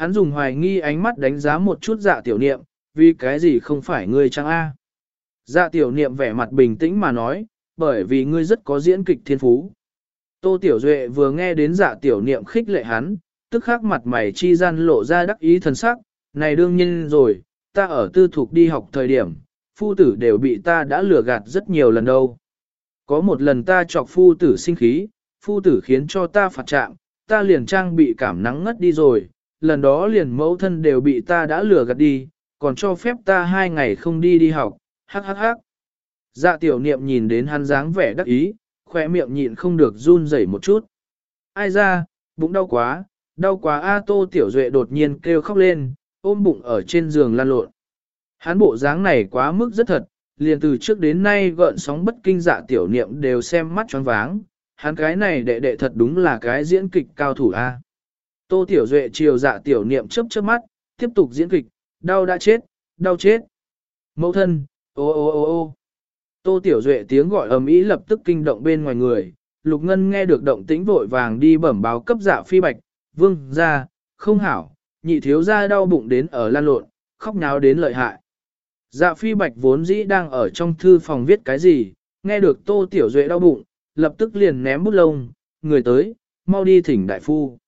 Hắn dùng hoài nghi ánh mắt đánh giá một chút dạ tiểu niệm, vì cái gì không phải ngươi chăng a? Dạ tiểu niệm vẻ mặt bình tĩnh mà nói, bởi vì ngươi rất có diễn kịch thiên phú. Tô Tiểu Duệ vừa nghe đến dạ tiểu niệm khích lệ hắn, tức khắc mặt mày chi gian lộ ra đắc ý thần sắc, này đương nhiên rồi, ta ở tư thục đi học thời điểm, phu tử đều bị ta đã lừa gạt rất nhiều lần đâu. Có một lần ta chọc phu tử sinh khí, phu tử khiến cho ta phạt trạng, ta liền trang bị cảm nắng ngất đi rồi, lần đó liền mẫu thân đều bị ta đã lừa gạt đi, còn cho phép ta hai ngày không đi đi học, hắc hắc hắc. Dạ tiểu niệm nhìn đến hắn dáng vẻ đắc ý, khỏe miệng nhịn không được run rẩy một chút. Ai ra, bụng đau quá, đau quá A Tô Tiểu Duệ đột nhiên kêu khóc lên, ôm bụng ở trên giường lan lộn. Hắn bộ dáng này quá mức rất thật, liền từ trước đến nay gợn sóng bất kinh dạ tiểu niệm đều xem mắt choáng váng, hắn cái này đệ đệ thật đúng là cái diễn kịch cao thủ A. Tô Tiểu Duệ chiều dạ tiểu niệm chớp chớp mắt, tiếp tục diễn kịch, đau đã chết, đau chết. Mẫu thân, ô ô ô ô Tô Tiểu Duệ tiếng gọi ầm ĩ lập tức kinh động bên ngoài người, Lục Ngân nghe được động tĩnh vội vàng đi bẩm báo cấp dạ phi bạch, vương, ra, không hảo, nhị thiếu ra đau bụng đến ở lan lộn, khóc náo đến lợi hại. Dạ phi bạch vốn dĩ đang ở trong thư phòng viết cái gì, nghe được Tô Tiểu Duệ đau bụng, lập tức liền ném bút lông, người tới, mau đi thỉnh đại phu.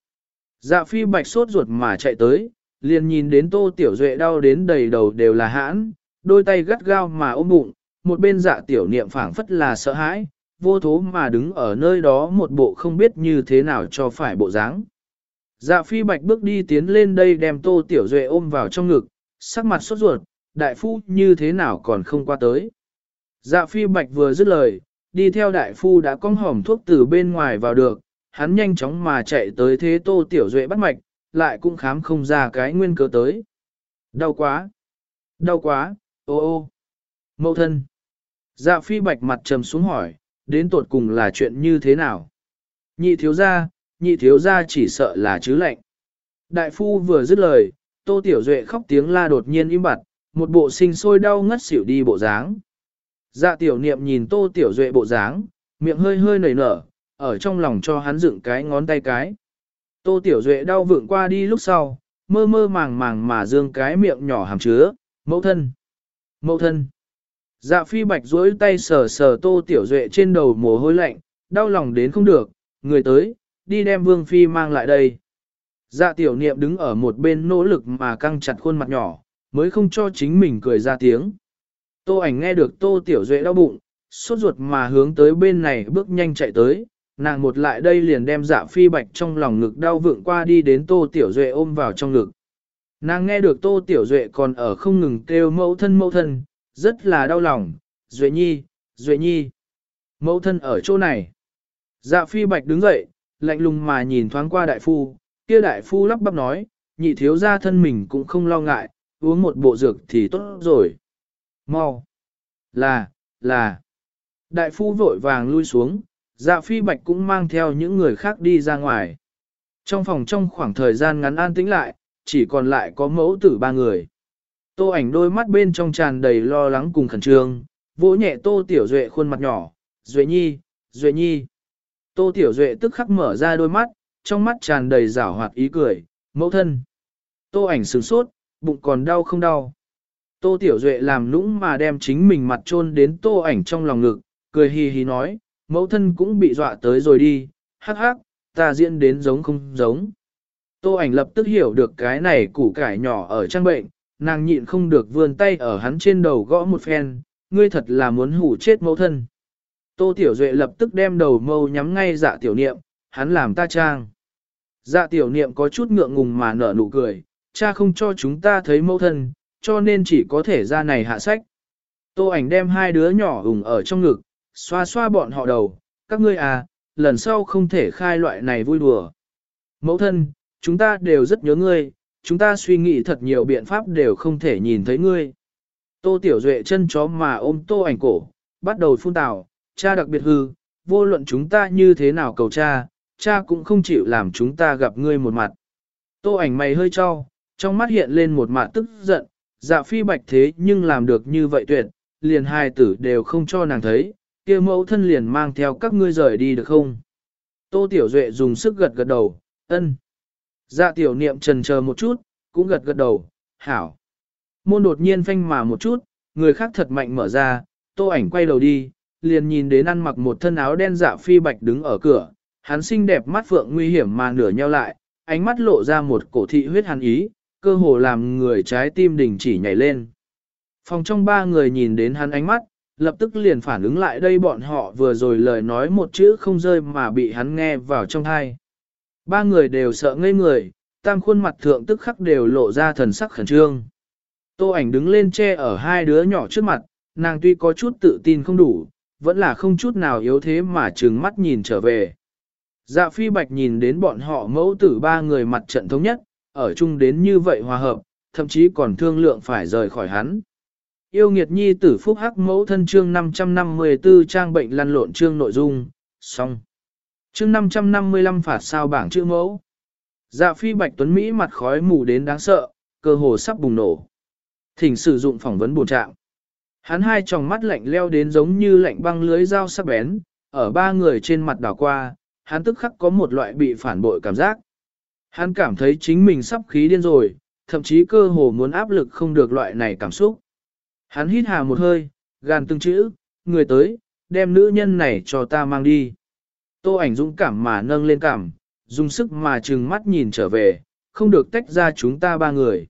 Dạ phi bạch sốt ruột mà chạy tới, liền nhìn đến Tô Tiểu Duệ đau đến đầy đầu đều là hãn, đôi tay gắt gao mà ôm bụng, một bên dạ tiểu niệm phảng phất là sợ hãi, vô thố mà đứng ở nơi đó một bộ không biết như thế nào cho phải bộ dáng. Dạ phi bạch bước đi tiến lên đây đem tô tiểu duệ ôm vào trong ngực, sắc mặt sốt ruột, đại phu như thế nào còn không qua tới. Dạ phi bạch vừa dứt lời, đi theo đại phu đã cong hỏng thuốc từ bên ngoài vào được, hắn nhanh chóng mà chạy tới thế tô tiểu duệ bắt mạch, lại cũng khám không ra cái nguyên cớ tới. Đau quá! Đau quá! Ô ô! Mậu thân! Dạ phi bạch mặt trầm xuống hỏi, đến tột cùng là chuyện như thế nào? Nhị thiếu gia, nhị thiếu gia chỉ sợ là chứ lệnh. Đại phu vừa dứt lời, tô tiểu duệ khóc tiếng la đột nhiên im bặt, một bộ sinh sôi đau ngất xỉu đi bộ dáng. Dạ tiểu niệm nhìn tô tiểu duệ bộ dáng, miệng hơi hơi nảy nở, ở trong lòng cho hắn dựng cái ngón tay cái. Tô tiểu duệ đau vượng qua đi lúc sau, mơ mơ màng màng mà dương cái miệng nhỏ hàm chứa, mẫu thân, mẫu thân. Dạ phi bạch duỗi tay sờ sờ tô tiểu duệ trên đầu mồ hôi lạnh, đau lòng đến không được, người tới, đi đem vương phi mang lại đây. Dạ tiểu niệm đứng ở một bên nỗ lực mà căng chặt khuôn mặt nhỏ, mới không cho chính mình cười ra tiếng. Tô ảnh nghe được tô tiểu duệ đau bụng, sốt ruột mà hướng tới bên này bước nhanh chạy tới, nàng một lại đây liền đem dạ phi bạch trong lòng ngực đau vượng qua đi đến tô tiểu duệ ôm vào trong ngực. Nàng nghe được tô tiểu duệ còn ở không ngừng kêu mẫu thân mẫu thân, rất là đau lòng, Duệ Nhi, Duệ Nhi. Mẫu thân ở chỗ này. Dạ phi bạch đứng dậy, lạnh lùng mà nhìn thoáng qua đại phu, kia đại phu lắp bắp nói, nhị thiếu gia thân mình cũng không lo ngại, uống một bộ dược thì tốt rồi. Mau. Là, là. Đại phu vội vàng lui xuống, dạ phi bạch cũng mang theo những người khác đi ra ngoài. Trong phòng trong khoảng thời gian ngắn an tĩnh lại, chỉ còn lại có mẫu tử ba người. Tô ảnh đôi mắt bên trong tràn đầy lo lắng cùng khẩn trương, vỗ nhẹ Tô Tiểu Duệ khuôn mặt nhỏ, Duệ Nhi, Duệ Nhi. Tô Tiểu Duệ tức khắc mở ra đôi mắt, trong mắt tràn đầy rảo hoạt ý cười, mẫu thân. Tô ảnh sửng sốt, bụng còn đau không đau. Tô Tiểu Duệ làm nũng mà đem chính mình mặt chôn đến Tô ảnh trong lòng ngực, cười hì hì nói, mẫu thân cũng bị dọa tới rồi đi, hắc hắc, ta diễn đến giống không giống. Tô ảnh lập tức hiểu được cái này củ cải nhỏ ở trang bệnh, nàng nhịn không được vươn tay ở hắn trên đầu gõ một phen, ngươi thật là muốn hủ chết mẫu thân. Tô Tiểu Duệ lập tức đem đầu mâu nhắm ngay dạ tiểu niệm, hắn làm ta trang. Dạ tiểu niệm có chút ngượng ngùng mà nở nụ cười, cha không cho chúng ta thấy mẫu thân, cho nên chỉ có thể ra này hạ sách. Tô ảnh đem hai đứa nhỏ ủng ở trong ngực, xoa xoa bọn họ đầu, các ngươi à, lần sau không thể khai loại này vui đùa. Mẫu thân, chúng ta đều rất nhớ ngươi, chúng ta suy nghĩ thật nhiều biện pháp đều không thể nhìn thấy ngươi. Tô Tiểu Duệ chân chó mà ôm tô ảnh cổ, bắt đầu phun tào, cha đặc biệt hư, vô luận chúng ta như thế nào cầu cha, cha cũng không chịu làm chúng ta gặp ngươi một mặt. Tô ảnh mày hơi cho, trong mắt hiện lên một mặt tức giận, dạ phi bạch thế nhưng làm được như vậy tuyệt, liền hai tử đều không cho nàng thấy, kia mẫu thân liền mang theo các ngươi rời đi được không? Tô Tiểu Duệ dùng sức gật gật đầu, ân. Dạ tiểu niệm trần chờ một chút, cũng gật gật đầu, hảo. Môn đột nhiên phanh mà một chút, người khác thật mạnh mở ra, tô ảnh quay đầu đi, liền nhìn đến ăn mặc một thân áo đen dạ phi bạch đứng ở cửa, hắn xinh đẹp mắt phượng nguy hiểm mà nửa nheo lại, ánh mắt lộ ra một cổ thị huyết hàn ý, cơ hồ làm người trái tim đình chỉ nhảy lên. Phòng trong ba người nhìn đến hắn ánh mắt, lập tức liền phản ứng lại đây bọn họ vừa rồi lời nói một chữ không rơi mà bị hắn nghe vào trong thai. Ba người đều sợ ngây người, tam khuôn mặt thượng tức khắc đều lộ ra thần sắc khẩn trương. Tô ảnh đứng lên che ở hai đứa nhỏ trước mặt, nàng tuy có chút tự tin không đủ, vẫn là không chút nào yếu thế mà trừng mắt nhìn trở về. Dạ phi bạch nhìn đến bọn họ mẫu tử ba người mặt trận thống nhất, ở chung đến như vậy hòa hợp, thậm chí còn thương lượng phải rời khỏi hắn. Yêu nghiệt nhi tử phúc hắc mẫu thân chương 554 trang bệnh lăn lộn chương nội dung, xong. Chương 555 phạt sao bảng chữ mẫu. Dạ phi bạch tuấn Mỹ mặt khói mù đến đáng sợ, cơ hồ sắp bùng nổ. Thỉnh sử dụng phỏng vấn bổ trạng. Hắn hai tròng mắt lạnh leo đến giống như lạnh băng lưới dao sắc bén, ở ba người trên mặt đảo qua, hắn tức khắc có một loại bị phản bội cảm giác. Hắn cảm thấy chính mình sắp khí điên rồi, thậm chí cơ hồ muốn áp lực không được loại này cảm xúc. Hắn hít hà một hơi, gàn từng chữ, người tới, đem nữ nhân này cho ta mang đi. Tô ảnh dũng cảm mà nâng lên cảm, dùng sức mà trừng mắt nhìn trở về, không được tách ra chúng ta ba người.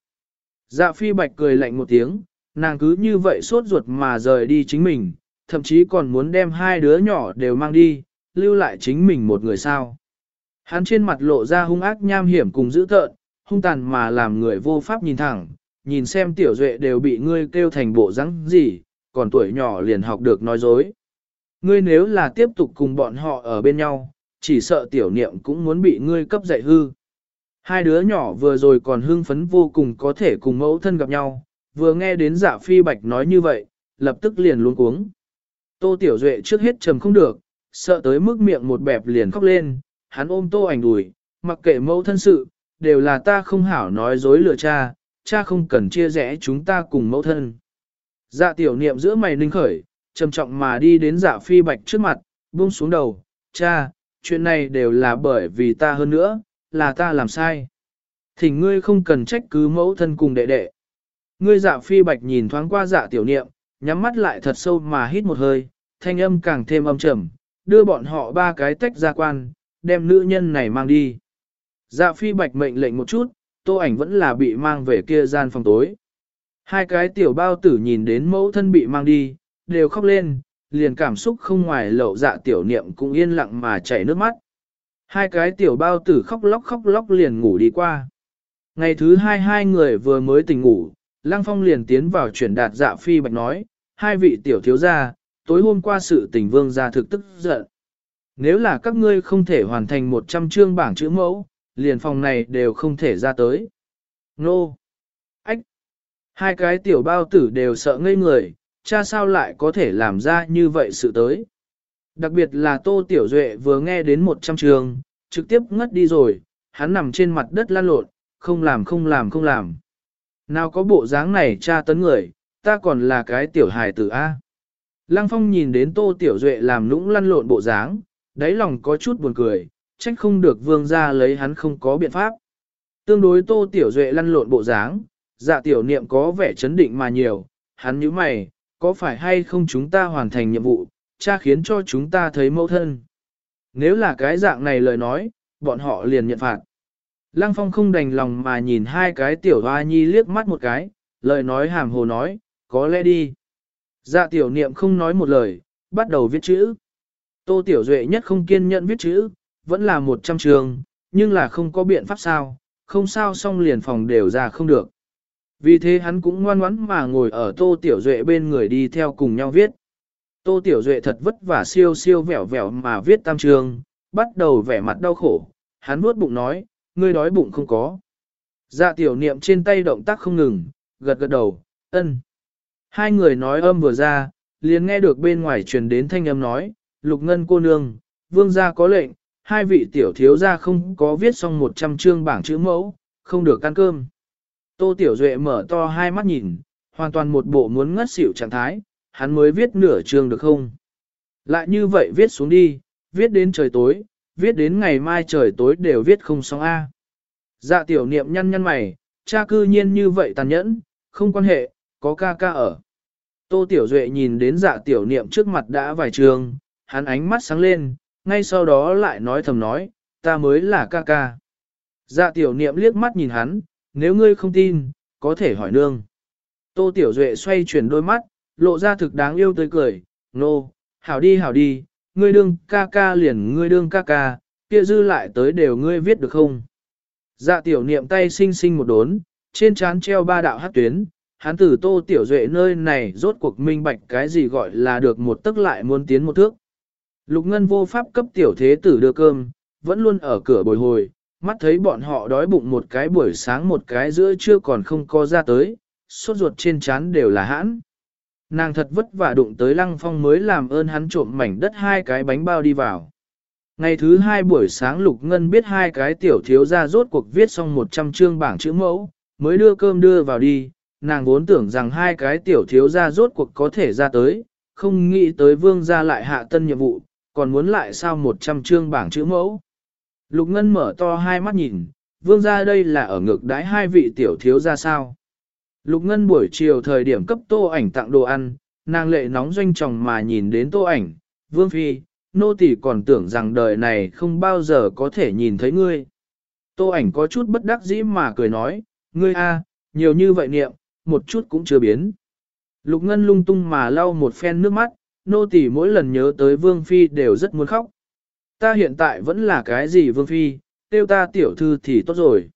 Dạ phi bạch cười lạnh một tiếng, nàng cứ như vậy sốt ruột mà rời đi chính mình, thậm chí còn muốn đem hai đứa nhỏ đều mang đi, lưu lại chính mình một người sao. Hắn trên mặt lộ ra hung ác nham hiểm cùng dữ tợn, hung tàn mà làm người vô pháp nhìn thẳng, nhìn xem tiểu duệ đều bị ngươi kêu thành bộ rắn gì, còn tuổi nhỏ liền học được nói dối. Ngươi nếu là tiếp tục cùng bọn họ ở bên nhau, chỉ sợ tiểu niệm cũng muốn bị ngươi cấp dạy hư. Hai đứa nhỏ vừa rồi còn hưng phấn vô cùng có thể cùng mẫu thân gặp nhau, vừa nghe đến dạ phi bạch nói như vậy, lập tức liền luôn cuống. Tô Tiểu Duệ trước hết trầm không được, sợ tới mức miệng một bẹp liền khóc lên, hắn ôm tô ảnh đùi, mặc kệ mẫu thân sự, đều là ta không hảo nói dối lừa cha, cha không cần chia rẽ chúng ta cùng mẫu thân. Dạ tiểu niệm giữa mày ninh khởi, trầm trọng mà đi đến dạ phi bạch trước mặt, buông xuống đầu, cha, chuyện này đều là bởi vì ta hơn nữa, là ta làm sai. Thỉnh ngươi không cần trách cứ mẫu thân cùng đệ đệ. Ngươi dạ phi bạch nhìn thoáng qua dạ tiểu niệm, nhắm mắt lại thật sâu mà hít một hơi, thanh âm càng thêm âm trầm, đưa bọn họ ba cái tách ra quan, đem nữ nhân này mang đi. Dạ phi bạch mệnh lệnh một chút, tô ảnh vẫn là bị mang về kia gian phòng tối. Hai cái tiểu bao tử nhìn đến mẫu thân bị mang đi, đều khóc lên, liền cảm xúc không ngoài lậu dạ tiểu niệm cũng yên lặng mà chảy nước mắt. Hai cái tiểu bao tử khóc lóc khóc lóc liền ngủ đi qua. Ngày thứ hai hai người vừa mới tỉnh ngủ, Lăng Phong liền tiến vào chuyển đạt dạ phi bạch nói, hai vị tiểu thiếu gia, tối hôm qua sự tình vương gia thực tức giận. Nếu là các ngươi không thể hoàn thành 100 chương bảng chữ mẫu, liền phòng này đều không thể ra tới. Nô! Ách! Hai cái tiểu bao tử đều sợ ngây người, cha sao lại có thể làm ra như vậy sự tới. Đặc biệt là Tô Tiểu Duệ vừa nghe đến 100 trường, trực tiếp ngất đi rồi, hắn nằm trên mặt đất lan lộn, không làm không làm không làm. Nào có bộ dáng này cha tấn người, ta còn là cái tiểu hài tử A. Lăng Phong nhìn đến Tô Tiểu Duệ làm lũng lăn lộn bộ dáng, đáy lòng có chút buồn cười, trách không được vương ra lấy hắn không có biện pháp. Tương đối Tô Tiểu Duệ lăn lộn bộ dáng, dạ tiểu niệm có vẻ chấn định mà nhiều, hắn như mày, có phải hay không chúng ta hoàn thành nhiệm vụ, cha khiến cho chúng ta thấy mẫu thân. Nếu là cái dạng này lời nói, bọn họ liền nhận phạt. Lăng Phong không đành lòng mà nhìn hai cái tiểu hoa nhi liếc mắt một cái, lời nói hàm hồ nói, có lẽ đi. Dạ tiểu niệm không nói một lời, bắt đầu viết chữ. Tô tiểu duệ nhất không kiên nhẫn viết chữ, vẫn là một trăm trường, nhưng là không có biện pháp sao, không sao xong liền phòng đều ra không được. Vì thế hắn cũng ngoan ngoãn mà ngồi ở tô tiểu duệ bên người đi theo cùng nhau viết. Tô tiểu duệ thật vất vả siêu siêu vẻo vẻo mà viết tam trường, bắt đầu vẻ mặt đau khổ, hắn nuốt bụng nói, ngươi đói bụng không có. Dạ tiểu niệm trên tay động tác không ngừng, gật gật đầu, ân. Hai người nói âm vừa ra, liền nghe được bên ngoài truyền đến thanh âm nói, lục ngân cô nương, vương gia có lệnh, hai vị tiểu thiếu gia không có viết xong 100 chương bảng chữ mẫu, không được ăn cơm. Tô Tiểu Duệ mở to hai mắt nhìn, hoàn toàn một bộ muốn ngất xỉu trạng thái, hắn mới viết nửa chương được không? Lại như vậy viết xuống đi, viết đến trời tối, viết đến ngày mai trời tối đều viết không xong A. Dạ tiểu niệm nhăn nhăn mày, cha cư nhiên như vậy tàn nhẫn, không quan hệ, có ca ca ở. Tô Tiểu Duệ nhìn đến dạ tiểu niệm trước mặt đã vài trường, hắn ánh mắt sáng lên, ngay sau đó lại nói thầm nói, ta mới là ca ca. Dạ tiểu niệm liếc mắt nhìn hắn, nếu ngươi không tin, có thể hỏi nương. Tô Tiểu Duệ xoay chuyển đôi mắt, lộ ra thực đáng yêu tươi cười, nô, no, hảo đi hảo đi, ngươi đương ca ca liền ngươi đương ca ca, kia dư lại tới đều ngươi viết được không? Dạ tiểu niệm tay xinh xinh một đốn, trên trán treo ba đạo hát tuyến, hắn từ tô tiểu duệ nơi này rốt cuộc minh bạch cái gì gọi là được một tức lại muốn tiến một thước. Lục ngân vô pháp cấp tiểu thế tử đưa cơm, vẫn luôn ở cửa bồi hồi, mắt thấy bọn họ đói bụng một cái buổi sáng một cái giữa trưa còn không có ra tới, sốt ruột trên chán đều là hãn. Nàng thật vất vả đụng tới lăng phong mới làm ơn hắn trộm mảnh đất hai cái bánh bao đi vào. Ngày thứ hai buổi sáng Lục Ngân biết hai cái tiểu thiếu ra rốt cuộc viết xong 100 chương bảng chữ mẫu, mới đưa cơm đưa vào đi, nàng vốn tưởng rằng hai cái tiểu thiếu ra rốt cuộc có thể ra tới, không nghĩ tới vương ra lại hạ tân nhiệm vụ, còn muốn lại sao 100 chương bảng chữ mẫu. Lục Ngân mở to hai mắt nhìn, vương ra đây là ở ngược đái hai vị tiểu thiếu ra sao. Lục Ngân buổi chiều thời điểm cấp tô ảnh tặng đồ ăn, nàng lệ nóng doanh tròng mà nhìn đến tô ảnh, vương phi, nô tỳ còn tưởng rằng đời này không bao giờ có thể nhìn thấy ngươi. Tô ảnh có chút bất đắc dĩ mà cười nói, ngươi a, nhiều như vậy niệm, một chút cũng chưa biến. Lục Ngân lung tung mà lau một phen nước mắt, nô tỳ mỗi lần nhớ tới Vương Phi đều rất muốn khóc. Ta hiện tại vẫn là cái gì Vương Phi, tiêu ta tiểu thư thì tốt rồi.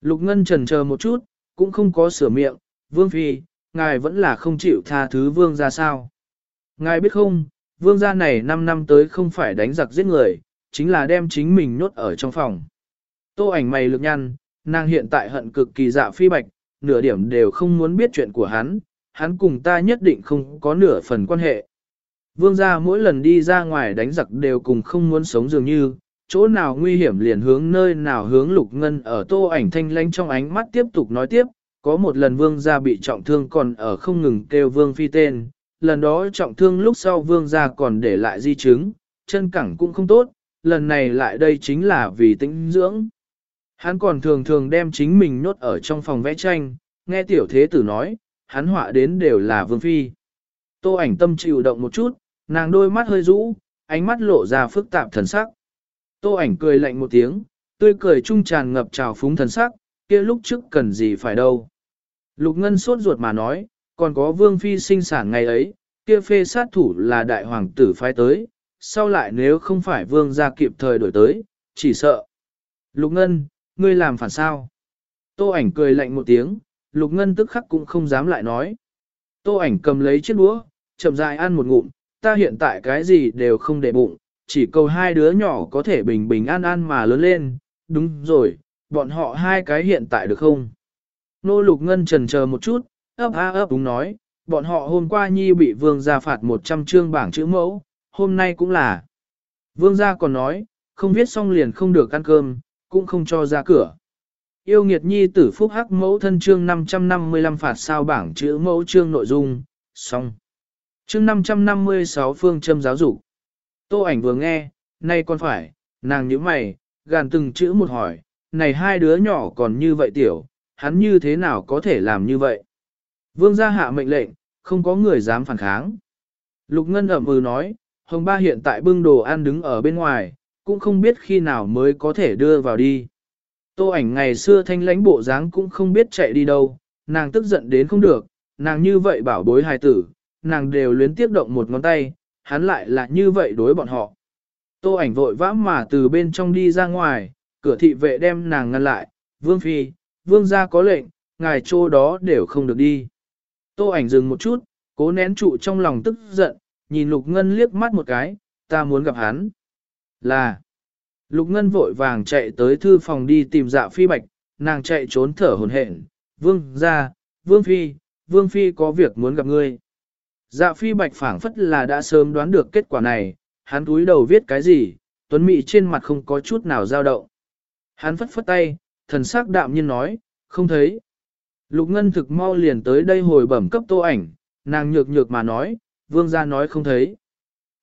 Lục Ngân trần chờ một chút, cũng không có sửa miệng, Vương Phi, ngài vẫn là không chịu tha thứ Vương ra sao. Ngài biết không, Vương gia này 5 năm tới không phải đánh giặc giết người, chính là đem chính mình nhốt ở trong phòng. Tô ảnh mày lực nhăn, nàng hiện tại hận cực kỳ dạ phi bạch, nửa điểm đều không muốn biết chuyện của hắn, hắn cùng ta nhất định không có nửa phần quan hệ. Vương gia mỗi lần đi ra ngoài đánh giặc đều cùng không muốn sống dường như, chỗ nào nguy hiểm liền hướng nơi nào hướng lục ngân ở tô ảnh thanh lanh trong ánh mắt tiếp tục nói tiếp, có một lần vương gia bị trọng thương còn ở không ngừng kêu vương phi tên, lần đó trọng thương lúc sau vương gia còn để lại di chứng, chân cẳng cũng không tốt, lần này lại đây chính là vì tĩnh dưỡng. Hắn còn thường thường đem chính mình nốt ở trong phòng vẽ tranh, nghe tiểu thế tử nói, hắn họa đến đều là vương phi. Tô ảnh tâm chịu động một chút, nàng đôi mắt hơi rũ, ánh mắt lộ ra phức tạp thần sắc. Tô ảnh cười lạnh một tiếng, tươi cười trung tràn ngập trào phúng thần sắc, kia lúc trước cần gì phải đâu. Lục Ngân sốt ruột mà nói, còn có vương phi sinh sản ngày ấy, kia phê sát thủ là đại hoàng tử phái tới, sau lại nếu không phải vương gia kịp thời đổi tới, chỉ sợ. Lục Ngân, ngươi làm phản sao? Tô ảnh cười lạnh một tiếng, Lục Ngân tức khắc cũng không dám lại nói. Tô ảnh cầm lấy chiếc đũa, chậm rãi ăn một ngụm, ta hiện tại cái gì đều không để bụng, chỉ cầu hai đứa nhỏ có thể bình bình an an mà lớn lên, đúng rồi, bọn họ hai cái hiện tại được không? Nô Lục Ngân trần chờ một chút, ấp a ấp đúng nói, bọn họ hôm qua nhi bị vương gia phạt 100 chương bảng chữ mẫu, hôm nay cũng là. Vương gia còn nói, không viết xong liền không được ăn cơm, cũng không cho ra cửa. Yêu nghiệt nhi tử phúc hắc mẫu thân chương 555 phạt sao bảng chữ mẫu chương nội dung, xong. Chương 556 phương châm giáo dục. Tô ảnh vừa nghe, nay còn phải, nàng nhíu mày, gàn từng chữ một hỏi, này hai đứa nhỏ còn như vậy tiểu, hắn như thế nào có thể làm như vậy? Vương gia hạ mệnh lệnh, không có người dám phản kháng. Lục Ngân ẩm ừ nói, Hồng Ba hiện tại bưng đồ ăn đứng ở bên ngoài, cũng không biết khi nào mới có thể đưa vào đi. Tô ảnh ngày xưa thanh lãnh bộ dáng cũng không biết chạy đi đâu, nàng tức giận đến không được, nàng như vậy bảo bối hài tử, nàng đều luyến tiếp động một ngón tay, hắn lại là như vậy đối bọn họ. Tô ảnh vội vã mà từ bên trong đi ra ngoài, cửa thị vệ đem nàng ngăn lại, vương phi, vương gia có lệnh, ngài chỗ đó đều không được đi. Tô ảnh dừng một chút, cố nén trụ trong lòng tức giận, nhìn Lục Ngân liếc mắt một cái, ta muốn gặp hắn. Là. Lục Ngân vội vàng chạy tới thư phòng đi tìm dạ phi bạch, nàng chạy trốn thở hổn hển. Vương gia, Vương Phi, Vương Phi có việc muốn gặp ngươi. Dạ phi bạch phảng phất là đã sớm đoán được kết quả này, hắn túi đầu viết cái gì, tuấn mị trên mặt không có chút nào dao động. Hắn phất phất tay, thần sắc đạm nhiên nói, không thấy. Lục Ngân thực mau liền tới đây hồi bẩm cấp tô ảnh, nàng nhược nhược mà nói, vương gia nói không thấy.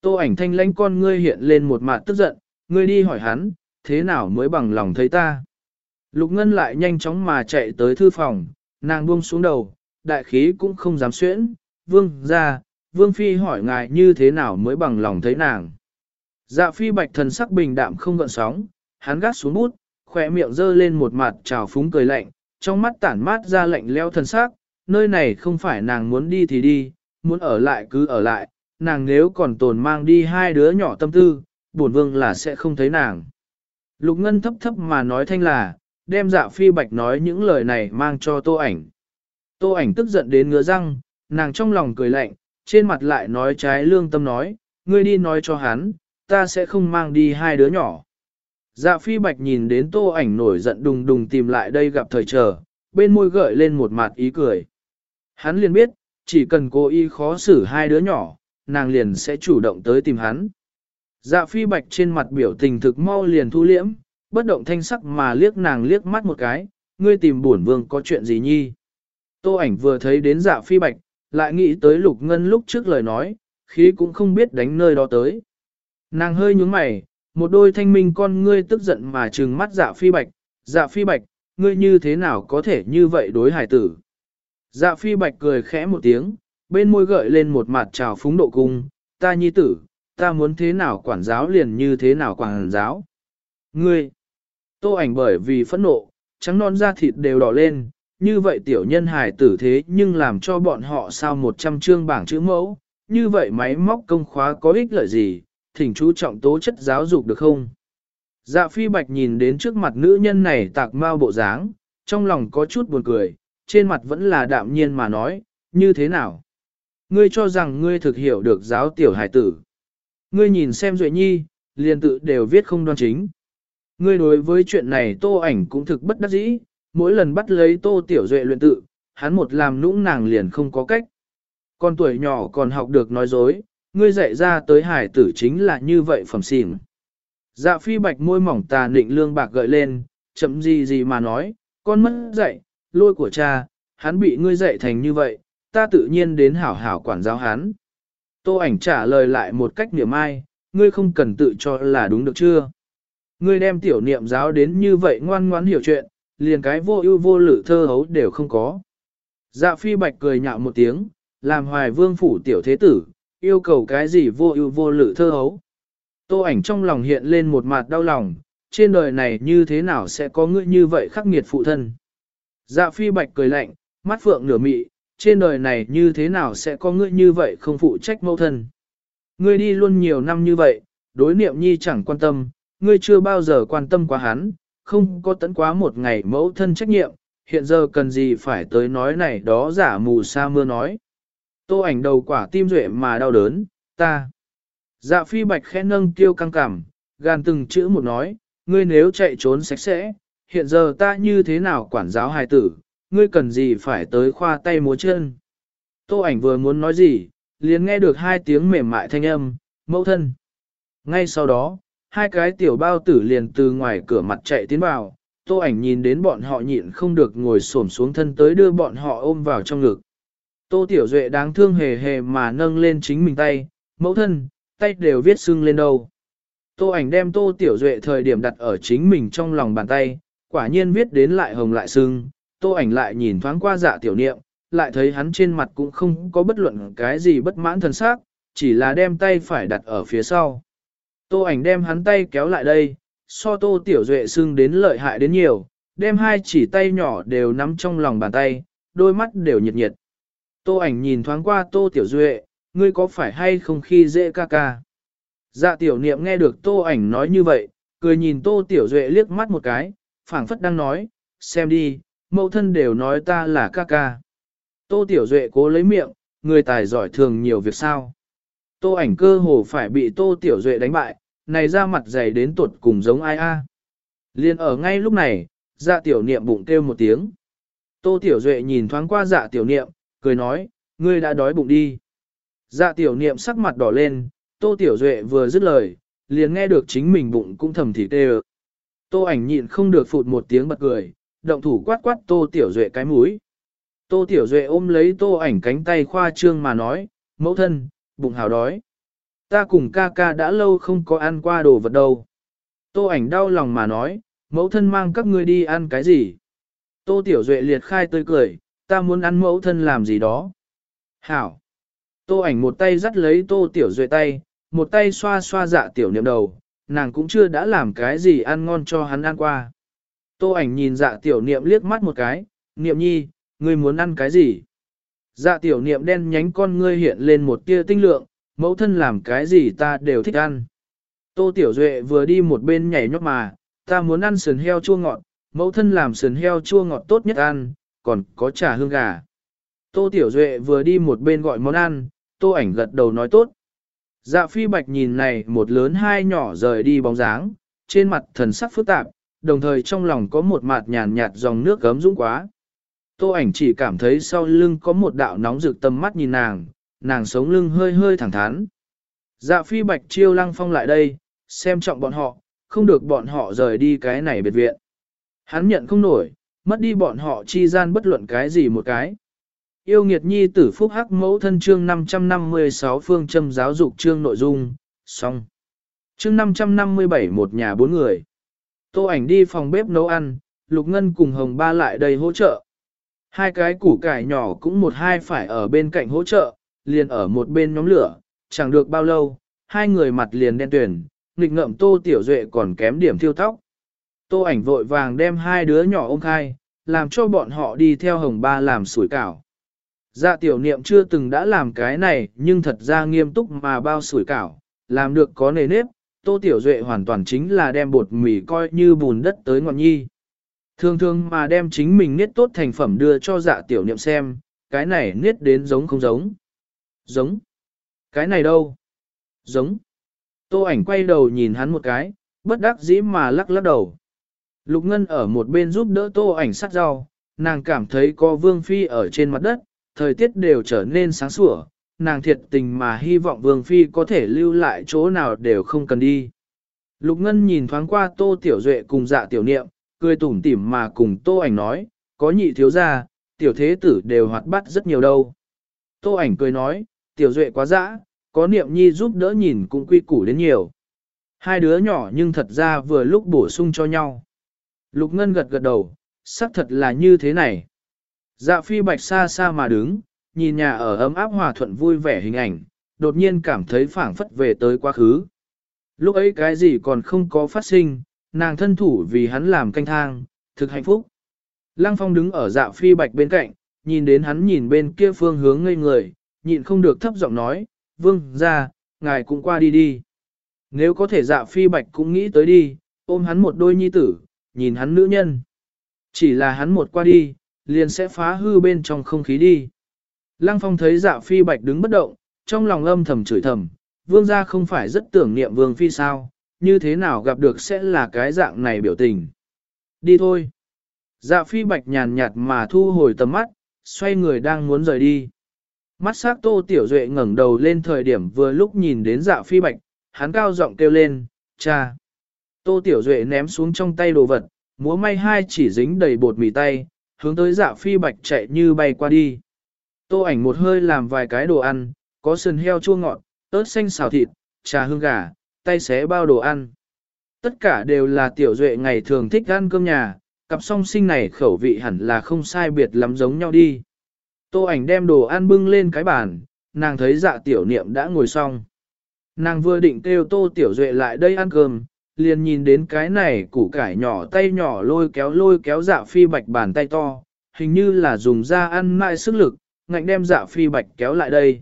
Tô ảnh thanh lãnh con ngươi hiện lên một mặt tức giận, ngươi đi hỏi hắn, thế nào mới bằng lòng thấy ta. Lục Ngân lại nhanh chóng mà chạy tới thư phòng, nàng buông xuống đầu, đại khí cũng không dám xuyễn, vương ra, vương phi hỏi ngài như thế nào mới bằng lòng thấy nàng. Dạ phi bạch thần sắc bình đạm không gợn sóng, hắn gác xuống bút, khỏe miệng dơ lên một mặt trào phúng cười lạnh, trong mắt tản mát ra lạnh leo thần sắc, nơi này không phải nàng muốn đi thì đi, muốn ở lại cứ ở lại, nàng nếu còn tồn mang đi hai đứa nhỏ tâm tư, bổn vương là sẽ không thấy nàng. Lục Ngân thấp thấp mà nói thanh là, đem dạ phi bạch nói những lời này mang cho tô ảnh. Tô ảnh tức giận đến ngứa răng, nàng trong lòng cười lạnh, trên mặt lại nói trái lương tâm nói, ngươi đi nói cho hắn, ta sẽ không mang đi hai đứa nhỏ. Dạ phi bạch nhìn đến tô ảnh nổi giận đùng đùng tìm lại đây gặp thời trở, bên môi gợi lên một mặt ý cười. Hắn liền biết, chỉ cần cô y khó xử hai đứa nhỏ, nàng liền sẽ chủ động tới tìm hắn. Dạ phi bạch trên mặt biểu tình thực mau liền thu liễm, bất động thanh sắc mà liếc nàng liếc mắt một cái, ngươi tìm bổn vương có chuyện gì nhi. Tô ảnh vừa thấy đến dạ phi bạch, lại nghĩ tới lục ngân lúc trước lời nói, khí cũng không biết đánh nơi đó tới. Nàng hơi nhướng mày, một đôi thanh minh con ngươi tức giận mà trừng mắt dạ phi bạch, dạ phi bạch, ngươi như thế nào có thể như vậy đối hải tử. Dạ phi bạch cười khẽ một tiếng, bên môi gợi lên một mặt trào phúng độ cung, ta nhi tử, ta muốn thế nào quản giáo liền như thế nào quản giáo. Ngươi, tô ảnh bởi vì phẫn nộ, trắng non da thịt đều đỏ lên, như vậy tiểu nhân hài tử thế nhưng làm cho bọn họ sao một trăm chương bảng chữ mẫu, như vậy máy móc công khóa có ích lợi gì, thỉnh chú trọng tố chất giáo dục được không? Dạ phi bạch nhìn đến trước mặt nữ nhân này tạc mau bộ dáng, trong lòng có chút buồn cười, trên mặt vẫn là đạm nhiên mà nói, như thế nào? Ngươi cho rằng ngươi thực hiểu được giáo tiểu hài tử. Ngươi nhìn xem Duệ Nhi, liền tự đều viết không đoan chính. Ngươi đối với chuyện này tô ảnh cũng thực bất đắc dĩ, mỗi lần bắt lấy tô tiểu Duệ luyện tự, hắn một làm nũng nàng liền không có cách. Con tuổi nhỏ còn học được nói dối, ngươi dạy ra tới hải tử chính là như vậy phẩm xỉn. Dạ phi bạch môi mỏng tà nịnh lương bạc gợi lên, chậm gì gì mà nói, con mất dạy, lôi của cha, hắn bị ngươi dạy thành như vậy, ta tự nhiên đến hảo hảo quản giáo hắn. Tô ảnh trả lời lại một cách niệm ai, ngươi không cần tự cho là đúng được chưa? Ngươi đem tiểu niệm giáo đến như vậy ngoan ngoãn hiểu chuyện, liền cái vô ưu vô lự thơ hấu đều không có. Dạ phi bạch cười nhạo một tiếng, làm hoài vương phủ tiểu thế tử, yêu cầu cái gì vô ưu vô lự thơ hấu. Tô ảnh trong lòng hiện lên một mặt đau lòng, trên đời này như thế nào sẽ có người như vậy khắc nghiệt phụ thân. Dạ phi bạch cười lạnh, mắt phượng nửa mị, trên đời này như thế nào sẽ có người như vậy không phụ trách mẫu thân. Ngươi đi luôn nhiều năm như vậy, đối niệm nhi chẳng quan tâm, ngươi chưa bao giờ quan tâm quá hắn, không có tấn quá một ngày mẫu thân trách nhiệm, hiện giờ cần gì phải tới nói này đó giả mù sa mưa nói. Tô ảnh đầu quả tim duệ mà đau đớn, ta. Dạ phi bạch khẽ nâng tiêu căng cảm, gan từng chữ một nói, ngươi nếu chạy trốn sạch sẽ, hiện giờ ta như thế nào quản giáo hài tử, ngươi cần gì phải tới khoa tay múa chân. Tô ảnh vừa muốn nói gì, liền nghe được hai tiếng mềm mại thanh âm, mẫu thân. Ngay sau đó, hai cái tiểu bao tử liền từ ngoài cửa mặt chạy tiến vào, tô ảnh nhìn đến bọn họ nhịn không được ngồi xổm xuống thân tới đưa bọn họ ôm vào trong ngực. Tô tiểu duệ đáng thương hề hề mà nâng lên chính mình tay, mẫu thân, tay đều viết sưng lên đâu. Tô ảnh đem tô tiểu duệ thời điểm đặt ở chính mình trong lòng bàn tay, quả nhiên viết đến lại hồng lại sưng, tô ảnh lại nhìn thoáng qua dạ tiểu niệm, lại thấy hắn trên mặt cũng không có bất luận cái gì bất mãn thần sắc, chỉ là đem tay phải đặt ở phía sau. Tô ảnh đem hắn tay kéo lại đây, so tô tiểu duệ sưng đến lợi hại đến nhiều, đem hai chỉ tay nhỏ đều nắm trong lòng bàn tay, đôi mắt đều nhiệt nhiệt. Tô ảnh nhìn thoáng qua tô tiểu duệ, ngươi có phải hay không khi dễ ca ca. Dạ tiểu niệm nghe được tô ảnh nói như vậy, cười nhìn tô tiểu duệ liếc mắt một cái, phảng phất đang nói, xem đi, mẫu thân đều nói ta là ca ca. Tô Tiểu Duệ cố lấy miệng, người tài giỏi thường nhiều việc sao. Tô ảnh cơ hồ phải bị Tô Tiểu Duệ đánh bại, này ra mặt dày đến tuột cùng giống ai a. Liên ở ngay lúc này, dạ tiểu niệm bụng kêu một tiếng. Tô Tiểu Duệ nhìn thoáng qua dạ tiểu niệm, cười nói, ngươi đã đói bụng đi. Dạ tiểu niệm sắc mặt đỏ lên, Tô Tiểu Duệ vừa dứt lời, liền nghe được chính mình bụng cũng thầm thì tê Tô ảnh nhịn không được phụt một tiếng bật cười, động thủ quát quát Tô Tiểu Duệ cái mũi. Tô Tiểu Duệ ôm lấy Tô ảnh cánh tay khoa trương mà nói, mẫu thân, bụng hào đói. Ta cùng ca ca đã lâu không có ăn qua đồ vật đâu. Tô ảnh đau lòng mà nói, Mẫu thân mang các ngươi đi ăn cái gì? Tô Tiểu Duệ liệt khai tươi cười, ta muốn ăn mẫu thân làm gì đó. Hảo! Tô ảnh một tay dắt lấy Tô Tiểu Duệ tay, một tay xoa xoa dạ tiểu niệm đầu, nàng cũng chưa đã làm cái gì ăn ngon cho hắn ăn qua. Tô ảnh nhìn dạ tiểu niệm liếc mắt một cái, niệm nhi, ngươi muốn ăn cái gì? Dạ tiểu niệm đen nhánh con ngươi hiện lên một tia tinh lượng, mẫu thân làm cái gì ta đều thích ăn. Tô tiểu duệ vừa đi một bên nhảy nhót mà, ta muốn ăn sườn heo chua ngọt, mẫu thân làm sườn heo chua ngọt tốt nhất ăn, còn có trà hương gà. Tô tiểu duệ vừa đi một bên gọi món ăn, tô ảnh gật đầu nói tốt. Dạ phi bạch nhìn này một lớn hai nhỏ rời đi bóng dáng, trên mặt thần sắc phức tạp, đồng thời trong lòng có một mạt nhàn nhạt dòng nước gấm dũng quá. Tô ảnh chỉ cảm thấy sau lưng có một đạo nóng rực tâm mắt nhìn nàng, nàng sống lưng hơi hơi thẳng thắn. Dạ phi bạch chiêu lăng phong lại đây, xem trọng bọn họ, không được bọn họ rời đi cái này biệt viện. Hắn nhận không nổi, mất đi bọn họ chi gian bất luận cái gì một cái. Yêu nghiệt nhi tử phúc hắc mẫu thân chương 556 phương châm giáo dục chương nội dung, xong. Chương 557 một nhà bốn người. Tô ảnh đi phòng bếp nấu ăn, Lục Ngân cùng Hồng Ba lại đây hỗ trợ. Hai cái củ cải nhỏ cũng một hai phải ở bên cạnh hỗ trợ, liền ở một bên nhóm lửa, chẳng được bao lâu, hai người mặt liền đen tuyển, nghịch ngậm Tô Tiểu Duệ còn kém điểm thiêu tóc. Tô ảnh vội vàng đem hai đứa nhỏ ôm khai, làm cho bọn họ đi theo Hồng Ba làm sủi cảo. Dạ tiểu niệm chưa từng đã làm cái này nhưng thật ra nghiêm túc mà bao sủi cảo, làm được có nề nếp, Tô Tiểu Duệ hoàn toàn chính là đem bột mì coi như bùn đất tới ngọn nhi. Thường thường mà đem chính mình niết tốt thành phẩm đưa cho dạ tiểu niệm xem, cái này niết đến giống không giống. Giống. Cái này đâu? Giống. Tô ảnh quay đầu nhìn hắn một cái, bất đắc dĩ mà lắc lắc đầu. Lục Ngân ở một bên giúp đỡ tô ảnh sát rau, nàng cảm thấy có vương phi ở trên mặt đất, thời tiết đều trở nên sáng sủa, nàng thiệt tình mà hy vọng vương phi có thể lưu lại chỗ nào đều không cần đi. Lục Ngân nhìn thoáng qua tô tiểu duệ cùng dạ tiểu niệm, cười tủm tỉm mà cùng tô ảnh nói, có nhị thiếu gia, tiểu thế tử đều hoạt bát rất nhiều đâu. Tô ảnh cười nói, tiểu duệ quá dã, có niệm nhi giúp đỡ nhìn cũng quy củ đến nhiều. Hai đứa nhỏ nhưng thật ra vừa lúc bổ sung cho nhau. Lục Ngân gật gật đầu, xác thật là như thế này. Dạ phi bạch xa xa mà đứng, nhìn nhà ở ấm áp hòa thuận vui vẻ hình ảnh, đột nhiên cảm thấy phảng phất về tới quá khứ. Lúc ấy cái gì còn không có phát sinh, nàng thân thủ vì hắn làm canh thang, thực hạnh phúc. Lăng phong đứng ở dạ phi bạch bên cạnh, nhìn đến hắn nhìn bên kia phương hướng ngây người, nhịn không được thấp giọng nói, vương ra, ngài cũng qua đi đi. Nếu có thể dạ phi bạch cũng nghĩ tới đi, ôm hắn một đôi nhi tử, nhìn hắn nữ nhân. Chỉ là hắn một qua đi, liền sẽ phá hư bên trong không khí đi. Lăng phong thấy dạ phi bạch đứng bất động, trong lòng âm thầm chửi thầm, vương gia không phải rất tưởng niệm vương phi sao, như thế nào gặp được sẽ là cái dạng này biểu tình. Đi thôi. Dạ phi bạch nhàn nhạt mà thu hồi tầm mắt, xoay người đang muốn rời đi. Mắt sắc tô tiểu duệ ngẩng đầu lên thời điểm vừa lúc nhìn đến dạ phi bạch, hắn cao giọng kêu lên, cha. Tô tiểu duệ ném xuống trong tay đồ vật, múa may hai chỉ dính đầy bột mì tay, hướng tới dạ phi bạch chạy như bay qua đi. Tô ảnh một hơi làm vài cái đồ ăn, có sườn heo chua ngọt, ớt xanh xào thịt, trà hương gà, tay xé bao đồ ăn. Tất cả đều là tiểu duệ ngày thường thích ăn cơm nhà, cặp song sinh này khẩu vị hẳn là không sai biệt lắm giống nhau đi. Tô ảnh đem đồ ăn bưng lên cái bàn, nàng thấy dạ tiểu niệm đã ngồi xong. Nàng vừa định kêu tô tiểu duệ lại đây ăn cơm, liền nhìn đến cái này củ cải nhỏ tay nhỏ lôi kéo lôi kéo dạ phi bạch bàn tay to, hình như là dùng ra ăn mại sức lực, ngạnh đem dạ phi bạch kéo lại đây.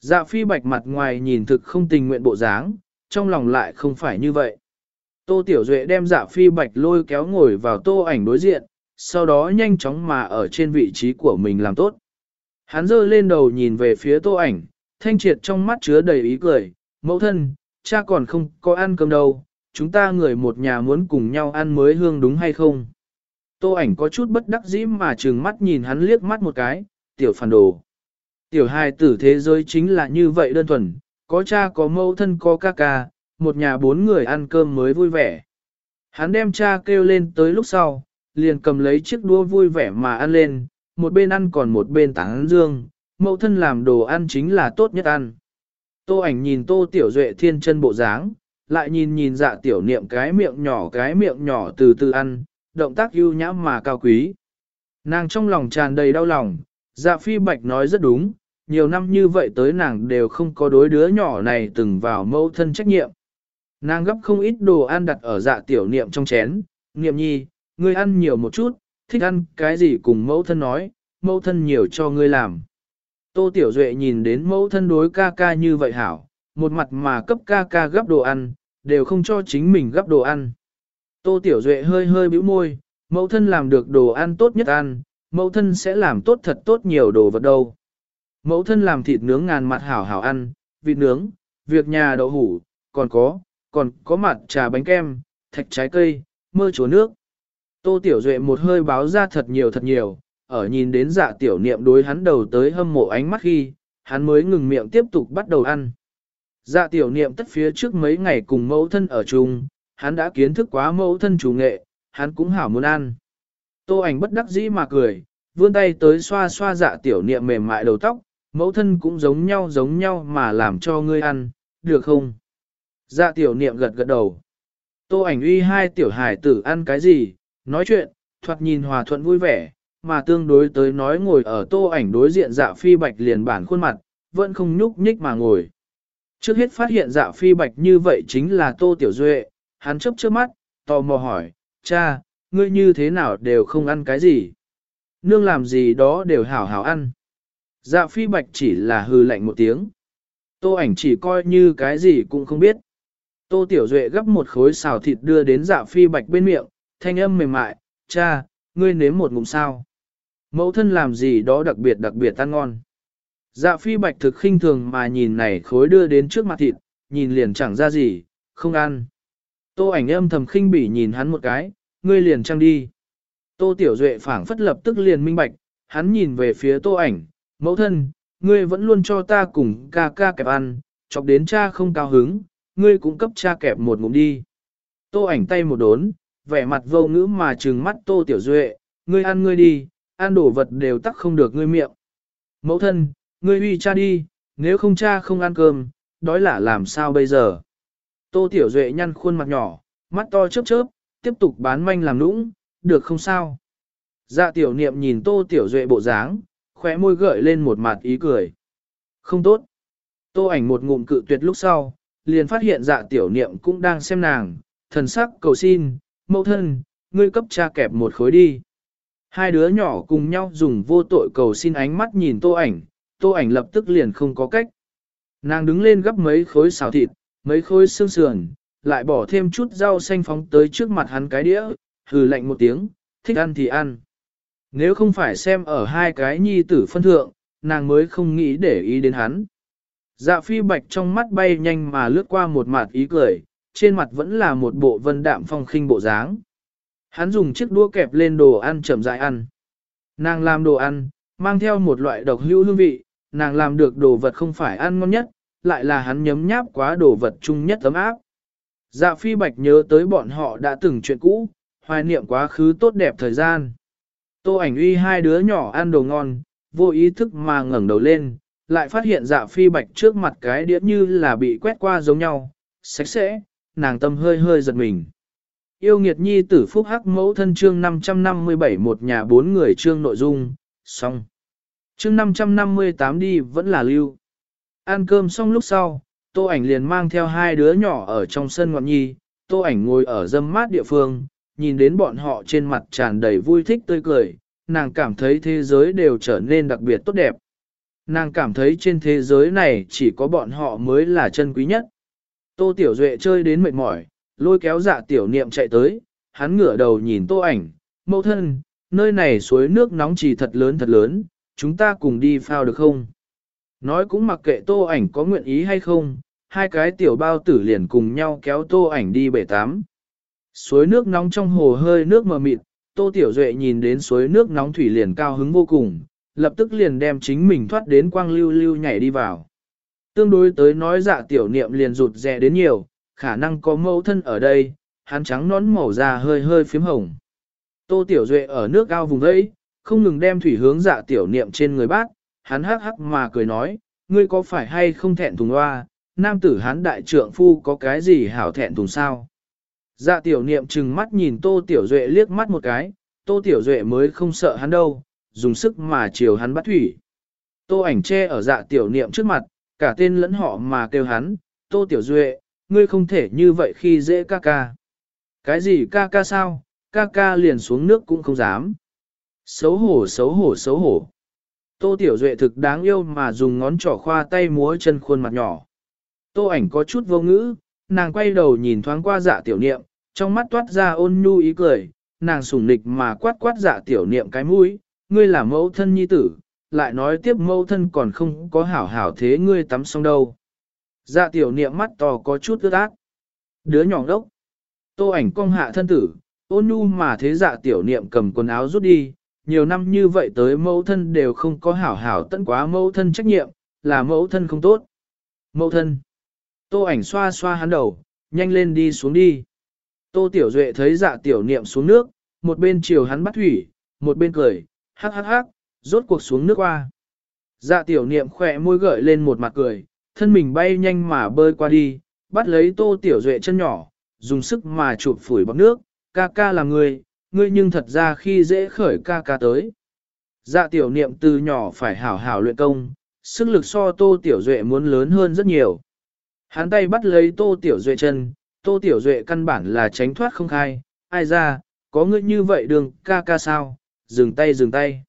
Dạ phi bạch mặt ngoài nhìn thực không tình nguyện bộ dáng, trong lòng lại không phải như vậy. Tô Tiểu Duệ đem dạ phi bạch lôi kéo ngồi vào tô ảnh đối diện, sau đó nhanh chóng mà ở trên vị trí của mình làm tốt. Hắn giơ lên đầu nhìn về phía tô ảnh, thanh triệt trong mắt chứa đầy ý cười, mẫu thân, cha còn không có ăn cơm đâu, chúng ta người một nhà muốn cùng nhau ăn mới hương đúng hay không? Tô ảnh có chút bất đắc dĩ mà trừng mắt nhìn hắn liếc mắt một cái, tiểu phản đồ. Tiểu hài tử thế giới chính là như vậy đơn thuần, có cha có mẫu thân có ca ca, một nhà bốn người ăn cơm mới vui vẻ. Hắn đem cha kêu lên tới lúc sau, liền cầm lấy chiếc đũa vui vẻ mà ăn lên, một bên ăn còn một bên tán dương, mẫu thân làm đồ ăn chính là tốt nhất ăn. Tô ảnh nhìn tô tiểu duệ thiên chân bộ dáng, lại nhìn nhìn dạ tiểu niệm cái miệng nhỏ cái miệng nhỏ từ từ ăn, động tác ưu nhã mà cao quý. Nàng trong lòng tràn đầy đau lòng, dạ phi bạch nói rất đúng, nhiều năm như vậy tới nàng đều không có đối đứa nhỏ này từng vào mẫu thân trách nhiệm. Nàng gấp không ít đồ ăn đặt ở dạ tiểu niệm trong chén, niệm nhi, ngươi ăn nhiều một chút, thích ăn cái gì cùng mẫu thân nói, mẫu thân nhiều cho ngươi làm. Tô Tiểu Duệ nhìn đến mẫu thân đối ca ca như vậy hảo, một mặt mà cấp ca ca gấp đồ ăn, đều không cho chính mình gấp đồ ăn. Tô Tiểu Duệ hơi hơi bĩu môi, mẫu thân làm được đồ ăn tốt nhất ăn, mẫu thân sẽ làm tốt thật tốt nhiều đồ vật đâu. Mẫu thân làm thịt nướng ngàn mặt hảo hảo ăn, vịt nướng, việc nhà đậu hủ, còn có, còn có mặt trà bánh kem, thạch trái cây, mơ chúa nước. Tô Tiểu Duệ một hơi báo ra thật nhiều thật nhiều, ở nhìn đến dạ tiểu niệm đối hắn đầu tới hâm mộ ánh mắt khi, hắn mới ngừng miệng tiếp tục bắt đầu ăn. Dạ tiểu niệm tất phía trước mấy ngày cùng mẫu thân ở chung, hắn đã kiến thức quá mẫu thân chủ nghệ, hắn cũng hảo muốn ăn. Tô ảnh bất đắc dĩ mà cười, vươn tay tới xoa xoa dạ tiểu niệm mềm mại đầu tóc, mẫu thân cũng giống nhau giống nhau mà làm cho ngươi ăn, được không? Dạ tiểu niệm gật gật đầu. Tô ảnh uy hai tiểu hài tử ăn cái gì, nói chuyện, thoạt nhìn hòa thuận vui vẻ, mà tương đối tới nói ngồi ở tô ảnh đối diện dạ phi bạch liền bản khuôn mặt, vẫn không nhúc nhích mà ngồi. Trước hết phát hiện dạ phi bạch như vậy chính là tô tiểu duệ, hắn chớp chớp mắt, tò mò hỏi, cha, ngươi như thế nào đều không ăn cái gì? Nương làm gì đó đều hảo hảo ăn. Dạ phi bạch chỉ là hư lạnh một tiếng. Tô ảnh chỉ coi như cái gì cũng không biết. Tô tiểu duệ gấp một khối xào thịt đưa đến dạ phi bạch bên miệng, thanh âm mềm mại, cha, ngươi nếm một ngụm sao. Mẫu thân làm gì đó đặc biệt đặc biệt ăn ngon. Dạ phi bạch thực khinh thường mà nhìn này khối đưa đến trước mặt thịt, nhìn liền chẳng ra gì, không ăn. Tô ảnh âm thầm khinh bỉ nhìn hắn một cái, ngươi liền trăng đi. Tô tiểu duệ phảng phất lập tức liền minh bạch, hắn nhìn về phía tô ảnh, mẫu thân, ngươi vẫn luôn cho ta cùng ca ca kẹp ăn, chọc đến cha không cao hứng, ngươi cũng cấp cha kẹp một ngụm đi. Tô ảnh tay một đốn, vẻ mặt vô ngữ mà trừng mắt tô tiểu duệ, ngươi ăn ngươi đi, ăn đồ vật đều tắc không được ngươi miệng. Mẫu thân, ngươi uy cha đi, nếu không cha không ăn cơm, đói là làm sao bây giờ? Tô Tiểu Duệ nhăn khuôn mặt nhỏ, mắt to chớp chớp, tiếp tục bán manh làm nũng, được không sao? Dạ tiểu niệm nhìn Tô Tiểu Duệ bộ dáng, khóe môi gợi lên một mặt ý cười. Không tốt. Tô ảnh một ngụm cự tuyệt lúc sau, liền phát hiện dạ tiểu niệm cũng đang xem nàng, thần sắc cầu xin, mẫu thân, ngươi cấp cha kẹp một khối đi. Hai đứa nhỏ cùng nhau dùng vô tội cầu xin ánh mắt nhìn tô ảnh, tô ảnh lập tức liền không có cách. Nàng đứng lên gấp mấy khối xào thịt, mấy khối xương sườn, lại bỏ thêm chút rau xanh phóng tới trước mặt hắn cái đĩa, hừ lạnh một tiếng, thích ăn thì ăn. Nếu không phải xem ở hai cái nhi tử phân thượng, nàng mới không nghĩ để ý đến hắn. Dạ phi bạch trong mắt bay nhanh mà lướt qua một mặt ý cười, trên mặt vẫn là một bộ vân đạm phong khinh bộ dáng. Hắn dùng chiếc đũa kẹp lên đồ ăn chậm rãi ăn. Nàng làm đồ ăn, mang theo một loại độc hữu hương vị, nàng làm được đồ vật không phải ăn ngon nhất, lại là hắn nhấm nháp quá đồ vật chung nhất ấm áp. Dạ phi bạch nhớ tới bọn họ đã từng chuyện cũ, hoài niệm quá khứ tốt đẹp thời gian. Tô ảnh uy hai đứa nhỏ ăn đồ ngon, vô ý thức mà ngẩng đầu lên, lại phát hiện dạ phi bạch trước mặt cái đĩa như là bị quét qua giống nhau, sạch sẽ, nàng tâm hơi hơi giật mình. Yêu nghiệt nhi tử phúc hắc mẫu thân chương 557 một nhà bốn người chương nội dung, xong. Chương 558 đi vẫn là lưu. Ăn cơm xong lúc sau, tô ảnh liền mang theo hai đứa nhỏ ở trong sân ngọn nhi, tô ảnh ngồi ở dâm mát địa phương, nhìn đến bọn họ trên mặt tràn đầy vui thích tươi cười, nàng cảm thấy thế giới đều trở nên đặc biệt tốt đẹp. Nàng cảm thấy trên thế giới này chỉ có bọn họ mới là chân quý nhất. Tô Tiểu Duệ chơi đến mệt mỏi, lôi kéo dạ tiểu niệm chạy tới, hắn ngửa đầu nhìn tô ảnh, mẫu thân, nơi này suối nước nóng chỉ thật lớn thật lớn, chúng ta cùng đi phao được không? Nói cũng mặc kệ tô ảnh có nguyện ý hay không, hai cái tiểu bao tử liền cùng nhau kéo tô ảnh đi bể tắm. Suối nước nóng trong hồ hơi nước mờ mịt, tô tiểu duệ nhìn đến suối nước nóng thủy liền cao hứng vô cùng, lập tức liền đem chính mình thoát đến quang lưu lưu nhảy đi vào. Tương đối tới nói dạ tiểu niệm liền rụt rè đến nhiều, khả năng có mẫu thân ở đây, hắn trắng nón màu da hơi hơi phím hồng. Tô Tiểu Duệ ở nước ao vùng đấy, không ngừng đem thủy hướng dạ tiểu niệm trên người bác, hắn hắc hắc mà cười nói, ngươi có phải hay không thẹn thùng hoa, nam tử hắn đại trượng phu có cái gì hảo thẹn thùng sao. Dạ tiểu niệm trừng mắt nhìn tô tiểu duệ liếc mắt một cái, tô tiểu duệ mới không sợ hắn đâu, dùng sức mà chiều hắn bắt thủy. Tô ảnh che ở dạ tiểu niệm trước mặt, cả tên lẫn họ mà kêu hắn, tô tiểu duệ, ngươi không thể như vậy khi dễ ca ca. Cái gì ca ca sao, ca ca liền xuống nước cũng không dám. Xấu hổ xấu hổ xấu hổ. Tô Tiểu Duệ thực đáng yêu mà dùng ngón trỏ khoa tay múa chân khuôn mặt nhỏ. Tô ảnh có chút vô ngữ, nàng quay đầu nhìn thoáng qua dạ tiểu niệm, trong mắt toát ra ôn nhu ý cười, nàng sủng nịch mà quát quát dạ tiểu niệm cái mũi, ngươi là mẫu thân nhi tử, lại nói tiếp mẫu thân còn không có hảo hảo thế ngươi tắm xong đâu. Dạ tiểu niệm mắt to có chút ướt át. Đứa nhỏ đốc. Tô ảnh cong hạ thân tử, ôn nhu mà thế dạ tiểu niệm cầm quần áo rút đi, nhiều năm như vậy tới mẫu thân đều không có hảo hảo tận quá mẫu thân trách nhiệm, là mẫu thân không tốt. Mẫu thân. Tô ảnh xoa xoa hắn đầu, nhanh lên đi xuống đi. Tô Tiểu Duệ thấy dạ tiểu niệm xuống nước, một bên chiều hắn bắt thủy, một bên cười, hắc hắc hắc, rốt cuộc xuống nước qua. Dạ tiểu niệm khỏe môi gợi lên một mặt cười, thân mình bay nhanh mà bơi qua đi, bắt lấy Tô Tiểu Duệ chân nhỏ, dùng sức mà chụp phủi bọc nước, ca ca là người, ngươi nhưng thật ra khi dễ khởi ca ca tới. Dạ tiểu niệm từ nhỏ phải hảo hảo luyện công, sức lực so tô tiểu duệ muốn lớn hơn rất nhiều. Hắn tay bắt lấy tô tiểu duệ chân, tô tiểu duệ căn bản là tránh thoát không khai, ai ra, có ngươi như vậy đường ca ca sao, dừng tay dừng tay.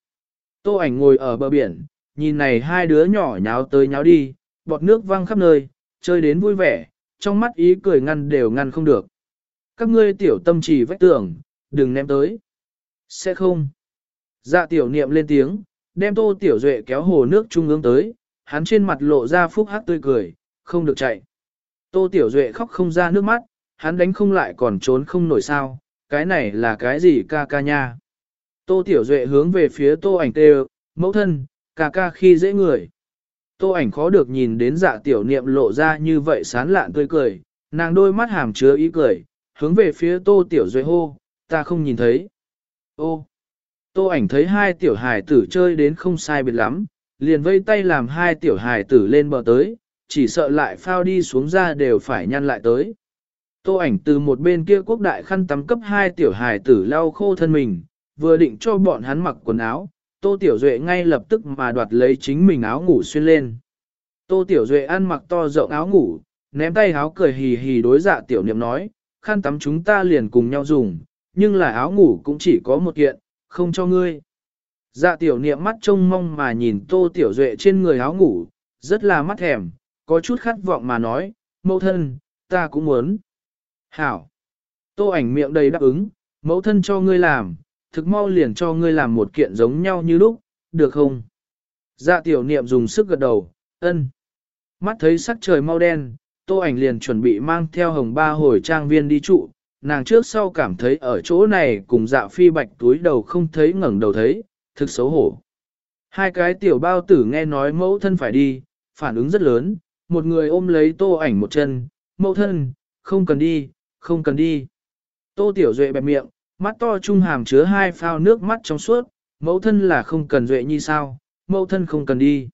Tô ảnh ngồi ở bờ biển, nhìn này hai đứa nhỏ nháo tới nháo đi, bọt nước văng khắp nơi, chơi đến vui vẻ, trong mắt ý cười ngăn đều ngăn không được. Các ngươi tiểu tâm trì vách tường, đừng ném tới. Sẽ không. Dạ tiểu niệm lên tiếng, đem tô tiểu duệ kéo hồ nước trung ương tới, hắn trên mặt lộ ra phúc hắc tươi cười, không được chạy. Tô tiểu duệ khóc không ra nước mắt, hắn đánh không lại còn trốn không nổi sao, cái này là cái gì ca ca nha. Tô tiểu duệ hướng về phía tô ảnh tê mẫu thân, ca ca khi dễ người. Tô ảnh khó được nhìn đến dạ tiểu niệm lộ ra như vậy sán lạn tươi cười, nàng đôi mắt hàm chứa ý cười, hướng về phía tô tiểu duệ hô, ta không nhìn thấy. Ô, tô ảnh thấy hai tiểu hài tử chơi đến không sai biệt lắm, liền vây tay làm hai tiểu hài tử lên bờ tới, chỉ sợ lại phao đi xuống ra đều phải nhăn lại tới. Tô ảnh từ một bên kia quốc đại khăn tắm cấp hai tiểu hài tử lau khô thân mình, vừa định cho bọn hắn mặc quần áo, Tô Tiểu Duệ ngay lập tức mà đoạt lấy chính mình áo ngủ xuyên lên. Tô Tiểu Duệ ăn mặc to rộng áo ngủ, ném tay áo cười hì hì đối dạ tiểu niệm nói, khăn tắm chúng ta liền cùng nhau dùng, nhưng là áo ngủ cũng chỉ có một kiện, không cho ngươi. Dạ tiểu niệm mắt trông mong mà nhìn tô tiểu duệ trên người áo ngủ, rất là mắt thèm, có chút khát vọng mà nói, mẫu thân, ta cũng muốn. Hảo. Tô ảnh miệng đầy đáp ứng, mẫu thân cho ngươi làm, thực mau liền cho ngươi làm một kiện giống nhau như lúc, được không? Dạ tiểu niệm dùng sức gật đầu, ân. Mắt thấy sắc trời mau đen, tô ảnh liền chuẩn bị mang theo hồng ba hồi trang viên đi trụ, nàng trước sau cảm thấy ở chỗ này cùng dạ phi bạch túi đầu không thấy ngẩng đầu thấy, thực xấu hổ. Hai cái tiểu bao tử nghe nói mẫu thân phải đi, phản ứng rất lớn, một người ôm lấy tô ảnh một chân, mẫu thân, không cần đi, không cần đi. Tô tiểu duệ bẹp miệng, mắt to trung hàm chứa hai phao nước mắt trong suốt, mẫu thân là không cần duệ Nhi sao, mẫu thân không cần đi.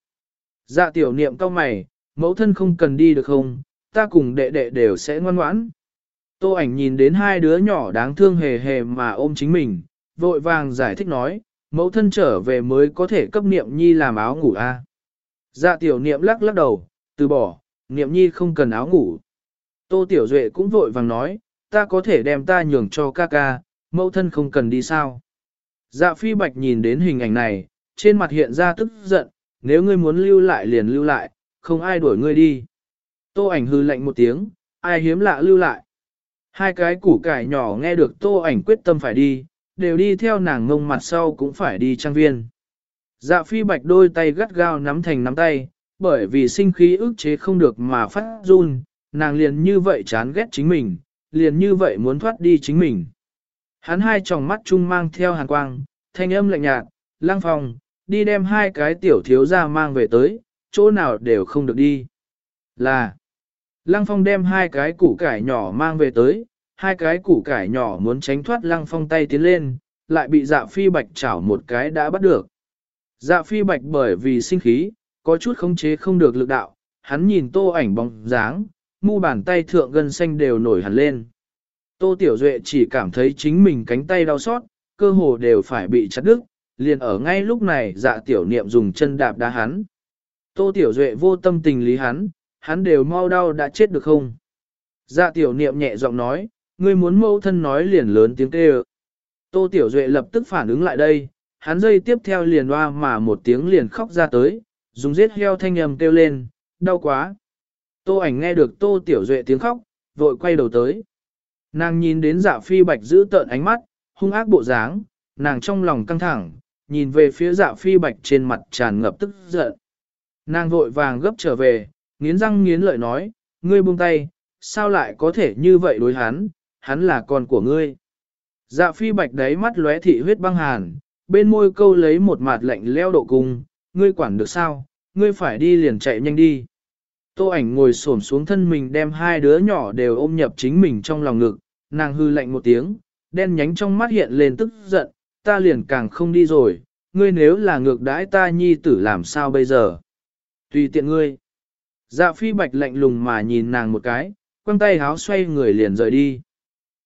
Dạ tiểu niệm cao mày, mẫu thân không cần đi được không, ta cùng đệ đệ đều sẽ ngoan ngoãn. Tô ảnh nhìn đến hai đứa nhỏ đáng thương hề hề mà ôm chính mình, vội vàng giải thích nói, mẫu thân trở về mới có thể cấp niệm nhi làm áo ngủ a. Dạ tiểu niệm lắc lắc đầu, từ bỏ, niệm nhi không cần áo ngủ. Tô tiểu duệ cũng vội vàng nói, ta có thể đem ta nhường cho ca ca, mẫu thân không cần đi sao. Dạ phi bạch nhìn đến hình ảnh này, trên mặt hiện ra tức giận, nếu ngươi muốn lưu lại liền lưu lại, không ai đuổi ngươi đi. Tô ảnh hư lạnh một tiếng, ai hiếm lạ lưu lại. Hai cái củ cải nhỏ nghe được tô ảnh quyết tâm phải đi, đều đi theo nàng ngông mặt sau cũng phải đi trang viên. Dạ phi bạch đôi tay gắt gao nắm thành nắm tay, bởi vì sinh khí ức chế không được mà phát run, nàng liền như vậy chán ghét chính mình, liền như vậy muốn thoát đi chính mình. Hắn hai tròng mắt chung mang theo hàn quang, thanh âm lạnh nhạt, lang phòng, đi đem hai cái tiểu thiếu ra mang về tới, chỗ nào đều không được đi. Là, Lăng Phong đem hai cái củ cải nhỏ mang về tới, hai cái củ cải nhỏ muốn tránh thoát Lăng Phong tay tiến lên, lại bị dạ phi bạch chảo một cái đã bắt được. Dạ phi bạch bởi vì sinh khí, có chút khống chế không được lực đạo, hắn nhìn tô ảnh bóng dáng, mu bàn tay thượng gân xanh đều nổi hẳn lên. Tô Tiểu Duệ chỉ cảm thấy chính mình cánh tay đau xót, cơ hồ đều phải bị chặt đứt, liền ở ngay lúc này dạ tiểu niệm dùng chân đạp đá hắn. Tô Tiểu Duệ vô tâm tình lý hắn, hắn đều mau đau đã chết được không? Dạ tiểu niệm nhẹ giọng nói, ngươi muốn mẫu thân nói liền lớn tiếng kêu. Tô Tiểu Duệ lập tức phản ứng lại đây, hắn dây tiếp theo liền hoa mà một tiếng liền khóc ra tới, dùng giết heo thanh âm kêu lên, đau quá. Tô ảnh nghe được Tô Tiểu Duệ tiếng khóc, vội quay đầu tới. Nàng nhìn đến dạ phi bạch giữ tợn ánh mắt, hung ác bộ dáng, nàng trong lòng căng thẳng, nhìn về phía dạ phi bạch trên mặt tràn ngập tức giận. Nàng vội vàng gấp trở về, nghiến răng nghiến lợi nói, ngươi buông tay, sao lại có thể như vậy đối hắn, hắn là con của ngươi. Dạ phi bạch đáy mắt lóe thị huyết băng hàn, bên môi câu lấy một mặt lạnh leo độ cung, ngươi quản được sao, ngươi phải đi liền chạy nhanh đi. Tô ảnh ngồi xổm xuống thân mình đem hai đứa nhỏ đều ôm nhập chính mình trong lòng ngực, nàng hư lạnh một tiếng, đen nhánh trong mắt hiện lên tức giận, ta liền càng không đi rồi, ngươi nếu là ngược đãi ta nhi tử làm sao bây giờ? Tùy tiện ngươi. Dạ phi bạch lạnh lùng mà nhìn nàng một cái, quăng tay háo xoay người liền rời đi.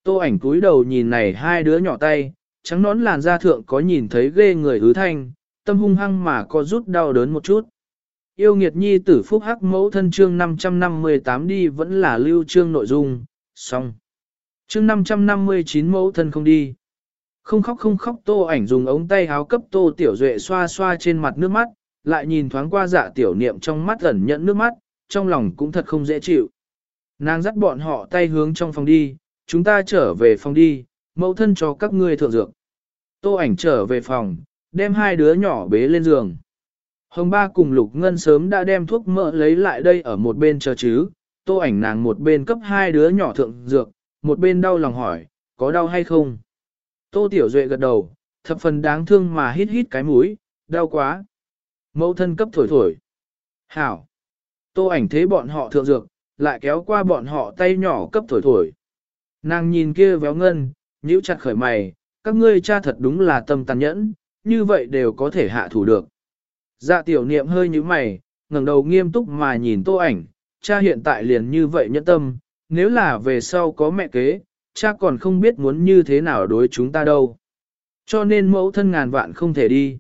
Tô ảnh cúi đầu nhìn này hai đứa nhỏ tay, trắng nón làn da thượng có nhìn thấy ghê người hứ thanh, tâm hung hăng mà có rút đau đớn một chút. Yêu nghiệt nhi tử phúc hắc mẫu thân chương 558 đi vẫn là lưu chương nội dung, xong. Chương 559 mẫu thân không đi. Không khóc không khóc tô ảnh dùng ống tay áo cấp tô tiểu duệ xoa xoa trên mặt nước mắt, lại nhìn thoáng qua dạ tiểu niệm trong mắt ẩn nhận nước mắt, trong lòng cũng thật không dễ chịu. Nàng dắt bọn họ tay hướng trong phòng đi, chúng ta trở về phòng đi, mẫu thân cho các ngươi thượng dược. Tô ảnh trở về phòng, đem hai đứa nhỏ bế lên giường. Hồng ba cùng lục ngân sớm đã đem thuốc mỡ lấy lại đây ở một bên chờ chứ, tô ảnh nàng một bên cấp hai đứa nhỏ thượng dược, một bên đau lòng hỏi, có đau hay không? Tô Tiểu Duệ gật đầu, thập phần đáng thương mà hít hít cái mũi, đau quá. Mẫu thân cấp thổi thổi. Hảo. Tô ảnh thế bọn họ thượng dược, lại kéo qua bọn họ tay nhỏ cấp thổi thổi. Nàng nhìn kia véo ngân, nhíu chặt khởi mày, các ngươi cha thật đúng là tâm tàn nhẫn, như vậy đều có thể hạ thủ được. Dạ tiểu niệm hơi nhíu mày, ngẩng đầu nghiêm túc mà nhìn tô ảnh, cha hiện tại liền như vậy nhẫn tâm, nếu là về sau có mẹ kế, cha còn không biết muốn như thế nào đối chúng ta đâu. Cho nên mẫu thân ngàn vạn không thể đi.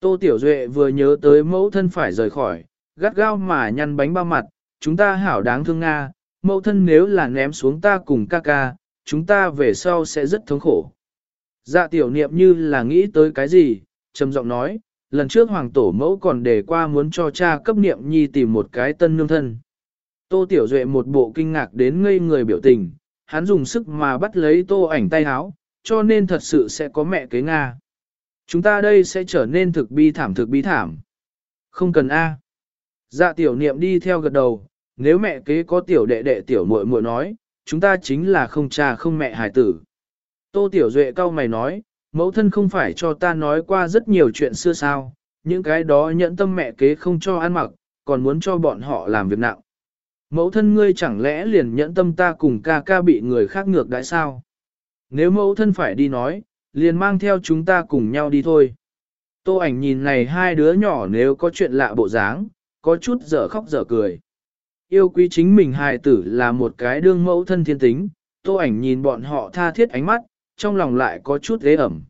Tô Tiểu Duệ vừa nhớ tới mẫu thân phải rời khỏi, gắt gao mà nhăn bánh bao mặt, chúng ta hảo đáng thương Nga, mẫu thân nếu là ném xuống ta cùng ca ca, chúng ta về sau sẽ rất thống khổ. Dạ tiểu niệm như là nghĩ tới cái gì, trầm giọng nói, lần trước hoàng tổ mẫu còn để qua muốn cho cha cấp niệm nhi tìm một cái tân nương thân. Tô tiểu duệ một bộ kinh ngạc đến ngây người biểu tình, hắn dùng sức mà bắt lấy tô ảnh tay háo, cho nên thật sự sẽ có mẹ kế Nga. Chúng ta đây sẽ trở nên thực bi thảm thực bi thảm. Không cần A. Dạ tiểu niệm đi theo gật đầu, nếu mẹ kế có tiểu đệ đệ tiểu muội muội nói, chúng ta chính là không cha không mẹ hài tử. Tô tiểu duệ cau mày nói, mẫu thân không phải cho ta nói qua rất nhiều chuyện xưa sao, những cái đó nhẫn tâm mẹ kế không cho ăn mặc, còn muốn cho bọn họ làm việc nặng. Mẫu thân ngươi chẳng lẽ liền nhẫn tâm ta cùng ca ca bị người khác ngược đãi sao? Nếu mẫu thân phải đi nói, liền mang theo chúng ta cùng nhau đi thôi. Tô ảnh nhìn này hai đứa nhỏ nếu có chuyện lạ bộ dáng, có chút dở khóc dở cười. Yêu quý chính mình hài tử là một cái đương mẫu thân thiên tính, tô ảnh nhìn bọn họ tha thiết ánh mắt, trong lòng lại có chút ghế ẩm.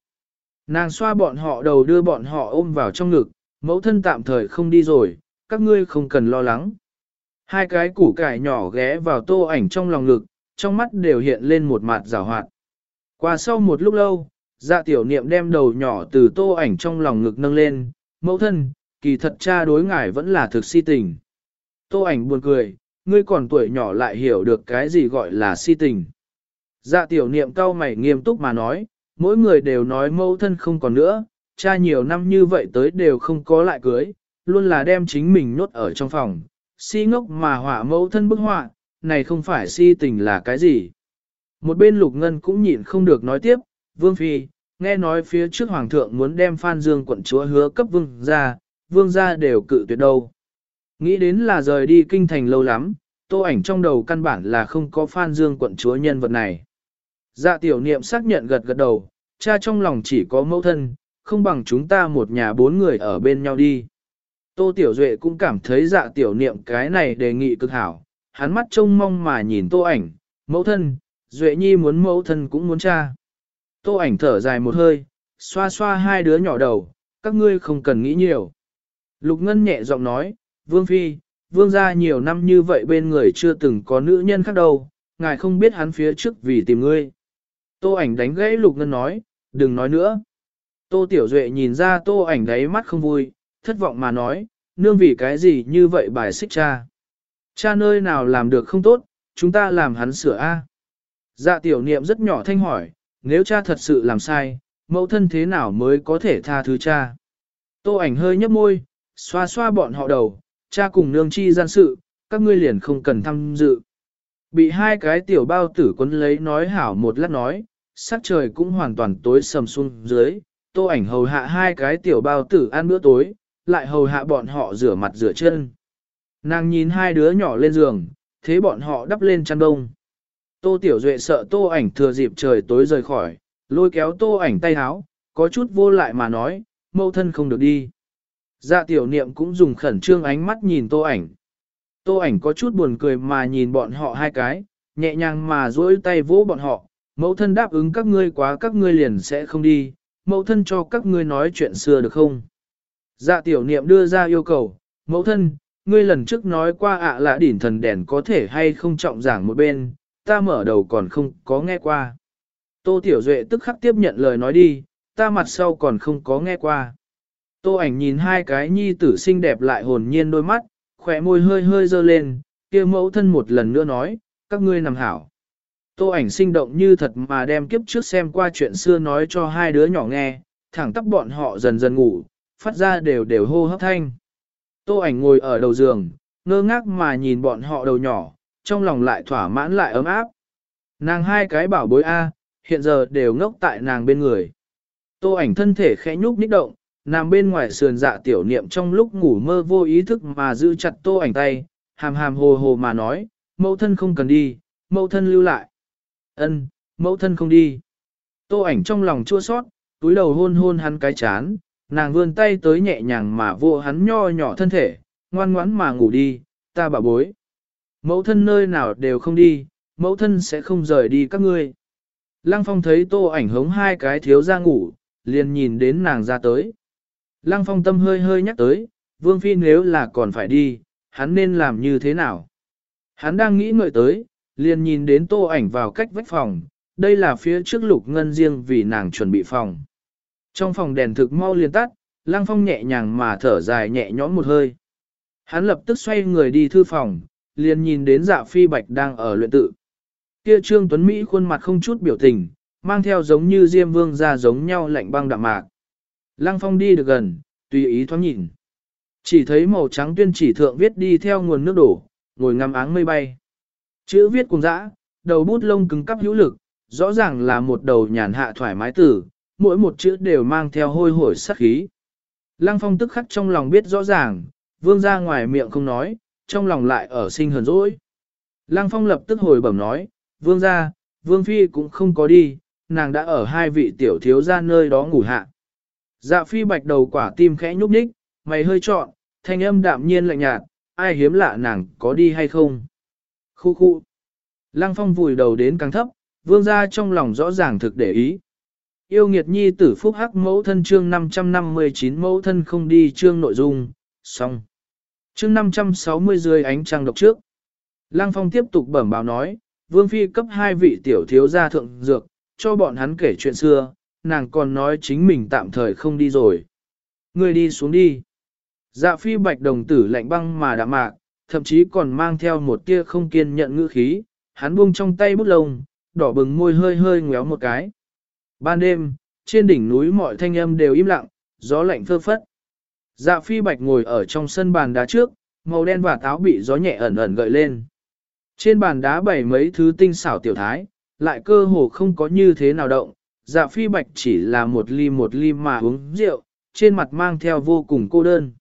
Nàng xoa bọn họ đầu đưa bọn họ ôm vào trong ngực, mẫu thân tạm thời không đi rồi, các ngươi không cần lo lắng. Hai cái củ cải nhỏ ghé vào tô ảnh trong lòng ngực, trong mắt đều hiện lên một mặt rào hoạt. Qua sau một lúc lâu, dạ tiểu niệm đem đầu nhỏ từ tô ảnh trong lòng ngực nâng lên, mẫu thân, kỳ thật cha đối ngài vẫn là thực si tình. Tô ảnh buồn cười, ngươi còn tuổi nhỏ lại hiểu được cái gì gọi là si tình. Dạ tiểu niệm cao mày nghiêm túc mà nói, mỗi người đều nói mẫu thân không còn nữa, cha nhiều năm như vậy tới đều không có lại cưới, luôn là đem chính mình nhốt ở trong phòng, si ngốc mà họa mẫu thân bức họa, này không phải si tình là cái gì. Một bên lục ngân cũng nhịn không được nói tiếp, vương phi, nghe nói phía trước hoàng thượng muốn đem Phan Dương quận chúa hứa cấp vương ra, vương ra đều cự tuyệt đâu. Nghĩ đến là rời đi kinh thành lâu lắm, tô ảnh trong đầu căn bản là không có Phan Dương quận chúa nhân vật này. Dạ tiểu niệm xác nhận gật gật đầu, cha trong lòng chỉ có mẫu thân, không bằng chúng ta một nhà bốn người ở bên nhau đi. Tô Tiểu Duệ cũng cảm thấy dạ tiểu niệm cái này đề nghị cực hảo, hắn mắt trông mong mà nhìn tô ảnh, mẫu thân, Duệ Nhi muốn mẫu thân cũng muốn cha. Tô ảnh thở dài một hơi, xoa xoa hai đứa nhỏ đầu, các ngươi không cần nghĩ nhiều. Lục Ngân nhẹ giọng nói, Vương Phi, Vương gia nhiều năm như vậy bên người chưa từng có nữ nhân khác đâu, ngài không biết hắn phía trước vì tìm ngươi. Tô ảnh đánh gãy Lục Ngân nói, đừng nói nữa. Tô Tiểu Duệ nhìn ra tô ảnh đáy mắt không vui, thất vọng mà nói, nương vì cái gì như vậy bài xích cha. Cha nơi nào làm được không tốt, chúng ta làm hắn sửa A. Dạ tiểu niệm rất nhỏ thanh hỏi, nếu cha thật sự làm sai, mẫu thân thế nào mới có thể tha thứ cha. Tô ảnh hơi nhấp môi, xoa xoa bọn họ đầu, cha cùng nương chi gian sự, các ngươi liền không cần tham dự. Bị hai cái tiểu bao tử quấn lấy nói hảo một lát nói, sắc trời cũng hoàn toàn tối sầm xuống dưới, tô ảnh hầu hạ hai cái tiểu bao tử ăn bữa tối, lại hầu hạ bọn họ rửa mặt rửa chân. Nàng nhìn hai đứa nhỏ lên giường, thế bọn họ đắp lên chăn đông. Tô Tiểu Duệ sợ tô ảnh thừa dịp trời tối rời khỏi, lôi kéo tô ảnh tay háo, có chút vô lại mà nói, mâu thân không được đi. Dạ tiểu niệm cũng dùng khẩn trương ánh mắt nhìn tô ảnh. Tô ảnh có chút buồn cười mà nhìn bọn họ hai cái, nhẹ nhàng mà duỗi tay vỗ bọn họ, mẫu thân đáp ứng các ngươi quá các ngươi liền sẽ không đi, mẫu thân cho các ngươi nói chuyện xưa được không? Dạ tiểu niệm đưa ra yêu cầu, mẫu thân, ngươi lần trước nói qua ạ à là đỉnh thần đèn có thể hay không trọng giảng một bên, ta mở đầu còn không có nghe qua. Tô Tiểu Duệ tức khắc tiếp nhận lời nói đi, ta mặt sau còn không có nghe qua. Tô ảnh nhìn hai cái nhi tử xinh đẹp lại hồn nhiên đôi mắt, khỏe môi hơi hơi dơ lên, kia mẫu thân một lần nữa nói, các ngươi nằm hảo. Tô ảnh sinh động như thật mà đem kiếp trước xem qua chuyện xưa nói cho hai đứa nhỏ nghe, thẳng tắp bọn họ dần dần ngủ, phát ra đều đều hô hấp thanh. Tô ảnh ngồi ở đầu giường, ngơ ngác mà nhìn bọn họ đầu nhỏ, trong lòng lại thỏa mãn lại ấm áp. Nàng hai cái bảo bối A, hiện giờ đều ngốc tại nàng bên người. Tô ảnh thân thể khẽ nhúc nhích động, nằm bên ngoài sườn dạ tiểu niệm trong lúc ngủ mơ vô ý thức mà giữ chặt tô ảnh tay, hàm hàm hồ hồ mà nói, mẫu thân không cần đi, mẫu thân lưu lại. Ân, mẫu thân không đi. Tô ảnh trong lòng chua xót, túi đầu hôn hôn hắn cái chán, nàng vươn tay tới nhẹ nhàng mà vô hắn nho nhỏ thân thể, ngoan ngoãn mà ngủ đi, ta bảo bối. Mẫu thân nơi nào đều không đi, mẫu thân sẽ không rời đi các ngươi. Lăng Phong thấy tô ảnh hống hai cái thiếu ra ngủ, liền nhìn đến nàng ra tới. Lăng Phong tâm hơi hơi nhắc tới, Vương Phi nếu là còn phải đi, hắn nên làm như thế nào? Hắn đang nghĩ ngợi tới, liền nhìn đến tô ảnh vào cách vách phòng, đây là phía trước lục ngân riêng vì nàng chuẩn bị phòng. Trong phòng đèn thực mau liền tắt, Lăng Phong nhẹ nhàng mà thở dài nhẹ nhõm một hơi. Hắn lập tức xoay người đi thư phòng, liền nhìn đến dạ phi bạch đang ở luyện tự. Kia Trương Tuấn Mỹ khuôn mặt không chút biểu tình, mang theo giống như Diêm Vương ra giống nhau lạnh băng đạm mạc. Lăng Phong đi được gần, tùy ý thoáng nhìn. Chỉ thấy màu trắng tuyên chỉ thượng viết đi theo nguồn nước đổ, ngồi ngắm áng mây bay. Chữ viết cùng dã, đầu bút lông cứng cắp hữu lực, rõ ràng là một đầu nhàn hạ thoải mái tử, mỗi một chữ đều mang theo hôi hổi sắc khí. Lăng phong tức khắc trong lòng biết rõ ràng, vương ra ngoài miệng không nói, trong lòng lại ở sinh hờn dỗi. Lăng phong lập tức hồi bẩm nói, vương ra, vương phi cũng không có đi, nàng đã ở hai vị tiểu thiếu ra nơi đó ngủ hạ. Dạ phi bạch đầu quả tim khẽ nhúc nhích, mày hơi trọn, thanh âm đạm nhiên lạnh nhạt, ai hiếm lạ nàng có đi hay không. Khu khu. Lăng phong vùi đầu đến càng thấp, vương ra trong lòng rõ ràng thực để ý. Yêu nghiệt nhi tử phúc hắc mẫu thân chương 559 mẫu thân không đi chương nội dung, xong. Chương 560 dưới ánh trăng độc trước. Lăng Phong tiếp tục bẩm báo nói, Vương Phi cấp hai vị tiểu thiếu gia thượng dược, cho bọn hắn kể chuyện xưa, nàng còn nói chính mình tạm thời không đi rồi. Người đi xuống đi. Dạ Phi bạch đồng tử lạnh băng mà đạm mạc, thậm chí còn mang theo một tia không kiên nhận ngữ khí, hắn buông trong tay bút lông, đỏ bừng môi hơi hơi ngéo một cái. Ban đêm, trên đỉnh núi mọi thanh âm đều im lặng, gió lạnh phơ phất. Dạ phi bạch ngồi ở trong sân bàn đá trước, màu đen và táo bị gió nhẹ ẩn ẩn gợi lên. Trên bàn đá bày mấy thứ tinh xảo tiểu thái, lại cơ hồ không có như thế nào động. Dạ phi bạch chỉ là một ly một ly mà uống rượu, trên mặt mang theo vô cùng cô đơn.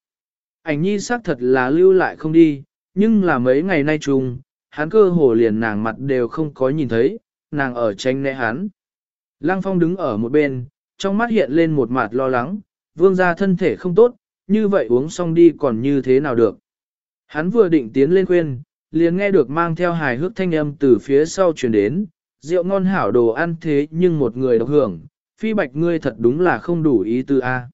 Ảnh nhi xác thật là lưu lại không đi, nhưng là mấy ngày nay chung, hắn cơ hồ liền nàng mặt đều không có nhìn thấy, nàng ở tranh né hắn. Lăng Phong đứng ở một bên, trong mắt hiện lên một mặt lo lắng, vương gia thân thể không tốt, như vậy uống xong đi còn như thế nào được. Hắn vừa định tiến lên khuyên, liền nghe được mang theo hài hước thanh âm từ phía sau truyền đến, rượu ngon hảo đồ ăn thế nhưng một người độc hưởng, phi bạch ngươi thật đúng là không đủ ý tư A.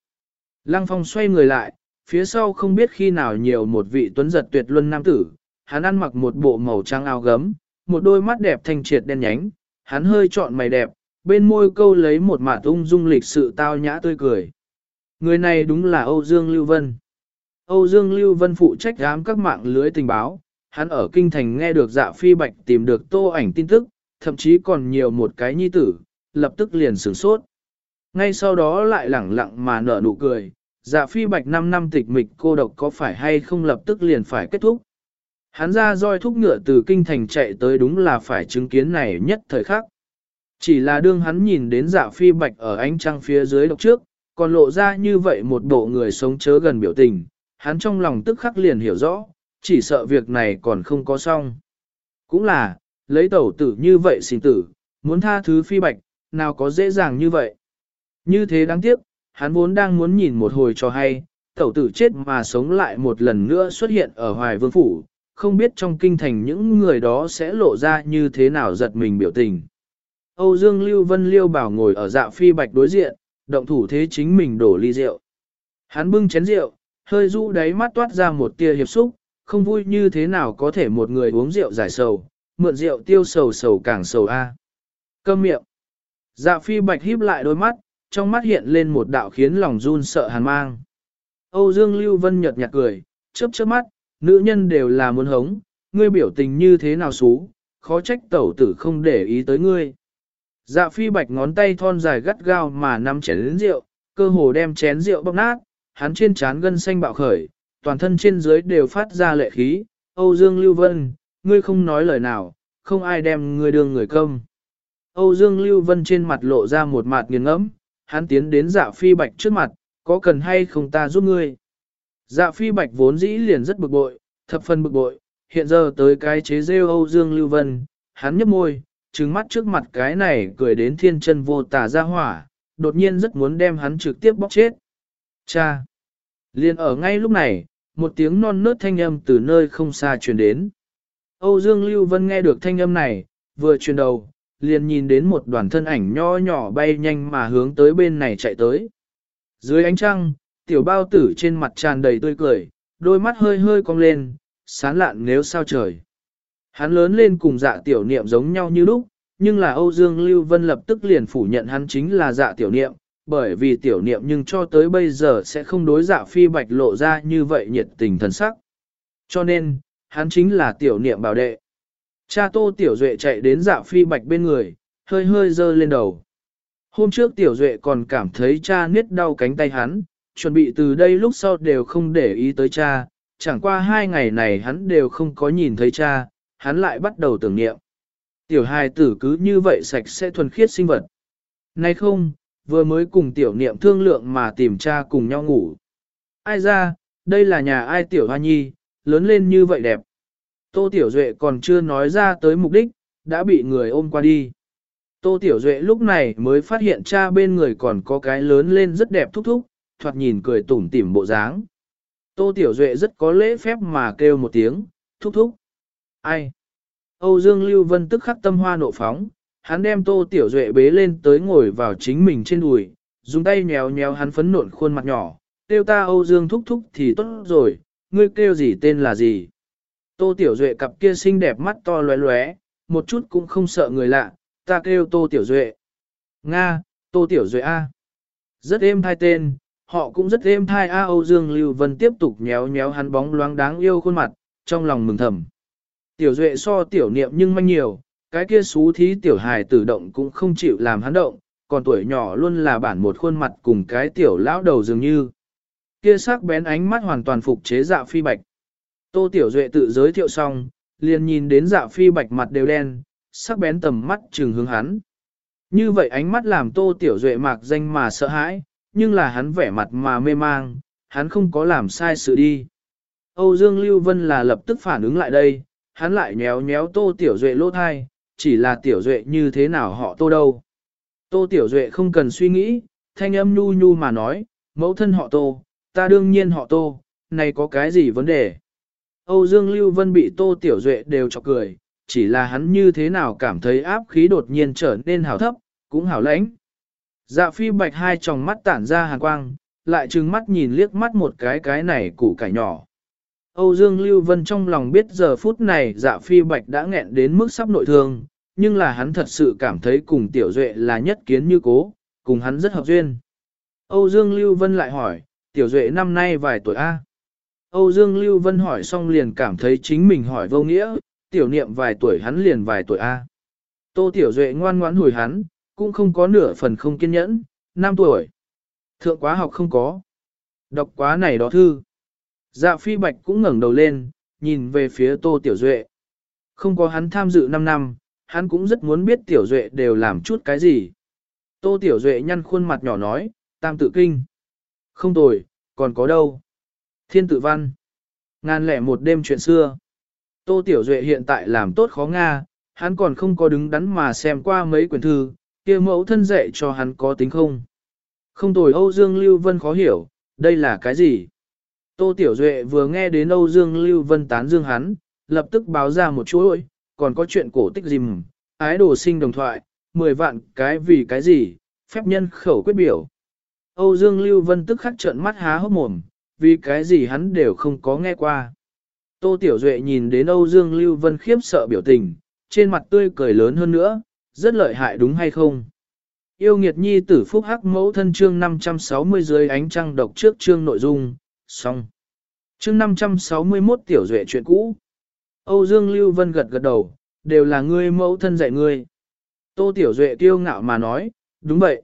Lăng phong xoay người lại, phía sau không biết khi nào nhiều một vị tuấn giật tuyệt luân nam tử, hắn ăn mặc một bộ màu trắng áo gấm, một đôi mắt đẹp thanh triệt đen nhánh, hắn hơi trọn mày đẹp, bên môi câu lấy một mạt ung dung lịch sự tao nhã tươi cười. Người này đúng là Âu Dương Lưu Vân. Âu Dương Lưu Vân phụ trách giám các mạng lưới tình báo, hắn ở kinh thành nghe được dạ phi bạch tìm được tô ảnh tin tức, thậm chí còn nhiều một cái nhi tử, lập tức liền sửng sốt. Ngay sau đó lại lẳng lặng mà nở nụ cười, dạ phi bạch 5 năm tịch mịch cô độc có phải hay không lập tức liền phải kết thúc. Hắn ra roi thúc ngựa từ kinh thành chạy tới đúng là phải chứng kiến này nhất thời khắc. Chỉ là đương hắn nhìn đến dạ phi bạch ở ánh trăng phía dưới độc trước, còn lộ ra như vậy một bộ người sống chớ gần biểu tình, hắn trong lòng tức khắc liền hiểu rõ, chỉ sợ việc này còn không có xong. Cũng là, lấy tẩu tử như vậy xin tử, muốn tha thứ phi bạch, nào có dễ dàng như vậy. Như thế đáng tiếc, hắn vốn đang muốn nhìn một hồi cho hay, tẩu tử chết mà sống lại một lần nữa xuất hiện ở hoài vương phủ, không biết trong kinh thành những người đó sẽ lộ ra như thế nào giật mình biểu tình. Âu Dương Lưu Vân Liêu bảo ngồi ở dạ phi bạch đối diện, động thủ thế chính mình đổ ly rượu. Hắn bưng chén rượu, hơi rũ đáy mắt toát ra một tia hiệp xúc, không vui như thế nào có thể một người uống rượu giải sầu, mượn rượu tiêu sầu sầu càng sầu a. Câm miệng. Dạ phi bạch híp lại đôi mắt, trong mắt hiện lên một đạo khiến lòng run sợ hàn mang. Âu Dương Lưu Vân nhợt nhạt cười, chớp chớp mắt, nữ nhân đều là muốn hống, ngươi biểu tình như thế nào xú, khó trách tẩu tử không để ý tới ngươi. Dạ phi bạch ngón tay thon dài gắt gao mà nắm chén rượu, cơ hồ đem chén rượu bóc nát, hắn trên trán gân xanh bạo khởi, toàn thân trên dưới đều phát ra lệ khí, Âu Dương Lưu Vân, ngươi không nói lời nào, không ai đem ngươi đường người công. Âu Dương Lưu Vân trên mặt lộ ra một mặt nghiền ngẫm, hắn tiến đến dạ phi bạch trước mặt, có cần hay không ta giúp ngươi. Dạ phi bạch vốn dĩ liền rất bực bội, thập phần bực bội, hiện giờ tới cái chế rêu Âu Dương Lưu Vân, hắn nhấp môi, trừng mắt trước mặt cái này cười đến thiên chân vô tà ra hỏa, đột nhiên rất muốn đem hắn trực tiếp bóc chết. Cha! Liên ở ngay lúc này, một tiếng non nớt thanh âm từ nơi không xa truyền đến. Âu Dương Lưu Vân nghe được thanh âm này, vừa truyền đầu, liền nhìn đến một đoàn thân ảnh nho nhỏ bay nhanh mà hướng tới bên này chạy tới. Dưới ánh trăng, tiểu bao tử trên mặt tràn đầy tươi cười, đôi mắt hơi hơi cong lên, sán lạn nếu sao trời. Hắn lớn lên cùng dạ tiểu niệm giống nhau như lúc, nhưng là Âu Dương Lưu Vân lập tức liền phủ nhận hắn chính là dạ tiểu niệm, bởi vì tiểu niệm nhưng cho tới bây giờ sẽ không đối dạ phi bạch lộ ra như vậy nhiệt tình thần sắc. Cho nên, hắn chính là tiểu niệm bảo đệ. Cha tô tiểu duệ chạy đến dạ phi bạch bên người, hơi hơi dơ lên đầu. Hôm trước tiểu duệ còn cảm thấy cha niết đau cánh tay hắn, chuẩn bị từ đây lúc sau đều không để ý tới cha, chẳng qua hai ngày này hắn đều không có nhìn thấy cha, hắn lại bắt đầu tưởng niệm. Tiểu hài tử cứ như vậy sạch sẽ thuần khiết sinh vật. Nay không, vừa mới cùng tiểu niệm thương lượng mà tìm cha cùng nhau ngủ. Ai ra, đây là nhà ai tiểu hoa nhi, lớn lên như vậy đẹp. Tô Tiểu Duệ còn chưa nói ra tới mục đích, đã bị người ôm qua đi. Tô Tiểu Duệ lúc này mới phát hiện cha bên người còn có cái lớn lên rất đẹp thúc thúc, thoạt nhìn cười tủm tỉm bộ dáng. Tô Tiểu Duệ rất có lễ phép mà kêu một tiếng, thúc thúc. Ai? Âu Dương Lưu Vân tức khắc tâm hoa nộ phóng, hắn đem Tô Tiểu Duệ bế lên tới ngồi vào chính mình trên đùi, dùng tay nhéo nhéo hắn phấn nộn khuôn mặt nhỏ, kêu ta Âu Dương thúc thúc thì tốt rồi, ngươi kêu gì tên là gì? Tô Tiểu Duệ cặp kia xinh đẹp mắt to lóe lóe, một chút cũng không sợ người lạ, ta kêu Tô Tiểu Duệ. Nga, Tô Tiểu Duệ A. Rất êm thai tên, họ cũng rất êm thai A Âu Dương Lưu Vân tiếp tục nhéo nhéo hắn bóng loáng đáng yêu khuôn mặt, trong lòng mừng thầm. Tiểu Duệ so tiểu niệm nhưng manh nhiều, cái kia xú thí tiểu hài tử động cũng không chịu làm hắn động, còn tuổi nhỏ luôn là bản một khuôn mặt cùng cái tiểu lão đầu dường như. Kia sắc bén ánh mắt hoàn toàn phục chế dạ phi bạch. Tô Tiểu Duệ tự giới thiệu xong, liền nhìn đến dạ phi bạch mặt đều đen, sắc bén tầm mắt trừng hướng hắn. Như vậy ánh mắt làm Tô Tiểu Duệ mạc danh mà sợ hãi, nhưng là hắn vẻ mặt mà mê mang, hắn không có làm sai sự đi. Âu Dương Lưu Vân là lập tức phản ứng lại đây, hắn lại nhéo nhéo Tô Tiểu Duệ lỗ thai, chỉ là Tiểu Duệ như thế nào họ Tô đâu. Tô Tiểu Duệ không cần suy nghĩ, thanh âm nhu nhu mà nói, mẫu thân họ Tô, ta đương nhiên họ tô, này có cái gì vấn đề? Âu Dương Lưu Vân bị tô tiểu duệ đều chọc cười, chỉ là hắn như thế nào cảm thấy áp khí đột nhiên trở nên hào thấp, cũng hào lãnh. Dạ phi bạch hai tròng mắt tản ra hàn quang, lại trừng mắt nhìn liếc mắt một cái cái này củ cải nhỏ. Âu Dương Lưu Vân trong lòng biết giờ phút này dạ phi bạch đã nghẹn đến mức sắp nội thương, nhưng là hắn thật sự cảm thấy cùng tiểu duệ là nhất kiến như cố, cùng hắn rất hợp duyên. Âu Dương Lưu Vân lại hỏi, tiểu duệ năm nay vài tuổi A. Âu Dương Lưu Vân hỏi xong liền cảm thấy chính mình hỏi vô nghĩa, tiểu niệm vài tuổi hắn liền vài tuổi A. Tô tiểu duệ ngoan ngoãn hồi hắn, cũng không có nửa phần không kiên nhẫn, 5 tuổi. Thượng quá học không có. Đọc quá này đó thư. Dạ phi bạch cũng ngẩng đầu lên, nhìn về phía tô tiểu duệ. Không có hắn tham dự 5 năm, hắn cũng rất muốn biết tiểu duệ đều làm chút cái gì. Tô tiểu duệ nhăn khuôn mặt nhỏ nói, tam tự kinh. Không tồi, còn có đâu. Thiên tự văn. Ngàn lẻ một đêm chuyện xưa. Tô tiểu duệ hiện tại làm tốt khó Nga, hắn còn không có đứng đắn mà xem qua mấy quyển thư, kia mẫu thân dạy cho hắn có tính không. Không tồi Âu Dương Lưu Vân khó hiểu, đây là cái gì? Tô Tiểu Duệ vừa nghe đến Âu Dương Lưu Vân tán dương hắn, lập tức báo ra một chuỗi, còn có chuyện cổ tích dìm, ái đồ sinh đồng thoại, 10 vạn cái vì cái gì, phép nhân khẩu quyết biểu. Âu Dương Lưu Vân tức khắc trợn mắt há hốc mồm, vì cái gì hắn đều không có nghe qua. Tô Tiểu Duệ nhìn đến Âu Dương Lưu Vân khiếp sợ biểu tình, trên mặt tươi cười lớn hơn nữa, rất lợi hại đúng hay không? Yêu nghiệt nhi tử phúc hắc mẫu thân chương 560 dưới ánh trăng độc trước chương nội dung, xong. Chương 561 tiểu duệ chuyện cũ. Âu Dương Lưu Vân gật gật đầu, đều là ngươi mẫu thân dạy ngươi. Tô Tiểu Duệ kiêu ngạo mà nói, đúng vậy.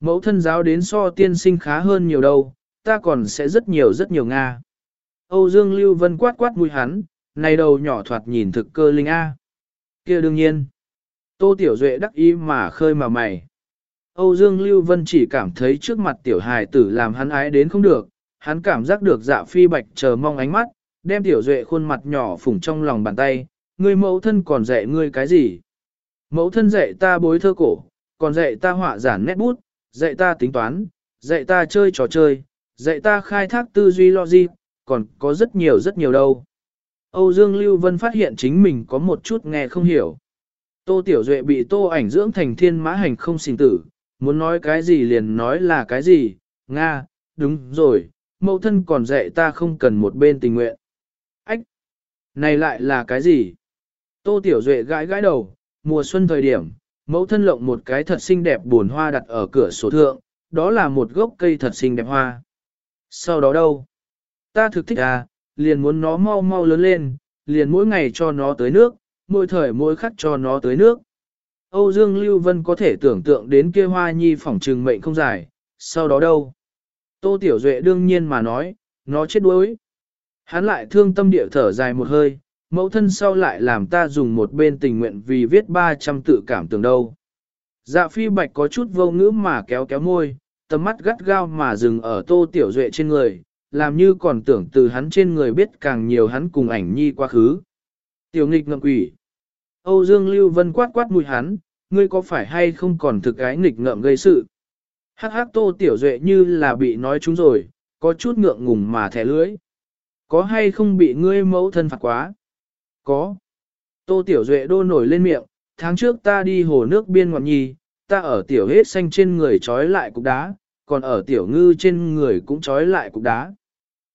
Mẫu thân giáo đến so tiên sinh khá hơn nhiều đâu, ta còn sẽ rất nhiều rất nhiều Nga. Âu Dương Lưu Vân quát quát mũi hắn, này đầu nhỏ thoạt nhìn thực cơ linh A. kia đương nhiên. Tô Tiểu Duệ đắc ý mà khơi mà mày. Âu Dương Lưu Vân chỉ cảm thấy trước mặt tiểu hài tử làm hắn ái đến không được, hắn cảm giác được dạ phi bạch chờ mong ánh mắt, đem tiểu duệ khuôn mặt nhỏ phủng trong lòng bàn tay, người mẫu thân còn dạy ngươi cái gì? Mẫu thân dạy ta bối thơ cổ, còn dạy ta họa giản nét bút, dạy ta tính toán, dạy ta chơi trò chơi, dạy ta khai thác tư duy logic, còn có rất nhiều rất nhiều đâu. Âu Dương Lưu Vân phát hiện chính mình có một chút nghe không hiểu. Tô Tiểu Duệ bị tô ảnh dưỡng thành thiên mã hành không sinh tử, muốn nói cái gì liền nói là cái gì, Nga, đúng rồi, mẫu thân còn dạy ta không cần một bên tình nguyện. Ách! Này lại là cái gì? Tô Tiểu Duệ gãi gãi đầu, mùa xuân thời điểm, mẫu thân lộng một cái thật xinh đẹp buồn hoa đặt ở cửa sổ thượng, đó là một gốc cây thật xinh đẹp hoa. Sau đó đâu? Ta thực thích à, liền muốn nó mau mau lớn lên, liền mỗi ngày cho nó tới nước, mỗi thời mỗi khắc cho nó tới nước. Âu Dương Lưu Vân có thể tưởng tượng đến kia hoa nhi phỏng trừng mệnh không dài, sau đó đâu? Tô Tiểu Duệ đương nhiên mà nói, nó chết đuối. Hắn lại thương tâm địa thở dài một hơi, mẫu thân sau lại làm ta dùng một bên tình nguyện vì viết 300 tự cảm tưởng đâu. Dạ phi bạch có chút vô ngữ mà kéo kéo môi, tầm mắt gắt gao mà dừng ở tô tiểu duệ trên người, làm như còn tưởng từ hắn trên người biết càng nhiều hắn cùng ảnh nhi quá khứ. Tiểu nghịch ngậm quỷ. Âu Dương Lưu Vân quát quát mùi hắn, ngươi có phải hay không còn thực cái nghịch ngợm gây sự. Hắc hắc tô tiểu duệ như là bị nói trúng rồi, có chút ngượng ngùng mà thẻ lưỡi. Có hay không bị ngươi mẫu thân phạt quá? Có. Tô tiểu duệ đô nổi lên miệng, tháng trước ta đi hồ nước biên ngọn nhi, ta ở tiểu hết xanh trên người trói lại cục đá, còn ở tiểu ngư trên người cũng trói lại cục đá.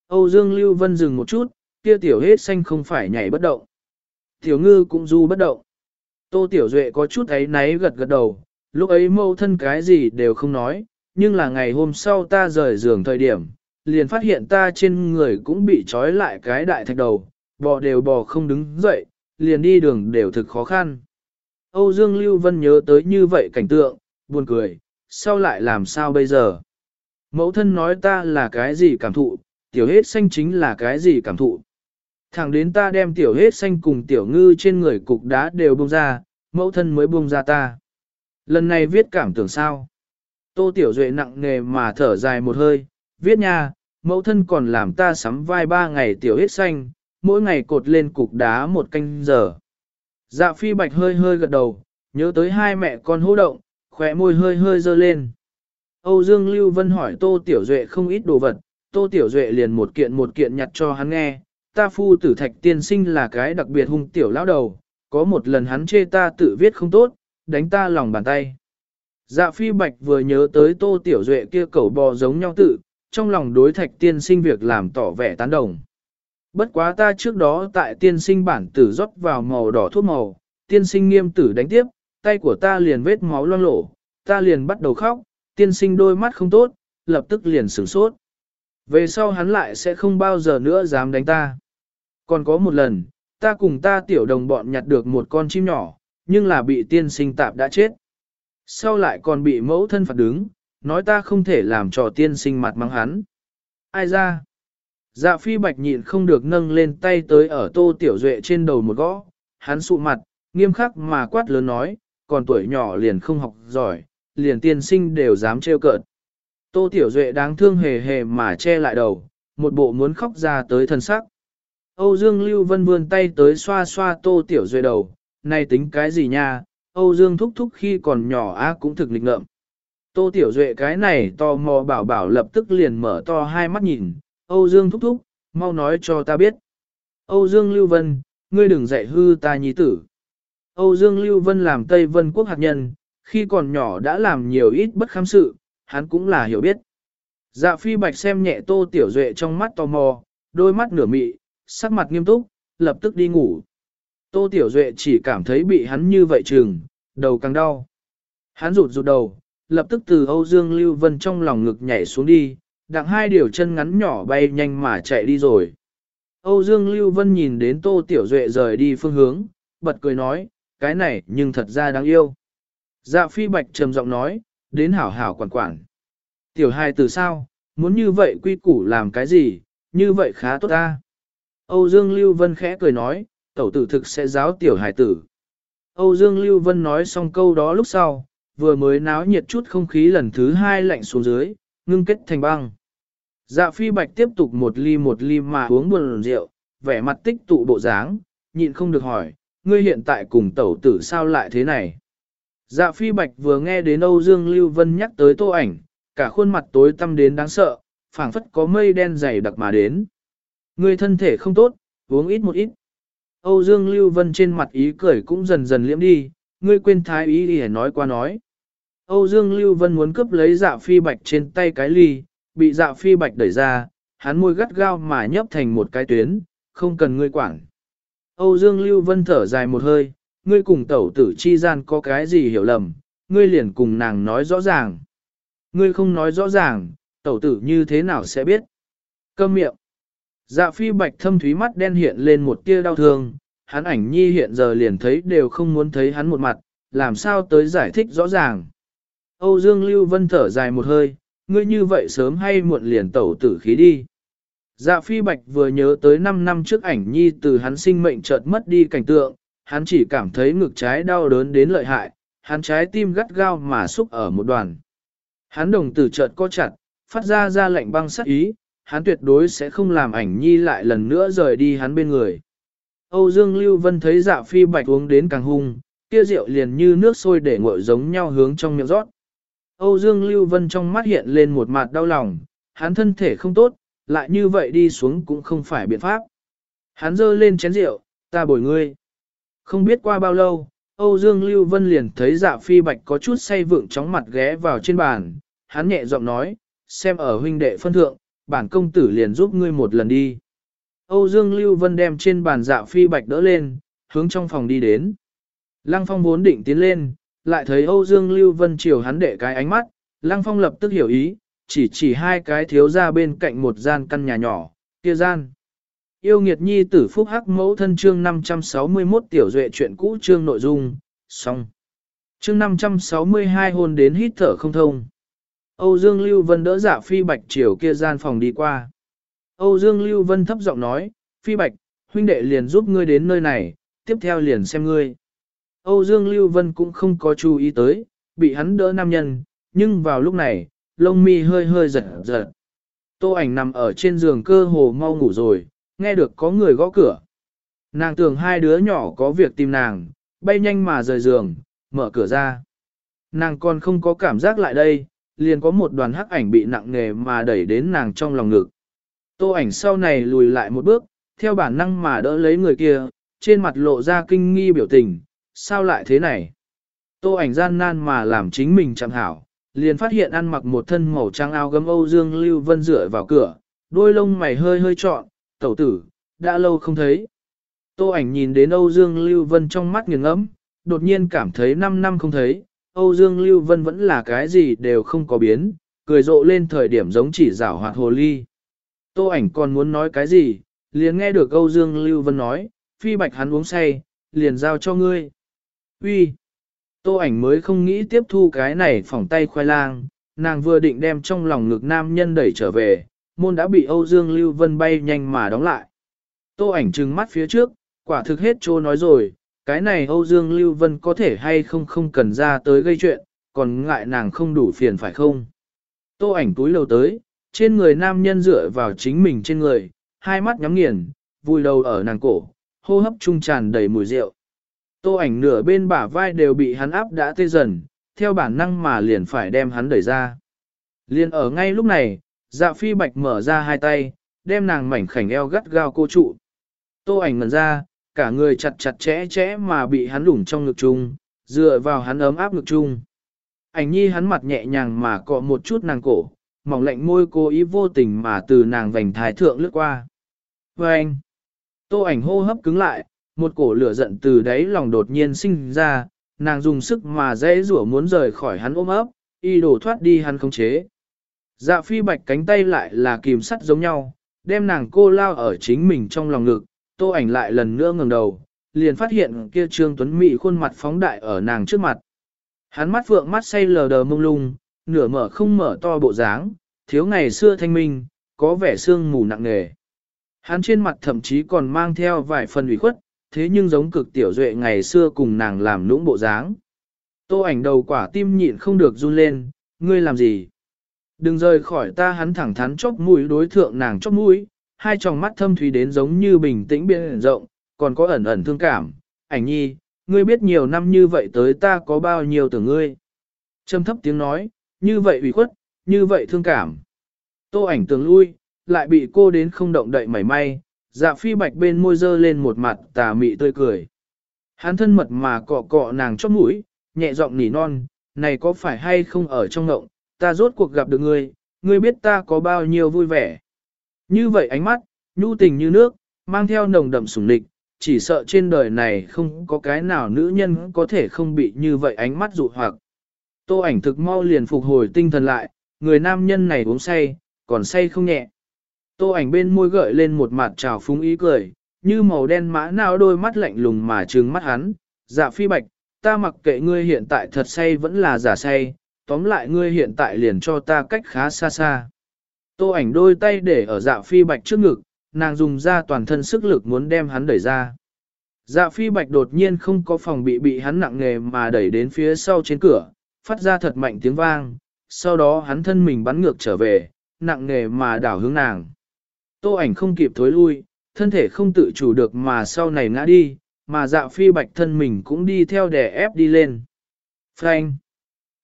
Âu Dương Lưu Vân dừng một chút, kia tiểu hết xanh không phải nhảy bất động. Tiểu ngư cũng du bất động. Tô Tiểu Duệ có chút ấy náy gật gật đầu, lúc ấy mâu thân cái gì đều không nói, nhưng là ngày hôm sau ta rời giường thời điểm, liền phát hiện ta trên người cũng bị trói lại cái đại thạch đầu, bò đều bò không đứng dậy, liền đi đường đều thực khó khăn. Âu Dương Lưu Vân nhớ tới như vậy cảnh tượng, buồn cười, sao lại làm sao bây giờ? Mẫu thân nói ta là cái gì cảm thụ, tiểu hết xanh chính là cái gì cảm thụ. Thẳng đến ta đem tiểu hết xanh cùng tiểu ngư trên người cục đá đều buông ra, mẫu thân mới buông ra ta. Lần này viết cảm tưởng sao? Tô Tiểu Duệ nặng nề mà thở dài một hơi, viết nha, mẫu thân còn làm ta sắm vai ba ngày tiểu hết xanh, mỗi ngày cột lên cục đá một canh giờ. Dạ phi bạch hơi hơi gật đầu, nhớ tới hai mẹ con hô động, khỏe môi hơi hơi dơ lên. Âu Dương Lưu Vân hỏi Tô Tiểu Duệ không ít đồ vật, Tô Tiểu Duệ liền một kiện một kiện nhặt cho hắn nghe, ta phu tử thạch tiên sinh là cái đặc biệt hung tiểu lão đầu, có một lần hắn chê ta tự viết không tốt, đánh ta lòng bàn tay. Dạ phi bạch vừa nhớ tới Tô Tiểu Duệ kia cẩu bò giống nhau tự, trong lòng đối thạch tiên sinh việc làm tỏ vẻ tán đồng. Bất quá ta trước đó tại tiên sinh bản tử rót vào màu đỏ thuốc màu, tiên sinh nghiêm tử đánh tiếp, tay của ta liền vết máu loang lổ, ta liền bắt đầu khóc, tiên sinh đôi mắt không tốt, lập tức liền sửng sốt. Về sau hắn lại sẽ không bao giờ nữa dám đánh ta. Còn có một lần, ta cùng ta tiểu đồng bọn nhặt được một con chim nhỏ, nhưng là bị tiên sinh tạp đã chết. Sau lại còn bị mẫu thân phạt đứng, nói ta không thể làm trò tiên sinh mặt mắng hắn. Ai ra? Dạ phi bạch nhịn không được nâng lên tay tới ở tô tiểu duệ trên đầu một gõ, hắn sụ mặt, nghiêm khắc mà quát lớn nói, còn tuổi nhỏ liền không học giỏi, liền tiên sinh đều dám trêu cợt. Tô tiểu duệ đáng thương hề hề mà che lại đầu, một bộ muốn khóc ra tới thân sắc. Âu Dương Lưu Vân vươn tay tới xoa xoa tô tiểu duệ đầu, này tính cái gì nha, Âu Dương thúc thúc khi còn nhỏ á cũng thực lịch ngợm. Tô tiểu duệ cái này to mò bảo bảo lập tức liền mở to hai mắt nhìn, Âu Dương thúc thúc, mau nói cho ta biết. Âu Dương Lưu Vân, ngươi đừng dạy hư ta nhi tử. Âu Dương Lưu Vân làm Tây Vân quốc hạt nhân, khi còn nhỏ đã làm nhiều ít bất khám sự, hắn cũng là hiểu biết. Dạ phi bạch xem nhẹ tô tiểu duệ trong mắt tò mò, đôi mắt nửa mị, sắc mặt nghiêm túc, lập tức đi ngủ. Tô tiểu duệ chỉ cảm thấy bị hắn như vậy chừng, đầu càng đau. Hắn rụt rụt đầu, lập tức từ Âu Dương Lưu Vân trong lòng ngực nhảy xuống đi, đặng hai điều chân ngắn nhỏ bay nhanh mà chạy đi rồi. Âu Dương Lưu Vân nhìn đến Tô Tiểu Duệ rời đi phương hướng, bật cười nói, cái này nhưng thật ra đáng yêu. Dạ phi bạch trầm giọng nói, đến hảo hảo quản quản. Tiểu hai từ sao, muốn như vậy quy củ làm cái gì, như vậy khá tốt ta. Âu Dương Lưu Vân khẽ cười nói, tẩu tử thực sẽ giáo tiểu hải tử. Âu Dương Lưu Vân nói xong câu đó lúc sau, vừa mới náo nhiệt chút không khí lần thứ hai lạnh xuống dưới, ngưng kết thành băng. Dạ phi bạch tiếp tục một ly một ly mà uống buồn rượu, vẻ mặt tích tụ bộ dáng, nhịn không được hỏi, ngươi hiện tại cùng tẩu tử sao lại thế này? Dạ phi bạch vừa nghe đến Âu Dương Lưu Vân nhắc tới tô ảnh, cả khuôn mặt tối tăm đến đáng sợ, phảng phất có mây đen dày đặc mà đến. Ngươi thân thể không tốt, uống ít một ít. Âu Dương Lưu Vân trên mặt ý cười cũng dần dần liễm đi, ngươi quên thái ý để nói qua nói. Âu Dương Lưu Vân muốn cướp lấy dạ phi bạch trên tay cái ly, bị dạ phi bạch đẩy ra, hắn môi gắt gao mà nhấp thành một cái tuyến, không cần ngươi quản. Âu Dương Lưu Vân thở dài một hơi, ngươi cùng tẩu tử chi gian có cái gì hiểu lầm, ngươi liền cùng nàng nói rõ ràng. Ngươi không nói rõ ràng, tẩu tử như thế nào sẽ biết. Câm miệng. Dạ phi bạch thâm thúy mắt đen hiện lên một tia đau thương, hắn ảnh nhi hiện giờ liền thấy đều không muốn thấy hắn một mặt, làm sao tới giải thích rõ ràng. Âu Dương Lưu Vân thở dài một hơi, ngươi như vậy sớm hay muộn liền tẩu tử khí đi. Dạ phi bạch vừa nhớ tới 5 năm trước ảnh nhi từ hắn sinh mệnh chợt mất đi cảnh tượng, hắn chỉ cảm thấy ngực trái đau đớn đến lợi hại, hắn trái tim gắt gao mà xúc ở một đoàn. Hắn đồng tử chợt co chặt, phát ra ra lệnh băng sắc ý, hắn tuyệt đối sẽ không làm ảnh nhi lại lần nữa rời đi hắn bên người. Âu Dương Lưu Vân thấy dạ phi bạch uống đến càng hung, kia rượu liền như nước sôi để nguội giống nhau hướng trong miệng rót. Âu Dương Lưu Vân trong mắt hiện lên một mặt đau lòng, hắn thân thể không tốt, lại như vậy đi xuống cũng không phải biện pháp. Hắn giơ lên chén rượu, ta bồi ngươi. Không biết qua bao lâu, Âu Dương Lưu Vân liền thấy dạ phi bạch có chút say vượng chóng mặt ghé vào trên bàn, hắn nhẹ giọng nói, xem ở huynh đệ phân thượng, bản công tử liền giúp ngươi một lần đi. Âu Dương Lưu Vân đem trên bàn dạ phi bạch đỡ lên, hướng trong phòng đi đến. Lăng Phong vốn định tiến lên, lại thấy Âu Dương Lưu Vân chiều hắn đệ cái ánh mắt, Lăng Phong lập tức hiểu ý, chỉ chỉ hai cái thiếu ra bên cạnh một gian căn nhà nhỏ, kia gian. Yêu nghiệt nhi tử phúc hắc mẫu thân chương 561 tiểu duệ chuyện cũ chương nội dung, xong. Chương 562 hôn đến hít thở không thông. Âu Dương Lưu Vân đỡ dạ phi bạch chiều kia gian phòng đi qua. Âu Dương Lưu Vân thấp giọng nói, phi bạch, huynh đệ liền giúp ngươi đến nơi này, tiếp theo liền xem ngươi. Âu Dương Lưu Vân cũng không có chú ý tới, bị hắn đỡ nam nhân, nhưng vào lúc này, lông mi hơi hơi giật giật. Tô ảnh nằm ở trên giường cơ hồ mau ngủ rồi, nghe được có người gõ cửa. Nàng tưởng hai đứa nhỏ có việc tìm nàng, bay nhanh mà rời giường, mở cửa ra. Nàng còn không có cảm giác lại đây, liền có một đoàn hắc ảnh bị nặng nề mà đẩy đến nàng trong lòng ngực. Tô ảnh sau này lùi lại một bước, theo bản năng mà đỡ lấy người kia, trên mặt lộ ra kinh nghi biểu tình, sao lại thế này? Tô ảnh gian nan mà làm chính mình chẳng hảo, liền phát hiện ăn mặc một thân màu trắng áo gấm Âu Dương Lưu Vân rửa vào cửa, đôi lông mày hơi hơi trọn, tẩu tử, đã lâu không thấy. Tô ảnh nhìn đến Âu Dương Lưu Vân trong mắt nghiền ngẫm, đột nhiên cảm thấy 5 năm không thấy, Âu Dương Lưu Vân vẫn là cái gì đều không có biến, cười rộ lên thời điểm giống chỉ rảo hoạt hồ ly. Tô ảnh còn muốn nói cái gì, liền nghe được Âu Dương Lưu Vân nói, phi bạch hắn uống say, liền giao cho ngươi. Uy. Tô ảnh mới không nghĩ tiếp thu cái này phỏng tay khoai lang, nàng vừa định đem trong lòng ngực nam nhân đẩy trở về, môn đã bị Âu Dương Lưu Vân bay nhanh mà đóng lại. Tô ảnh trừng mắt phía trước, quả thực hết trô nói rồi, cái này Âu Dương Lưu Vân có thể hay không không cần ra tới gây chuyện, còn ngại nàng không đủ phiền phải không. Tô ảnh túi lầu tới, trên người nam nhân dựa vào chính mình trên người, hai mắt nhắm nghiền, vùi đầu ở nàng cổ, hô hấp trung tràn đầy mùi rượu. Tô ảnh nửa bên bả vai đều bị hắn áp đã tê dần, theo bản năng mà liền phải đem hắn đẩy ra. Liên ở ngay lúc này, dạ phi bạch mở ra hai tay, đem nàng mảnh khảnh eo gắt gao cô trụ. Tô ảnh ngần ra, cả người chặt chặt chẽ chẽ mà bị hắn đủng trong ngực chung, dựa vào hắn ấm áp ngực chung. Ảnh nhi hắn mặt nhẹ nhàng mà cọ một chút nàng cổ, mỏng lạnh môi cố ý vô tình mà từ nàng vành thái thượng lướt qua. Và anh, tô ảnh hô hấp cứng lại, một cổ lửa giận từ đáy lòng đột nhiên sinh ra, nàng dùng sức mà dễ rủa muốn rời khỏi hắn ôm ấp, y đổ thoát đi hắn không chế. Dạ phi bạch cánh tay lại là kìm sắt giống nhau, đem nàng cô lao ở chính mình trong lòng ngực, tô ảnh lại lần nữa ngẩng đầu, liền phát hiện kia trương tuấn mỹ khuôn mặt phóng đại ở nàng trước mặt. Hắn mắt vượng mắt say lờ đờ mông lung, nửa mở không mở to bộ dáng, thiếu ngày xưa thanh minh, có vẻ sương mù nặng nề. Hắn trên mặt thậm chí còn mang theo vài phần ủy khuất, thế nhưng giống cực tiểu duệ ngày xưa cùng nàng làm lũng bộ dáng. Tô ảnh đầu quả tim nhịn không được run lên, ngươi làm gì? Đừng rời khỏi ta hắn thẳng thắn chóp mũi đối thượng nàng chóp mũi, hai tròng mắt thâm thúy đến giống như bình tĩnh biển rộng, còn có ẩn ẩn thương cảm. Ảnh nhi, ngươi biết nhiều năm như vậy tới ta có bao nhiêu tưởng ngươi. Trầm thấp tiếng nói, như vậy ủy khuất, như vậy thương cảm. Tô ảnh tường lui, lại bị cô đến không động đậy mảy may, dạ phi bạch bên môi dơ lên một mặt tà mị tươi cười. Hắn thân mật mà cọ cọ nàng chót mũi, nhẹ giọng nỉ non, này có phải hay không ở trong ngộng, ta rốt cuộc gặp được ngươi, ngươi biết ta có bao nhiêu vui vẻ. Như vậy ánh mắt, nhu tình như nước, mang theo nồng đậm sủng lịch, chỉ sợ trên đời này không có cái nào nữ nhân có thể không bị như vậy ánh mắt dụ hoặc. Tô ảnh thực mau liền phục hồi tinh thần lại, người nam nhân này uống say, còn say không nhẹ. Tô ảnh bên môi gợi lên một mặt trào phúng ý cười, như màu đen mã nào đôi mắt lạnh lùng mà trừng mắt hắn, dạ phi bạch, ta mặc kệ ngươi hiện tại thật say vẫn là giả say, tóm lại ngươi hiện tại liền cho ta cách khá xa xa. Tô ảnh đôi tay để ở dạ phi bạch trước ngực, nàng dùng ra toàn thân sức lực muốn đem hắn đẩy ra. Dạ phi bạch đột nhiên không có phòng bị bị hắn nặng nghề mà đẩy đến phía sau trên cửa, phát ra thật mạnh tiếng vang, sau đó hắn thân mình bắn ngược trở về, nặng nghề mà đảo hướng nàng. Tô ảnh không kịp thối lui, thân thể không tự chủ được mà sau này ngã đi, mà dạ phi bạch thân mình cũng đi theo đè ép đi lên. Phanh!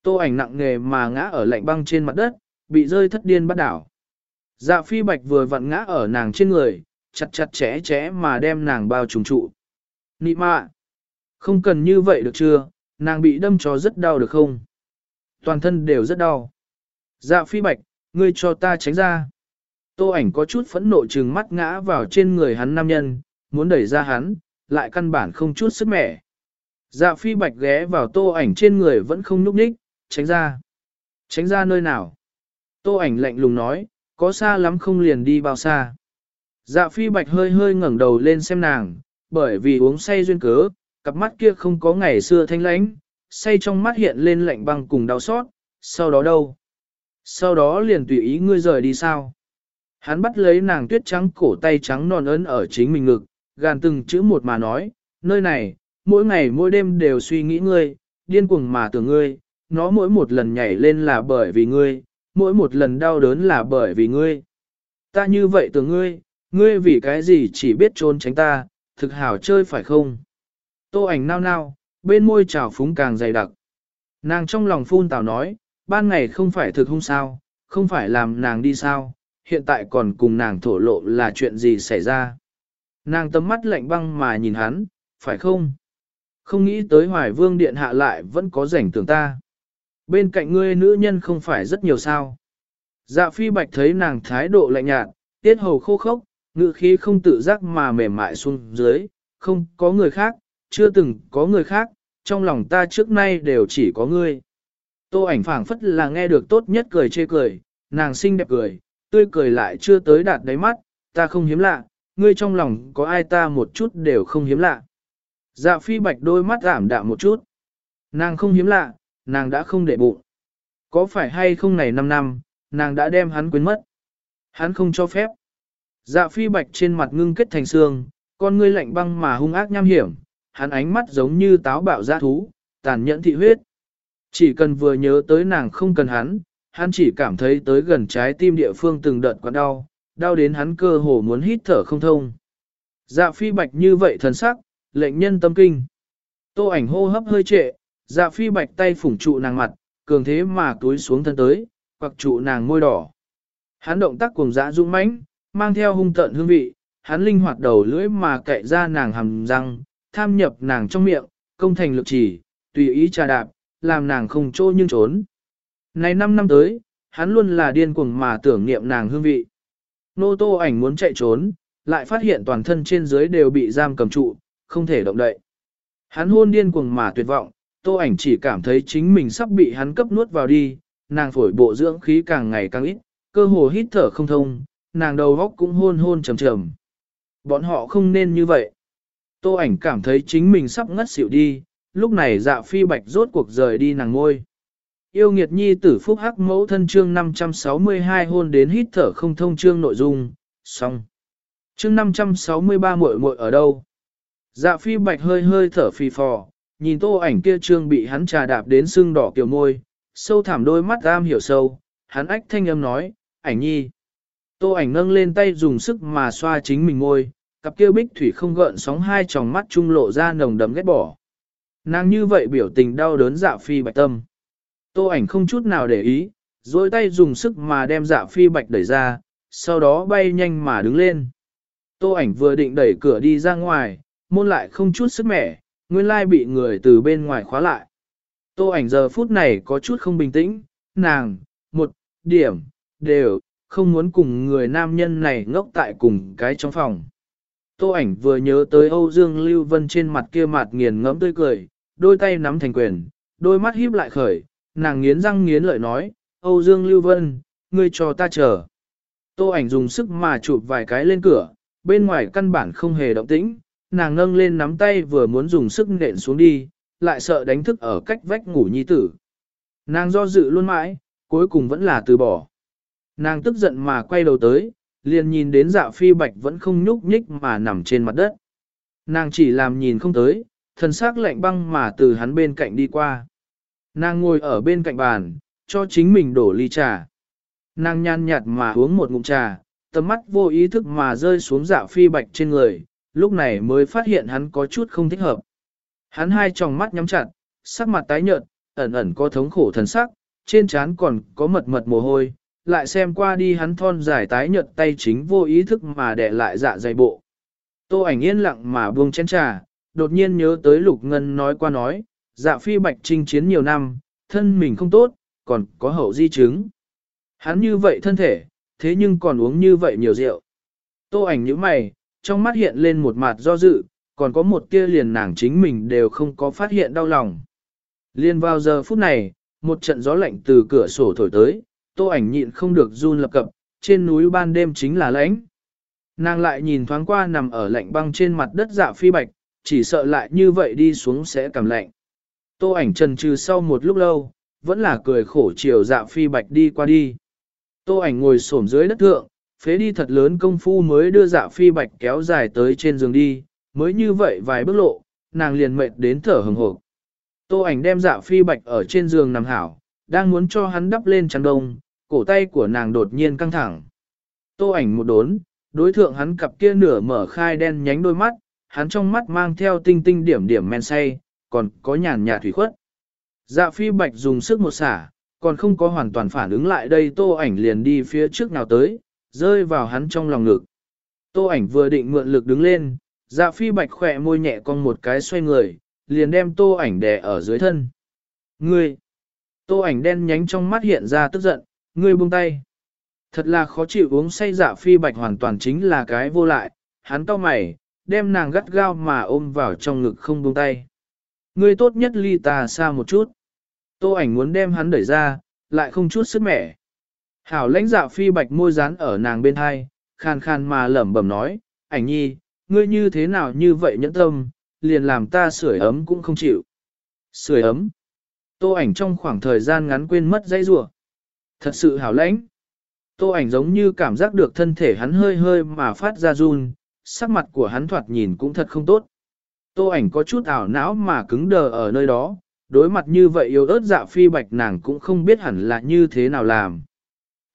Tô ảnh nặng nghề mà ngã ở lạnh băng trên mặt đất, bị rơi thất điên bắt đảo. Dạ phi bạch vừa vặn ngã ở nàng trên người, chặt chặt chẽ chẽ mà đem nàng bao trùm trụ. Nị mạ! Không cần như vậy được chưa, nàng bị đâm cho rất đau được không? Toàn thân đều rất đau. Dạ phi bạch, ngươi cho ta tránh ra. Tô ảnh có chút phẫn nộ trừng mắt ngã vào trên người hắn nam nhân, muốn đẩy ra hắn, lại căn bản không chút sức mẻ. Dạ phi bạch ghé vào tô ảnh trên người vẫn không nhúc nhích, tránh ra. Tránh ra nơi nào? Tô ảnh lạnh lùng nói, có xa lắm không liền đi bao xa. Dạ phi bạch hơi hơi ngẩng đầu lên xem nàng, bởi vì uống say duyên cớ, cặp mắt kia không có ngày xưa thanh lãnh, say trong mắt hiện lên lạnh băng cùng đau xót, sau đó đâu? Sau đó liền tùy ý ngươi rời đi sao? Hắn bắt lấy nàng tuyết trắng cổ tay trắng non ấn ở chính mình ngực, gàn từng chữ một mà nói, nơi này, mỗi ngày mỗi đêm đều suy nghĩ ngươi, điên cuồng mà tưởng ngươi, nó mỗi một lần nhảy lên là bởi vì ngươi, mỗi một lần đau đớn là bởi vì ngươi. Ta như vậy từ ngươi, ngươi vì cái gì chỉ biết trốn tránh ta, thực hảo chơi phải không? Tô ảnh nao nao, bên môi trào phúng càng dày đặc. Nàng trong lòng phun tào nói, ban ngày không phải thực hung sao, không phải làm nàng đi sao, hiện tại còn cùng nàng thổ lộ là chuyện gì xảy ra. Nàng tấm mắt lạnh băng mà nhìn hắn, phải không? Không nghĩ tới hoài vương điện hạ lại vẫn có rảnh tưởng ta. Bên cạnh ngươi nữ nhân không phải rất nhiều sao. Dạ phi bạch thấy nàng thái độ lạnh nhạt, tiết hầu khô khốc, ngự khí không tự giác mà mềm mại xuống dưới, không có người khác, chưa từng có người khác, trong lòng ta trước nay đều chỉ có ngươi. Tô ảnh phảng phất là nghe được tốt nhất cười chê cười, nàng xinh đẹp cười, tươi cười lại chưa tới đạt đáy mắt, ta không hiếm lạ, ngươi trong lòng có ai ta một chút đều không hiếm lạ. Dạ phi bạch đôi mắt giảm đạm một chút. Nàng không hiếm lạ, nàng đã không để bụng. Có phải hay không này 5 năm, nàng đã đem hắn quên mất. Hắn không cho phép. Dạ phi bạch trên mặt ngưng kết thành xương, con ngươi lạnh băng mà hung ác nham hiểm, hắn ánh mắt giống như táo bạo dã thú, tàn nhẫn thị huyết. Chỉ cần vừa nhớ tới nàng không cần hắn, hắn chỉ cảm thấy tới gần trái tim địa phương từng đợt quặn đau, đau đến hắn cơ hồ muốn hít thở không thông. Dạ phi bạch như vậy thần sắc, lệnh nhân tâm kinh. Tô ảnh hô hấp hơi trệ, dạ phi bạch tay phủng trụ nàng mặt, cường thế mà túi xuống thân tới, hoặc trụ nàng môi đỏ. Hắn động tác cuồng dã dũng mãnh, mang theo hung tận hương vị, hắn linh hoạt đầu lưỡi mà cậy ra nàng hầm răng, tham nhập nàng trong miệng, công thành lực chỉ, tùy ý trà đạp, làm nàng không trô nhưng trốn. Này năm năm tới, hắn luôn là điên cuồng mà tưởng niệm nàng hương vị. Nô tô ảnh muốn chạy trốn, lại phát hiện toàn thân trên dưới đều bị giam cầm trụ, không thể động đậy. Hắn hôn điên cuồng mà tuyệt vọng, tô ảnh chỉ cảm thấy chính mình sắp bị hắn cấp nuốt vào đi, nàng phổi bộ dưỡng khí càng ngày càng ít, cơ hồ hít thở không thông, nàng đầu góc cũng hôn hôn trầm trầm. Bọn họ không nên như vậy. Tô ảnh cảm thấy chính mình sắp ngất xỉu đi, lúc này dạ phi bạch rốt cuộc rời đi nàng ngôi. Yêu nghiệt nhi tử phúc hắc mẫu thân chương 562 hôn đến hít thở không thông chương nội dung, xong. Chương 563 muội muội ở đâu? Dạ phi bạch hơi hơi thở phì phò, nhìn tô ảnh kia trương bị hắn trà đạp đến sưng đỏ kiều môi, sâu thẳm đôi mắt am hiểu sâu, hắn ách thanh âm nói, ảnh nhi. Tô ảnh nâng lên tay dùng sức mà xoa chính mình môi, cặp kia bích thủy không gợn sóng hai tròng mắt trung lộ ra nồng đậm ghét bỏ. Nàng như vậy biểu tình đau đớn dạ phi bạch tâm. Tô ảnh không chút nào để ý, dối tay dùng sức mà đem dạ phi bạch đẩy ra, sau đó bay nhanh mà đứng lên. Tô ảnh vừa định đẩy cửa đi ra ngoài, môn lại không chút sức mẻ, nguyên lai bị người từ bên ngoài khóa lại. Tô ảnh giờ phút này có chút không bình tĩnh, nàng, một, điểm, đều, không muốn cùng người nam nhân này ngốc tại cùng cái trong phòng. Tô ảnh vừa nhớ tới Âu Dương Lưu Vân trên mặt kia mặt nghiền ngẫm tươi cười, đôi tay nắm thành quyền, đôi mắt híp lại khởi, nàng nghiến răng nghiến lợi nói, Âu Dương Lưu Vân, ngươi cho ta chờ. Tô ảnh dùng sức mà chụp vài cái lên cửa, bên ngoài căn bản không hề động tĩnh, nàng nâng lên nắm tay vừa muốn dùng sức nện xuống đi, lại sợ đánh thức ở cách vách ngủ nhi tử. Nàng do dự luôn mãi, cuối cùng vẫn là từ bỏ. Nàng tức giận mà quay đầu tới, liền nhìn đến dạ phi bạch vẫn không nhúc nhích mà nằm trên mặt đất. Nàng chỉ làm nhìn không tới, thần xác lạnh băng mà từ hắn bên cạnh đi qua. Nàng ngồi ở bên cạnh bàn, cho chính mình đổ ly trà. Nàng nhàn nhạt mà uống một ngụm trà, tầm mắt vô ý thức mà rơi xuống dạ phi bạch trên người, lúc này mới phát hiện hắn có chút không thích hợp. Hắn hai tròng mắt nhắm chặt, sắc mặt tái nhợt, ẩn ẩn có thống khổ thần sắc, trên trán còn có mật mật mồ hôi, lại xem qua đi hắn thon dài tái nhợt tay chính vô ý thức mà đè lại dạ dày bộ. Tô ảnh yên lặng mà buông chén trà, đột nhiên nhớ tới Lục Ngân nói qua nói, dạ phi bạch trinh chiến nhiều năm, thân mình không tốt, còn có hậu di chứng. Hắn như vậy thân thể, thế nhưng còn uống như vậy nhiều rượu. Tô ảnh nhíu mày, trong mắt hiện lên một mặt do dự, còn có một tia liền nàng chính mình đều không có phát hiện đau lòng. Liên vào giờ phút này, một trận gió lạnh từ cửa sổ thổi tới, tô ảnh nhịn không được run lập cập, trên núi ban đêm chính là lạnh. Nàng lại nhìn thoáng qua nằm ở lạnh băng trên mặt đất dạ phi bạch, chỉ sợ lại như vậy đi xuống sẽ cảm lạnh. Tô ảnh trần trừ sau một lúc lâu, vẫn là cười khổ chiều dạ phi bạch đi qua đi. Tô ảnh ngồi xổm dưới đất thượng, phế đi thật lớn công phu mới đưa dạ phi bạch kéo dài tới trên giường đi, mới như vậy vài bước lộ, nàng liền mệt đến thở hừng hộp. Tô ảnh đem dạ phi bạch ở trên giường nằm hảo, đang muốn cho hắn đắp lên chăn đông, cổ tay của nàng đột nhiên căng thẳng. Tô ảnh một đốn, đối thượng hắn cặp kia nửa mở khai đen nhánh đôi mắt, hắn trong mắt mang theo tinh tinh điểm điểm men say, còn có nhàn nhạt thủy khuất. Dạ phi bạch dùng sức một xả, còn không có hoàn toàn phản ứng lại đây tô ảnh liền đi phía trước nào tới, rơi vào hắn trong lòng ngực. Tô ảnh vừa định mượn lực đứng lên, dạ phi bạch khỏe môi nhẹ con một cái xoay người, liền đem tô ảnh đè ở dưới thân. Ngươi! Tô ảnh đen nhánh trong mắt hiện ra tức giận, ngươi buông tay. Thật là khó chịu uống say dạ phi bạch hoàn toàn chính là cái vô lại, hắn cau mày, đem nàng gắt gao mà ôm vào trong ngực không buông tay. Ngươi tốt nhất ly ta xa một chút. Tô ảnh muốn đem hắn đẩy ra, lại không chút sức mẻ. Hảo lãnh dạ phi bạch môi rán ở nàng bên hai, khan khan mà lẩm bẩm nói, ảnh nhi, ngươi như thế nào như vậy nhẫn tâm, liền làm ta sưởi ấm cũng không chịu. Sưởi ấm. Tô ảnh trong khoảng thời gian ngắn quên mất dây rùa. Thật sự hảo lãnh. Tô ảnh giống như cảm giác được thân thể hắn hơi hơi mà phát ra run, sắc mặt của hắn thoạt nhìn cũng thật không tốt. Tô ảnh có chút ảo não mà cứng đờ ở nơi đó, đối mặt như vậy yếu ớt dạ phi bạch nàng cũng không biết hẳn là như thế nào làm.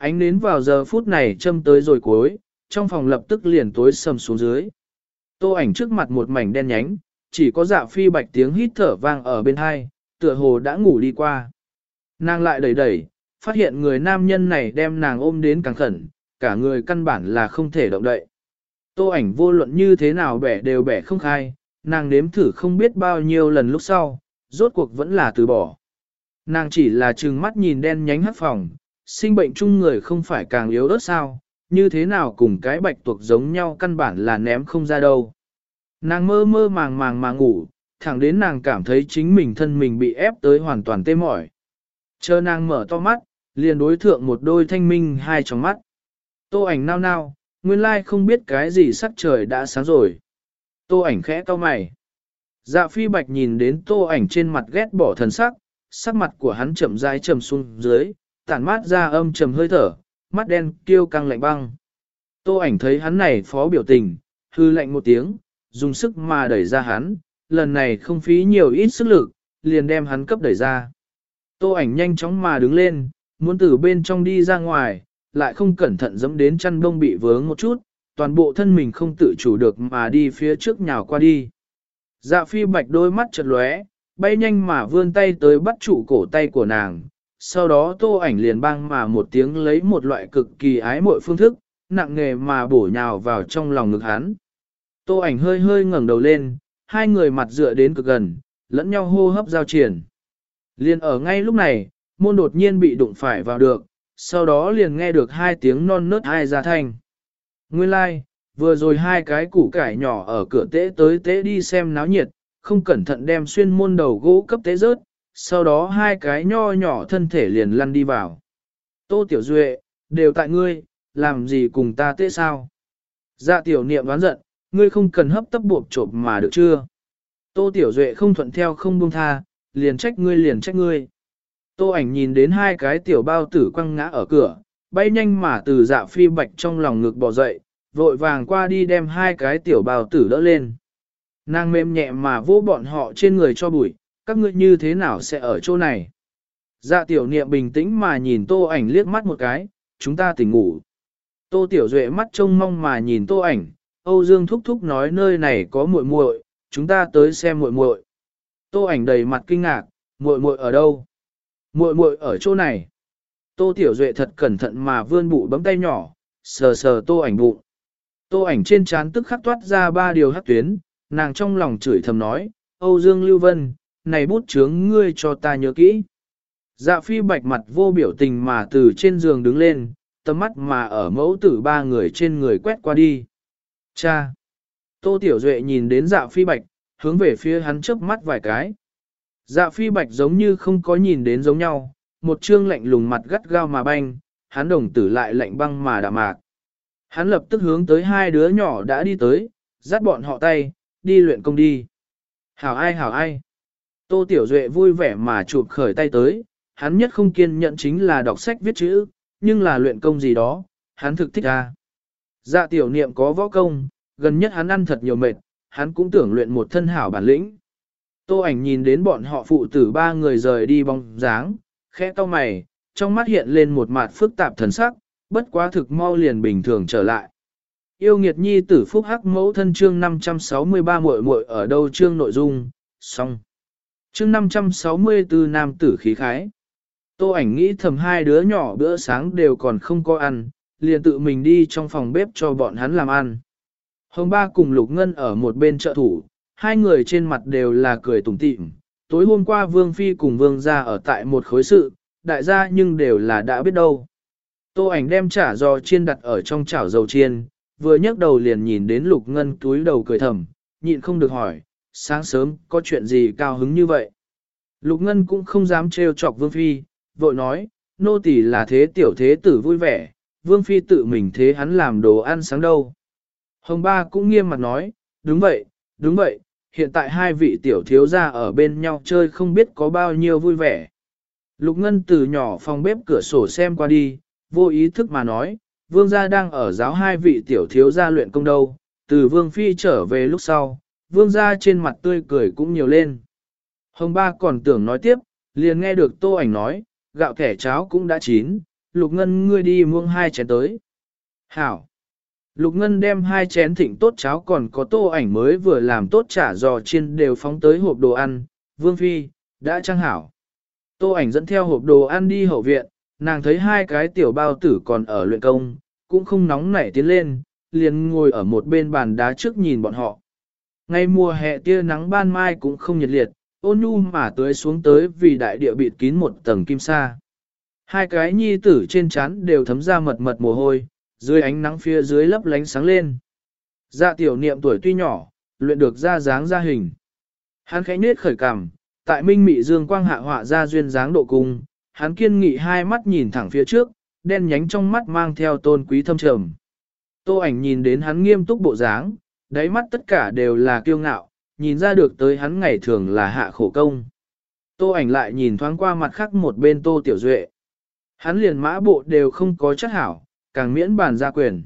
Ánh nến vào giờ phút này châm tới rồi cuối, trong phòng lập tức liền tối sầm xuống dưới. Tô ảnh trước mặt một mảnh đen nhánh, chỉ có dạ phi bạch tiếng hít thở vang ở bên hai, tựa hồ đã ngủ đi qua. Nàng lại đẩy đẩy, phát hiện người nam nhân này đem nàng ôm đến càng khẩn, cả người căn bản là không thể động đậy. Tô ảnh vô luận như thế nào bẻ đều bẻ không khai, nàng nếm thử không biết bao nhiêu lần lúc sau, rốt cuộc vẫn là từ bỏ. Nàng chỉ là trừng mắt nhìn đen nhánh hắc phòng, sinh bệnh chung người không phải càng yếu ớt sao, như thế nào cùng cái bạch tuộc giống nhau căn bản là ném không ra đâu. Nàng mơ mơ màng màng mà ngủ, thẳng đến nàng cảm thấy chính mình thân mình bị ép tới hoàn toàn tê mỏi. Chờ nàng mở to mắt, liền đối thượng một đôi thanh minh hai tròng mắt. Tô ảnh nao nao, nguyên lai không biết cái gì sắc trời đã sáng rồi. Tô ảnh khẽ cau mày. Dạ phi bạch nhìn đến tô ảnh trên mặt ghét bỏ thần sắc, sắc mặt của hắn chậm rãi trầm xuống dưới, tản mát ra âm trầm hơi thở, mắt đen kêu căng lạnh băng. Tô ảnh thấy hắn này phó biểu tình, hư lạnh một tiếng, dùng sức mà đẩy ra hắn, lần này không phí nhiều ít sức lực, liền đem hắn cấp đẩy ra. Tô ảnh nhanh chóng mà đứng lên, muốn từ bên trong đi ra ngoài, lại không cẩn thận dẫm đến chăn bông bị vướng một chút, toàn bộ thân mình không tự chủ được mà đi phía trước nhào qua đi. Dạ phi bạch đôi mắt chật lóe, bay nhanh mà vươn tay tới bắt trụ cổ tay của nàng, sau đó tô ảnh liền bang mà một tiếng lấy một loại cực kỳ ái mội phương thức, nặng nghề mà bổ nhào vào trong lòng ngực hắn. Tô ảnh hơi hơi ngẩng đầu lên, hai người mặt dựa đến cực gần, lẫn nhau hô hấp giao triển. Liên ở ngay lúc này, môn đột nhiên bị đụng phải vào được, sau đó liền nghe được hai tiếng non nớt hai ra thanh. Nguyên lai, like, vừa rồi hai cái củ cải nhỏ ở cửa tế tới tế đi xem náo nhiệt, không cẩn thận đem xuyên môn đầu gỗ cấp tế rớt, sau đó hai cái nho nhỏ thân thể liền lăn đi vào. Tô Tiểu Duệ, đều tại ngươi, làm gì cùng ta tế sao? Dạ tiểu niệm đoán giận, ngươi không cần hấp tấp buộc trộm mà được chưa? Tô Tiểu Duệ không thuận theo không buông tha, liền trách ngươi liền trách ngươi. Tô ảnh nhìn đến hai cái tiểu bao tử quăng ngã ở cửa, bay nhanh mà từ dạ phi bạch trong lòng ngực bò dậy, vội vàng qua đi đem hai cái tiểu bao tử đỡ lên. Nàng mềm nhẹ mà vỗ bọn họ trên người cho bụi, các ngươi như thế nào sẽ ở chỗ này? Dạ tiểu niệm bình tĩnh mà nhìn tô ảnh liếc mắt một cái, chúng ta tỉnh ngủ. Tô tiểu duệ mắt trông mong mà nhìn tô ảnh, Âu Dương thúc thúc nói nơi này có muội muội, chúng ta tới xem muội muội. Tô ảnh đầy mặt kinh ngạc, muội muội ở đâu? Muội muội ở chỗ này. Tô Tiểu Duệ thật cẩn thận mà vươn bụ bấm tay nhỏ, sờ sờ tô ảnh bụng. Tô ảnh trên trán tức khắc toát ra ba điều hắc tuyến, nàng trong lòng chửi thầm nói, Âu Dương Lưu Vân, này bút chướng ngươi cho ta nhớ kỹ. Dạ phi bạch mặt vô biểu tình mà từ trên giường đứng lên, tầm mắt mà ở mẫu tử ba người trên người quét qua đi. Cha! Tô Tiểu Duệ nhìn đến dạ phi bạch, hướng về phía hắn chớp mắt vài cái. Dạ phi bạch giống như không có nhìn đến giống nhau, một trương lạnh lùng mặt gắt gao mà banh, hắn đồng tử lại lạnh băng mà đạm mạc. Hắn lập tức hướng tới hai đứa nhỏ đã đi tới, dắt bọn họ tay, đi luyện công đi. Hảo ai hảo ai. Tô Tiểu Duệ vui vẻ mà chụp khởi tay tới, hắn nhất không kiên nhẫn chính là đọc sách viết chữ, nhưng là luyện công gì đó, hắn thực thích ra. Dạ tiểu niệm có võ công, gần nhất hắn ăn thật nhiều mệt, hắn cũng tưởng luyện một thân hảo bản lĩnh. Tô ảnh nhìn đến bọn họ phụ tử ba người rời đi bóng dáng, khẽ cau mày, trong mắt hiện lên một mặt phức tạp thần sắc, bất quá thực mau liền bình thường trở lại. Yêu nghiệt nhi tử phúc hắc mẫu thân chương 563 muội muội ở đâu chương nội dung, xong. Chương 564 nam tử khí khái. Tô ảnh nghĩ thầm hai đứa nhỏ bữa sáng đều còn không có ăn, liền tự mình đi trong phòng bếp cho bọn hắn làm ăn. Hồng Ba cùng Lục Ngân ở một bên trợ thủ, hai người trên mặt đều là cười tủm tỉm. Tối hôm qua Vương Phi cùng Vương gia ở tại một khối sự, đại gia nhưng đều là đã biết đâu. Tô ảnh đem chả giò chiên đặt ở trong chảo dầu chiên, vừa nhấc đầu liền nhìn đến Lục Ngân túi đầu cười thầm, nhịn không được hỏi, sáng sớm có chuyện gì cao hứng như vậy. Lục Ngân cũng không dám trêu chọc Vương Phi, vội nói, nô tỳ là thế tiểu thế tử vui vẻ, Vương Phi tự mình thế hắn làm đồ ăn sáng đâu. Hồng Ba cũng nghiêm mặt nói, đúng vậy, đúng vậy, hiện tại hai vị tiểu thiếu gia ở bên nhau chơi không biết có bao nhiêu vui vẻ. Lục Ngân từ nhỏ phòng bếp cửa sổ xem qua đi, vô ý thức mà nói, Vương gia đang ở giáo hai vị tiểu thiếu gia luyện công đâu, từ Vương Phi trở về lúc sau, Vương gia trên mặt tươi cười cũng nhiều lên. Hồng Ba còn tưởng nói tiếp, liền nghe được Tô Ảnh nói, gạo kẻ cháo cũng đã chín, Lục Ngân ngươi đi muông hai chén tới. Hảo! Lục Ngân đem hai chén thịnh tốt cháo còn có tô ảnh mới vừa làm tốt chả giò chiên đều phóng tới hộp đồ ăn, Vương Phi, đã trang hảo. Tô ảnh dẫn theo hộp đồ ăn đi hậu viện, nàng thấy hai cái tiểu bao tử còn ở luyện công, cũng không nóng nảy tiến lên, liền ngồi ở một bên bàn đá trước nhìn bọn họ. Ngay mùa hè tia nắng ban mai cũng không nhiệt liệt, ôn nhu mà tưới xuống tới vì đại địa bịt kín một tầng kim sa. Hai cái nhi tử trên trán đều thấm ra mật mật mồ hôi, dưới ánh nắng phía dưới lấp lánh sáng lên. Dạ tiểu niệm tuổi tuy nhỏ, luyện được ra dáng ra hình. Hắn khẽ nết khởi cằm, tại minh mị dương quang hạ họa ra duyên dáng độ cung, hắn kiên nghị hai mắt nhìn thẳng phía trước, đen nhánh trong mắt mang theo tôn quý thâm trầm. Tô ảnh nhìn đến hắn nghiêm túc bộ dáng, đáy mắt tất cả đều là kiêu ngạo, nhìn ra được tới hắn ngày thường là hạ khổ công. Tô ảnh lại nhìn thoáng qua mặt khác một bên Tô Tiểu Duệ. Hắn liền mã bộ đều không có chất hảo, càng miễn bàn ra quyền.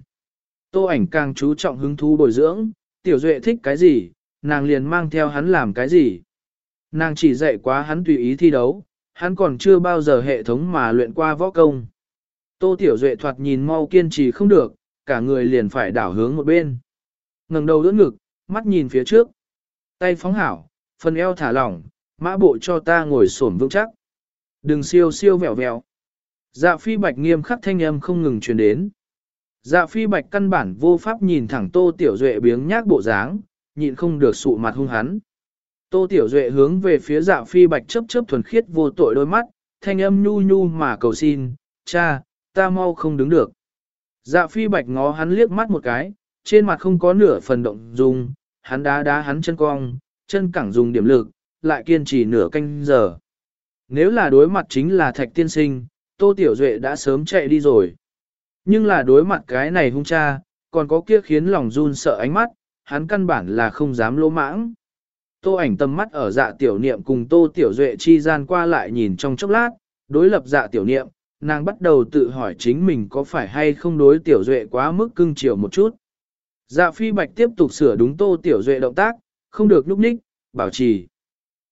Tô ảnh càng chú trọng hứng thú bồi dưỡng, Tiểu Duệ thích cái gì, nàng liền mang theo hắn làm cái gì. Nàng chỉ dạy quá hắn tùy ý thi đấu, hắn còn chưa bao giờ hệ thống mà luyện qua võ công. Tô Tiểu Duệ thoạt nhìn mau kiên trì không được, cả người liền phải đảo hướng một bên ngẩng đầu đỡ ngực, mắt nhìn phía trước. Tay phóng hảo, phần eo thả lỏng, mã bộ cho ta ngồi xổm vững chắc. Đừng siêu siêu vẹo vẹo. Dạ phi bạch nghiêm khắc thanh âm không ngừng truyền đến. Dạ phi bạch căn bản vô pháp nhìn thẳng tô tiểu duệ biếng nhác bộ dáng, nhịn không được sụ mặt hung hắn. Tô tiểu duệ hướng về phía dạ phi bạch chớp chớp thuần khiết vô tội đôi mắt, thanh âm nhu nhu mà cầu xin, cha, ta mau không đứng được. Dạ phi bạch ngó hắn liếc mắt một cái, trên mặt không có nửa phần động dung, hắn đá đá hắn chân cong, chân cẳng dùng điểm lực, lại kiên trì nửa canh giờ. Nếu là đối mặt chính là thạch tiên sinh, Tô Tiểu Duệ đã sớm chạy đi rồi. Nhưng là đối mặt cái này hung cha, còn có kia khiến lòng run sợ ánh mắt, hắn căn bản là không dám lỗ mãng. Tô ảnh tầm mắt ở dạ tiểu niệm cùng Tô Tiểu Duệ chi gian qua lại nhìn trong chốc lát, đối lập dạ tiểu niệm, nàng bắt đầu tự hỏi chính mình có phải hay không đối Tiểu Duệ quá mức cưng chiều một chút. Dạ phi bạch tiếp tục sửa đúng Tô Tiểu Duệ động tác, không được núp ních, bảo trì.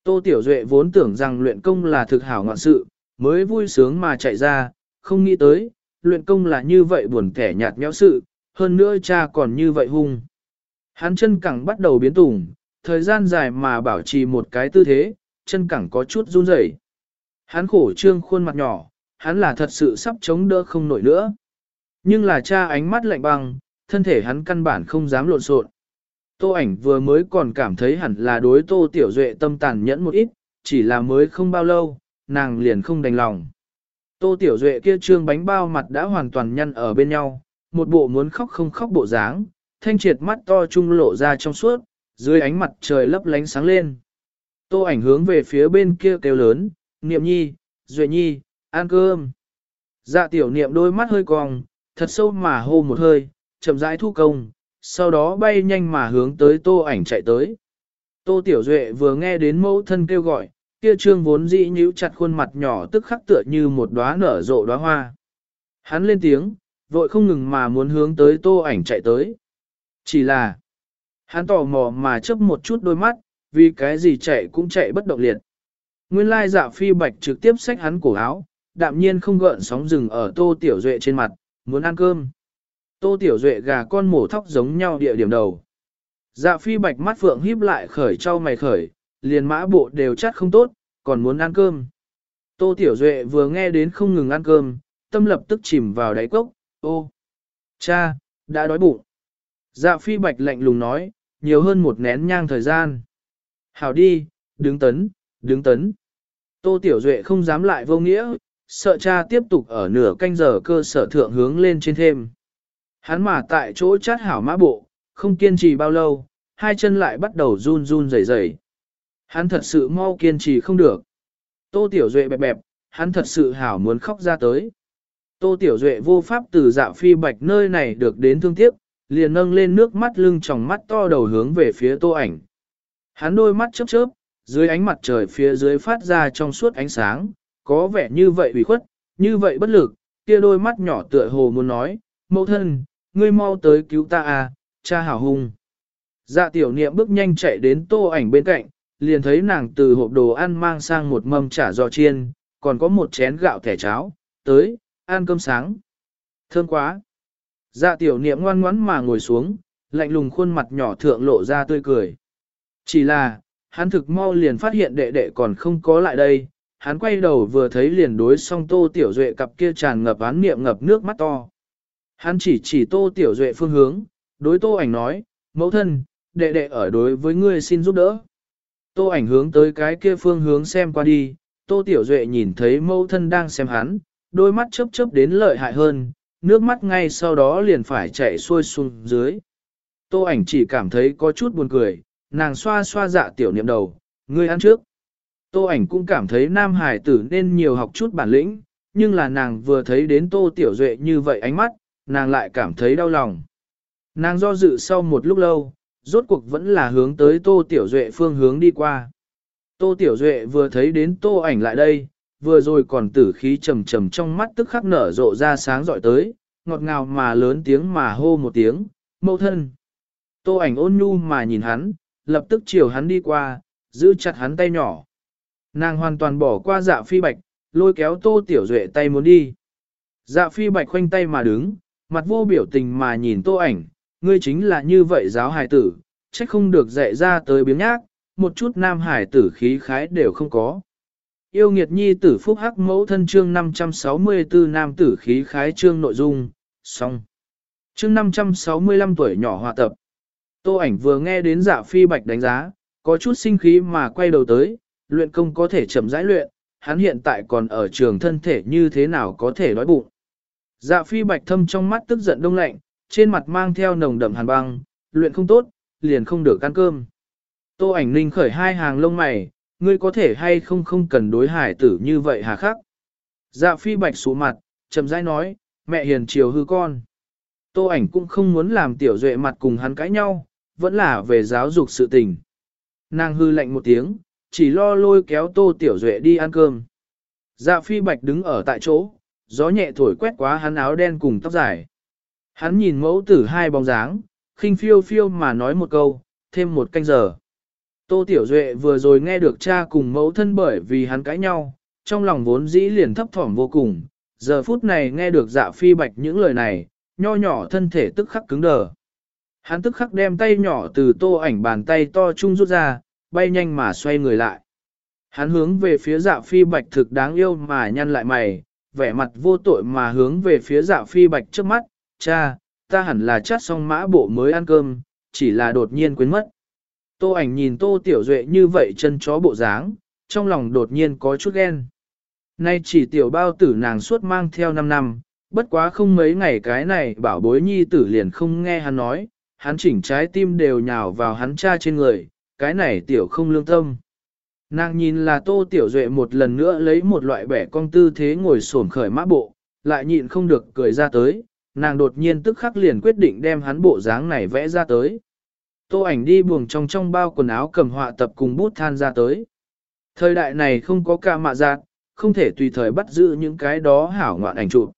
Tô Tiểu Duệ vốn tưởng rằng luyện công là thực hảo ngọn sự, mới vui sướng mà chạy ra, không nghĩ tới, luyện công là như vậy buồn kẻ nhạt nhẽo sự, hơn nữa cha còn như vậy hung. Hắn chân cẳng bắt đầu biến tủng, thời gian dài mà bảo trì một cái tư thế, chân cẳng có chút run rẩy. Hắn khổ trương khuôn mặt nhỏ, hắn là thật sự sắp chống đỡ không nổi nữa. Nhưng là cha ánh mắt lạnh băng, thân thể hắn căn bản không dám lộn xộn. Tô ảnh vừa mới còn cảm thấy hẳn là đối Tô Tiểu Duệ tâm tàn nhẫn một ít, chỉ là mới không bao lâu, nàng liền không đành lòng. Tô Tiểu Duệ kia trương bánh bao mặt đã hoàn toàn nhăn ở bên nhau, một bộ muốn khóc không khóc bộ dáng, thanh triệt mắt to trung lộ ra trong suốt, dưới ánh mặt trời lấp lánh sáng lên. Tô ảnh hướng về phía bên kia kêu lớn, Niệm Nhi, Duệ Nhi, ăn cơm. Dạ tiểu niệm đôi mắt hơi cong, thật sâu mà hô một hơi, chậm rãi thu công, sau đó bay nhanh mà hướng tới tô ảnh chạy tới. Tô Tiểu Duệ vừa nghe đến mẫu thân kêu gọi, kia trương vốn dĩ nhíu chặt khuôn mặt nhỏ tức khắc tựa như một đóa nở rộ đóa hoa. Hắn lên tiếng, vội không ngừng mà muốn hướng tới tô ảnh chạy tới. Chỉ là, hắn tò mò mà chớp một chút đôi mắt, vì cái gì chạy cũng chạy bất động liệt. Nguyên lai dạ phi bạch trực tiếp xách hắn cổ áo, đạm nhiên không gợn sóng rừng ở tô tiểu duệ trên mặt, muốn ăn cơm. Tô tiểu duệ gà con mổ thóc giống nhau địa điểm đầu. Dạ phi bạch mắt phượng híp lại khởi trao mày khởi, liền mã bộ đều chắc không tốt, còn muốn ăn cơm. Tô Tiểu Duệ vừa nghe đến không ngừng ăn cơm, tâm lập tức chìm vào đáy cốc, ô. Cha, đã đói bụng. Dạ phi bạch lạnh lùng nói, nhiều hơn một nén nhang thời gian. Hảo đi, đứng tấn, đứng tấn. Tô Tiểu Duệ không dám lại vô nghĩa, sợ cha tiếp tục ở nửa canh giờ cơ sở thượng hướng lên trên thêm. Hắn mà tại chỗ chát hảo mã bộ, không kiên trì bao lâu, hai chân lại bắt đầu run run rẩy rẩy. Hắn thật sự mau kiên trì không được. Tô Tiểu Duệ bẹp bẹp, hắn thật sự hảo muốn khóc ra tới. Tô Tiểu Duệ vô pháp từ dạ phi bạch nơi này được đến thương tiếc, liền nâng lên nước mắt lưng tròng mắt to đầu hướng về phía tô ảnh. Hắn đôi mắt chớp chớp, dưới ánh mặt trời phía dưới phát ra trong suốt ánh sáng, có vẻ như vậy ủy khuất, như vậy bất lực, kia đôi mắt nhỏ tựa hồ muốn nói, mẫu thân, ngươi mau tới cứu ta à, cha hảo hung. Dạ tiểu niệm bước nhanh chạy đến tô ảnh bên cạnh, liền thấy nàng từ hộp đồ ăn mang sang một mâm chả giò chiên, còn có một chén gạo thẻ cháo, tới, ăn cơm sáng. Thơm quá. Dạ tiểu niệm ngoan ngoãn mà ngồi xuống, lạnh lùng khuôn mặt nhỏ thượng lộ ra tươi cười. Chỉ là, hắn thực mau liền phát hiện đệ đệ còn không có lại đây, hắn quay đầu vừa thấy liền đối song tô tiểu duệ cặp kia tràn ngập án niệm ngập nước mắt to. Hắn chỉ chỉ tô tiểu duệ phương hướng, đối tô ảnh nói, mẫu thân, đệ đệ ở đối với ngươi xin giúp đỡ. Tô ảnh hướng tới cái kia phương hướng xem qua đi, tô tiểu duệ nhìn thấy mẫu thân đang xem hắn, đôi mắt chớp chớp đến lợi hại hơn, nước mắt ngay sau đó liền phải chạy xuôi xuống dưới. Tô ảnh chỉ cảm thấy có chút buồn cười, nàng xoa xoa dạ tiểu niệm đầu, ngươi ăn trước. Tô ảnh cũng cảm thấy nam hải tử nên nhiều học chút bản lĩnh, nhưng là nàng vừa thấy đến tô tiểu duệ như vậy ánh mắt, nàng lại cảm thấy đau lòng. Nàng do dự sau một lúc lâu, rốt cuộc vẫn là hướng tới tô tiểu duệ phương hướng đi qua. Tô tiểu duệ vừa thấy đến tô ảnh lại đây, vừa rồi còn tử khí trầm trầm trong mắt tức khắc nở rộ ra sáng rọi tới, ngọt ngào mà lớn tiếng mà hô một tiếng, mẫu thân. Tô ảnh ôn nhu mà nhìn hắn, lập tức chiều hắn đi qua, giữ chặt hắn tay nhỏ. Nàng hoàn toàn bỏ qua dạ phi bạch, lôi kéo tô tiểu duệ tay muốn đi. Dạ phi bạch khoanh tay mà đứng, mặt vô biểu tình mà nhìn tô ảnh, ngươi chính là như vậy giáo hài tử, trách không được dạy ra tới biếng nhác, một chút nam hải tử khí khái đều không có. Yêu nghiệt nhi tử phúc hắc mẫu thân chương 564 nam tử khí khái chương nội dung, xong. Chương 565 tuổi nhỏ hòa tập. Tô ảnh vừa nghe đến dạ phi bạch đánh giá, có chút sinh khí mà quay đầu tới, luyện công có thể chậm rãi luyện, hắn hiện tại còn ở trường thân thể như thế nào có thể đói bụng. Dạ phi bạch thâm trong mắt tức giận đông lạnh, trên mặt mang theo nồng đậm hàn băng, luyện không tốt, liền không được ăn cơm. Tô ảnh ninh khởi hai hàng lông mày, ngươi có thể hay không không cần đối hải tử như vậy hà khắc. Dạ phi bạch sụ mặt, chậm rãi nói, mẹ hiền chiều hư con. Tô ảnh cũng không muốn làm tiểu duệ mặt cùng hắn cãi nhau, vẫn là về giáo dục sự tình. Nàng hư lạnh một tiếng, chỉ lo lôi kéo tô tiểu duệ đi ăn cơm. Dạ phi bạch đứng ở tại chỗ, gió nhẹ thổi quét quá hắn áo đen cùng tóc dài. Hắn nhìn mẫu tử hai bóng dáng, khinh phiêu phiêu mà nói một câu, thêm một canh giờ. Tô Tiểu Duệ vừa rồi nghe được cha cùng mẫu thân bởi vì hắn cãi nhau, trong lòng vốn dĩ liền thấp thỏm vô cùng, giờ phút này nghe được dạ phi bạch những lời này, nho nhỏ thân thể tức khắc cứng đờ. Hắn tức khắc đem tay nhỏ từ tô ảnh bàn tay to chung rút ra, bay nhanh mà xoay người lại. Hắn hướng về phía dạ phi bạch thực đáng yêu mà nhăn lại mày, vẻ mặt vô tội mà hướng về phía dạ phi bạch trước mắt, cha, ta hẳn là chát xong mã bộ mới ăn cơm, chỉ là đột nhiên quên mất. Tô ảnh nhìn tô tiểu duệ như vậy chân chó bộ dáng, trong lòng đột nhiên có chút ghen. Nay chỉ tiểu bao tử nàng suốt mang theo 5 năm, bất quá không mấy ngày cái này bảo bối nhi tử liền không nghe hắn nói, hắn chỉnh trái tim đều nhào vào hắn cha trên người, cái này tiểu không lương tâm. Nàng nhìn là tô tiểu duệ một lần nữa lấy một loại bẻ cong tư thế ngồi xổm khởi mã bộ, lại nhịn không được cười ra tới, nàng đột nhiên tức khắc liền quyết định đem hắn bộ dáng này vẽ ra tới. Tô ảnh đi buồng trong trong bao quần áo cầm họa tập cùng bút than ra tới. Thời đại này không có ca mạ giác, không thể tùy thời bắt giữ những cái đó hảo ngoạn ảnh chụp.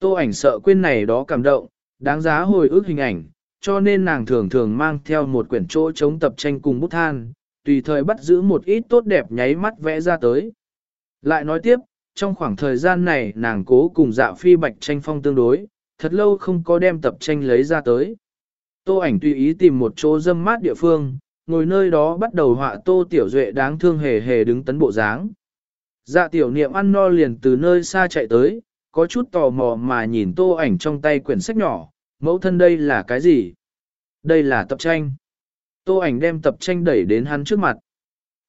Tô ảnh sợ quên này đó cảm động, đáng giá hồi ức hình ảnh, cho nên nàng thường thường mang theo một quyển chỗ chống tập tranh cùng bút than, tùy thời bắt giữ một ít tốt đẹp nháy mắt vẽ ra tới. Lại nói tiếp, trong khoảng thời gian này nàng cố cùng dạ phi bạch tranh phong tương đối, thật lâu không có đem tập tranh lấy ra tới. Tô ảnh tùy ý tìm một chỗ dâm mát địa phương, ngồi nơi đó bắt đầu họa tô tiểu duệ đáng thương hề hề đứng tấn bộ dáng. Dạ tiểu niệm ăn no liền từ nơi xa chạy tới, có chút tò mò mà nhìn tô ảnh trong tay quyển sách nhỏ, Mẫu thân đây là cái gì? Đây là tập tranh. Tô ảnh đem tập tranh đẩy đến hắn trước mặt.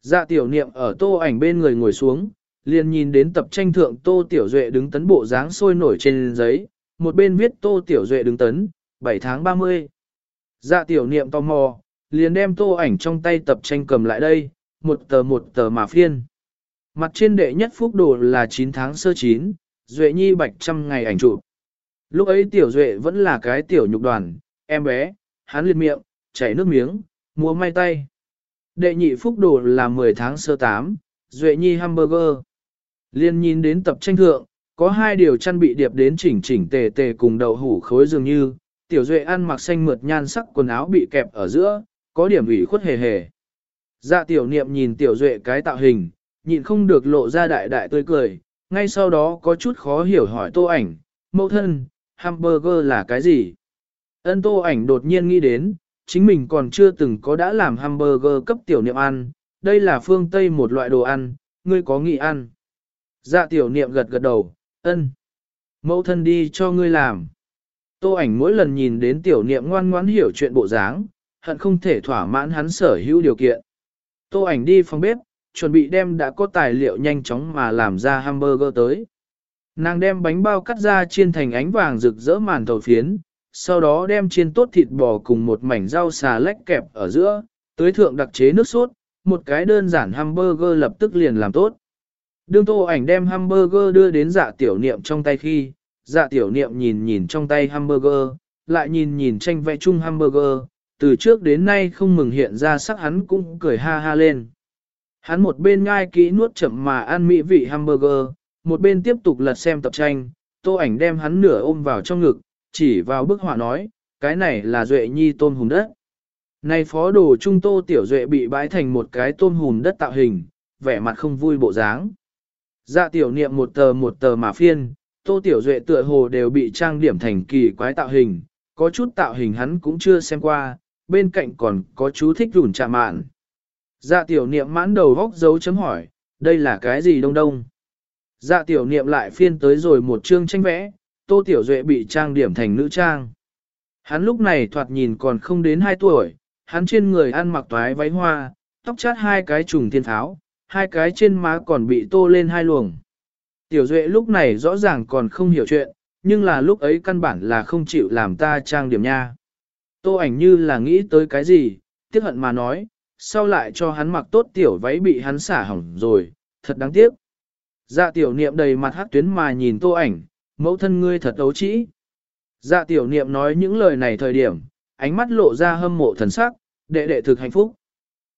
Dạ tiểu niệm ở tô ảnh bên người ngồi xuống, liền nhìn đến tập tranh thượng tô tiểu duệ đứng tấn bộ dáng sôi nổi trên giấy, một bên viết tô tiểu duệ đứng tấn, 7 tháng 30. Dạ tiểu niệm tò mò, liền đem tô ảnh trong tay tập tranh cầm lại đây, một tờ một tờ mà phiên. Mặt trên đệ nhất phúc đồ là 9 tháng sơ chín, Duệ Nhi bạch trăm ngày ảnh chụp. Lúc ấy tiểu Duệ vẫn là cái tiểu nhục đoàn, em bé, hắn liệt miệng, chảy nước miếng, múa may tay. Đệ nhị phúc đồ là 10 tháng sơ tám, Duệ Nhi hamburger. Liên nhìn đến tập tranh thượng, có hai điều chăn bị điệp đến chỉnh chỉnh tề tề cùng đậu hủ khối dường như, tiểu Duệ ăn mặc xanh mượt nhan sắc quần áo bị kẹp ở giữa, có điểm ủy khuất hề hề. Dạ tiểu niệm nhìn tiểu Duệ cái tạo hình, nhịn không được lộ ra đại đại tươi cười, ngay sau đó có chút khó hiểu hỏi tô ảnh, mẫu thân, hamburger là cái gì? Ân tô ảnh đột nhiên nghĩ đến, chính mình còn chưa từng có đã làm hamburger cấp tiểu niệm ăn, đây là phương Tây một loại đồ ăn, ngươi có nghĩ ăn? Dạ tiểu niệm gật gật đầu, ân. Mẫu thân đi cho ngươi làm. Tô ảnh mỗi lần nhìn đến tiểu niệm ngoan ngoãn hiểu chuyện bộ dáng, hận không thể thỏa mãn hắn sở hữu điều kiện. Tô ảnh đi phòng bếp, chuẩn bị đem đã có tài liệu nhanh chóng mà làm ra hamburger tới. Nàng đem bánh bao cắt ra chiên thành ánh vàng rực rỡ màn thầu phiến, sau đó đem chiên tốt thịt bò cùng một mảnh rau xà lách kẹp ở giữa, tới thượng đặc chế nước sốt, một cái đơn giản hamburger lập tức liền làm tốt. Đương tô ảnh đem hamburger đưa đến dạ tiểu niệm trong tay khi, dạ tiểu niệm nhìn nhìn trong tay hamburger, lại nhìn nhìn tranh vẽ chung hamburger, từ trước đến nay không mừng hiện ra sắc hắn cũng cười ha ha lên. Hắn một bên ngai kỹ nuốt chậm mà ăn mỹ vị hamburger, một bên tiếp tục lật xem tập tranh, tô ảnh đem hắn nửa ôm vào trong ngực, chỉ vào bức họa nói, cái này là duệ nhi tôm hùm đất. Này phó đồ trung tô tiểu duệ bị bãi thành một cái tôm hùm đất tạo hình, vẻ mặt không vui bộ dáng. Dạ tiểu niệm một tờ một tờ mà phiên, tô tiểu duệ tựa hồ đều bị trang điểm thành kỳ quái tạo hình, có chút tạo hình hắn cũng chưa xem qua, bên cạnh còn có chú thích rủn chạm mạn. Dạ tiểu niệm mãn đầu góc dấu chấm hỏi, đây là cái gì đông đông? Dạ tiểu niệm lại phiên tới rồi một chương tranh vẽ, tô tiểu duệ bị trang điểm thành nữ trang. Hắn lúc này thoạt nhìn còn không đến 2 tuổi, hắn trên người ăn mặc toái váy hoa, tóc chát hai cái trùng thiên tháo, hai cái trên má còn bị tô lên hai luồng. Tiểu duệ lúc này rõ ràng còn không hiểu chuyện, nhưng là lúc ấy căn bản là không chịu làm ta trang điểm nha. Tô ảnh như là nghĩ tới cái gì, tiếc hận mà nói, sau lại cho hắn mặc tốt tiểu váy bị hắn xả hỏng rồi, thật đáng tiếc. Dạ tiểu niệm đầy mặt hắc tuyến mà nhìn tô ảnh, mẫu thân ngươi thật ấu trĩ. Dạ tiểu niệm nói những lời này thời điểm, ánh mắt lộ ra hâm mộ thần sắc, đệ đệ thực hạnh phúc.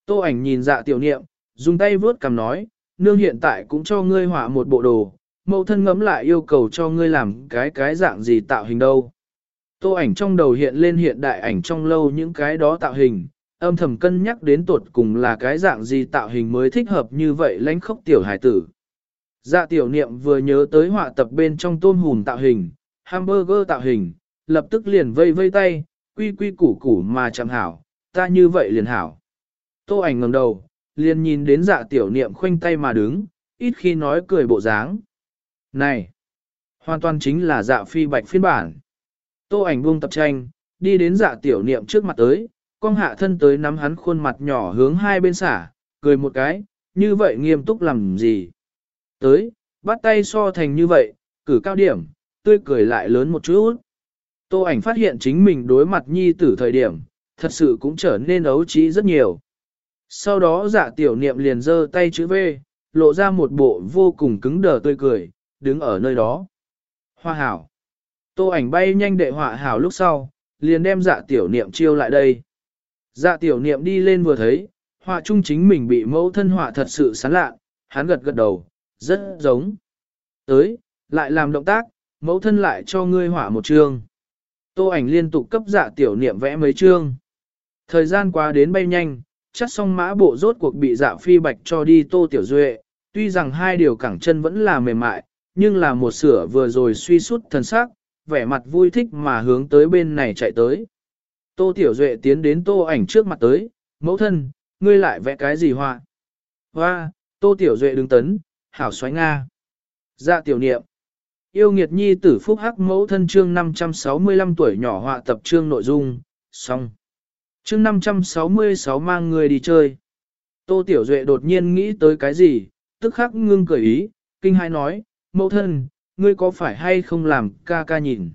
Tô ảnh nhìn dạ tiểu niệm, dùng tay vuốt cằm nói, nương hiện tại cũng cho ngươi họa một bộ đồ, mẫu thân ngấm lại yêu cầu cho ngươi làm cái cái dạng gì tạo hình đâu. Tô ảnh trong đầu hiện lên hiện đại ảnh trong lâu những cái đó tạo hình, âm thầm cân nhắc đến tuột cùng là cái dạng gì tạo hình mới thích hợp như vậy lãnh khốc tiểu hải tử. Dạ tiểu niệm vừa nhớ tới họa tập bên trong tôm hùm tạo hình, hamburger tạo hình, lập tức liền vây vây tay, quy quy củ củ mà chẳng hảo, ta như vậy liền hảo. Tô ảnh ngẩng đầu, liền nhìn đến dạ tiểu niệm khoanh tay mà đứng, ít khi nói cười bộ dáng. Này, hoàn toàn chính là dạ phi bạch phiên bản. Tô ảnh buông tập tranh, đi đến dạ tiểu niệm trước mặt tới, con hạ thân tới nắm hắn khuôn mặt nhỏ hướng hai bên xả, cười một cái, như vậy nghiêm túc làm gì. Tới, bắt tay so thành như vậy, cử cao điểm, tươi cười lại lớn một chút. Tô ảnh phát hiện chính mình đối mặt nhi tử thời điểm, thật sự cũng trở nên ấu trí rất nhiều. Sau đó dạ tiểu niệm liền giơ tay chữ V, lộ ra một bộ vô cùng cứng đờ tươi cười, đứng ở nơi đó. Hoa hảo. Tô ảnh bay nhanh đệ họa hảo lúc sau, liền đem dạ tiểu niệm chiêu lại đây. Dạ tiểu niệm đi lên vừa thấy, họa chung chính mình bị mẫu thân họa thật sự sán lạ, hắn gật gật đầu, rất giống. Tới, lại làm động tác, mẫu thân lại cho ngươi hỏa một chương. Tô ảnh liên tục cấp dạ tiểu niệm vẽ mấy chương. Thời gian qua đến bay nhanh, chắc xong mã bộ rốt cuộc bị dạ phi bạch cho đi tô tiểu duệ, tuy rằng hai điều cẳng chân vẫn là mềm mại, nhưng là một sửa vừa rồi suy sút thần sắc, vẻ mặt vui thích mà hướng tới bên này chạy tới. Tô Tiểu Duệ tiến đến tô ảnh trước mặt tới, mẫu thân, ngươi lại vẽ cái gì hoa? Hoa, Tô Tiểu Duệ đứng tấn, hảo xoáy Nga. Dạ tiểu niệm. Yêu nghiệt nhi tử phúc hắc mẫu thân chương 565 tuổi nhỏ họa tập chương nội dung, xong. Chương 566 mang người đi chơi. Tô Tiểu Duệ đột nhiên nghĩ tới cái gì, tức khắc ngưng cười ý, kinh hai nói, mẫu thân, ngươi có phải hay không làm ca ca nhìn.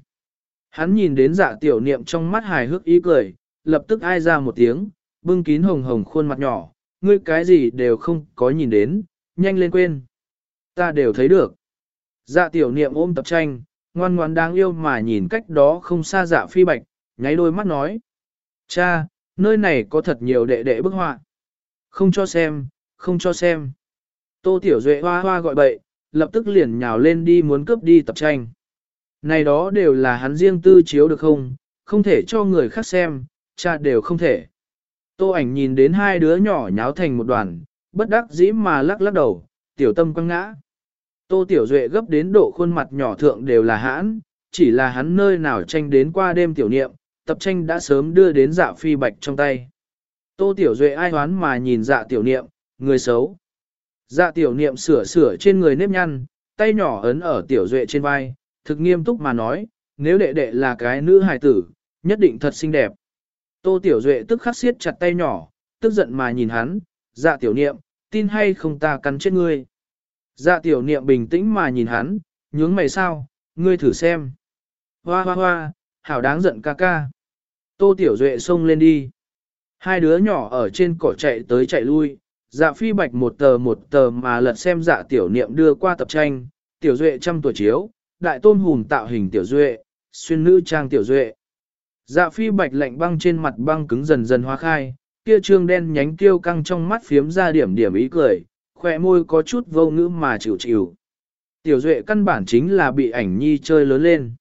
Hắn nhìn đến dạ tiểu niệm trong mắt hài hước ý cười, lập tức ai ra một tiếng, bưng kín hồng hồng khuôn mặt nhỏ, ngươi cái gì đều không có nhìn đến, nhanh lên quên. Ta đều thấy được. Dạ tiểu niệm ôm tập tranh, ngoan ngoan đáng yêu mà nhìn cách đó không xa dạ phi bạch, nháy đôi mắt nói. Cha, nơi này có thật nhiều đệ đệ bức họa. Không cho xem, không cho xem. Tô tiểu duệ hoa hoa gọi bậy, lập tức liền nhào lên đi muốn cướp đi tập tranh. Này đó đều là hắn riêng tư chiếu được không, không thể cho người khác xem, cha đều không thể. Tô ảnh nhìn đến hai đứa nhỏ nháo thành một đoàn, bất đắc dĩ mà lắc lắc đầu, tiểu tâm quăng ngã. Tô Tiểu Duệ gấp đến độ khuôn mặt nhỏ thượng đều là hãn, chỉ là hắn nơi nào tranh đến qua đêm tiểu niệm, tập tranh đã sớm đưa đến dạ phi bạch trong tay. Tô Tiểu Duệ ai hoán mà nhìn dạ tiểu niệm, người xấu. Dạ tiểu niệm sửa sửa trên người nếp nhăn, tay nhỏ ấn ở tiểu Duệ trên vai, thực nghiêm túc mà nói, nếu đệ đệ là cái nữ hài tử, nhất định thật xinh đẹp. Tô Tiểu Duệ tức khắc siết chặt tay nhỏ, tức giận mà nhìn hắn, dạ tiểu niệm, tin hay không ta cắn chết ngươi. Dạ tiểu niệm bình tĩnh mà nhìn hắn, nhướng mày sao, ngươi thử xem. Hoa hoa hoa, hảo đáng giận ca ca. Tô Tiểu Duệ xông lên đi. Hai đứa nhỏ ở trên cỏ chạy tới chạy lui, dạ phi bạch một tờ một tờ mà lật xem dạ tiểu niệm đưa qua tập tranh, Tiểu Duệ trăm tuổi chiếu, đại tôn hùn tạo hình Tiểu Duệ, xuyên nữ trang Tiểu Duệ. Dạ phi bạch lạnh băng trên mặt băng cứng dần dần hóa khai, kia trương đen nhánh tiêu căng trong mắt phiếm ra điểm điểm ý cười, khỏe môi có chút vô ngữ mà chịu chịu. Tiểu Duệ căn bản chính là bị ảnh nhi chơi lớn lên.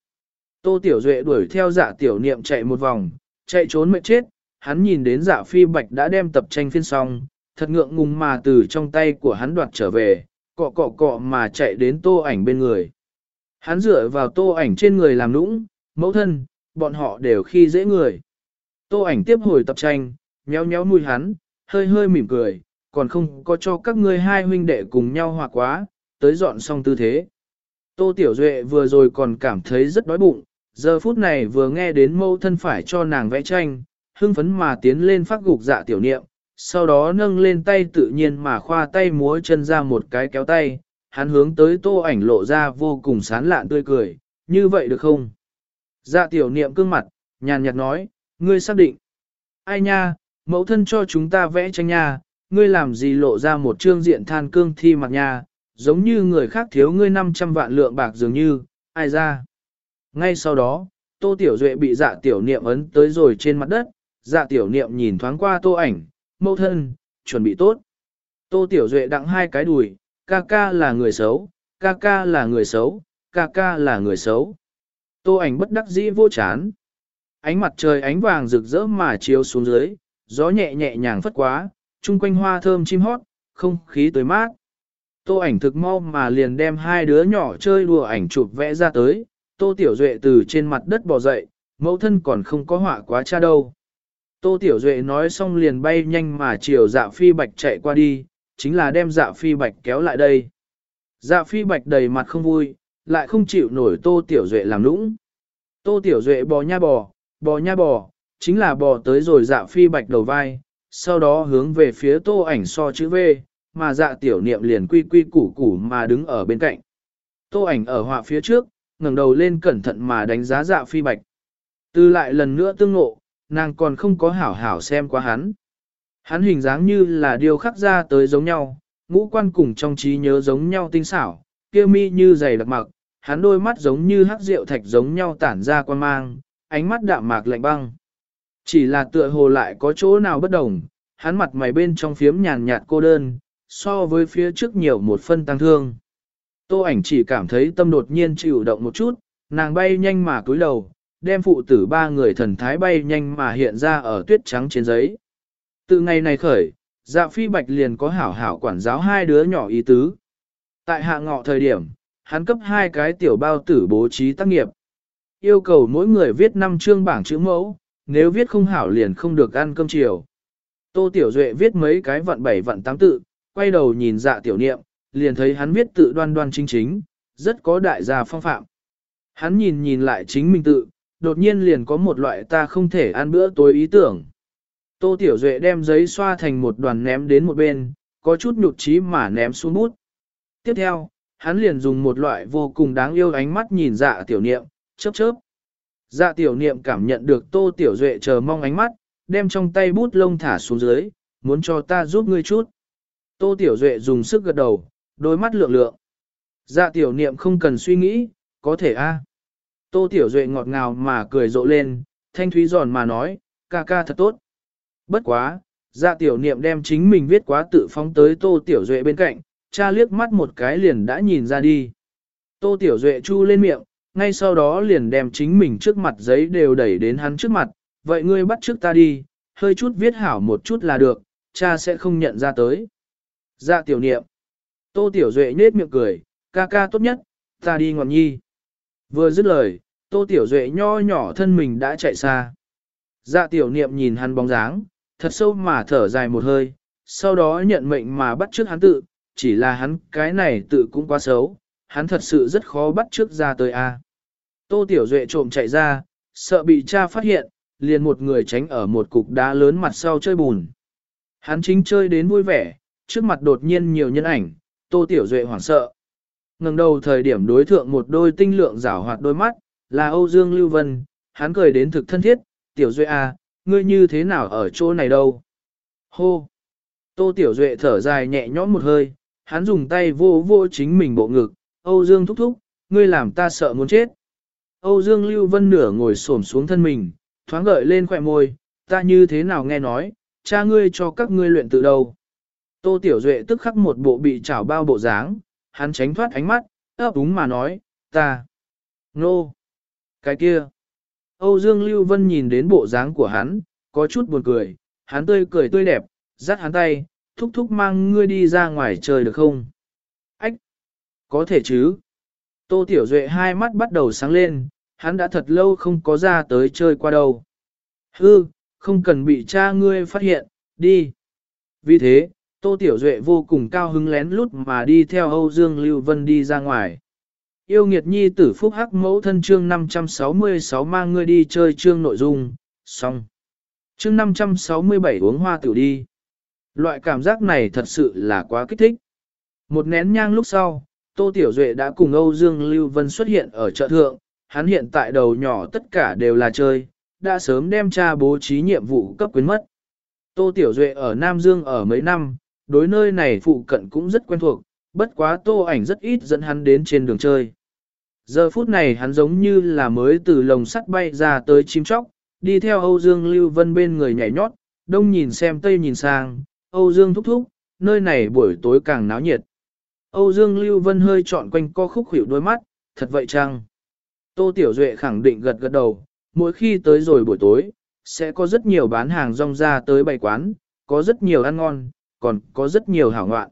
Tô Tiểu Duệ đuổi theo dạ tiểu niệm chạy một vòng, chạy trốn mệt chết, hắn nhìn đến dạ phi bạch đã đem tập tranh phiên xong, thật ngượng ngùng mà từ trong tay của hắn đoạt trở về, cọ cọ cọ mà chạy đến tô ảnh bên người. Hắn dựa vào tô ảnh trên người làm nũng, mẫu thân, bọn họ đều khi dễ người. Tô ảnh tiếp hồi tập tranh, nhéo nhéo nuôi hắn, hơi hơi mỉm cười, còn không có cho các ngươi hai huynh đệ cùng nhau hòa quá, tới dọn xong tư thế. Tô Tiểu Duệ vừa rồi còn cảm thấy rất đói bụng, giờ phút này vừa nghe đến mâu thân phải cho nàng vẽ tranh, hưng phấn mà tiến lên phát gục dạ tiểu niệm, sau đó nâng lên tay tự nhiên mà khoa tay múa chân ra một cái kéo tay, hắn hướng tới tô ảnh lộ ra vô cùng sán lạn tươi cười, như vậy được không? Dạ tiểu niệm cương mặt, nhàn nhạt nói, ngươi xác định. Ai nha, mẫu thân cho chúng ta vẽ tranh nha, ngươi làm gì lộ ra một trương diện than cương thi mặt nha, giống như người khác thiếu ngươi 500 vạn lượng bạc dường như, ai ra. Ngay sau đó, tô tiểu duệ bị dạ tiểu niệm ấn tới rồi trên mặt đất, dạ tiểu niệm nhìn thoáng qua tô ảnh, mâu thân, chuẩn bị tốt. Tô tiểu duệ đặng hai cái đùi, ca ca là người xấu, ca ca là người xấu, ca ca là người xấu. Tô ảnh bất đắc dĩ vô chán. Ánh mặt trời ánh vàng rực rỡ mà chiếu xuống dưới, gió nhẹ nhẹ nhàng phất quá, chung quanh hoa thơm chim hót, không khí tới mát. Tô ảnh thực mau mà liền đem hai đứa nhỏ chơi đùa ảnh chụp vẽ ra tới, Tô Tiểu Duệ từ trên mặt đất bò dậy, mẫu thân còn không có họa quá cha đâu. Tô Tiểu Duệ nói xong liền bay nhanh mà chiều dạ phi bạch chạy qua đi, chính là đem dạ phi bạch kéo lại đây. Dạ phi bạch đầy mặt không vui, lại không chịu nổi Tô Tiểu Duệ làm nũng. Tô Tiểu Duệ bò nha bò, bò nha bò, chính là bò tới rồi dạ phi bạch đầu vai, sau đó hướng về phía tô ảnh so chữ V, mà dạ tiểu niệm liền quy quy củ củ mà đứng ở bên cạnh. Tô ảnh ở họa phía trước, ngẩng đầu lên cẩn thận mà đánh giá dạ phi bạch. Từ lại lần nữa tương ngộ, nàng còn không có hảo hảo xem qua hắn. Hắn hình dáng như là điều khắc ra tới giống nhau, ngũ quan cùng trong trí nhớ giống nhau tinh xảo, kia mi như dày đặc mặc, hắn đôi mắt giống như hắc rượu thạch giống nhau tản ra quan mang, ánh mắt đạm mạc lạnh băng. Chỉ là tựa hồ lại có chỗ nào bất đồng, hắn mặt mày bên trong phiếm nhàn nhạt cô đơn, so với phía trước nhiều một phân tăng thương. Tô ảnh chỉ cảm thấy tâm đột nhiên chịu động một chút, nàng bay nhanh mà cúi đầu, đem phụ tử ba người thần thái bay nhanh mà hiện ra ở tuyết trắng trên giấy. Từ ngày này khởi, dạ phi bạch liền có hảo hảo quản giáo hai đứa nhỏ ý tứ. Tại hạ ngọ thời điểm, hắn cấp hai cái tiểu bao tử bố trí tác nghiệp. Yêu cầu mỗi người viết 5 chương bảng chữ mẫu, nếu viết không hảo liền không được ăn cơm chiều. Tô Tiểu Duệ viết mấy cái vận bảy vận tám tự, quay đầu nhìn dạ tiểu niệm, liền thấy hắn viết tự đoan đoan chính chính, rất có đại gia phong phạm. Hắn nhìn nhìn lại chính mình tự, đột nhiên liền có một loại ta không thể ăn bữa tối ý tưởng. Tô Tiểu Duệ đem giấy xoa thành một đoàn ném đến một bên, có chút nhục trí mà ném xuống bút. Tiếp theo, hắn liền dùng một loại vô cùng đáng yêu ánh mắt nhìn dạ tiểu niệm, chớp chớp. Dạ tiểu niệm cảm nhận được Tô Tiểu Duệ chờ mong ánh mắt, đem trong tay bút lông thả xuống dưới, muốn cho ta giúp ngươi chút. Tô Tiểu Duệ dùng sức gật đầu, đôi mắt lượng lượng. Dạ tiểu niệm không cần suy nghĩ, có thể a. Tô Tiểu Duệ ngọt ngào mà cười rộ lên, thanh thúy giòn mà nói, ca ca thật tốt. Bất quá, dạ tiểu niệm đem chính mình viết quá tự phóng tới Tô Tiểu Duệ bên cạnh, cha liếc mắt một cái liền đã nhìn ra đi. Tô Tiểu Duệ chu lên miệng, ngay sau đó liền đem chính mình trước mặt giấy đều đẩy đến hắn trước mặt, vậy ngươi bắt trước ta đi, hơi chút viết hảo một chút là được, cha sẽ không nhận ra tới. Dạ tiểu niệm. Tô Tiểu Duệ nết miệng cười, ca ca tốt nhất, ta đi ngọn nhi. Vừa dứt lời, Tô Tiểu Duệ nho nhỏ thân mình đã chạy xa. Dạ tiểu niệm nhìn hắn bóng dáng, thật sâu mà thở dài một hơi, sau đó nhận mệnh mà bắt trước hắn tự, chỉ là hắn cái này tự cũng quá xấu, hắn thật sự rất khó bắt trước ra tới a. Tô Tiểu Duệ trộm chạy ra, sợ bị cha phát hiện, liền một người tránh ở một cục đá lớn mặt sau chơi bùn. Hắn chính chơi đến vui vẻ, trước mặt đột nhiên nhiều nhân ảnh, Tô Tiểu Duệ hoảng sợ. ngẩng đầu thời điểm đối thượng một đôi tinh lượng rảo hoạt đôi mắt, là Âu Dương Lưu Vân, hắn cười đến thực thân thiết, Tiểu Duệ à, ngươi như thế nào ở chỗ này đâu? Hô! Tô Tiểu Duệ thở dài nhẹ nhõm một hơi, hắn dùng tay vô vô chính mình bộ ngực, Âu Dương thúc thúc, ngươi làm ta sợ muốn chết. Âu Dương Lưu Vân nửa ngồi xổm xuống thân mình, thoáng gợi lên khỏe môi, ta như thế nào nghe nói, cha ngươi cho các ngươi luyện tự đầu. Tô Tiểu Duệ tức khắc một bộ bị chảo bao bộ dáng, hắn tránh thoát ánh mắt, ấp úng mà nói, ta. Nô. Cái kia. Âu Dương Lưu Vân nhìn đến bộ dáng của hắn, có chút buồn cười, hắn tươi cười tươi đẹp, dắt hắn tay, thúc thúc mang ngươi đi ra ngoài chơi được không? Có thể chứ? Tô Tiểu Duệ hai mắt bắt đầu sáng lên, hắn đã thật lâu không có ra tới chơi qua đâu. Hư, không cần bị cha ngươi phát hiện, đi. Vì thế, Tô Tiểu Duệ vô cùng cao hứng lén lút mà đi theo Âu Dương Lưu Vân đi ra ngoài. Yêu nghiệt nhi tử phúc hắc mẫu thân chương 566 mang ngươi đi chơi chương nội dung, xong. Chương 567 uống hoa tiểu đi. Loại cảm giác này thật sự là quá kích thích. Một nén nhang lúc sau, Tô Tiểu Duệ đã cùng Âu Dương Lưu Vân xuất hiện ở chợ thượng, hắn hiện tại đầu nhỏ tất cả đều là chơi, đã sớm đem cha bố trí nhiệm vụ cấp quyến mất. Tô Tiểu Duệ ở Nam Dương ở mấy năm, đối nơi này phụ cận cũng rất quen thuộc, bất quá tô ảnh rất ít dẫn hắn đến trên đường chơi. Giờ phút này hắn giống như là mới từ lồng sắt bay ra tới chim chóc, đi theo Âu Dương Lưu Vân bên người nhảy nhót, đông nhìn xem tây nhìn sang, Âu Dương thúc thúc, nơi này buổi tối càng náo nhiệt. Âu Dương Lưu Vân hơi trọn quanh co khúc hiểu đôi mắt, thật vậy chăng? Tô Tiểu Duệ khẳng định gật gật đầu, mỗi khi tới rồi buổi tối, sẽ có rất nhiều bán hàng rong ra tới bày quán, có rất nhiều ăn ngon, còn có rất nhiều hảo ngoạn.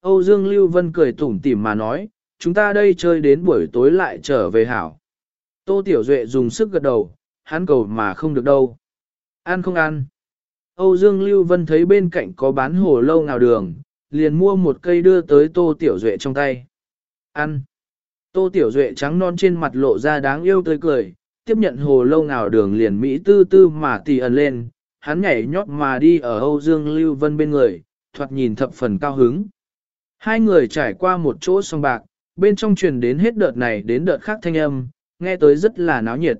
Âu Dương Lưu Vân cười tủm tỉm mà nói, chúng ta đây chơi đến buổi tối lại trở về hảo. Tô Tiểu Duệ dùng sức gật đầu, hắn cầu mà không được đâu. Ăn không ăn. Âu Dương Lưu Vân thấy bên cạnh có bán hồ lâu nào đường, liền mua một cây đưa tới Tô Tiểu Duệ trong tay. Ăn. Tô Tiểu Duệ trắng non trên mặt lộ ra đáng yêu tươi cười, tiếp nhận hồ lâu nào đường liền Mỹ tư tư mà tì ẩn lên, hắn nhảy nhót mà đi ở Âu Dương Lưu Vân bên người, thoạt nhìn thập phần cao hứng. Hai người trải qua một chỗ sông bạc, bên trong truyền đến hết đợt này đến đợt khác thanh âm, nghe tới rất là náo nhiệt.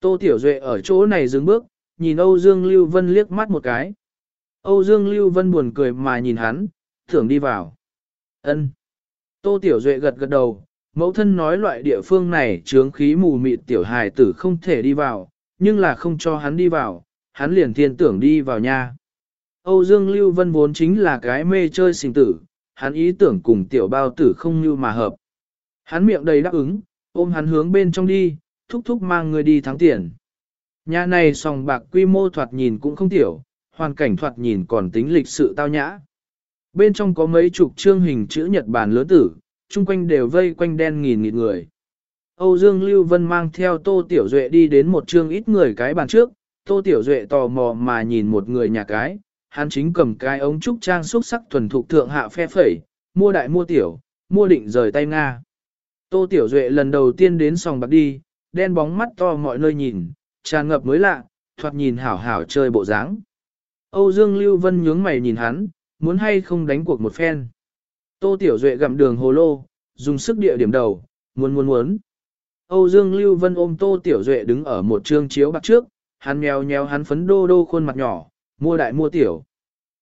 Tô Tiểu Duệ ở chỗ này dừng bước, nhìn Âu Dương Lưu Vân liếc mắt một cái. Âu Dương Lưu Vân buồn cười mà nhìn hắn, thưởng đi vào. Ân. Tô Tiểu Duệ gật gật đầu, mẫu thân nói loại địa phương này chướng khí mù mịt tiểu hài tử không thể đi vào, nhưng là không cho hắn đi vào, hắn liền thiên tưởng đi vào nha. Âu Dương Lưu Vân vốn chính là cái mê chơi sinh tử, hắn ý tưởng cùng tiểu bao tử không như mà hợp. Hắn miệng đầy đáp ứng, ôm hắn hướng bên trong đi, thúc thúc mang người đi thắng tiền. Nhà này sòng bạc quy mô thoạt nhìn cũng không tiểu, hoàn cảnh thoạt nhìn còn tính lịch sự tao nhã. Bên trong có mấy chục chương hình chữ Nhật Bản lớn tử, chung quanh đều vây quanh đen nghìn nghịt người. Âu Dương Lưu Vân mang theo Tô Tiểu Duệ đi đến một chương ít người cái bàn trước, Tô Tiểu Duệ tò mò mà nhìn một người nhà cái, hắn chính cầm cái ống trúc trang xúc sắc thuần thục thượng hạ phe phẩy, mua đại mua tiểu, mua định rời tay Nga. Tô Tiểu Duệ lần đầu tiên đến sòng bạc đi, đen bóng mắt to mọi nơi nhìn, tràn ngập mới lạ, thoạt nhìn hảo hảo chơi bộ dáng. Âu Dương Lưu Vân nhướng mày nhìn hắn, muốn hay không đánh cuộc một phen. Tô Tiểu Duệ gặm đường hồ lô, dùng sức địa điểm đầu, muốn muốn muốn. Âu Dương Lưu Vân ôm Tô Tiểu Duệ đứng ở một trương chiếu bạc trước, hắn mèo nheo hắn phấn đô đô khuôn mặt nhỏ, mua đại mua tiểu.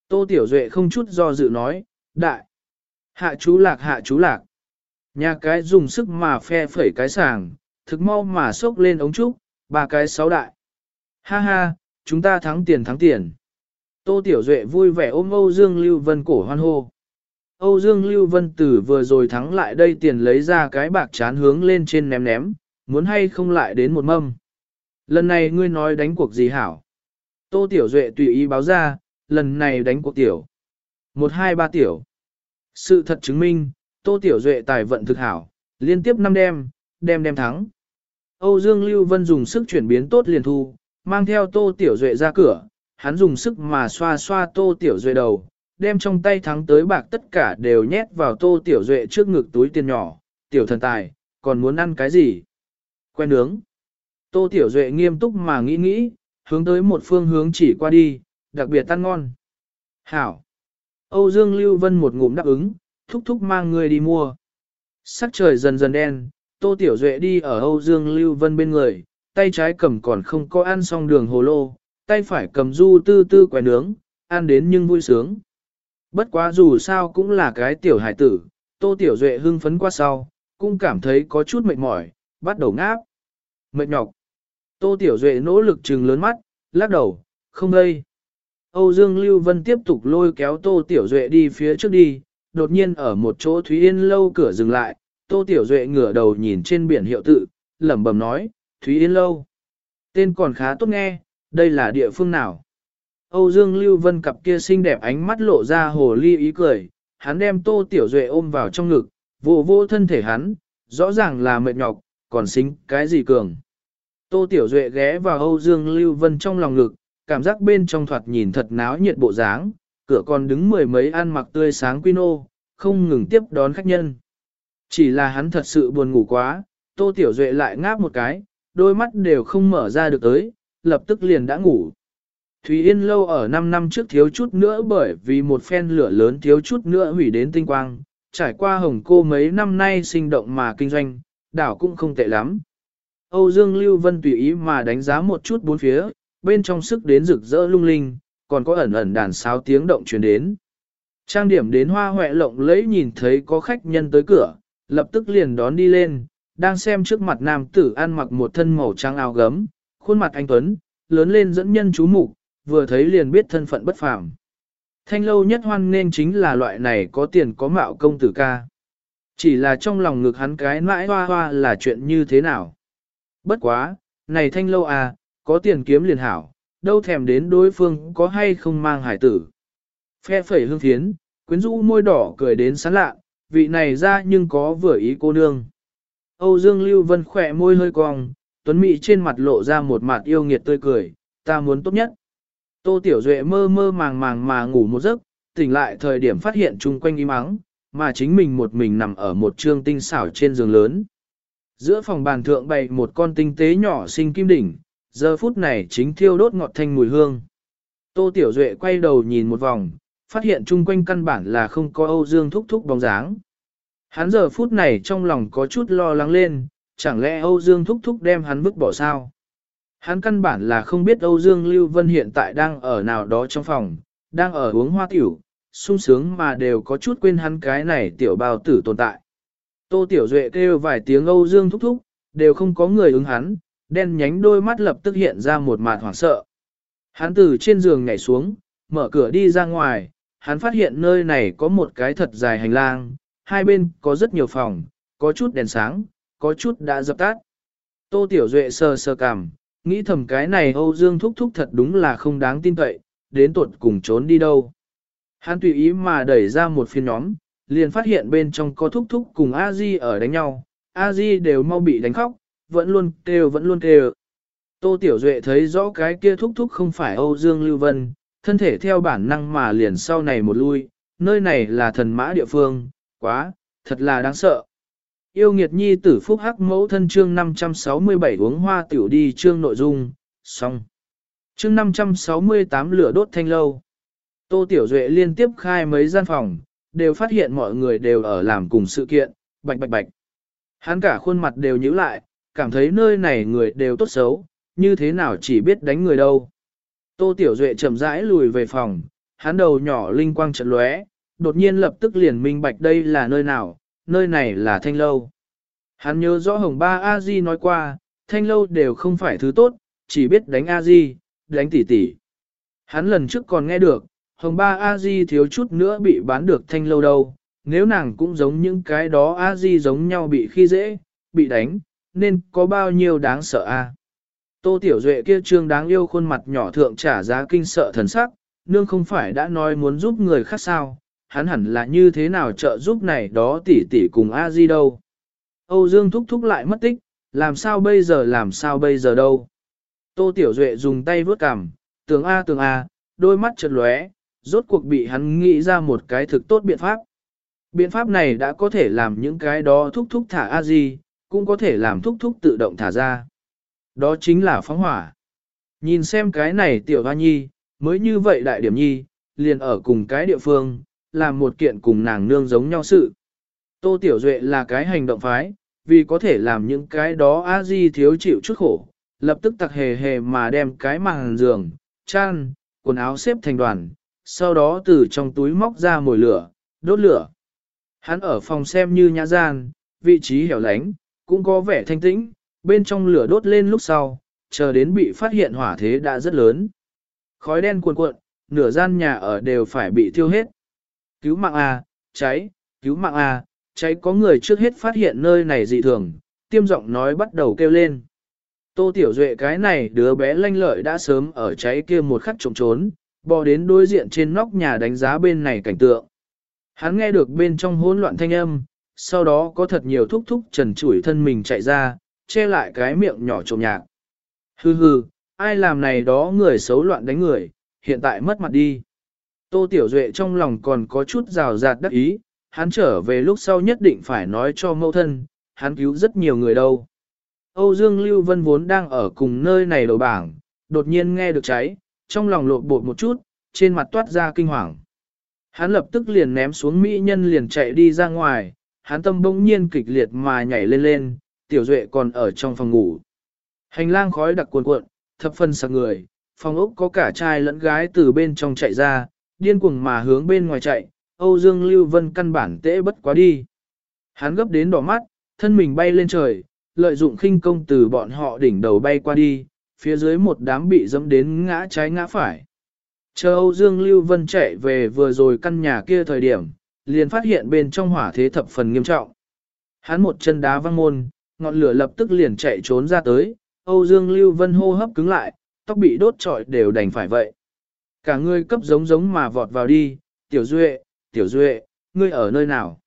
Tô Tiểu Duệ không chút do dự nói, đại. Hạ chú lạc hạ chú lạc. Nhà cái dùng sức mà phe phẩy cái sàng, thực mau mà sốc lên ống trúc, ba cái sáu đại. Ha ha, chúng ta thắng tiền thắng tiền. Tô Tiểu Duệ vui vẻ ôm Âu Dương Lưu Vân cổ hoan hô. Âu Dương Lưu Vân Tử vừa rồi thắng lại đây tiền lấy ra cái bạc chán hướng lên trên ném ném, muốn hay không lại đến một mâm. Lần này ngươi nói đánh cuộc gì hảo? Tô Tiểu Duệ tùy ý báo ra, lần này đánh cuộc tiểu. Một hai ba tiểu. Sự thật chứng minh, Tô Tiểu Duệ tài vận thực hảo, liên tiếp năm đêm, đem đem thắng. Âu Dương Lưu Vân dùng sức chuyển biến tốt liền thu, mang theo Tô Tiểu Duệ ra cửa, hắn dùng sức mà xoa xoa Tô Tiểu Duệ đầu, đem trong tay thắng tới bạc tất cả đều nhét vào Tô Tiểu Duệ trước ngực túi tiền nhỏ, tiểu thần tài, còn muốn ăn cái gì? Quen nướng. Tô Tiểu Duệ nghiêm túc mà nghĩ nghĩ, hướng tới một phương hướng chỉ qua đi, đặc biệt ăn ngon. Hảo. Âu Dương Lưu Vân một ngụm đáp ứng, thúc thúc mang người đi mua. Sắc trời dần dần đen, Tô Tiểu Duệ đi ở Âu Dương Lưu Vân bên người, tay trái cầm còn không có ăn xong đường hồ lô, tay phải cầm du tư tư quẻ nướng, ăn đến nhưng vui sướng. Bất quá dù sao cũng là cái tiểu hải tử, Tô Tiểu Duệ hưng phấn qua sau, cũng cảm thấy có chút mệt mỏi, bắt đầu ngáp. Mệt nhọc. Tô Tiểu Duệ nỗ lực trừng lớn mắt, lắc đầu, không đây. Âu Dương Lưu Vân tiếp tục lôi kéo Tô Tiểu Duệ đi phía trước đi, đột nhiên ở một chỗ Thúy Yên lâu cửa dừng lại, Tô Tiểu Duệ ngửa đầu nhìn trên biển hiệu tự, lẩm bẩm nói, Thúy Yên lâu. Tên còn khá tốt nghe, đây là địa phương nào? Âu Dương Lưu Vân cặp kia xinh đẹp ánh mắt lộ ra hồ ly ý cười, hắn đem Tô Tiểu Duệ ôm vào trong ngực, vô vô thân thể hắn, rõ ràng là mệt nhọc, còn xinh cái gì cường. Tô Tiểu Duệ ghé vào Âu Dương Lưu Vân trong lòng ngực, cảm giác bên trong thoạt nhìn thật náo nhiệt bộ dáng, cửa còn đứng mười mấy ăn mặc tươi sáng quy nô, không ngừng tiếp đón khách nhân. Chỉ là hắn thật sự buồn ngủ quá, Tô Tiểu Duệ lại ngáp một cái, đôi mắt đều không mở ra được tới, lập tức liền đã ngủ. Thúy Yên lâu ở 5 năm trước thiếu chút nữa bởi vì một phen lửa lớn thiếu chút nữa hủy đến tinh quang, trải qua hồng cô mấy năm nay sinh động mà kinh doanh, đảo cũng không tệ lắm. Âu Dương Lưu Vân tùy ý mà đánh giá một chút bốn phía, bên trong sức đến rực rỡ lung linh, còn có ẩn ẩn đàn sáo tiếng động truyền đến. Trang điểm đến hoa hoẹ lộng lẫy nhìn thấy có khách nhân tới cửa, lập tức liền đón đi lên, đang xem trước mặt nam tử ăn mặc một thân màu trắng áo gấm, khuôn mặt anh Tuấn, lớn lên dẫn nhân chú mục vừa thấy liền biết thân phận bất phàm. Thanh lâu nhất hoan nên chính là loại này có tiền có mạo công tử ca. Chỉ là trong lòng ngực hắn cái mãi hoa hoa là chuyện như thế nào. Bất quá, này thanh lâu à, có tiền kiếm liền hảo, đâu thèm đến đối phương có hay không mang hải tử. Phe phẩy hương thiến, quyến rũ môi đỏ cười đến sán lạ, vị này ra nhưng có vừa ý cô nương. Âu Dương Lưu Vân khỏe môi hơi cong, Tuấn Mỹ trên mặt lộ ra một mặt yêu nghiệt tươi cười, ta muốn tốt nhất. Tô Tiểu Duệ mơ mơ màng màng mà ngủ một giấc, tỉnh lại thời điểm phát hiện chung quanh im ắng, mà chính mình một mình nằm ở một trương tinh xảo trên giường lớn. Giữa phòng bàn thượng bày một con tinh tế nhỏ sinh kim đỉnh, giờ phút này chính thiêu đốt ngọt thanh mùi hương. Tô Tiểu Duệ quay đầu nhìn một vòng, phát hiện chung quanh căn bản là không có Âu Dương thúc thúc bóng dáng. Hắn giờ phút này trong lòng có chút lo lắng lên, chẳng lẽ Âu Dương thúc thúc đem hắn vứt bỏ sao? Hắn căn bản là không biết Âu Dương Lưu Vân hiện tại đang ở nào đó trong phòng, đang ở uống hoa tiểu, sung sướng mà đều có chút quên hắn cái này tiểu bào tử tồn tại. Tô Tiểu Duệ kêu vài tiếng Âu Dương thúc thúc, đều không có người ứng hắn, đen nhánh đôi mắt lập tức hiện ra một mạt hoảng sợ. Hắn từ trên giường nhảy xuống, mở cửa đi ra ngoài, hắn phát hiện nơi này có một cái thật dài hành lang, hai bên có rất nhiều phòng, có chút đèn sáng, có chút đã dập tắt. Tô Tiểu Duệ sờ sờ cằm, nghĩ thầm cái này Âu Dương thúc thúc thật đúng là không đáng tin cậy, đến tuột cùng trốn đi đâu. Hắn tùy ý mà đẩy ra một phiên nhóm, liền phát hiện bên trong có thúc thúc cùng a di ở đánh nhau, a di đều mau bị đánh khóc, vẫn luôn kêu vẫn luôn kêu. Tô Tiểu Duệ thấy rõ cái kia thúc thúc không phải Âu Dương Lưu Vân, thân thể theo bản năng mà liền sau này một lui, nơi này là thần mã địa phương, quá, thật là đáng sợ. Yêu nghiệt nhi tử phúc hắc mẫu thân chương 567 uống hoa tiểu đi chương nội dung, xong. Chương 568 lửa đốt thanh lâu. Tô Tiểu Duệ liên tiếp khai mấy gian phòng, đều phát hiện mọi người đều ở làm cùng sự kiện, bạch bạch bạch. Hắn cả khuôn mặt đều nhíu lại, cảm thấy nơi này người đều tốt xấu, như thế nào chỉ biết đánh người đâu. Tô Tiểu Duệ chậm rãi lùi về phòng, hắn đầu nhỏ linh quang trận lóe, đột nhiên lập tức liền minh bạch đây là nơi nào, nơi này là thanh lâu. Hắn nhớ rõ Hồng Ba A Di nói qua, thanh lâu đều không phải thứ tốt, chỉ biết đánh A Di, đánh tỷ tỷ. Hắn lần trước còn nghe được, Hồng Ba A Di thiếu chút nữa bị bán được thanh lâu đâu, nếu nàng cũng giống những cái đó A Di giống nhau bị khi dễ, bị đánh, nên có bao nhiêu đáng sợ a? Tô Tiểu Duệ kia trương đáng yêu khuôn mặt nhỏ thượng trả giá kinh sợ thần sắc, nương không phải đã nói muốn giúp người khác sao, hắn hẳn là như thế nào trợ giúp này đó tỷ tỷ cùng A Di đâu. Âu Dương thúc thúc lại mất tích, làm sao bây giờ làm sao bây giờ đâu. Tô Tiểu Duệ dùng tay vuốt cằm, tường A tường A, đôi mắt chợt lóe, rốt cuộc bị hắn nghĩ ra một cái thực tốt biện pháp. Biện pháp này đã có thể làm những cái đó thúc thúc thả A Di, cũng có thể làm thúc thúc tự động thả ra. Đó chính là phóng hỏa. Nhìn xem cái này tiểu hoa nhi, mới như vậy đại điểm nhi, liền ở cùng cái địa phương, làm một kiện cùng nàng nương giống nhau sự. Tô Tiểu Duệ là cái hành động phái, vì có thể làm những cái đó a di thiếu chịu chút khổ, lập tức tặc hề hề mà đem cái màn giường, chăn, quần áo xếp thành đoàn, sau đó từ trong túi móc ra mồi lửa, đốt lửa. Hắn ở phòng xem như nhã gian, vị trí hẻo lánh, cũng có vẻ thanh tĩnh, bên trong lửa đốt lên lúc sau, chờ đến bị phát hiện hỏa thế đã rất lớn. Khói đen cuồn cuộn, nửa gian nhà ở đều phải bị thiêu hết. Cứu mạng A, cháy, cứu mạng A, cháy có người trước hết phát hiện nơi này dị thường, tiêm giọng nói bắt đầu kêu lên. Tô Tiểu Duệ cái này đứa bé lanh lợi đã sớm ở cháy kia một khắc trộm trốn, bò đến đối diện trên nóc nhà đánh giá bên này cảnh tượng. Hắn nghe được bên trong hỗn loạn thanh âm, sau đó có thật nhiều thúc thúc trần chủi thân mình chạy ra, che lại cái miệng nhỏ trộm nhạc. Hừ hừ, ai làm này đó người xấu loạn đánh người, hiện tại mất mặt đi. Tô Tiểu Duệ trong lòng còn có chút rào rạt đắc ý, hắn trở về lúc sau nhất định phải nói cho mẫu thân, hắn cứu rất nhiều người đâu. Âu Dương Lưu Vân vốn đang ở cùng nơi này đầu bảng, đột nhiên nghe được cháy, trong lòng lộn bột một chút, trên mặt toát ra kinh hoàng. Hắn lập tức liền ném xuống mỹ nhân liền chạy đi ra ngoài, hắn tâm bỗng nhiên kịch liệt mà nhảy lên lên, tiểu duệ còn ở trong phòng ngủ. Hành lang khói đặc cuồn cuộn, thập phân sạc người, phòng ốc có cả trai lẫn gái từ bên trong chạy ra, điên cuồng mà hướng bên ngoài chạy, Âu Dương Lưu Vân căn bản tễ bất quá đi. Hắn gấp đến đỏ mắt, thân mình bay lên trời, lợi dụng khinh công từ bọn họ đỉnh đầu bay qua đi, phía dưới một đám bị dẫm đến ngã trái ngã phải. Chờ Âu Dương Lưu Vân chạy về vừa rồi căn nhà kia thời điểm, liền phát hiện bên trong hỏa thế thập phần nghiêm trọng. Hắn một chân đá văng môn, ngọn lửa lập tức liền chạy trốn ra tới, Âu Dương Lưu Vân hô hấp cứng lại, tóc bị đốt trọi đều đành phải vậy. Cả ngươi cấp giống giống mà vọt vào đi, tiểu duệ, tiểu duệ, ngươi ở nơi nào?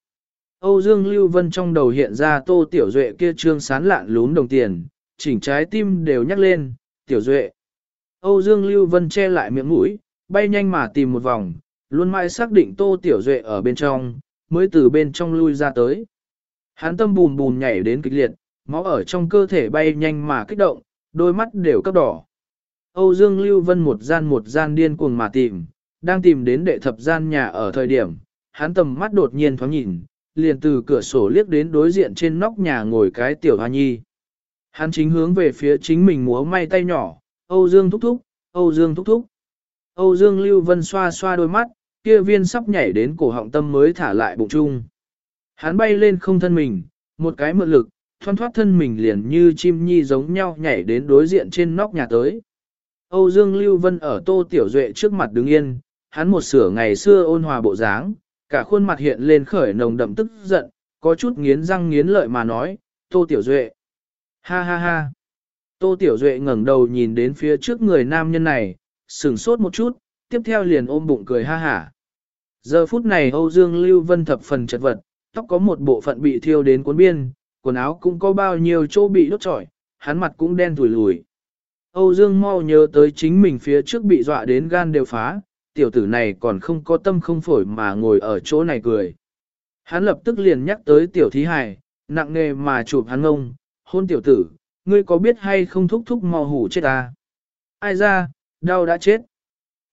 Âu Dương Lưu Vân trong đầu hiện ra tô tiểu duệ kia trương sán lạn lún đồng tiền, chỉnh trái tim đều nhắc lên, tiểu duệ. Âu Dương Lưu Vân che lại miệng mũi, bay nhanh mà tìm một vòng, luôn mãi xác định tô tiểu duệ ở bên trong, mới từ bên trong lui ra tới. Hắn tâm bùn bùn nhảy đến kịch liệt, máu ở trong cơ thể bay nhanh mà kích động, đôi mắt đều cấp đỏ. Âu Dương Lưu Vân một gian một gian điên cuồng mà tìm, đang tìm đến đệ thập gian nhà ở thời điểm, hắn tầm mắt đột nhiên thoáng nhìn, liền từ cửa sổ liếc đến đối diện trên nóc nhà ngồi cái tiểu hoa nhi. Hắn chính hướng về phía chính mình múa may tay nhỏ, Âu Dương thúc thúc, Âu Dương thúc thúc. Âu Dương Lưu Vân xoa xoa đôi mắt, kia viên sắp nhảy đến cổ họng tâm mới thả lại bụng chung. Hắn bay lên không thân mình, một cái mượn lực, thoăn thoát thân mình liền như chim nhi giống nhau nhảy đến đối diện trên nóc nhà tới. Âu Dương Lưu Vân ở Tô Tiểu Duệ trước mặt đứng yên, hắn một sửa ngày xưa ôn hòa bộ dáng, cả khuôn mặt hiện lên khởi nồng đậm tức giận, có chút nghiến răng nghiến lợi mà nói, Tô Tiểu Duệ. Ha ha ha. Tô Tiểu Duệ ngẩng đầu nhìn đến phía trước người nam nhân này, sửng sốt một chút, tiếp theo liền ôm bụng cười ha hả. Giờ phút này Âu Dương Lưu Vân thập phần chật vật, tóc có một bộ phận bị thiêu đến cuốn biên, quần áo cũng có bao nhiêu chỗ bị đốt trọi, hắn mặt cũng đen thủi lùi. Âu Dương mau nhớ tới chính mình phía trước bị dọa đến gan đều phá, tiểu tử này còn không có tâm không phổi mà ngồi ở chỗ này cười. Hắn lập tức liền nhắc tới tiểu thí hài, nặng nề mà chụp hắn ngông, hôn tiểu tử, ngươi có biết hay không thúc thúc Mau hủ chết ta? Ai ra, đau đã chết.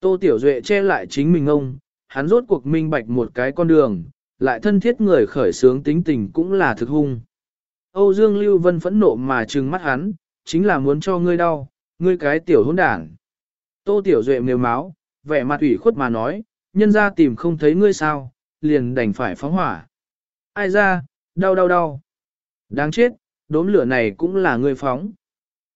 Tô Tiểu Duệ che lại chính mình ông, hắn rốt cuộc minh bạch một cái con đường, lại thân thiết người khởi sướng tính tình cũng là thực hung. Âu Dương Lưu Vân phẫn nộ mà trừng mắt hắn, chính là muốn cho ngươi đau, ngươi cái tiểu hỗn đản. Tô Tiểu Duệ mềm máu, vẻ mặt ủy khuất mà nói, nhân ra tìm không thấy ngươi sao, liền đành phải phóng hỏa. Ai ra, đau đau đau. Đáng chết, đốm lửa này cũng là ngươi phóng.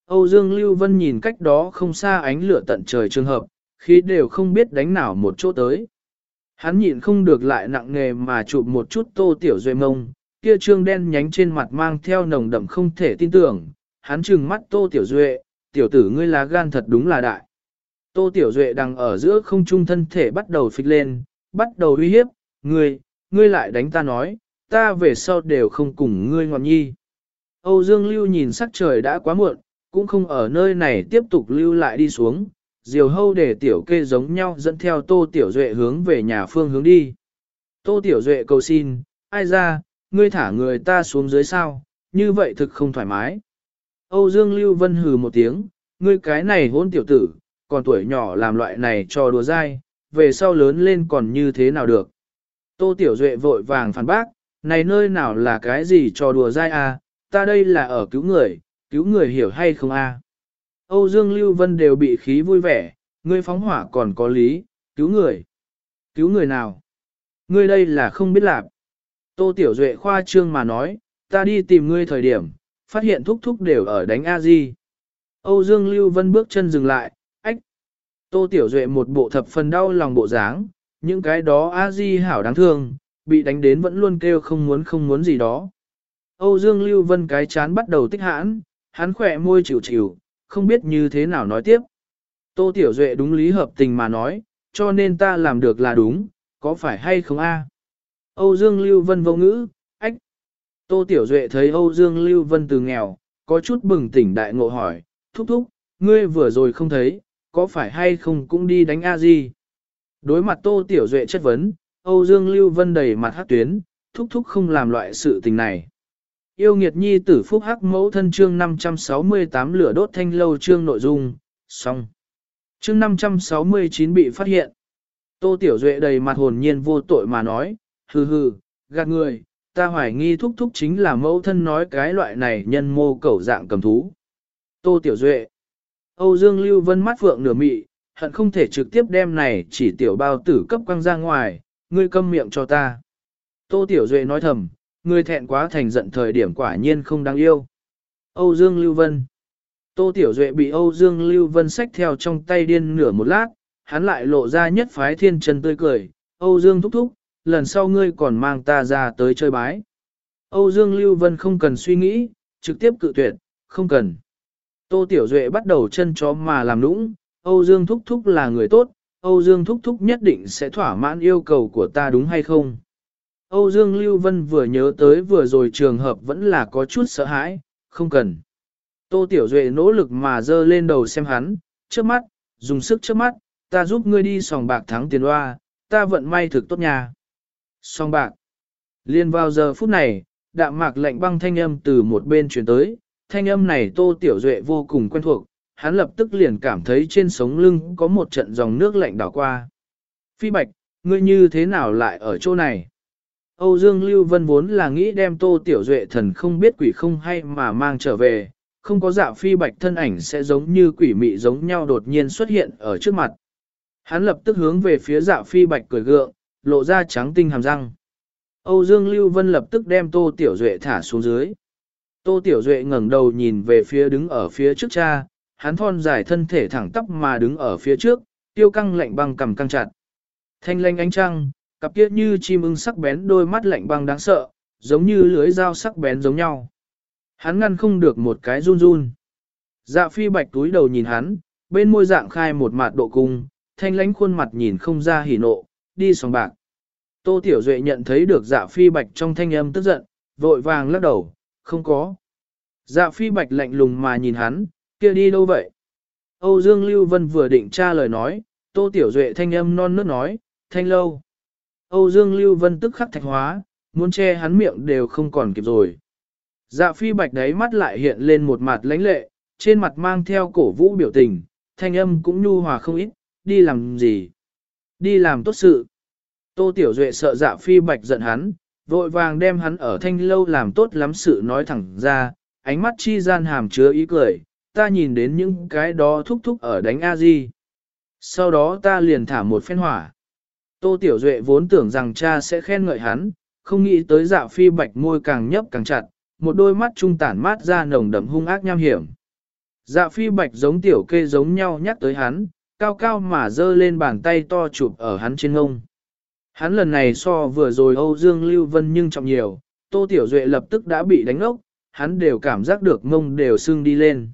Âu Dương Lưu Vân nhìn cách đó không xa ánh lửa tận trời trường hợp, khi đều không biết đánh nào một chỗ tới. Hắn nhịn không được lại nặng nề mà chụp một chút tô tiểu duệ mông, kia trương đen nhánh trên mặt mang theo nồng đậm không thể tin tưởng, hắn trừng mắt tô tiểu duệ, tiểu tử ngươi lá gan thật đúng là đại. Tô tiểu duệ đang ở giữa không trung thân thể bắt đầu phịch lên, bắt đầu uy hiếp, ngươi, ngươi lại đánh ta nói, ta về sau đều không cùng ngươi ngọn nhi. Âu Dương Lưu nhìn sắc trời đã quá muộn, cũng không ở nơi này tiếp tục lưu lại đi xuống, diều hâu để tiểu kê giống nhau dẫn theo Tô Tiểu Duệ hướng về nhà phương hướng đi. Tô Tiểu Duệ cầu xin, ai ra, ngươi thả người ta xuống dưới sao, như vậy thực không thoải mái. Âu Dương Lưu Vân hừ một tiếng, ngươi cái này hôn tiểu tử, còn tuổi nhỏ làm loại này cho đùa dai, về sau lớn lên còn như thế nào được. Tô Tiểu Duệ vội vàng phản bác, này nơi nào là cái gì cho đùa dai à, ta đây là ở cứu người, cứu người hiểu hay không a? À? Âu Dương Lưu Vân đều bị khí vui vẻ, ngươi phóng hỏa còn có lý, cứu người. Cứu người nào? Ngươi đây là không biết làm. Tô Tiểu Duệ khoa trương mà nói, ta đi tìm ngươi thời điểm, phát hiện thúc thúc đều ở đánh A-di. Âu Dương Lưu Vân bước chân dừng lại, ách. Tô Tiểu Duệ một bộ thập phần đau lòng bộ dáng, những cái đó A-di hảo đáng thương, bị đánh đến vẫn luôn kêu không muốn không muốn gì đó. Âu Dương Lưu Vân cái chán bắt đầu tích hãn, hắn khỏe môi chịu chịu, không biết như thế nào nói tiếp. Tô Tiểu Duệ đúng lý hợp tình mà nói, cho nên ta làm được là đúng, có phải hay không a? Âu Dương Lưu Vân vô ngữ. Tô Tiểu Duệ thấy Âu Dương Lưu Vân từ nghèo, có chút bừng tỉnh đại ngộ hỏi, thúc thúc, ngươi vừa rồi không thấy, có phải hay không cũng đi đánh a gì? Đối mặt Tô Tiểu Duệ chất vấn, Âu Dương Lưu Vân đầy mặt hát tuyến, thúc thúc không làm loại sự tình này yêu nghiệt nhi tử phúc hắc mẫu thân chương 568 lửa đốt thanh lâu chương nội dung, xong. Chương 569 bị phát hiện. Tô Tiểu Duệ đầy mặt hồn nhiên vô tội mà nói, hừ hừ, gạt người, ta hoài nghi thúc thúc chính là mẫu thân nói cái loại này nhân mô cẩu dạng cầm thú. Tô Tiểu Duệ. Âu Dương Lưu Vân mắt phượng nửa mị, hận không thể trực tiếp đem này chỉ tiểu bao tử cấp quăng ra ngoài, ngươi câm miệng cho ta. Tô Tiểu Duệ nói thầm, ngươi thẹn quá thành giận thời điểm quả nhiên không đáng yêu. Âu Dương Lưu Vân Tô Tiểu Duệ bị Âu Dương Lưu Vân xách theo trong tay điên nửa một lát, hắn lại lộ ra nhất phái thiên chân tươi cười, Âu Dương thúc thúc, lần sau ngươi còn mang ta ra tới chơi bái. Âu Dương Lưu Vân không cần suy nghĩ, trực tiếp cự tuyệt, không cần. Tô Tiểu Duệ bắt đầu chân chó mà làm nũng, Âu Dương thúc thúc là người tốt, Âu Dương thúc thúc nhất định sẽ thỏa mãn yêu cầu của ta đúng hay không? Âu Dương Lưu Vân vừa nhớ tới vừa rồi trường hợp vẫn là có chút sợ hãi, không cần. Tô Tiểu Duệ nỗ lực mà dơ lên đầu xem hắn, trước mắt, dùng sức trước mắt, ta giúp ngươi đi sòng bạc thắng tiền hoa, ta vận may thực tốt nhà song bạc. Liên vào giờ phút này, đạm mạc lệnh băng thanh âm từ một bên chuyển tới, thanh âm này Tô Tiểu Duệ vô cùng quen thuộc, hắn lập tức liền cảm thấy trên sống lưng có một trận dòng nước lạnh đảo qua. Phi Bạch, ngươi như thế nào lại ở chỗ này? Âu Dương Lưu Vân vốn là nghĩ đem Tô Tiểu Duệ thần không biết quỷ không hay mà mang trở về, không có dạ phi bạch thân ảnh sẽ giống như quỷ mị giống nhau đột nhiên xuất hiện ở trước mặt. Hắn lập tức hướng về phía dạ phi bạch cười gượng, lộ ra trắng tinh hàm răng. Âu Dương Lưu Vân lập tức đem Tô Tiểu Duệ thả xuống dưới. Tô Tiểu Duệ ngẩng đầu nhìn về phía đứng ở phía trước cha, hắn thon dài thân thể thẳng tắp mà đứng ở phía trước, tiêu căng lạnh băng cầm căng chặt. Thanh lanh ánh trăng, cặp kia như chim ưng sắc bén đôi mắt lạnh băng đáng sợ, giống như lưới dao sắc bén giống nhau. Hắn ngăn không được một cái run run. Dạ phi bạch túi đầu nhìn hắn, bên môi dạng khai một mạt độ cung, thanh lánh khuôn mặt nhìn không ra hỉ nộ, đi sòng bạc. Tô Tiểu Duệ nhận thấy được dạ phi bạch trong thanh âm tức giận, vội vàng lắc đầu, không có. Dạ phi bạch lạnh lùng mà nhìn hắn, kia đi đâu vậy? Âu Dương Lưu Vân vừa định tra lời nói, Tô Tiểu Duệ thanh âm non nớt nói, thanh lâu. Âu Dương Lưu Vân tức khắc thạch hóa, muốn che hắn miệng đều không còn kịp rồi. Dạ phi bạch đấy mắt lại hiện lên một mặt lãnh lệ, trên mặt mang theo cổ vũ biểu tình, thanh âm cũng nhu hòa không ít, đi làm gì? Đi làm tốt sự. Tô Tiểu Duệ sợ dạ phi bạch giận hắn, vội vàng đem hắn ở thanh lâu làm tốt lắm sự nói thẳng ra, ánh mắt chi gian hàm chứa ý cười, ta nhìn đến những cái đó thúc thúc ở đánh a di. Sau đó ta liền thả một phen hỏa. Tô Tiểu Duệ vốn tưởng rằng cha sẽ khen ngợi hắn, không nghĩ tới dạ phi bạch môi càng nhấp càng chặt, một đôi mắt trung tản mát ra nồng đậm hung ác nham hiểm. Dạ phi bạch giống tiểu kê giống nhau nhắc tới hắn, cao cao mà dơ lên bàn tay to chụp ở hắn trên ngông. Hắn lần này so vừa rồi Âu Dương Lưu Vân nhưng trọng nhiều, Tô Tiểu Duệ lập tức đã bị đánh ốc, hắn đều cảm giác được mông đều sưng đi lên.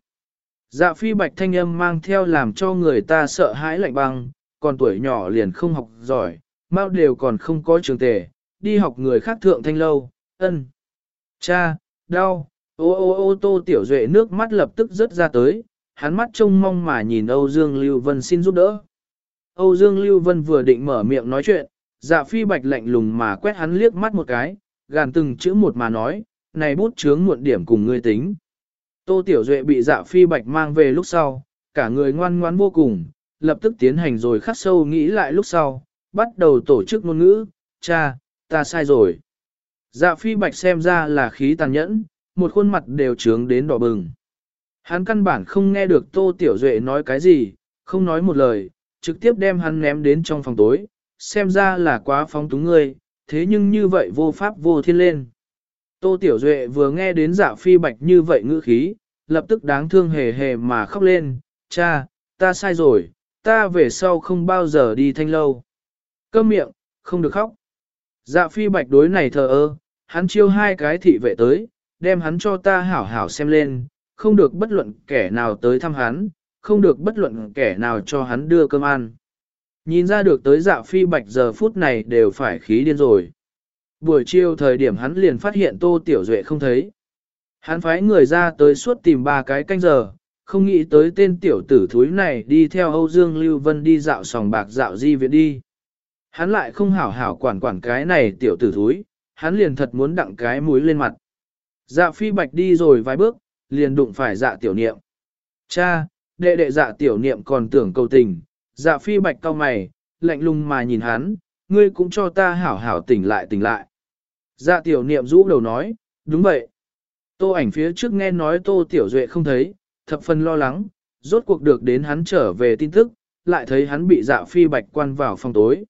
Dạ phi bạch thanh âm mang theo làm cho người ta sợ hãi lạnh băng, còn tuổi nhỏ liền không học giỏi, mau đều còn không có trường tề, đi học người khác thượng thanh lâu, ân. Cha, đau, ô ô ô tô tiểu duệ nước mắt lập tức rớt ra tới, hắn mắt trông mong mà nhìn Âu Dương Lưu Vân xin giúp đỡ. Âu Dương Lưu Vân vừa định mở miệng nói chuyện, dạ phi bạch lạnh lùng mà quét hắn liếc mắt một cái, gàn từng chữ một mà nói, này bút chướng muộn điểm cùng ngươi tính. Tô Tiểu Duệ bị dạ phi bạch mang về lúc sau, cả người ngoan ngoan vô cùng, lập tức tiến hành rồi khắc sâu nghĩ lại lúc sau, bắt đầu tổ chức ngôn ngữ, cha, ta sai rồi. Dạ phi bạch xem ra là khí tàn nhẫn, một khuôn mặt đều trướng đến đỏ bừng. Hắn căn bản không nghe được Tô Tiểu Duệ nói cái gì, không nói một lời, trực tiếp đem hắn ném đến trong phòng tối, xem ra là quá phóng túng ngươi, thế nhưng như vậy vô pháp vô thiên lên. Tô Tiểu Duệ vừa nghe đến dạ phi bạch như vậy ngữ khí, lập tức đáng thương hề hề mà khóc lên, cha, ta sai rồi, ta về sau không bao giờ đi thanh lâu. Cơm miệng, không được khóc. Dạ phi bạch đối này thờ ơ, hắn chiêu hai cái thị vệ tới, đem hắn cho ta hảo hảo xem lên, không được bất luận kẻ nào tới thăm hắn, không được bất luận kẻ nào cho hắn đưa cơm ăn. Nhìn ra được tới dạ phi bạch giờ phút này đều phải khí điên rồi. Buổi chiều thời điểm hắn liền phát hiện tô tiểu duệ không thấy. Hắn phái người ra tới suốt tìm ba cái canh giờ, không nghĩ tới tên tiểu tử thúi này đi theo Âu Dương Lưu Vân đi dạo sòng bạc dạo di viện đi. Hắn lại không hảo hảo quản quản cái này tiểu tử thúi, hắn liền thật muốn đặng cái mũi lên mặt. Dạ phi bạch đi rồi vài bước, liền đụng phải dạ tiểu niệm. Cha, đệ đệ dạ tiểu niệm còn tưởng cầu tình, dạ phi bạch cao mày, lạnh lùng mà nhìn hắn, ngươi cũng cho ta hảo hảo tỉnh lại tỉnh lại. Dạ tiểu niệm rũ đầu nói, đúng vậy. Tô ảnh phía trước nghe nói tô tiểu duệ không thấy, thập phần lo lắng, rốt cuộc được đến hắn trở về tin tức, lại thấy hắn bị dạ phi bạch quan vào phòng tối.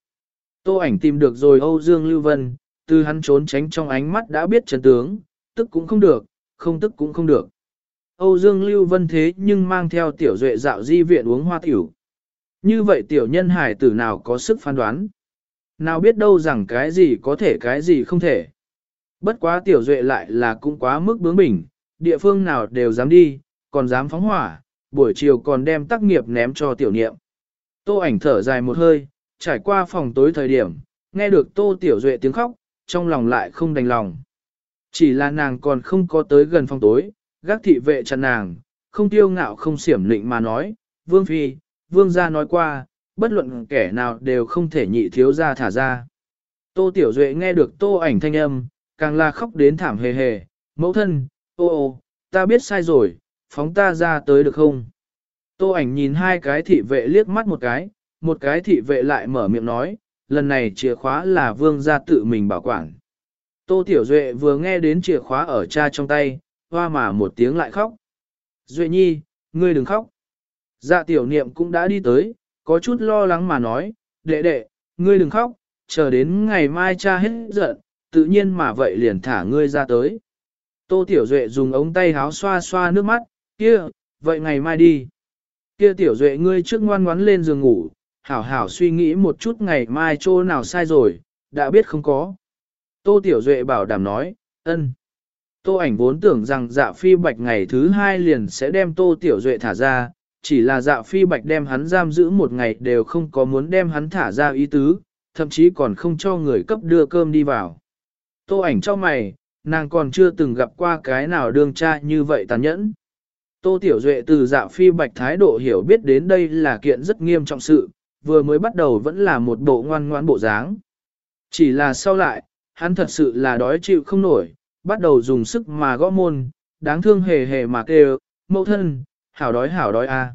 Tô ảnh tìm được rồi Âu Dương Lưu Vân, từ hắn trốn tránh trong ánh mắt đã biết chân tướng, tức cũng không được, không tức cũng không được. Âu Dương Lưu Vân thế nhưng mang theo tiểu duệ dạo di viện uống hoa tiểu. Như vậy tiểu nhân hải tử nào có sức phán đoán. Nào biết đâu rằng cái gì có thể cái gì không thể. Bất quá tiểu duệ lại là cũng quá mức bướng bỉnh, địa phương nào đều dám đi, còn dám phóng hỏa, buổi chiều còn đem tác nghiệp ném cho tiểu niệm. Tô ảnh thở dài một hơi, trải qua phòng tối thời điểm, nghe được tô tiểu duệ tiếng khóc, trong lòng lại không đành lòng. Chỉ là nàng còn không có tới gần phòng tối, gác thị vệ chặn nàng, không tiêu ngạo không xiểm lịnh mà nói, vương phi, vương gia nói qua, bất luận kẻ nào đều không thể nhị thiếu gia thả ra. Tô Tiểu Duệ nghe được tô ảnh thanh âm, càng là khóc đến thảm hề hề, mẫu thân, ô ô, ta biết sai rồi, phóng ta ra tới được không? Tô ảnh nhìn hai cái thị vệ liếc mắt một cái, một cái thị vệ lại mở miệng nói, lần này chìa khóa là vương gia tự mình bảo quản. Tô Tiểu Duệ vừa nghe đến chìa khóa ở cha trong tay, hoa mà một tiếng lại khóc. Duệ nhi, ngươi đừng khóc. Dạ tiểu niệm cũng đã đi tới, có chút lo lắng mà nói, đệ đệ, ngươi đừng khóc, chờ đến ngày mai cha hết giận, tự nhiên mà vậy liền thả ngươi ra tới. Tô Tiểu Duệ dùng ống tay háo xoa xoa nước mắt, kia, vậy ngày mai đi. Kia Tiểu Duệ ngươi trước ngoan ngoắn lên giường ngủ, hảo hảo suy nghĩ một chút ngày mai chỗ nào sai rồi, đã biết không có. Tô Tiểu Duệ bảo đảm nói, ân. Tô ảnh vốn tưởng rằng dạ phi bạch ngày thứ hai liền sẽ đem Tô Tiểu Duệ thả ra, chỉ là dạ phi bạch đem hắn giam giữ một ngày đều không có muốn đem hắn thả ra ý tứ, thậm chí còn không cho người cấp đưa cơm đi vào. Tô ảnh cho mày, nàng còn chưa từng gặp qua cái nào đương cha như vậy tàn nhẫn. Tô Tiểu Duệ từ dạ phi bạch thái độ hiểu biết đến đây là kiện rất nghiêm trọng sự, vừa mới bắt đầu vẫn là một bộ ngoan ngoãn bộ dáng. Chỉ là sau lại, hắn thật sự là đói chịu không nổi, bắt đầu dùng sức mà gõ môn, đáng thương hề hề mà kêu, mẫu thân, hảo đói hảo đói a.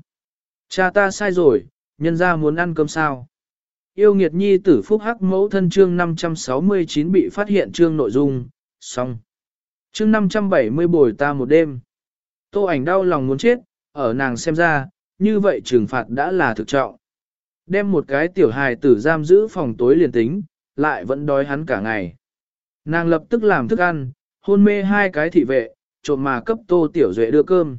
Cha ta sai rồi, nhân ra muốn ăn cơm sao. Yêu nghiệt nhi tử phúc hắc mẫu thân chương 569 bị phát hiện chương nội dung, xong. Chương 570 bồi ta một đêm. Tô ảnh đau lòng muốn chết, ở nàng xem ra, như vậy trừng phạt đã là thực trọng. Đem một cái tiểu hài tử giam giữ phòng tối liền tính, lại vẫn đói hắn cả ngày. Nàng lập tức làm thức ăn, hôn mê hai cái thị vệ, trộm mà cấp tô tiểu duệ đưa cơm.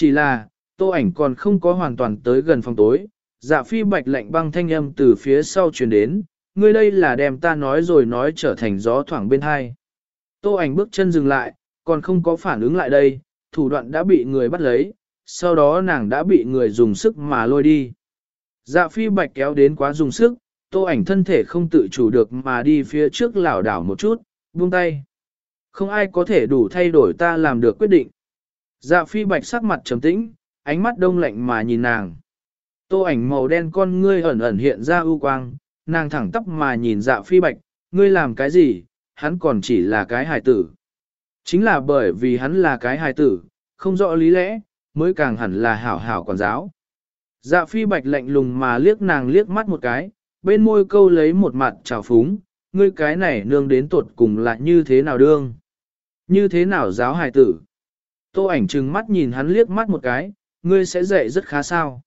Chỉ là, tô ảnh còn không có hoàn toàn tới gần phòng tối, dạ phi bạch lạnh băng thanh âm từ phía sau truyền đến, ngươi đây là đem ta nói rồi nói trở thành gió thoảng bên hai. Tô ảnh bước chân dừng lại, còn không có phản ứng lại đây, thủ đoạn đã bị người bắt lấy, sau đó nàng đã bị người dùng sức mà lôi đi. Dạ phi bạch kéo đến quá dùng sức, tô ảnh thân thể không tự chủ được mà đi phía trước lảo đảo một chút, buông tay. Không ai có thể đủ thay đổi ta làm được quyết định. Dạ phi bạch sắc mặt trầm tĩnh, ánh mắt đông lạnh mà nhìn nàng. Tô ảnh màu đen con ngươi ẩn ẩn hiện ra ưu quang, nàng thẳng tắp mà nhìn dạ phi bạch, ngươi làm cái gì, hắn còn chỉ là cái hài tử. Chính là bởi vì hắn là cái hài tử, không rõ lý lẽ, mới càng hẳn là hảo hảo quản giáo. Dạ phi bạch lạnh lùng mà liếc nàng liếc mắt một cái, bên môi câu lấy một mặt trào phúng, ngươi cái này nương đến tuột cùng là như thế nào đương? Như thế nào giáo hài tử? Tô ảnh trừng mắt nhìn hắn liếc mắt một cái, ngươi sẽ dậy rất khá sao.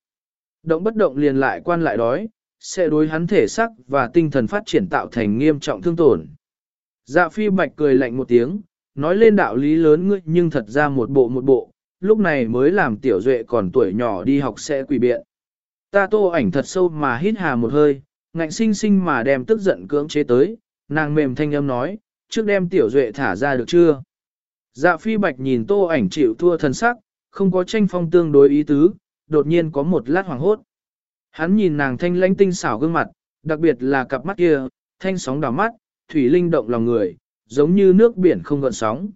Động bất động liền lại quan lại đói, sẽ đối hắn thể sắc và tinh thần phát triển tạo thành nghiêm trọng thương tổn. Dạ phi bạch cười lạnh một tiếng, nói lên đạo lý lớn ngươi nhưng thật ra một bộ một bộ, lúc này mới làm tiểu duệ còn tuổi nhỏ đi học sẽ quỷ biện. Ta tô ảnh thật sâu mà hít hà một hơi, ngạnh sinh sinh mà đem tức giận cưỡng chế tới, nàng mềm thanh âm nói, trước đem tiểu duệ thả ra được chưa? Dạ phi bạch nhìn tô ảnh chịu thua thần sắc, không có tranh phong tương đối ý tứ, đột nhiên có một lát hoàng hốt. Hắn nhìn nàng thanh lãnh tinh xảo gương mặt, đặc biệt là cặp mắt kia, thanh sóng đảo mắt, thủy linh động lòng người, giống như nước biển không gợn sóng.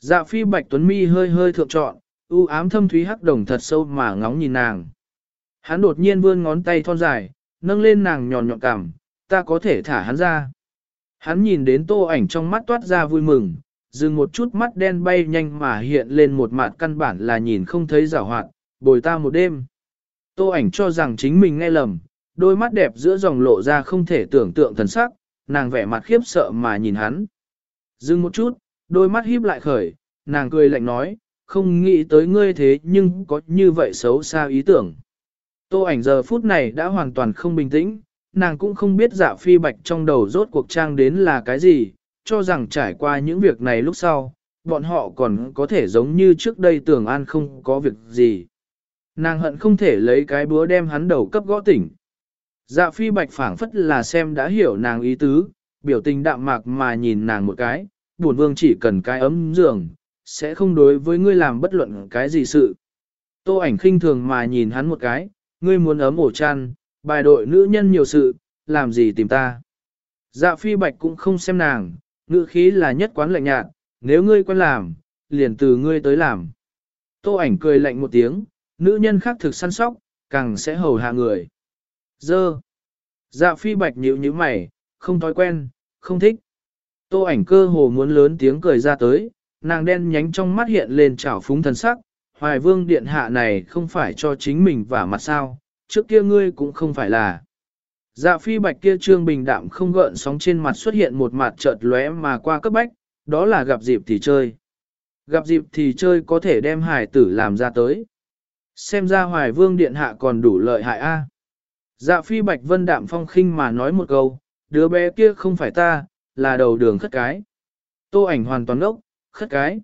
Dạ phi bạch tuấn mi hơi hơi thượng trọn, u ám thâm thúy hắc đồng thật sâu mà ngóng nhìn nàng. Hắn đột nhiên vươn ngón tay thon dài, nâng lên nàng nhọn nhọn cằm, ta có thể thả hắn ra. Hắn nhìn đến tô ảnh trong mắt toát ra vui mừng, dừng một chút mắt đen bay nhanh mà hiện lên một mặt căn bản là nhìn không thấy rào hoạt, bồi ta một đêm. Tô ảnh cho rằng chính mình nghe lầm, đôi mắt đẹp giữa dòng lộ ra không thể tưởng tượng thần sắc, nàng vẻ mặt khiếp sợ mà nhìn hắn. Dừng một chút, đôi mắt híp lại khởi, nàng cười lạnh nói, không nghĩ tới ngươi thế nhưng có như vậy xấu xa ý tưởng. Tô ảnh giờ phút này đã hoàn toàn không bình tĩnh, nàng cũng không biết dạ phi bạch trong đầu rốt cuộc trang đến là cái gì, cho rằng trải qua những việc này lúc sau, bọn họ còn có thể giống như trước đây tưởng an không có việc gì. Nàng hận không thể lấy cái búa đem hắn đầu cấp gõ tỉnh. Dạ phi bạch phảng phất là xem đã hiểu nàng ý tứ, biểu tình đạm mạc mà nhìn nàng một cái, buồn vương chỉ cần cái ấm giường, sẽ không đối với ngươi làm bất luận cái gì sự. Tô ảnh khinh thường mà nhìn hắn một cái, ngươi muốn ấm ổ chăn, bài đội nữ nhân nhiều sự, làm gì tìm ta. Dạ phi bạch cũng không xem nàng, ngữ khí là nhất quán lạnh nhạt, nếu ngươi quen làm, liền từ ngươi tới làm. Tô ảnh cười lạnh một tiếng, nữ nhân khác thực săn sóc, càng sẽ hầu hạ người. Dơ. Dạ phi bạch nhíu nhíu mày, không thói quen, không thích. Tô ảnh cơ hồ muốn lớn tiếng cười ra tới, nàng đen nhánh trong mắt hiện lên trào phúng thần sắc, hoài vương điện hạ này không phải cho chính mình vả mặt sao, trước kia ngươi cũng không phải là. Dạ phi bạch kia trương bình đạm không gợn sóng trên mặt xuất hiện một mặt chợt lóe mà qua cấp bách, đó là gặp dịp thì chơi. Gặp dịp thì chơi có thể đem hải tử làm ra tới. Xem ra hoài vương điện hạ còn đủ lợi hại a. Dạ phi bạch vân đạm phong khinh mà nói một câu, đứa bé kia không phải ta, là đầu đường khất cái. Tô ảnh hoàn toàn ốc, khất cái.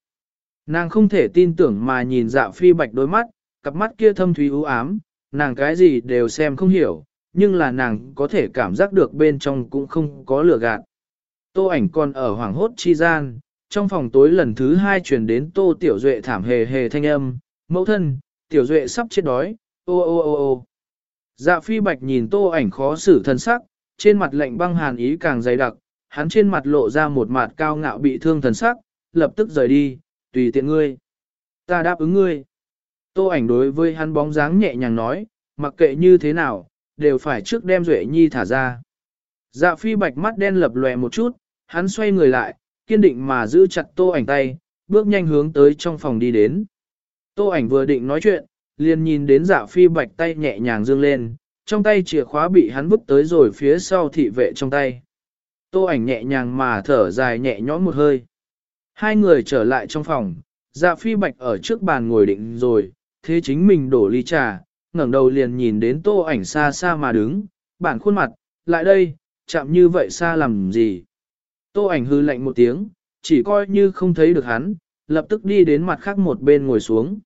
Nàng không thể tin tưởng mà nhìn dạ phi bạch đôi mắt, cặp mắt kia thâm thúy u ám, nàng cái gì đều xem không hiểu, nhưng là nàng có thể cảm giác được bên trong cũng không có lửa gạt. Tô ảnh còn ở hoàng hốt chi gian, trong phòng tối lần thứ hai truyền đến tô tiểu duệ thảm hề hề thanh âm, mẫu thân, tiểu duệ sắp chết đói, ô ô ô ô. Dạ phi bạch nhìn tô ảnh khó xử thân sắc, trên mặt lạnh băng hàn ý càng dày đặc, hắn trên mặt lộ ra một mặt cao ngạo bị thương thần sắc, lập tức rời đi, tùy tiện ngươi. Ta đáp ứng ngươi. Tô ảnh đối với hắn bóng dáng nhẹ nhàng nói, mặc kệ như thế nào, đều phải trước đem Duệ Nhi thả ra. Dạ phi bạch mắt đen lập lòe một chút, hắn xoay người lại, kiên định mà giữ chặt tô ảnh tay, bước nhanh hướng tới trong phòng đi đến. Tô ảnh vừa định nói chuyện, liền nhìn đến dạ phi bạch tay nhẹ nhàng dương lên, trong tay chìa khóa bị hắn vứt tới rồi phía sau thị vệ trong tay. Tô ảnh nhẹ nhàng mà thở dài nhẹ nhõm một hơi. Hai người trở lại trong phòng, dạ phi bạch ở trước bàn ngồi định rồi, thế chính mình đổ ly trà, ngẩng đầu liền nhìn đến tô ảnh xa xa mà đứng, bản khuôn mặt, lại đây, chạm như vậy xa làm gì. Tô ảnh hư lạnh một tiếng, chỉ coi như không thấy được hắn, lập tức đi đến mặt khác một bên ngồi xuống.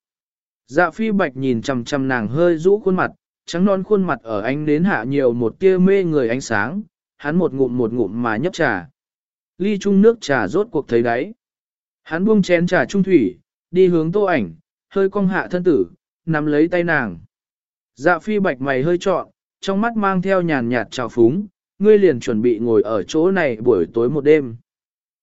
Dạ phi bạch nhìn chằm chằm nàng hơi rũ khuôn mặt, trắng non khuôn mặt ở ánh đến hạ nhiều một tia mê người ánh sáng, hắn một ngụm một ngụm mà nhấp trà. Ly chung nước trà rốt cuộc thấy đáy. Hắn buông chén trà trung thủy, đi hướng tô ảnh, hơi cong hạ thân tử, nắm lấy tay nàng. Dạ phi bạch mày hơi trọn, trong mắt mang theo nhàn nhạt trào phúng, ngươi liền chuẩn bị ngồi ở chỗ này buổi tối một đêm.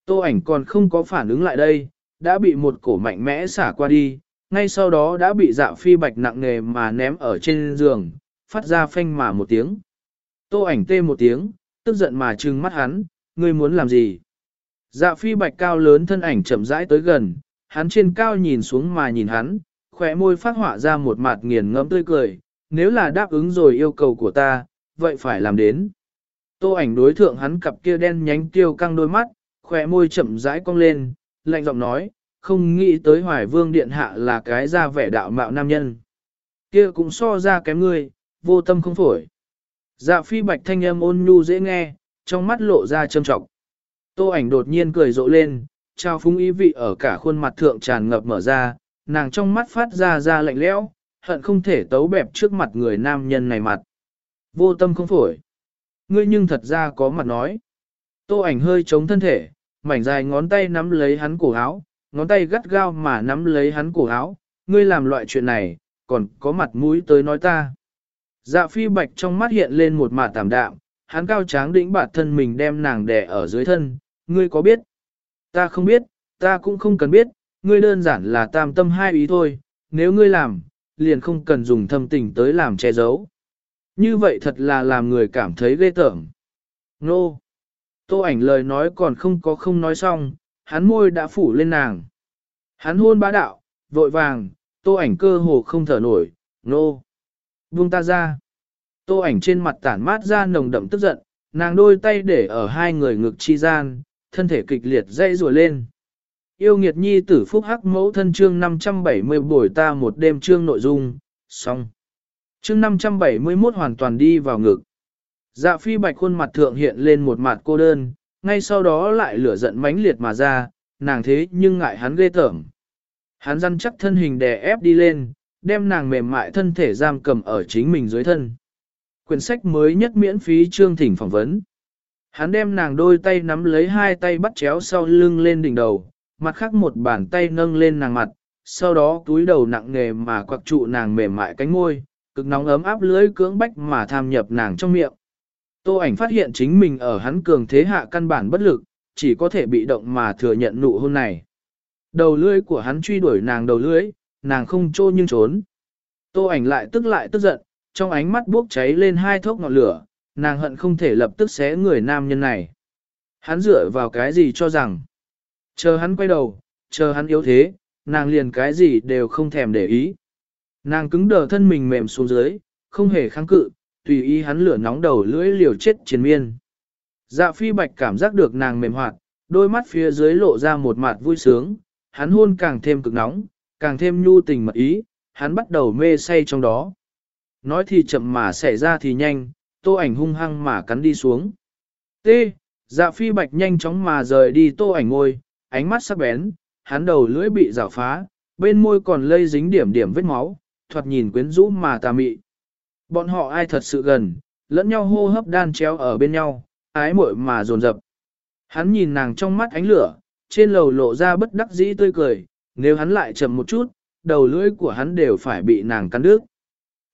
Tô ảnh còn không có phản ứng lại đây, đã bị một cổ mạnh mẽ xả qua đi, ngay sau đó đã bị dạ phi bạch nặng nề mà ném ở trên giường, phát ra phanh mà một tiếng. Tô ảnh tê một tiếng, tức giận mà trừng mắt hắn, ngươi muốn làm gì? Dạ phi bạch cao lớn thân ảnh chậm rãi tới gần, hắn trên cao nhìn xuống mà nhìn hắn, khóe môi phát họa ra một mặt nghiền ngẫm tươi cười, nếu là đáp ứng rồi yêu cầu của ta, vậy phải làm đến. Tô ảnh đối thượng hắn cặp kia đen nhánh tiêu căng đôi mắt, khóe môi chậm rãi cong lên, lạnh giọng nói, không nghĩ tới hoài vương điện hạ là cái ra vẻ đạo mạo nam nhân. Kia cũng so ra kém ngươi, vô tâm không phổi. Dạ phi bạch thanh âm ôn nhu dễ nghe, trong mắt lộ ra trâm trọng. Tô ảnh đột nhiên cười rộ lên, trao phúng ý vị ở cả khuôn mặt thượng tràn ngập mở ra, nàng trong mắt phát ra ra lạnh lẽo, hận không thể tấu bẹp trước mặt người nam nhân này mặt. Vô tâm không phổi. Ngươi nhưng thật ra có mặt nói. Tô ảnh hơi chống thân thể, mảnh dài ngón tay nắm lấy hắn cổ áo, ngón tay gắt gao mà nắm lấy hắn cổ áo, ngươi làm loại chuyện này, còn có mặt mũi tới nói ta. Dạ phi bạch trong mắt hiện lên một mạt tạm đạm, hắn cao tráng đĩnh bản thân mình đem nàng đè ở dưới thân, ngươi có biết? Ta không biết, ta cũng không cần biết, ngươi đơn giản là tam tâm hai ý thôi, nếu ngươi làm, liền không cần dùng thâm tình tới làm che giấu. Như vậy thật là làm người cảm thấy ghê tởm. Nô! Tô ảnh lời nói còn không có không nói xong, hắn môi đã phủ lên nàng. Hắn hôn bá đạo, vội vàng, tô ảnh cơ hồ không thở nổi, nô! Buông ta ra! Tô ảnh trên mặt tản mát ra nồng đậm tức giận, nàng đôi tay để ở hai người ngực chi gian, thân thể kịch liệt dây rùa lên. Yêu nghiệt nhi tử phúc hắc mẫu thân chương 570 buổi ta một đêm chương nội dung, xong. Chương 571 hoàn toàn đi vào ngực. Dạ phi bạch khuôn mặt thượng hiện lên một mặt cô đơn, ngay sau đó lại lửa giận mãnh liệt mà ra, nàng thế nhưng ngại hắn ghê tởm. Hắn răn chắc thân hình đè ép đi lên, đem nàng mềm mại thân thể giam cầm ở chính mình dưới thân. Quyển sách mới nhất miễn phí chương thỉnh phỏng vấn. Hắn đem nàng đôi tay nắm lấy hai tay bắt chéo sau lưng lên đỉnh đầu, mặt khác một bàn tay nâng lên nàng mặt, sau đó túi đầu nặng nề mà quặc trụ nàng mềm mại cánh môi, cực nóng ấm áp lưới cưỡng bách mà tham nhập nàng trong miệng. Tô ảnh phát hiện chính mình ở hắn cường thế hạ căn bản bất lực, chỉ có thể bị động mà thừa nhận nụ hôn này. Đầu lưỡi của hắn truy đuổi nàng đầu lưỡi, nàng không trô nhưng trốn. Tô ảnh lại tức lại tức giận, trong ánh mắt bốc cháy lên hai thốc ngọn lửa, nàng hận không thể lập tức xé người nam nhân này. Hắn dựa vào cái gì cho rằng, chờ hắn quay đầu, chờ hắn yếu thế, nàng liền cái gì đều không thèm để ý. Nàng cứng đờ thân mình mềm xuống dưới, không hề kháng cự, tùy ý hắn lửa nóng đầu lưỡi liều chết chiến miên. Dạ phi bạch cảm giác được nàng mềm hoạt, đôi mắt phía dưới lộ ra một mặt vui sướng, hắn hôn càng thêm cực nóng, càng thêm nhu tình mật ý, hắn bắt đầu mê say trong đó. Nói thì chậm mà xảy ra thì nhanh, tô ảnh hung hăng mà cắn đi xuống. T. Dạ phi bạch nhanh chóng mà rời đi tô ảnh ngôi, ánh mắt sắc bén, hắn đầu lưỡi bị rào phá, bên môi còn lây dính điểm điểm vết máu, thoạt nhìn quyến rũ mà tà mị. Bọn họ ai thật sự gần, lẫn nhau hô hấp đan chéo ở bên nhau, ái muội mà dồn dập. Hắn nhìn nàng trong mắt ánh lửa, trên lầu lộ ra bất đắc dĩ tươi cười, nếu hắn lại chậm một chút, đầu lưỡi của hắn đều phải bị nàng cắn đứt.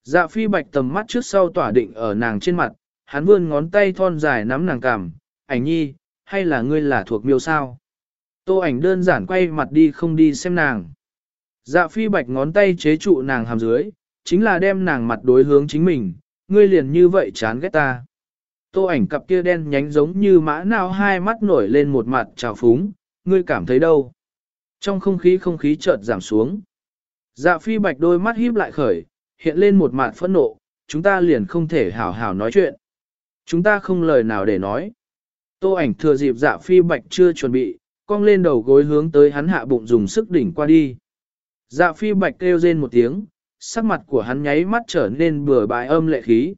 Dạ phi bạch tầm mắt trước sau tỏa định ở nàng trên mặt, hắn vươn ngón tay thon dài nắm nàng cằm, ảnh nhi, hay là ngươi là thuộc miêu sao? Tô ảnh đơn giản quay mặt đi không đi xem nàng. Dạ phi bạch ngón tay chế trụ nàng hàm dưới, chính là đem nàng mặt đối hướng chính mình, ngươi liền như vậy chán ghét ta. Tô ảnh cặp kia đen nhánh giống như mã nào hai mắt nổi lên một mặt trào phúng, ngươi cảm thấy đâu? Trong không khí không khí chợt giảm xuống. Dạ phi bạch đôi mắt híp lại khởi, hiện lên một mặt phẫn nộ, chúng ta liền không thể hảo hảo nói chuyện. Chúng ta không lời nào để nói. Tô ảnh thừa dịp dạ phi bạch chưa chuẩn bị, cong lên đầu gối hướng tới hắn hạ bụng dùng sức đỉnh qua đi. Dạ phi bạch kêu rên một tiếng, sắc mặt của hắn nháy mắt trở nên bừa bãi âm lệ khí.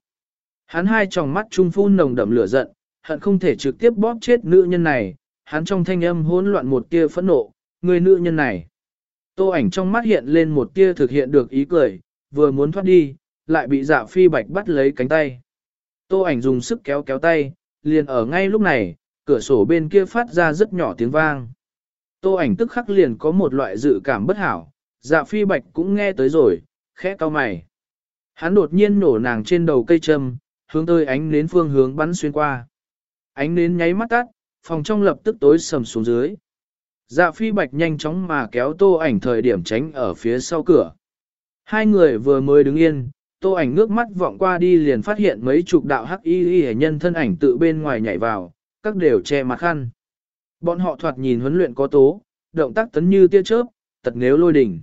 Hắn hai tròng mắt trung phun nồng đậm lửa giận, hận không thể trực tiếp bóp chết nữ nhân này, hắn trong thanh âm hỗn loạn một tia phẫn nộ, người nữ nhân này. Tô ảnh trong mắt hiện lên một tia thực hiện được ý cười, vừa muốn thoát đi, lại bị dạ phi bạch bắt lấy cánh tay. Tô ảnh dùng sức kéo kéo tay, liền ở ngay lúc này, cửa sổ bên kia phát ra rất nhỏ tiếng vang. Tô ảnh tức khắc liền có một loại dự cảm bất hảo, dạ phi bạch cũng nghe tới rồi, khẽ cau mày. Hắn đột nhiên nổ nàng trên đầu cây châm, hướng tới ánh nến phương hướng bắn xuyên qua. Ánh nến nháy mắt tắt, phòng trong lập tức tối sầm xuống dưới. Dạ phi bạch nhanh chóng mà kéo tô ảnh thời điểm tránh ở phía sau cửa. Hai người vừa mới đứng yên, tô ảnh ngước mắt vọng qua đi liền phát hiện mấy chục đạo hắc y y nhân thân ảnh tự bên ngoài nhảy vào, các đều che mặt khăn. Bọn họ thoạt nhìn huấn luyện có tố, động tác tấn như tia chớp, tật nếu lôi đỉnh.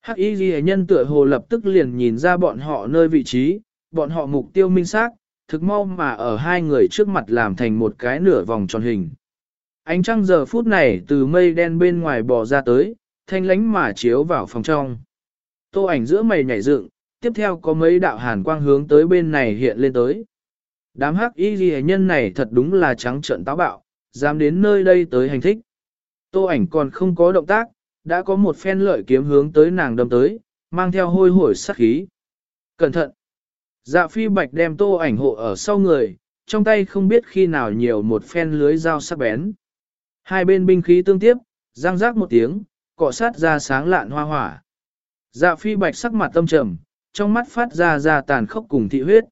Hắc y ghi nhân tựa hồ lập tức liền nhìn ra bọn họ nơi vị trí, bọn họ mục tiêu minh xác, thực mau mà ở hai người trước mặt làm thành một cái nửa vòng tròn hình. Ánh trăng giờ phút này từ mây đen bên ngoài bò ra tới, thanh lánh mà chiếu vào phòng trong. Tô ảnh giữa mày nhảy dựng, tiếp theo có mấy đạo hàn quang hướng tới bên này hiện lên tới. Đám hắc y ghi nhân này thật đúng là trắng trợn táo bạo, dám đến nơi đây tới hành thích. Tô ảnh còn không có động tác, đã có một phen lợi kiếm hướng tới nàng đâm tới, mang theo hôi hổi sát khí. Cẩn thận! Dạ phi bạch đem tô ảnh hộ ở sau người, trong tay không biết khi nào nhiều một phen lưới dao sắc bén. Hai bên binh khí tương tiếp, răng rác một tiếng, cọ sát ra sáng lạn hoa hỏa. Dạ phi bạch sắc mặt tâm trầm, trong mắt phát ra ra tàn khốc cùng thị huyết.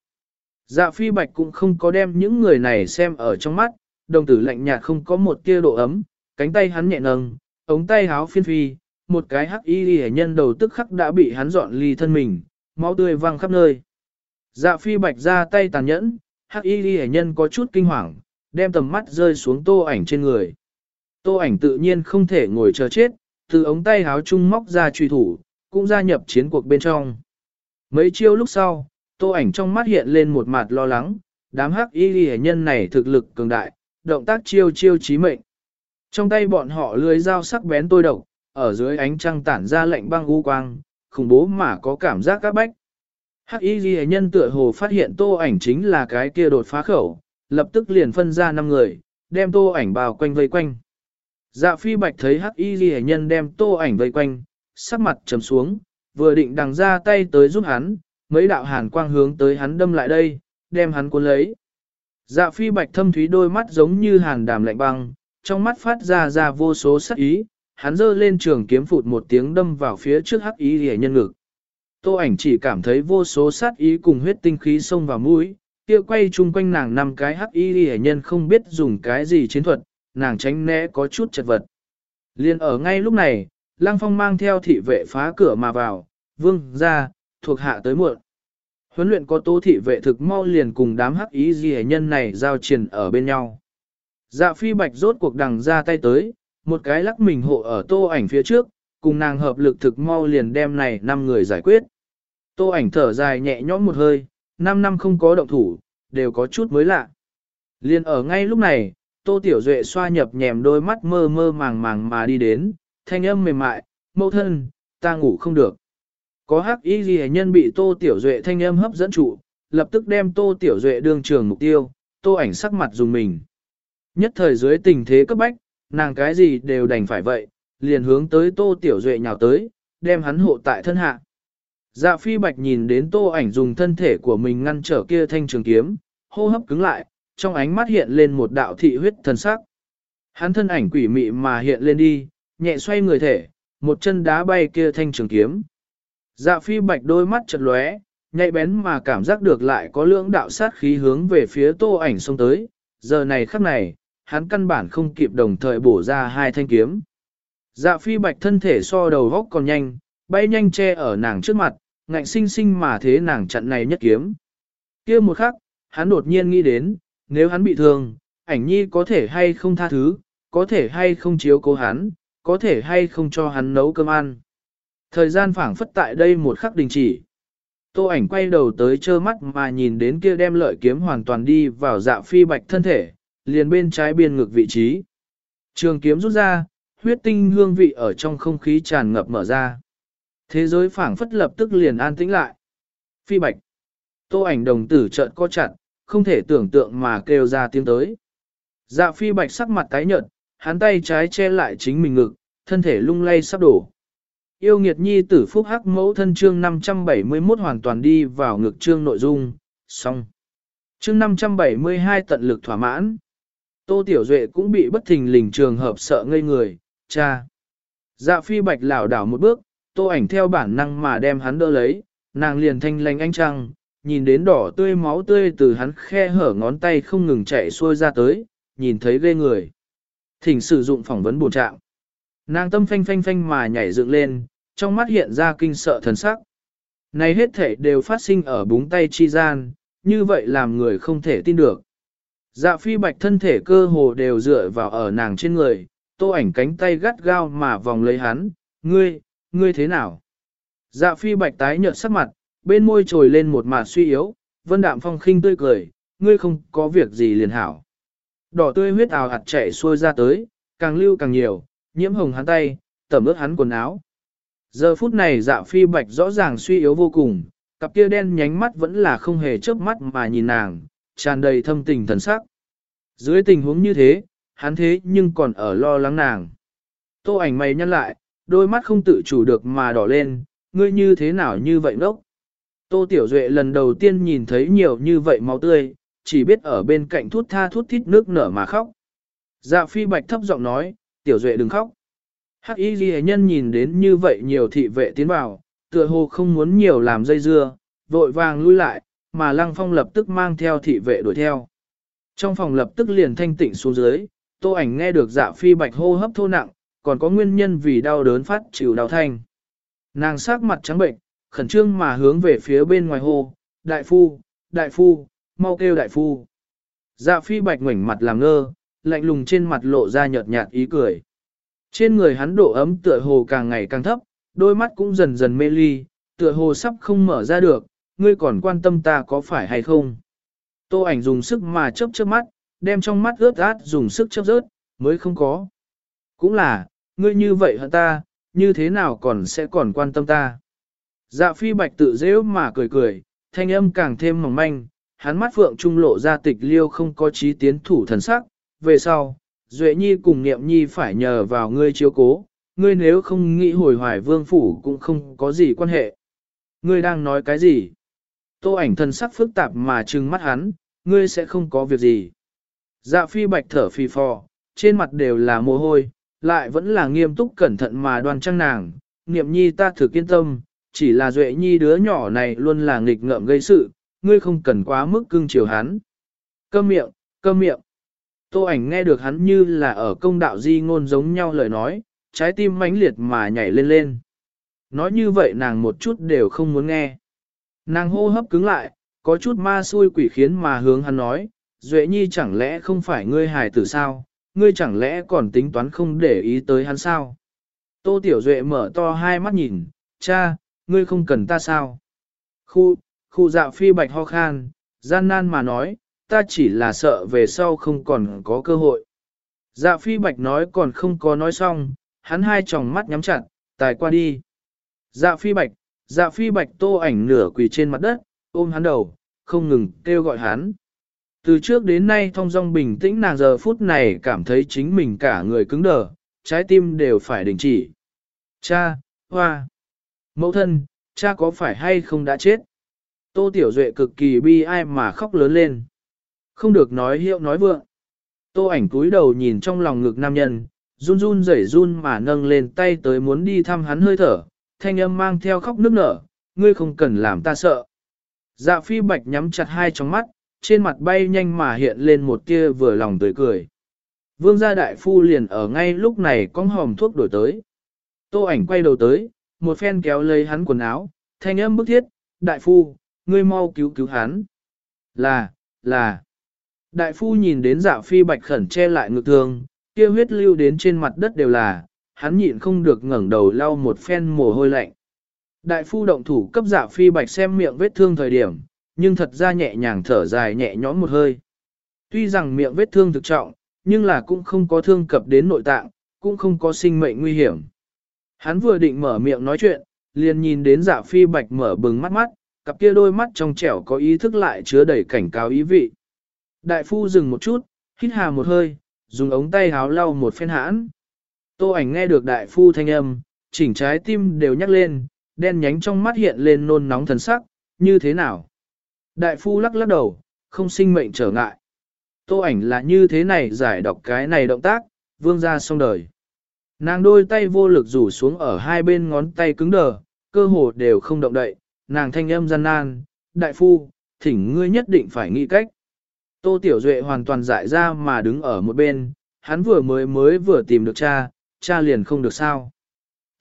Dạ phi bạch cũng không có đem những người này xem ở trong mắt, đồng tử lạnh nhạt không có một tia độ ấm, cánh tay hắn nhẹ nâng, ống tay háo phiên phi, một cái hắc y hệ nhân đầu tức khắc đã bị hắn dọn ly thân mình, máu tươi văng khắp nơi. Dạ phi bạch ra tay tàn nhẫn, hắc y hệ nhân có chút kinh hoàng, đem tầm mắt rơi xuống tô ảnh trên người. Tô ảnh tự nhiên không thể ngồi chờ chết, từ ống tay háo chung móc ra truy thủ, cũng gia nhập chiến cuộc bên trong. Mấy chiêu lúc sau, tô ảnh trong mắt hiện lên một mặt lo lắng, đám hắc y hệ nhân này thực lực cường đại, động tác chiêu chiêu chí mệnh. Trong tay bọn họ lưới dao sắc bén tôi độc, ở dưới ánh trăng tản ra lạnh băng u quang, khủng bố mà có cảm giác các bách. Hắc y ghi nhân tựa hồ phát hiện tô ảnh chính là cái kia đột phá khẩu, lập tức liền phân ra năm người, đem tô ảnh bao quanh vây quanh. Dạ phi bạch thấy hắc y ghi nhân đem tô ảnh vây quanh, sắc mặt trầm xuống, vừa định đằng ra tay tới giúp hắn, mấy đạo hàn quang hướng tới hắn đâm lại đây, đem hắn cuốn lấy. Dạ phi bạch thâm thúy đôi mắt giống như hàn đàm lạnh băng, trong mắt phát ra ra vô số sắc ý, hắn giơ lên trường kiếm phụt một tiếng đâm vào phía trước hắc ý rẻ nhân ngực. Tô ảnh chỉ cảm thấy vô số sát ý cùng huyết tinh khí xông vào mũi, kia quay chung quanh nàng năm cái hắc y hề nhân không biết dùng cái gì chiến thuật, nàng tránh né có chút chật vật. Liên ở ngay lúc này, Lăng Phong mang theo thị vệ phá cửa mà vào, vương ra, thuộc hạ tới muộn. Huấn luyện có tô thị vệ thực mau liền cùng đám hắc ý gì nhân này giao triển ở bên nhau. Dạ phi bạch rốt cuộc đằng ra tay tới, một cái lắc mình hộ ở tô ảnh phía trước, cùng nàng hợp lực thực mau liền đem này năm người giải quyết. Tô ảnh thở dài nhẹ nhõm một hơi, năm năm không có động thủ, đều có chút mới lạ. Liên ở ngay lúc này, Tô Tiểu Duệ xoa nhập nhèm đôi mắt mơ mơ màng màng mà đi đến, thanh âm mềm mại, mẫu thân, ta ngủ không được. Có hắc y gì nhân bị Tô Tiểu Duệ thanh âm hấp dẫn trụ, lập tức đem Tô Tiểu Duệ đương trường mục tiêu, Tô ảnh sắc mặt dùng mình. Nhất thời dưới tình thế cấp bách, nàng cái gì đều đành phải vậy, liền hướng tới Tô Tiểu Duệ nhào tới, đem hắn hộ tại thân hạ. Dạ phi bạch nhìn đến Tô ảnh dùng thân thể của mình ngăn trở kia thanh trường kiếm, hô hấp cứng lại, trong ánh mắt hiện lên một đạo thị huyết thần sắc. Hắn thân ảnh quỷ mị mà hiện lên đi, nhẹ xoay người thể, một chân đá bay kia thanh trường kiếm. Dạ phi bạch đôi mắt chật lóe, nhạy bén mà cảm giác được lại có lưỡng đạo sát khí hướng về phía tô ảnh xông tới, giờ này khắc này, hắn căn bản không kịp đồng thời bổ ra hai thanh kiếm. Dạ phi bạch thân thể so đầu góc còn nhanh, bay nhanh che ở nàng trước mặt, ngạnh sinh sinh mà thế nàng chặn này nhất kiếm. kia một khắc, hắn đột nhiên nghĩ đến, nếu hắn bị thương, ảnh nhi có thể hay không tha thứ, có thể hay không chiếu cố hắn, có thể hay không cho hắn nấu cơm ăn. Thời gian phảng phất tại đây một khắc đình chỉ. Tô ảnh quay đầu tới trơ mắt mà nhìn đến kia đem lợi kiếm hoàn toàn đi vào dạ phi bạch thân thể, liền bên trái biên ngực vị trí. Trường kiếm rút ra, huyết tinh hương vị ở trong không khí tràn ngập mở ra. Thế giới phảng phất lập tức liền an tĩnh lại. Phi bạch. Tô ảnh đồng tử trợn co chặt, không thể tưởng tượng mà kêu ra tiếng tới. Dạ phi bạch sắc mặt tái nhợt, hắn tay trái che lại chính mình ngực, thân thể lung lay sắp đổ. Yêu nghiệt nhi tử phúc hắc mẫu thân chương 571 hoàn toàn đi vào ngược chương nội dung, xong. Chương 572 tận lực thỏa mãn. Tô Tiểu Duệ cũng bị bất thình lình trường hợp sợ ngây người, cha. Dạ phi bạch lảo đảo một bước, tô ảnh theo bản năng mà đem hắn đỡ lấy, nàng liền thanh lành anh trăng, nhìn đến đỏ tươi máu tươi từ hắn khe hở ngón tay không ngừng chảy xuôi ra tới, nhìn thấy ghê người. Thỉnh sử dụng phỏng vấn bổ trạng. Nàng tâm phanh phanh phanh mà nhảy dựng lên, trong mắt hiện ra kinh sợ thần sắc. Này hết thể đều phát sinh ở búng tay chi gian, như vậy làm người không thể tin được. Dạ phi bạch thân thể cơ hồ đều dựa vào ở nàng trên người, tô ảnh cánh tay gắt gao mà vòng lấy hắn, ngươi, ngươi thế nào? Dạ phi bạch tái nhợt sắc mặt, bên môi trồi lên một mạt suy yếu, vân đạm phong khinh tươi cười, ngươi không có việc gì liền hảo. Đỏ tươi huyết ào hạt chảy xuôi ra tới, càng lưu càng nhiều, nhiễm hồng hắn tay, tẩm ướt hắn quần áo. Giờ phút này dạ phi bạch rõ ràng suy yếu vô cùng, cặp kia đen nhánh mắt vẫn là không hề chớp mắt mà nhìn nàng, tràn đầy thâm tình thần sắc. Dưới tình huống như thế, hắn thế nhưng còn ở lo lắng nàng. Tô ảnh mày nhăn lại, đôi mắt không tự chủ được mà đỏ lên, ngươi như thế nào như vậy ngốc. Tô Tiểu Duệ lần đầu tiên nhìn thấy nhiều như vậy máu tươi, chỉ biết ở bên cạnh thút tha thút thít nước nở mà khóc. Dạ phi bạch thấp giọng nói, Tiểu Duệ đừng khóc. Hắc y ghi nhân nhìn đến như vậy nhiều thị vệ tiến vào, tựa hồ không muốn nhiều làm dây dưa, vội vàng lui lại, mà Lăng Phong lập tức mang theo thị vệ đuổi theo. Trong phòng lập tức liền thanh tịnh xuống dưới, tô ảnh nghe được dạ phi bạch hô hấp thô nặng, còn có nguyên nhân vì đau đớn phát chịu đau thanh. Nàng sắc mặt trắng bệnh, khẩn trương mà hướng về phía bên ngoài hô, đại phu, đại phu, mau kêu đại phu. Dạ phi bạch ngoảnh mặt làm ngơ, lạnh lùng trên mặt lộ ra nhợt nhạt ý cười. Trên người hắn độ ấm tựa hồ càng ngày càng thấp, đôi mắt cũng dần dần mê ly, tựa hồ sắp không mở ra được, ngươi còn quan tâm ta có phải hay không. Tô ảnh dùng sức mà chớp chớp mắt, đem trong mắt ướt át dùng sức chớp rớt, mới không có. Cũng là, ngươi như vậy hả ta, như thế nào còn sẽ còn quan tâm ta. Dạ phi bạch tự dễ mà cười cười, thanh âm càng thêm mỏng manh, hắn mắt phượng trung lộ ra tịch liêu không có trí tiến thủ thần sắc, về sau, Duệ Nhi cùng Niệm Nhi phải nhờ vào ngươi chiếu cố, ngươi nếu không nghĩ hồi hoài vương phủ cũng không có gì quan hệ. Ngươi đang nói cái gì? Tô ảnh thần sắc phức tạp mà trừng mắt hắn, ngươi sẽ không có việc gì. Dạ phi bạch thở phì phò, trên mặt đều là mồ hôi, lại vẫn là nghiêm túc cẩn thận mà đoan trang nàng. Niệm Nhi ta thử kiên tâm, chỉ là Duệ Nhi đứa nhỏ này luôn là nghịch ngợm gây sự, ngươi không cần quá mức cưng chiều hắn. Câm miệng, câm miệng. Tô ảnh nghe được hắn như là ở công đạo di ngôn giống nhau lời nói, trái tim mãnh liệt mà nhảy lên lên. Nói như vậy nàng một chút đều không muốn nghe. Nàng hô hấp cứng lại, có chút ma xui quỷ khiến mà hướng hắn nói, Duệ Nhi chẳng lẽ không phải ngươi hài tử sao, ngươi chẳng lẽ còn tính toán không để ý tới hắn sao? Tô Tiểu Duệ mở to hai mắt nhìn, cha, ngươi không cần ta sao? Khu, khu Dạ phi bạch ho khan, gian nan mà nói, ta chỉ là sợ về sau không còn có cơ hội. Dạ phi bạch nói còn không có nói xong, hắn hai tròng mắt nhắm chặt, tài qua đi. Dạ phi bạch, dạ phi bạch tô ảnh nửa quỳ trên mặt đất, ôm hắn đầu, không ngừng kêu gọi hắn. Từ trước đến nay thong dong bình tĩnh nàng giờ phút này cảm thấy chính mình cả người cứng đờ, trái tim đều phải đình chỉ. Cha, hoa, mẫu thân, cha có phải hay không đã chết? Tô Tiểu Duệ cực kỳ bi ai mà khóc lớn lên. Không được nói hiệu nói vượng. Tô ảnh cúi đầu nhìn trong lòng ngực nam nhân, run run rẩy run mà nâng lên tay tới muốn đi thăm hắn hơi thở, thanh âm mang theo khóc nức nở, ngươi không cần làm ta sợ. Dạ phi bạch nhắm chặt hai tròng mắt, trên mặt bay nhanh mà hiện lên một tia vừa lòng tươi cười. Vương gia đại phu liền ở ngay lúc này con hòm thuốc đổi tới. Tô ảnh quay đầu tới, một phen kéo lấy hắn quần áo, thanh âm bức thiết, đại phu, ngươi mau cứu cứu hắn. Là, là. Đại phu nhìn đến dạ phi bạch khẩn che lại ngực thương, kia huyết lưu đến trên mặt đất đều là, hắn nhịn không được ngẩng đầu lau một phen mồ hôi lạnh. Đại phu động thủ cấp dạ phi bạch xem miệng vết thương thời điểm, nhưng thật ra nhẹ nhàng thở dài nhẹ nhõm một hơi. Tuy rằng miệng vết thương thực trọng, nhưng là cũng không có thương cập đến nội tạng, cũng không có sinh mệnh nguy hiểm. Hắn vừa định mở miệng nói chuyện, liền nhìn đến dạ phi bạch mở bừng mắt mắt, cặp kia đôi mắt trong trẻo có ý thức lại chứa đầy cảnh cáo ý vị. Đại phu dừng một chút, hít hà một hơi, dùng ống tay háo lau một phen hãn. Tô ảnh nghe được đại phu thanh âm, chỉnh trái tim đều nhắc lên, đen nhánh trong mắt hiện lên nôn nóng thần sắc, như thế nào? Đại phu lắc lắc đầu, không sinh mệnh trở ngại. Tô ảnh là như thế này giải đọc cái này động tác, vương ra xong đời. Nàng đôi tay vô lực rủ xuống ở hai bên ngón tay cứng đờ, cơ hồ đều không động đậy, nàng thanh âm gian nan, đại phu, thỉnh ngươi nhất định phải nghĩ cách. Tô Tiểu Duệ hoàn toàn dại ra mà đứng ở một bên, hắn vừa mới mới vừa tìm được cha, cha liền không được sao.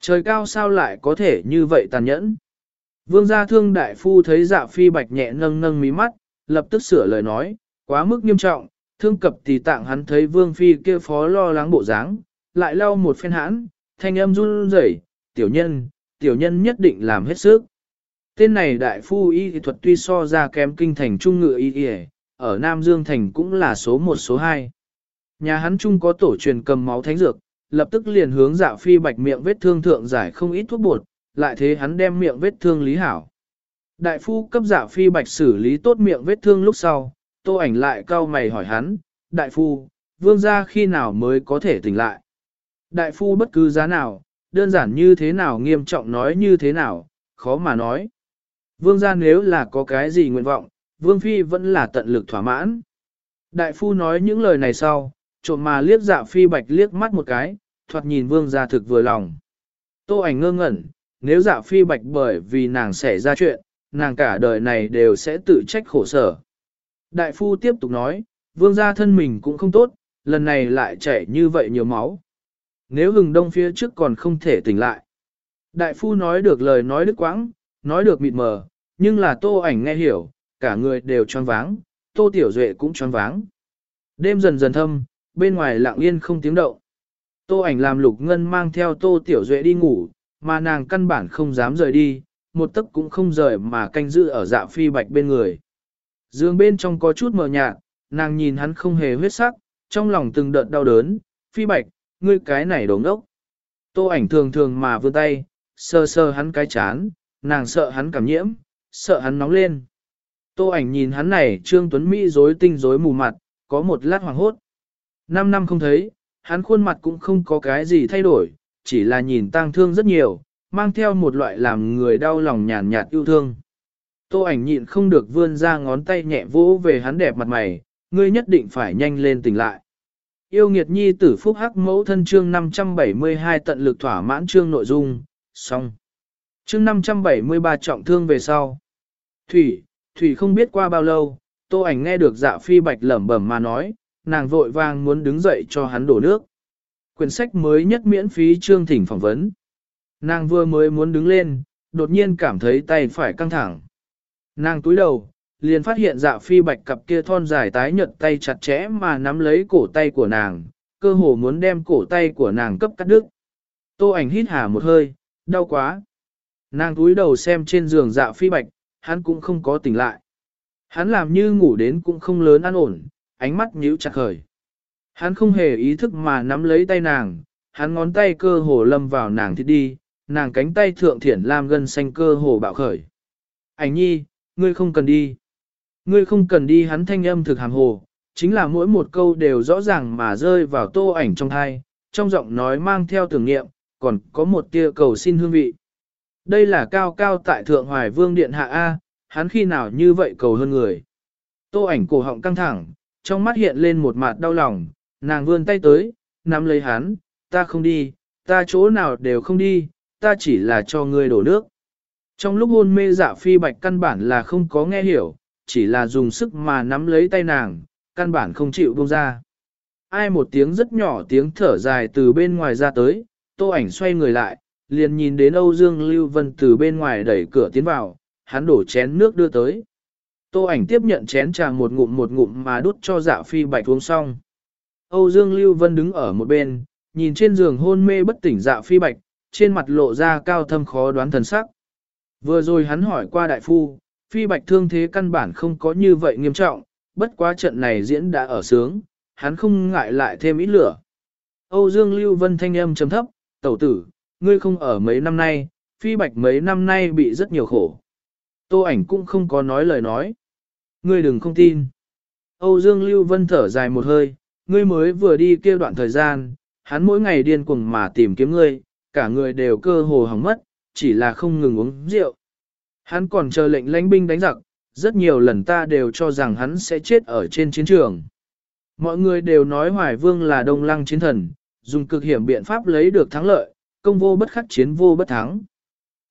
Trời cao sao lại có thể như vậy tàn nhẫn. Vương gia thương đại phu thấy dạ phi bạch nhẹ nâng nâng mí mắt, lập tức sửa lời nói, quá mức nghiêm trọng, thương cập tỳ tạng hắn thấy vương phi kia phó lo lắng bộ dáng, lại lau một phen hãn, thanh âm run rẩy, tiểu nhân, tiểu nhân nhất định làm hết sức. Tên này đại phu y thuật tuy so ra kém kinh thành trung ngựa y y, ở Nam Dương Thành cũng là số một số hai. Nhà hắn trung có tổ truyền cầm máu thánh dược, lập tức liền hướng dạ phi bạch miệng vết thương thượng giải không ít thuốc bột, lại thế hắn đem miệng vết thương lý hảo. Đại phu cấp dạ phi bạch xử lý tốt miệng vết thương lúc sau, tô ảnh lại cau mày hỏi hắn, đại phu, vương gia khi nào mới có thể tỉnh lại. Đại phu bất cứ giá nào, đơn giản như thế nào nghiêm trọng nói như thế nào, khó mà nói. Vương gia nếu là có cái gì nguyện vọng, vương phi vẫn là tận lực thỏa mãn. Đại phu nói những lời này sau, trộm mà liếc dạ phi bạch liếc mắt một cái, thoạt nhìn vương gia thực vừa lòng. Tô ảnh ngơ ngẩn, nếu dạ phi bạch bởi vì nàng xảy ra chuyện, nàng cả đời này đều sẽ tự trách khổ sở. Đại phu tiếp tục nói, vương gia thân mình cũng không tốt, lần này lại chảy như vậy nhiều máu. Nếu hừng đông phía trước còn không thể tỉnh lại. Đại phu nói được lời nói đứt quãng, nói được mịt mờ, nhưng là tô ảnh nghe hiểu, cả người đều choáng váng, tô tiểu duệ cũng choáng váng. Đêm dần dần thâm, bên ngoài lặng yên không tiếng động. Tô ảnh làm lục ngân mang theo tô tiểu duệ đi ngủ, mà nàng căn bản không dám rời đi, một tấc cũng không rời mà canh giữ ở dạ phi bạch bên người. Dương bên trong có chút mờ nhạt, nàng nhìn hắn không hề huyết sắc, trong lòng từng đợt đau đớn, phi bạch, ngươi cái này đống đốc. Tô ảnh thường thường mà vươn tay, sờ sờ hắn cái chán, nàng sợ hắn cảm nhiễm, sợ hắn nóng lên. Tô ảnh nhìn hắn này trương tuấn Mỹ rối tinh rối mù mặt, có một lát hoàng hốt. Năm năm không thấy, hắn khuôn mặt cũng không có cái gì thay đổi, chỉ là nhìn tang thương rất nhiều, mang theo một loại làm người đau lòng nhàn nhạt yêu thương. Tô ảnh nhịn không được vươn ra ngón tay nhẹ vỗ về hắn đẹp mặt mày, ngươi nhất định phải nhanh lên tỉnh lại. Yêu nghiệt nhi tử phúc hắc mẫu thân chương 572 tận lực thỏa mãn chương nội dung, xong. Chương 573 trọng thương về sau. Thủy, Thủy không biết qua bao lâu, tô ảnh nghe được dạ phi bạch lẩm bẩm mà nói, nàng vội vàng muốn đứng dậy cho hắn đổ nước. Quyển sách mới nhất miễn phí chương thỉnh phỏng vấn. Nàng vừa mới muốn đứng lên, đột nhiên cảm thấy tay phải căng thẳng. Nàng túi đầu, liền phát hiện dạ phi bạch cặp kia thon dài tái nhợt tay chặt chẽ mà nắm lấy cổ tay của nàng, cơ hồ muốn đem cổ tay của nàng cấp cắt đứt. Tô ảnh hít hà một hơi, đau quá. Nàng túi đầu xem trên giường dạ phi bạch, hắn cũng không có tỉnh lại. Hắn làm như ngủ đến cũng không lớn an ổn, ánh mắt nhíu chặt khởi. Hắn không hề ý thức mà nắm lấy tay nàng, hắn ngón tay cơ hồ lâm vào nàng thịt đi, nàng cánh tay thượng thiển làm gân xanh cơ hồ bạo khởi. Ảnh nhi, ngươi không cần đi. Ngươi không cần đi hắn thanh âm thực hàm hồ, chính là mỗi một câu đều rõ ràng mà rơi vào tô ảnh trong thai, trong giọng nói mang theo tưởng niệm, còn có một tia cầu xin hương vị. Đây là cao cao tại thượng hoài vương điện hạ A, hắn khi nào như vậy cầu hơn người. Tô ảnh cổ họng căng thẳng, trong mắt hiện lên một mặt đau lòng, nàng vươn tay tới, nắm lấy hắn, ta không đi, ta chỗ nào đều không đi, ta chỉ là cho ngươi đổ nước. Trong lúc hôn mê dạ phi bạch căn bản là không có nghe hiểu, chỉ là dùng sức mà nắm lấy tay nàng, căn bản không chịu buông ra. Ai một tiếng rất nhỏ tiếng thở dài từ bên ngoài ra tới, tô ảnh xoay người lại, liền nhìn đến Âu Dương Lưu Vân từ bên ngoài đẩy cửa tiến vào, hắn đổ chén nước đưa tới. Tô ảnh tiếp nhận chén trà một ngụm một ngụm mà đút cho dạ phi bạch uống xong. Âu Dương Lưu Vân đứng ở một bên, nhìn trên giường hôn mê bất tỉnh dạ phi bạch, trên mặt lộ ra cao thâm khó đoán thần sắc. Vừa rồi hắn hỏi qua đại phu, phi bạch thương thế căn bản không có như vậy nghiêm trọng, bất quá trận này diễn đã ở sướng, hắn không ngại lại thêm ít lửa. Âu Dương Lưu Vân thanh âm trầm thấp, tẩu tử, ngươi không ở mấy năm nay, phi bạch mấy năm nay bị rất nhiều khổ. Tô ảnh cũng không có nói lời nói. Ngươi đừng không tin. Âu Dương Lưu Vân thở dài một hơi, ngươi mới vừa đi kia đoạn thời gian, hắn mỗi ngày điên cuồng mà tìm kiếm ngươi, cả người đều cơ hồ hỏng mất, chỉ là không ngừng uống rượu. Hắn còn chờ lệnh lãnh binh đánh giặc, rất nhiều lần ta đều cho rằng hắn sẽ chết ở trên chiến trường. Mọi người đều nói Hoài Vương là đông lăng chiến thần, dùng cực hiểm biện pháp lấy được thắng lợi, công vô bất khắc chiến vô bất thắng.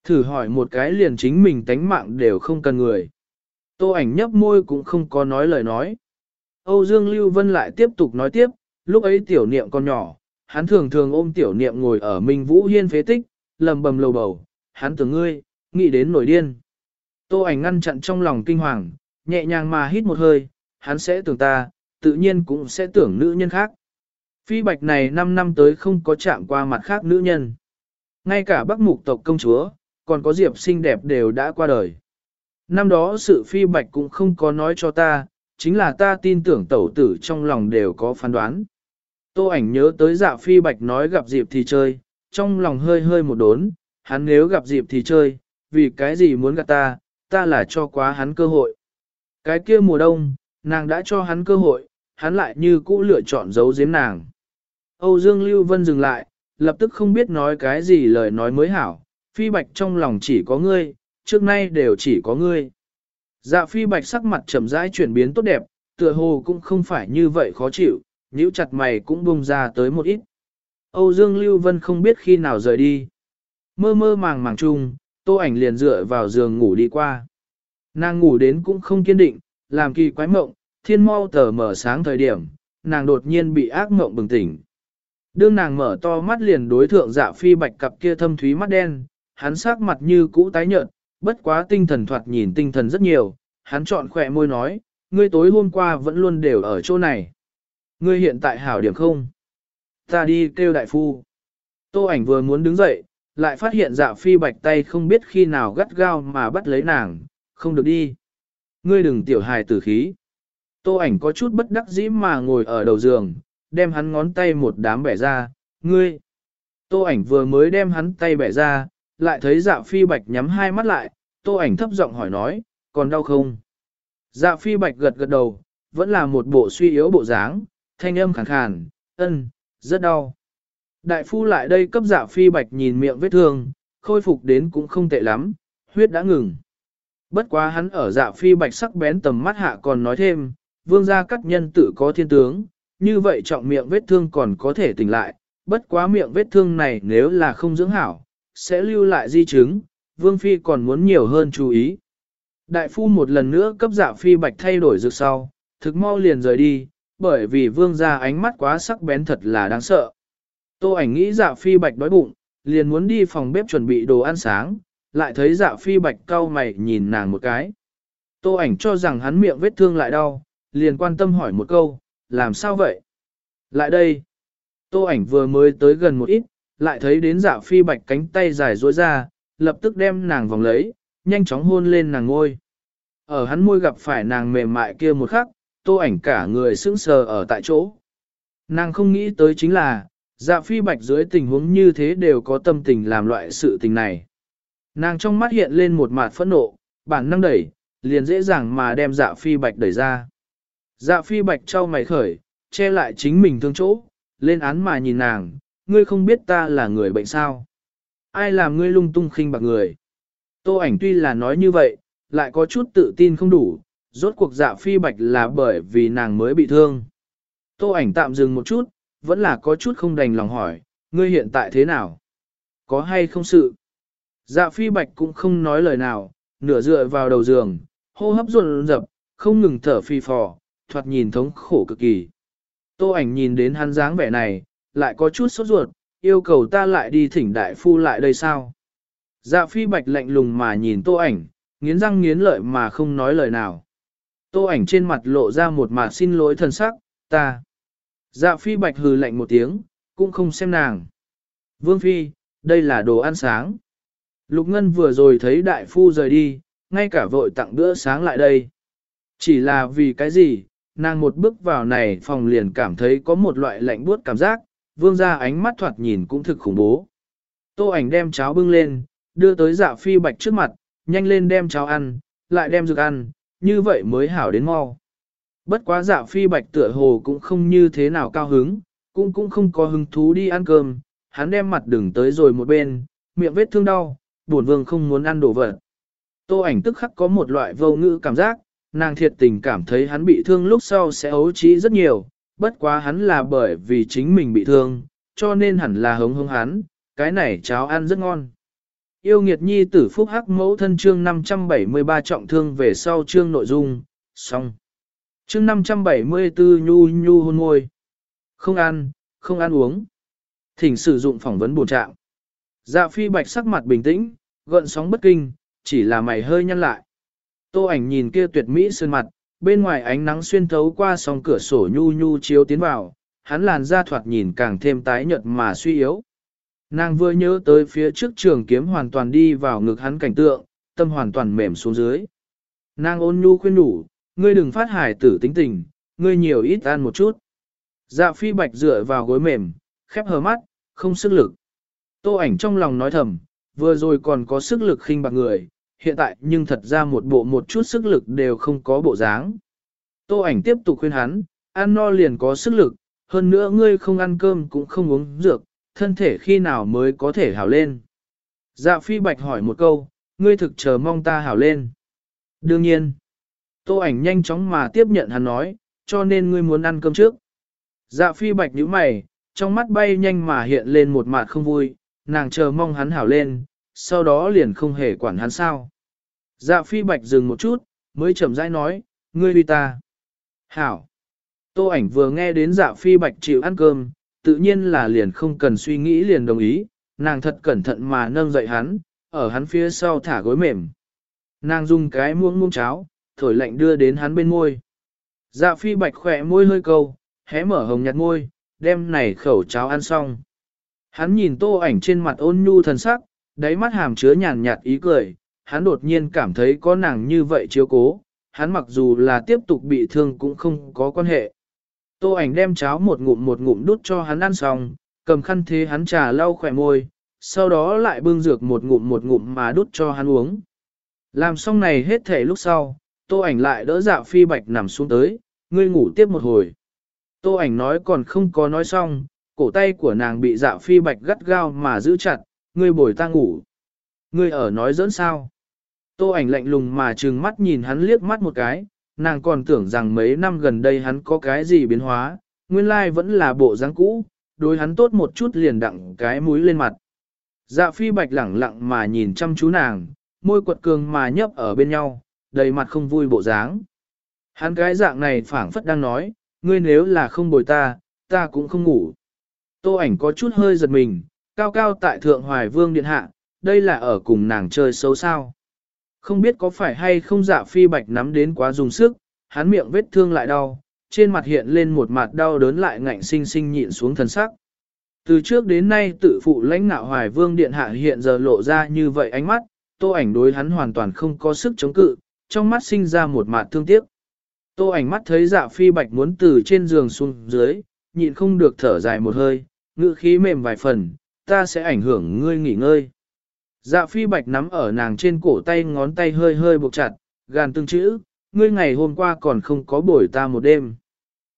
Thử hỏi một cái liền chính mình tánh mạng đều không cần người. Tô ảnh nhấp môi cũng không có nói lời nói. Âu Dương Lưu Vân lại tiếp tục nói tiếp, lúc ấy tiểu niệm còn nhỏ, hắn thường thường ôm tiểu niệm ngồi ở Minh Vũ Hiên phế tích, lầm bầm lầu bầu, hắn tưởng ngươi, nghĩ đến nổi điên. Tô ảnh ngăn chặn trong lòng kinh hoàng, nhẹ nhàng mà hít một hơi, hắn sẽ tưởng ta, tự nhiên cũng sẽ tưởng nữ nhân khác. Phi bạch này 5 năm tới không có chạm qua mặt khác nữ nhân. Ngay cả bắc mục tộc công chúa, còn có diệp xinh đẹp đều đã qua đời. Năm đó sự phi bạch cũng không có nói cho ta, chính là ta tin tưởng tẩu tử trong lòng đều có phán đoán. Tô ảnh nhớ tới dạ phi bạch nói gặp dịp thì chơi, trong lòng hơi hơi một đốn, hắn nếu gặp dịp thì chơi, vì cái gì muốn gặp ta, ta là cho quá hắn cơ hội. Cái kia mùa đông, nàng đã cho hắn cơ hội, hắn lại như cũ lựa chọn giấu giếm nàng. Âu Dương Lưu Vân dừng lại, lập tức không biết nói cái gì lời nói mới hảo, phi bạch trong lòng chỉ có ngươi, trước nay đều chỉ có ngươi. Dạ phi bạch sắc mặt chậm rãi chuyển biến tốt đẹp, tựa hồ cũng không phải như vậy khó chịu, nhíu chặt mày cũng bung ra tới một ít. Âu Dương Lưu Vân không biết khi nào rời đi. Mơ mơ màng màng chung, tô ảnh liền dựa vào giường ngủ đi qua. Nàng ngủ đến cũng không kiên định, làm kỳ quái mộng, thiên mau tờ mở sáng thời điểm, nàng đột nhiên bị ác mộng bừng tỉnh. Đương nàng mở to mắt liền đối thượng dạ phi bạch cặp kia thâm thúy mắt đen, hắn sắc mặt như cũ tái nhợt, bất quá tinh thần thoạt nhìn tinh thần rất nhiều, hắn chọn khỏe môi nói, ngươi tối hôm qua vẫn luôn đều ở chỗ này. Ngươi hiện tại hảo điểm không? Ta đi kêu đại phu. Tô ảnh vừa muốn đứng dậy, lại phát hiện dạ phi bạch tay không biết khi nào gắt gao mà bắt lấy nàng, không được đi. Ngươi đừng tiểu hài tử khí. Tô ảnh có chút bất đắc dĩ mà ngồi ở đầu giường, đem hắn ngón tay một đám bẻ ra, ngươi. Tô ảnh vừa mới đem hắn tay bẻ ra, lại thấy dạ phi bạch nhắm hai mắt lại, tô ảnh thấp giọng hỏi nói, còn đau không? Dạ phi bạch gật gật đầu, vẫn là một bộ suy yếu bộ dáng, thanh âm khàn khàn, ân, rất đau. Đại phu lại đây cấp dạ phi bạch nhìn miệng vết thương, khôi phục đến cũng không tệ lắm, huyết đã ngừng. Bất quá hắn ở dạ phi bạch sắc bén tầm mắt hạ còn nói thêm, vương gia cắt nhân tự có thiên tướng, như vậy trọng miệng vết thương còn có thể tỉnh lại, bất quá miệng vết thương này nếu là không dưỡng hảo, sẽ lưu lại di chứng, vương phi còn muốn nhiều hơn chú ý. Đại phu một lần nữa cấp dạ phi bạch thay đổi dược sau, thực mau liền rời đi, bởi vì vương gia ánh mắt quá sắc bén thật là đáng sợ. Tô ảnh nghĩ dạ phi bạch đói bụng, liền muốn đi phòng bếp chuẩn bị đồ ăn sáng, lại thấy dạ phi bạch cau mày nhìn nàng một cái. Tô ảnh cho rằng hắn miệng vết thương lại đau, liền quan tâm hỏi một câu, làm sao vậy? Lại đây. Tô ảnh vừa mới tới gần một ít, lại thấy đến dạ phi bạch cánh tay dài duỗi ra, lập tức đem nàng vòng lấy, nhanh chóng hôn lên nàng ngôi. Ở hắn môi gặp phải nàng mềm mại kia một khắc, tô ảnh cả người sững sờ ở tại chỗ. Nàng không nghĩ tới chính là, dạ phi bạch dưới tình huống như thế đều có tâm tình làm loại sự tình này. Nàng trong mắt hiện lên một mặt phẫn nộ, bản năng đẩy, liền dễ dàng mà đem dạ phi bạch đẩy ra. Dạ phi bạch trao mày khởi, che lại chính mình thương chỗ, lên án mà nhìn nàng, ngươi không biết ta là người bệnh sao. Ai làm ngươi lung tung khinh bạc người. Tô ảnh tuy là nói như vậy, lại có chút tự tin không đủ, rốt cuộc dạ phi bạch là bởi vì nàng mới bị thương. Tô ảnh tạm dừng một chút, vẫn là có chút không đành lòng hỏi, ngươi hiện tại thế nào? Có hay không sự? Dạ phi bạch cũng không nói lời nào, nửa dựa vào đầu giường, hô hấp ruột rập, không ngừng thở phi phò, thoạt nhìn thống khổ cực kỳ. Tô ảnh nhìn đến hắn dáng vẻ này, lại có chút sốt ruột, yêu cầu ta lại đi thỉnh đại phu lại đây sao? Dạ phi bạch lạnh lùng mà nhìn tô ảnh, nghiến răng nghiến lợi mà không nói lời nào. Tô ảnh trên mặt lộ ra một mặt xin lỗi thần sắc, ta. Dạ phi bạch hừ lạnh một tiếng, cũng không xem nàng. Vương phi, đây là đồ ăn sáng. Lục Ngân vừa rồi thấy đại phu rời đi, ngay cả vội tặng bữa sáng lại đây. Chỉ là vì cái gì, nàng một bước vào này phòng liền cảm thấy có một loại lạnh buốt cảm giác, vương ra ánh mắt thoạt nhìn cũng thực khủng bố. Tô ảnh đem cháo bưng lên, đưa tới dạ phi bạch trước mặt, nhanh lên đem cháo ăn, lại đem dược ăn, như vậy mới hảo đến mau. Bất quá dạ phi bạch tựa hồ cũng không như thế nào cao hứng, cũng cũng không có hứng thú đi ăn cơm, hắn đem mặt đừng tới rồi một bên, miệng vết thương đau, buồn vương không muốn ăn đồ vật. Tô ảnh tức khắc có một loại vô ngữ cảm giác, nàng thiệt tình cảm thấy hắn bị thương lúc sau sẽ ấu trí rất nhiều, bất quá hắn là bởi vì chính mình bị thương, cho nên hẳn là hống hống hắn, cái này cháo ăn rất ngon. Yêu nghiệt nhi tử phúc hắc mẫu thân chương 573 trọng thương về sau chương nội dung, xong. Chương 574 nhu nhu hôn môi. Không ăn, không ăn uống. Thỉnh sử dụng phỏng vấn bổ trạng. Dạ phi bạch sắc mặt bình tĩnh, gợn sóng bất kinh, chỉ là mày hơi nhăn lại. Tô ảnh nhìn kia tuyệt mỹ sơn mặt, bên ngoài ánh nắng xuyên thấu qua song cửa sổ nhu nhu chiếu tiến vào, hắn làn da thoạt nhìn càng thêm tái nhợt mà suy yếu. Nàng vừa nhớ tới phía trước trường kiếm hoàn toàn đi vào ngực hắn cảnh tượng, tâm hoàn toàn mềm xuống dưới. Nàng ôn nhu khuyên nhủ, ngươi đừng phát hải tử tính tình, ngươi nhiều ít ăn một chút. Dạ phi bạch dựa vào gối mềm, khép hờ mắt, không sức lực. Tô ảnh trong lòng nói thầm, vừa rồi còn có sức lực khinh bạc người, hiện tại nhưng thật ra một bộ một chút sức lực đều không có bộ dáng. Tô ảnh tiếp tục khuyên hắn, ăn no liền có sức lực, hơn nữa ngươi không ăn cơm cũng không uống dược, thân thể khi nào mới có thể hảo lên. Dạ phi bạch hỏi một câu, ngươi thực chờ mong ta hảo lên. Đương nhiên, tô ảnh nhanh chóng mà tiếp nhận hắn nói, cho nên ngươi muốn ăn cơm trước. Dạ phi bạch nhíu mày, trong mắt bay nhanh mà hiện lên một mặt không vui, nàng chờ mong hắn hảo lên, sau đó liền không hề quản hắn sao. Dạ phi bạch dừng một chút, mới chậm rãi nói, ngươi uy ta. Hảo. Tô ảnh vừa nghe đến dạ phi bạch chịu ăn cơm, tự nhiên là liền không cần suy nghĩ liền đồng ý, nàng thật cẩn thận mà nâng dậy hắn, ở hắn phía sau thả gối mềm. Nàng dùng cái muỗng muỗng cháo, thổi lạnh đưa đến hắn bên môi. Dạ phi bạch khỏe môi hơi câu, hé mở hồng nhạt môi, đem này khẩu cháo ăn xong. Hắn nhìn tô ảnh trên mặt ôn nhu thần sắc, đáy mắt hàm chứa nhàn nhạt ý cười, hắn đột nhiên cảm thấy có nàng như vậy chiếu cố, hắn mặc dù là tiếp tục bị thương cũng không có quan hệ. Tô ảnh đem cháo một ngụm một ngụm đút cho hắn ăn xong, cầm khăn thế hắn trà lau khỏe môi, sau đó lại bưng dược một ngụm một ngụm mà đút cho hắn uống. Làm xong này hết thể lúc sau, tô ảnh lại đỡ dạ phi bạch nằm xuống tới, ngươi ngủ tiếp một hồi. Tô ảnh nói còn không có nói xong, cổ tay của nàng bị dạ phi bạch gắt gao mà giữ chặt, ngươi bồi ta ngủ. Ngươi ở nói giỡn sao? Tô ảnh lạnh lùng mà trừng mắt nhìn hắn liếc mắt một cái, nàng còn tưởng rằng mấy năm gần đây hắn có cái gì biến hóa, nguyên lai vẫn là bộ dáng cũ, đối hắn tốt một chút liền đặng cái mũi lên mặt. Dạ phi bạch lẳng lặng mà nhìn chăm chú nàng, môi quật cường mà nhấp ở bên nhau, đầy mặt không vui bộ dáng. Hắn cái dạng này phảng phất đang nói, ngươi nếu là không bồi ta, ta cũng không ngủ. Tô ảnh có chút hơi giật mình, cao cao tại thượng hoài vương điện hạ, đây là ở cùng nàng chơi xấu sao. Không biết có phải hay không dạ phi bạch nắm đến quá dùng sức, hắn miệng vết thương lại đau, trên mặt hiện lên một mặt đau đớn lại ngạnh sinh sinh nhịn xuống thần sắc. Từ trước đến nay tự phụ lãnh ngạo hoài vương điện hạ hiện giờ lộ ra như vậy ánh mắt, tô ảnh đối hắn hoàn toàn không có sức chống cự, trong mắt sinh ra một mặt thương tiếc. Tô ảnh mắt thấy dạ phi bạch muốn từ trên giường xuống dưới, nhịn không được thở dài một hơi, ngữ khí mềm vài phần, ta sẽ ảnh hưởng ngươi nghỉ ngơi. Dạ phi bạch nắm ở nàng trên cổ tay ngón tay hơi hơi buộc chặt, gàn từng chữ, ngươi ngày hôm qua còn không có bổi ta một đêm.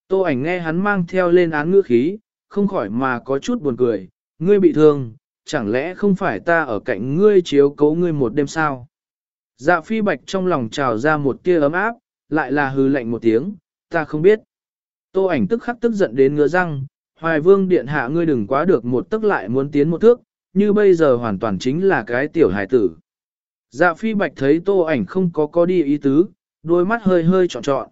Tô ảnh nghe hắn mang theo lên án ngữ khí, không khỏi mà có chút buồn cười, ngươi bị thương, chẳng lẽ không phải ta ở cạnh ngươi chiếu cố ngươi một đêm sao? Dạ phi bạch trong lòng trào ra một tia ấm áp, lại là hư lạnh một tiếng, ta không biết. Tô ảnh tức khắc tức giận đến ngứa răng, hoài vương điện hạ ngươi đừng quá được một tức lại muốn tiến một thước, như bây giờ hoàn toàn chính là cái tiểu hài tử. Dạ phi bạch thấy tô ảnh không có có đi ý tứ, đôi mắt hơi hơi trọn trọn.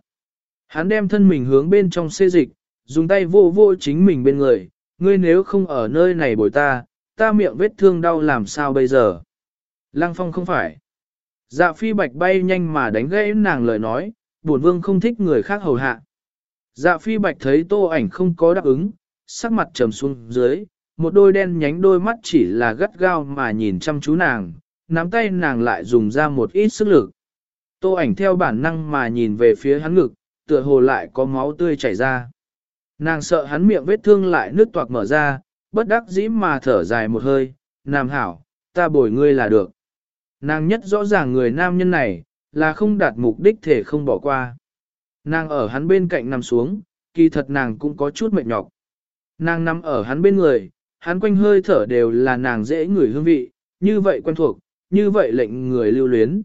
Hắn đem thân mình hướng bên trong xê dịch, dùng tay vô vô chính mình bên người, ngươi nếu không ở nơi này bồi ta, ta miệng vết thương đau làm sao bây giờ. Lăng phong không phải. Dạ phi bạch bay nhanh mà đánh gãy nàng lời nói, bổn vương không thích người khác hầu hạ. Dạ phi bạch thấy tô ảnh không có đáp ứng, sắc mặt trầm xuống dưới, một đôi đen nhánh đôi mắt chỉ là gắt gao mà nhìn chăm chú nàng, nắm tay nàng lại dùng ra một ít sức lực. Tô ảnh theo bản năng mà nhìn về phía hắn ngực, tựa hồ lại có máu tươi chảy ra. Nàng sợ hắn miệng vết thương lại nứt toạc mở ra, bất đắc dĩ mà thở dài một hơi, nam hảo, ta bồi ngươi là được. Nàng nhất rõ ràng người nam nhân này, là không đạt mục đích thể không bỏ qua. Nàng ở hắn bên cạnh nằm xuống, kỳ thật nàng cũng có chút mệt nhọc. Nàng nằm ở hắn bên người, hắn quanh hơi thở đều là nàng dễ ngửi hương vị, như vậy quen thuộc, như vậy lệnh người lưu luyến.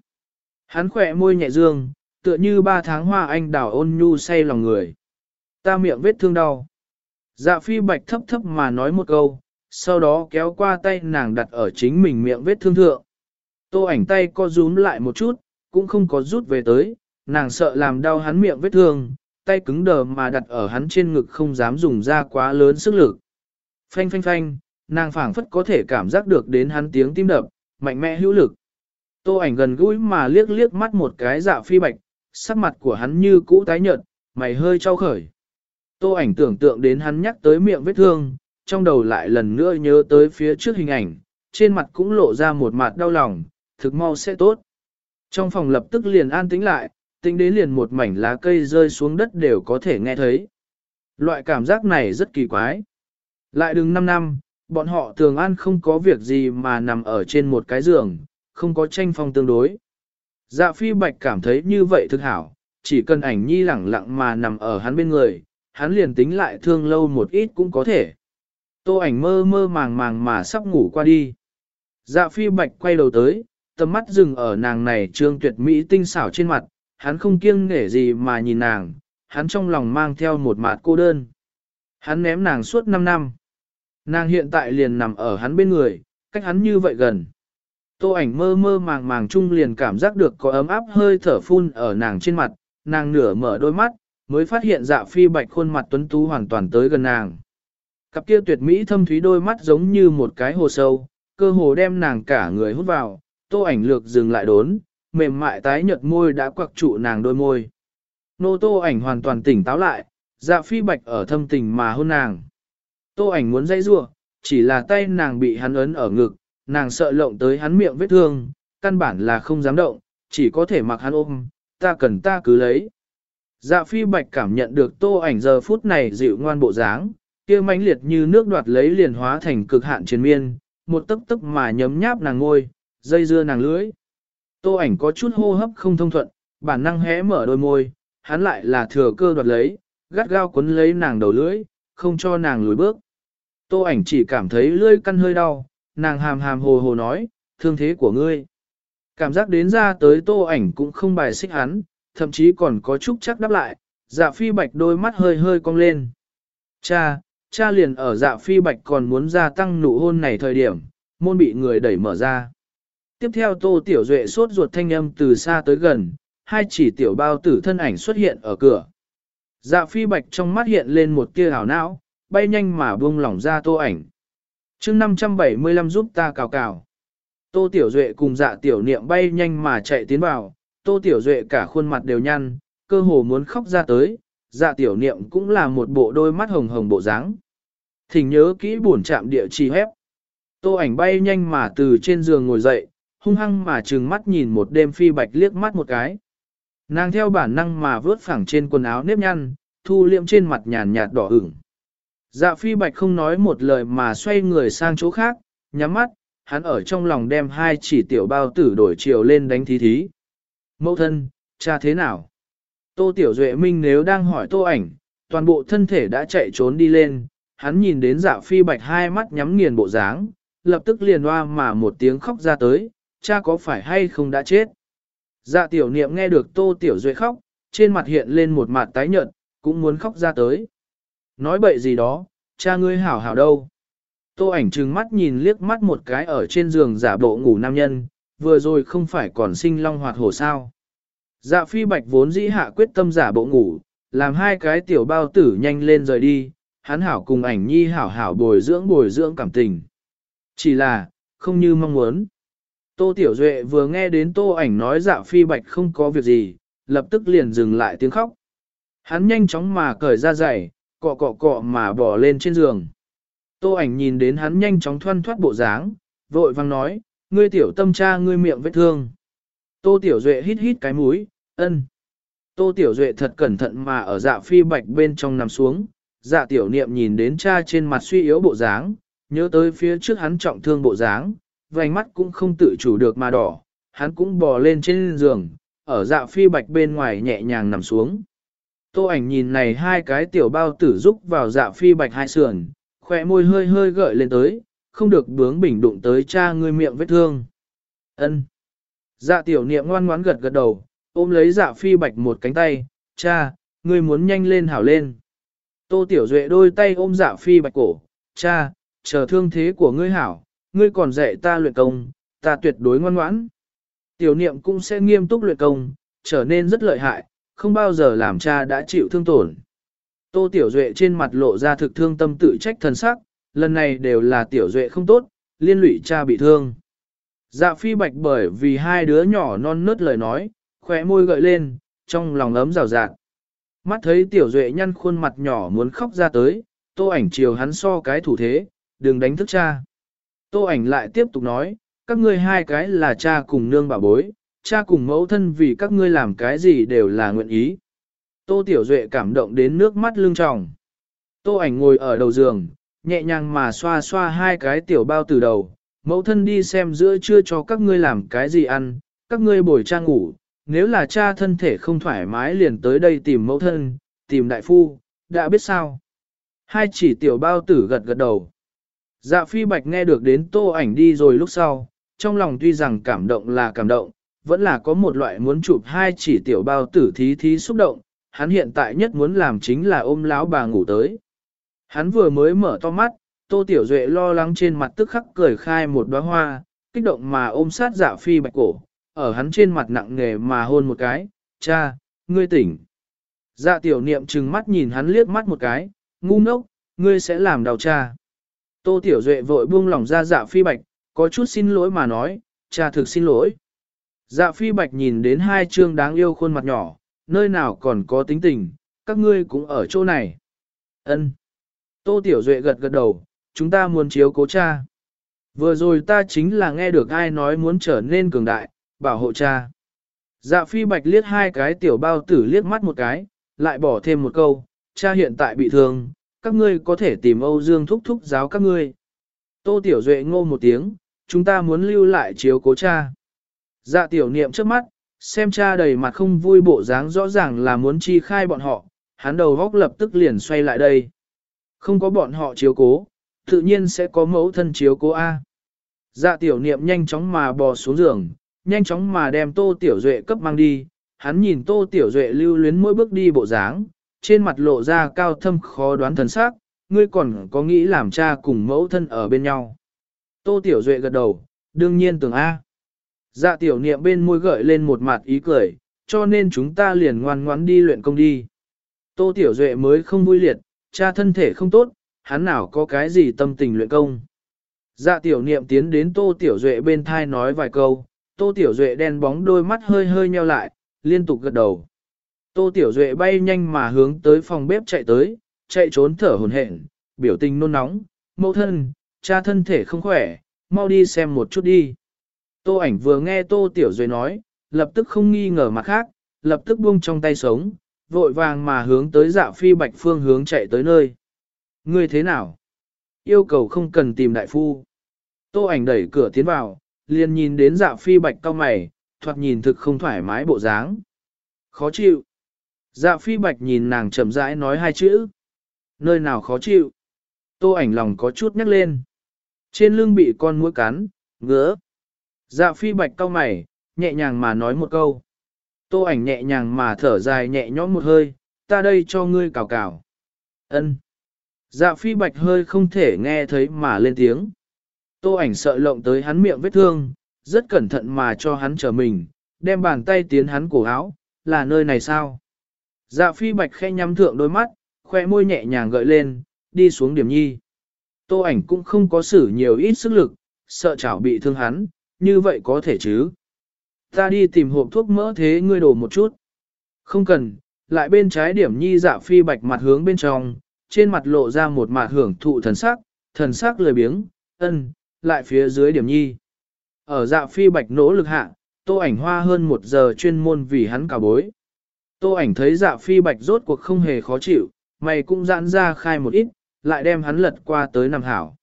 Hắn khỏe môi nhẹ dương, tựa như ba tháng hoa anh đào ôn nhu say lòng người. Ta miệng vết thương đau. Dạ phi bạch thấp thấp mà nói một câu, sau đó kéo qua tay nàng đặt ở chính mình miệng vết thương thượng. Tô ảnh tay co rúm lại một chút, cũng không có rút về tới, nàng sợ làm đau hắn miệng vết thương, tay cứng đờ mà đặt ở hắn trên ngực không dám dùng ra quá lớn sức lực. Phanh phanh phanh, nàng phảng phất có thể cảm giác được đến hắn tiếng tim đập, mạnh mẽ hữu lực. Tô ảnh gần gũi mà liếc liếc mắt một cái dạ phi bạch, sắc mặt của hắn như cũ tái nhợt, mày hơi trao khởi. Tô ảnh tưởng tượng đến hắn nhắc tới miệng vết thương, trong đầu lại lần nữa nhớ tới phía trước hình ảnh, trên mặt cũng lộ ra một mặt đau lòng, thực mau sẽ tốt. Trong phòng lập tức liền an tĩnh lại, tính đến liền một mảnh lá cây rơi xuống đất đều có thể nghe thấy. Loại cảm giác này rất kỳ quái. Lại đừng 5 năm, bọn họ thường an không có việc gì mà nằm ở trên một cái giường, không có tranh phong tương đối. Dạ phi bạch cảm thấy như vậy thực hảo, chỉ cần ảnh nhi lẳng lặng mà nằm ở hắn bên người, hắn liền tính lại thương lâu một ít cũng có thể. Tô ảnh mơ mơ màng màng mà sắp ngủ qua đi. Dạ phi bạch quay đầu tới, tầm mắt dừng ở nàng này trương tuyệt mỹ tinh xảo trên mặt, hắn không kiêng nể gì mà nhìn nàng, hắn trong lòng mang theo một mạt cô đơn. Hắn ném nàng suốt 5 năm. Nàng hiện tại liền nằm ở hắn bên người, cách hắn như vậy gần. Tô ảnh mơ mơ màng màng chung liền cảm giác được có ấm áp hơi thở phun ở nàng trên mặt, nàng nửa mở đôi mắt, mới phát hiện dạ phi bạch khuôn mặt tuấn tú hoàn toàn tới gần nàng. Cặp kia tuyệt mỹ thâm thúy đôi mắt giống như một cái hồ sâu, cơ hồ đem nàng cả người hút vào, tô ảnh lược dừng lại đốn, mềm mại tái nhợt môi đã quặc trụ nàng đôi môi. Nô tô ảnh hoàn toàn tỉnh táo lại, dạ phi bạch ở thâm tình mà hôn nàng. Tô ảnh muốn dây rua, chỉ là tay nàng bị hắn ấn ở ngực, nàng sợ lộng tới hắn miệng vết thương, căn bản là không dám động, chỉ có thể mặc hắn ôm, ta cần ta cứ lấy. Dạ phi bạch cảm nhận được tô ảnh giờ phút này dịu ngoan bộ dáng, kia mãnh liệt như nước đoạt lấy liền hóa thành cực hạn chiến miên, một tấc tấc mà nhấm nháp nàng ngôi, dây dưa nàng lưỡi. Tô ảnh có chút hô hấp không thông thuận, bản năng hé mở đôi môi, hắn lại là thừa cơ đoạt lấy, gắt gao cuốn lấy nàng đầu lưỡi, không cho nàng lùi bước. Tô ảnh chỉ cảm thấy lưỡi căn hơi đau, nàng hàm hàm hồ hồ nói, thương thế của ngươi. Cảm giác đến ra tới tô ảnh cũng không bài xích hắn, thậm chí còn có chút chắc đáp lại, dạ phi bạch đôi mắt hơi hơi cong lên. Cha, cha liền ở dạ phi bạch còn muốn gia tăng nụ hôn này thời điểm, môn bị người đẩy mở ra. Tiếp theo tô tiểu duệ sốt ruột thanh âm từ xa tới gần, hai chỉ tiểu bao tử thân ảnh xuất hiện ở cửa. Dạ phi bạch trong mắt hiện lên một tia hào não, bay nhanh mà buông lỏng ra tô ảnh. chương 575 giúp ta cào cào. Tô tiểu duệ cùng dạ tiểu niệm bay nhanh mà chạy tiến vào, tô tiểu duệ cả khuôn mặt đều nhăn, cơ hồ muốn khóc ra tới, dạ tiểu niệm cũng là một bộ đôi mắt hồng hồng bộ dáng. Thỉnh nhớ kỹ buồn chạm địa chỉ hép. Tô ảnh bay nhanh mà từ trên giường ngồi dậy, hung hăng mà trừng mắt nhìn một đêm phi bạch liếc mắt một cái. Nàng theo bản năng mà vớt phẳng trên quần áo nếp nhăn, thu liệm trên mặt nhàn nhạt đỏ ửng. Dạ phi bạch không nói một lời mà xoay người sang chỗ khác, nhắm mắt, hắn ở trong lòng đem hai chỉ tiểu bao tử đổi chiều lên đánh thí thí. Mẫu thân, cha thế nào? Tô Tiểu Duệ Minh nếu đang hỏi tô ảnh, toàn bộ thân thể đã chạy trốn đi lên, hắn nhìn đến dạ phi bạch hai mắt nhắm nghiền bộ dáng, lập tức liền hoa mà một tiếng khóc ra tới, cha có phải hay không đã chết? Dạ tiểu niệm nghe được Tô Tiểu Duệ khóc, trên mặt hiện lên một mặt tái nhợt, cũng muốn khóc ra tới. Nói bậy gì đó, cha ngươi hảo hảo đâu. Tô ảnh trừng mắt nhìn liếc mắt một cái ở trên giường giả bộ ngủ nam nhân, vừa rồi không phải còn sinh long hoạt hổ sao. Dạ phi bạch vốn dĩ hạ quyết tâm giả bộ ngủ, làm hai cái tiểu bao tử nhanh lên rời đi, hắn hảo cùng ảnh nhi hảo hảo bồi dưỡng bồi dưỡng cảm tình. Chỉ là, không như mong muốn. Tô Tiểu Duệ vừa nghe đến tô ảnh nói dạ phi bạch không có việc gì, lập tức liền dừng lại tiếng khóc. Hắn nhanh chóng mà cởi ra giày, cọ cọ cọ mà bỏ lên trên giường. Tô ảnh nhìn đến hắn nhanh chóng thoăn thoát bộ dáng, vội vang nói, ngươi tiểu tâm tra ngươi miệng vết thương. Tô tiểu duệ hít hít cái mũi, ân. Tô tiểu duệ thật cẩn thận mà ở dạ phi bạch bên trong nằm xuống, dạ tiểu niệm nhìn đến cha trên mặt suy yếu bộ dáng, nhớ tới phía trước hắn trọng thương bộ dáng, vành mắt cũng không tự chủ được mà đỏ, hắn cũng bò lên trên giường, ở dạ phi bạch bên ngoài nhẹ nhàng nằm xuống. Tô ảnh nhìn này hai cái tiểu bao tử rúc vào dạ phi bạch hai sườn, khỏe môi hơi hơi gợi lên tới, không được bướng bỉnh đụng tới cha ngươi miệng vết thương. Ân. Dạ tiểu niệm ngoan ngoãn gật gật đầu, ôm lấy dạ phi bạch một cánh tay, cha, ngươi muốn nhanh lên hảo lên. Tô tiểu duệ đôi tay ôm dạ phi bạch cổ, cha, chờ thương thế của ngươi hảo, ngươi còn dạy ta luyện công, ta tuyệt đối ngoan ngoãn. Tiểu niệm cũng sẽ nghiêm túc luyện công, trở nên rất lợi hại, không bao giờ làm cha đã chịu thương tổn. Tô Tiểu Duệ trên mặt lộ ra thực thương tâm tự trách thần sắc, lần này đều là Tiểu Duệ không tốt, liên lụy cha bị thương. Dạ phi bạch bởi vì hai đứa nhỏ non nớt lời nói, khỏe môi gợi lên, trong lòng ấm rào rạt. Mắt thấy Tiểu Duệ nhăn khuôn mặt nhỏ muốn khóc ra tới, tô ảnh chiều hắn so cái thủ thế, đừng đánh thức cha. Tô ảnh lại tiếp tục nói, các ngươi hai cái là cha cùng nương bà bối, cha cùng mẫu thân vì các ngươi làm cái gì đều là nguyện ý. Tô Tiểu Duệ cảm động đến nước mắt lưng tròng. Tô ảnh ngồi ở đầu giường, nhẹ nhàng mà xoa xoa hai cái tiểu bao từ đầu, mẫu thân đi xem giữa trưa cho các ngươi làm cái gì ăn, các ngươi bồi cha ngủ, nếu là cha thân thể không thoải mái liền tới đây tìm mẫu thân, tìm đại phu, đã biết sao. Hai chỉ tiểu bao tử gật gật đầu. Dạ phi bạch nghe được đến tô ảnh đi rồi lúc sau, trong lòng tuy rằng cảm động là cảm động, vẫn là có một loại muốn chụp hai chỉ tiểu bao tử thí thí xúc động, hắn hiện tại nhất muốn làm chính là ôm lão bà ngủ tới. Hắn vừa mới mở to mắt, Tô Tiểu Duệ lo lắng trên mặt tức khắc cười khai một đóa hoa, kích động mà ôm sát dạ phi bạch cổ, ở hắn trên mặt nặng nề mà hôn một cái, cha, ngươi tỉnh. Dạ tiểu niệm trừng mắt nhìn hắn liếc mắt một cái, ngu ngốc, ngươi sẽ làm đau cha. Tô Tiểu Duệ vội buông lỏng ra dạ phi bạch, có chút xin lỗi mà nói, cha thực xin lỗi. Dạ phi bạch nhìn đến hai trương đáng yêu khuôn mặt nhỏ, nơi nào còn có tính tình, các ngươi cũng ở chỗ này. Ân. Tô Tiểu Duệ gật gật đầu, chúng ta muốn chiếu cố cha. Vừa rồi ta chính là nghe được ai nói muốn trở nên cường đại, bảo hộ cha. Dạ phi bạch liếc hai cái tiểu bao tử liếc mắt một cái, lại bỏ thêm một câu, cha hiện tại bị thương, các ngươi có thể tìm Âu Dương thúc thúc giáo các ngươi. Tô Tiểu Duệ ngô một tiếng, chúng ta muốn lưu lại chiếu cố cha. Dạ tiểu niệm trước mắt, xem cha đầy mặt không vui bộ dáng rõ ràng là muốn chi khai bọn họ, hắn đầu góc lập tức liền xoay lại đây. Không có bọn họ chiếu cố, tự nhiên sẽ có mẫu thân chiếu cố A. Dạ tiểu niệm nhanh chóng mà bò xuống giường, nhanh chóng mà đem tô tiểu duệ cấp mang đi, hắn nhìn tô tiểu duệ lưu luyến mỗi bước đi bộ dáng, trên mặt lộ ra cao thâm khó đoán thần sắc, ngươi còn có nghĩ làm cha cùng mẫu thân ở bên nhau. Tô tiểu duệ gật đầu, đương nhiên tưởng A. Dạ tiểu niệm bên môi gợi lên một mặt ý cười, cho nên chúng ta liền ngoan ngoãn đi luyện công đi. Tô tiểu duệ mới không vui liệt, cha thân thể không tốt, hắn nào có cái gì tâm tình luyện công. Dạ tiểu niệm tiến đến tô tiểu duệ bên thai nói vài câu, tô tiểu duệ đen bóng đôi mắt hơi hơi nheo lại, liên tục gật đầu. Tô tiểu duệ bay nhanh mà hướng tới phòng bếp chạy tới, chạy trốn thở hồn hển, biểu tình nôn nóng, mẫu thân, cha thân thể không khỏe, mau đi xem một chút đi. Tô ảnh vừa nghe Tô Tiểu Duệ nói, lập tức không nghi ngờ mặt khác, lập tức buông trong tay sống, vội vàng mà hướng tới dạ phi bạch phương hướng chạy tới nơi. Ngươi thế nào? Yêu cầu không cần tìm đại phu. Tô ảnh đẩy cửa tiến vào, liền nhìn đến dạ phi bạch cao mày, thoạt nhìn thực không thoải mái bộ dáng. Khó chịu. Dạ phi bạch nhìn nàng chậm rãi nói hai chữ. Nơi nào khó chịu? Tô ảnh lòng có chút nhắc lên. Trên lưng bị con muỗi cắn, ngứa. Dạ phi bạch cau mày, nhẹ nhàng mà nói một câu. Tô ảnh nhẹ nhàng mà thở dài nhẹ nhõm một hơi, ta đây cho ngươi cào cào. Ân. Dạ phi bạch hơi không thể nghe thấy mà lên tiếng. Tô ảnh sợ lộng tới hắn miệng vết thương, rất cẩn thận mà cho hắn trở mình, đem bàn tay tiến hắn cổ áo, là nơi này sao? Dạ phi bạch khẽ nhắm thượng đôi mắt, khoe môi nhẹ nhàng gợi lên, đi xuống điểm nhi. Tô ảnh cũng không có sử nhiều ít sức lực, sợ chảo bị thương hắn, như vậy có thể chứ? Ta đi tìm hộp thuốc mỡ thế ngươi đổ một chút. Không cần, lại bên trái điểm nhi dạ phi bạch mặt hướng bên trong, trên mặt lộ ra một mặt hưởng thụ thần sắc, thần sắc lười biếng, ân, lại phía dưới điểm nhi. Ở dạ phi bạch nỗ lực hạ, tô ảnh hoa hơn một giờ chuyên môn vì hắn cả bối. Tô ảnh thấy dạ phi bạch rốt cuộc không hề khó chịu, mày cũng giãn ra khai một ít, lại đem hắn lật qua tới nằm hảo.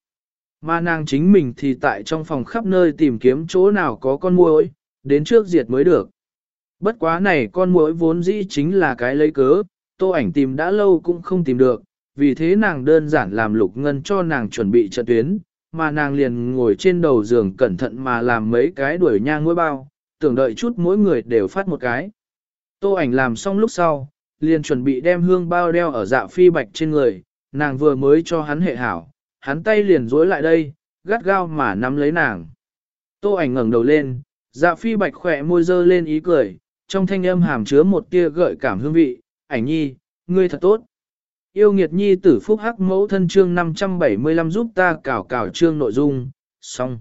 Mà nàng chính mình thì tại trong phòng khắp nơi tìm kiếm chỗ nào có con muỗi, đến trước diệt mới được. Bất quá này con muỗi vốn dĩ chính là cái lấy cớ, tô ảnh tìm đã lâu cũng không tìm được, vì thế nàng đơn giản làm lục ngân cho nàng chuẩn bị trận tuyến, mà nàng liền ngồi trên đầu giường cẩn thận mà làm mấy cái đuổi nhang ngôi bao, tưởng đợi chút mỗi người đều phát một cái. Tô ảnh làm xong lúc sau, liền chuẩn bị đem hương bao đeo ở dạ phi bạch trên người, nàng vừa mới cho hắn hệ hảo, hắn tay liền dối lại đây, gắt gao mà nắm lấy nàng. Tô ảnh ngẩng đầu lên, dạ phi bạch khỏe môi dơ lên ý cười, trong thanh âm hàm chứa một tia gợi cảm hương vị, ảnh nhi, ngươi thật tốt. Yêu nghiệt nhi tử phúc hắc mẫu thân chương 575 giúp ta cào cào chương nội dung, xong.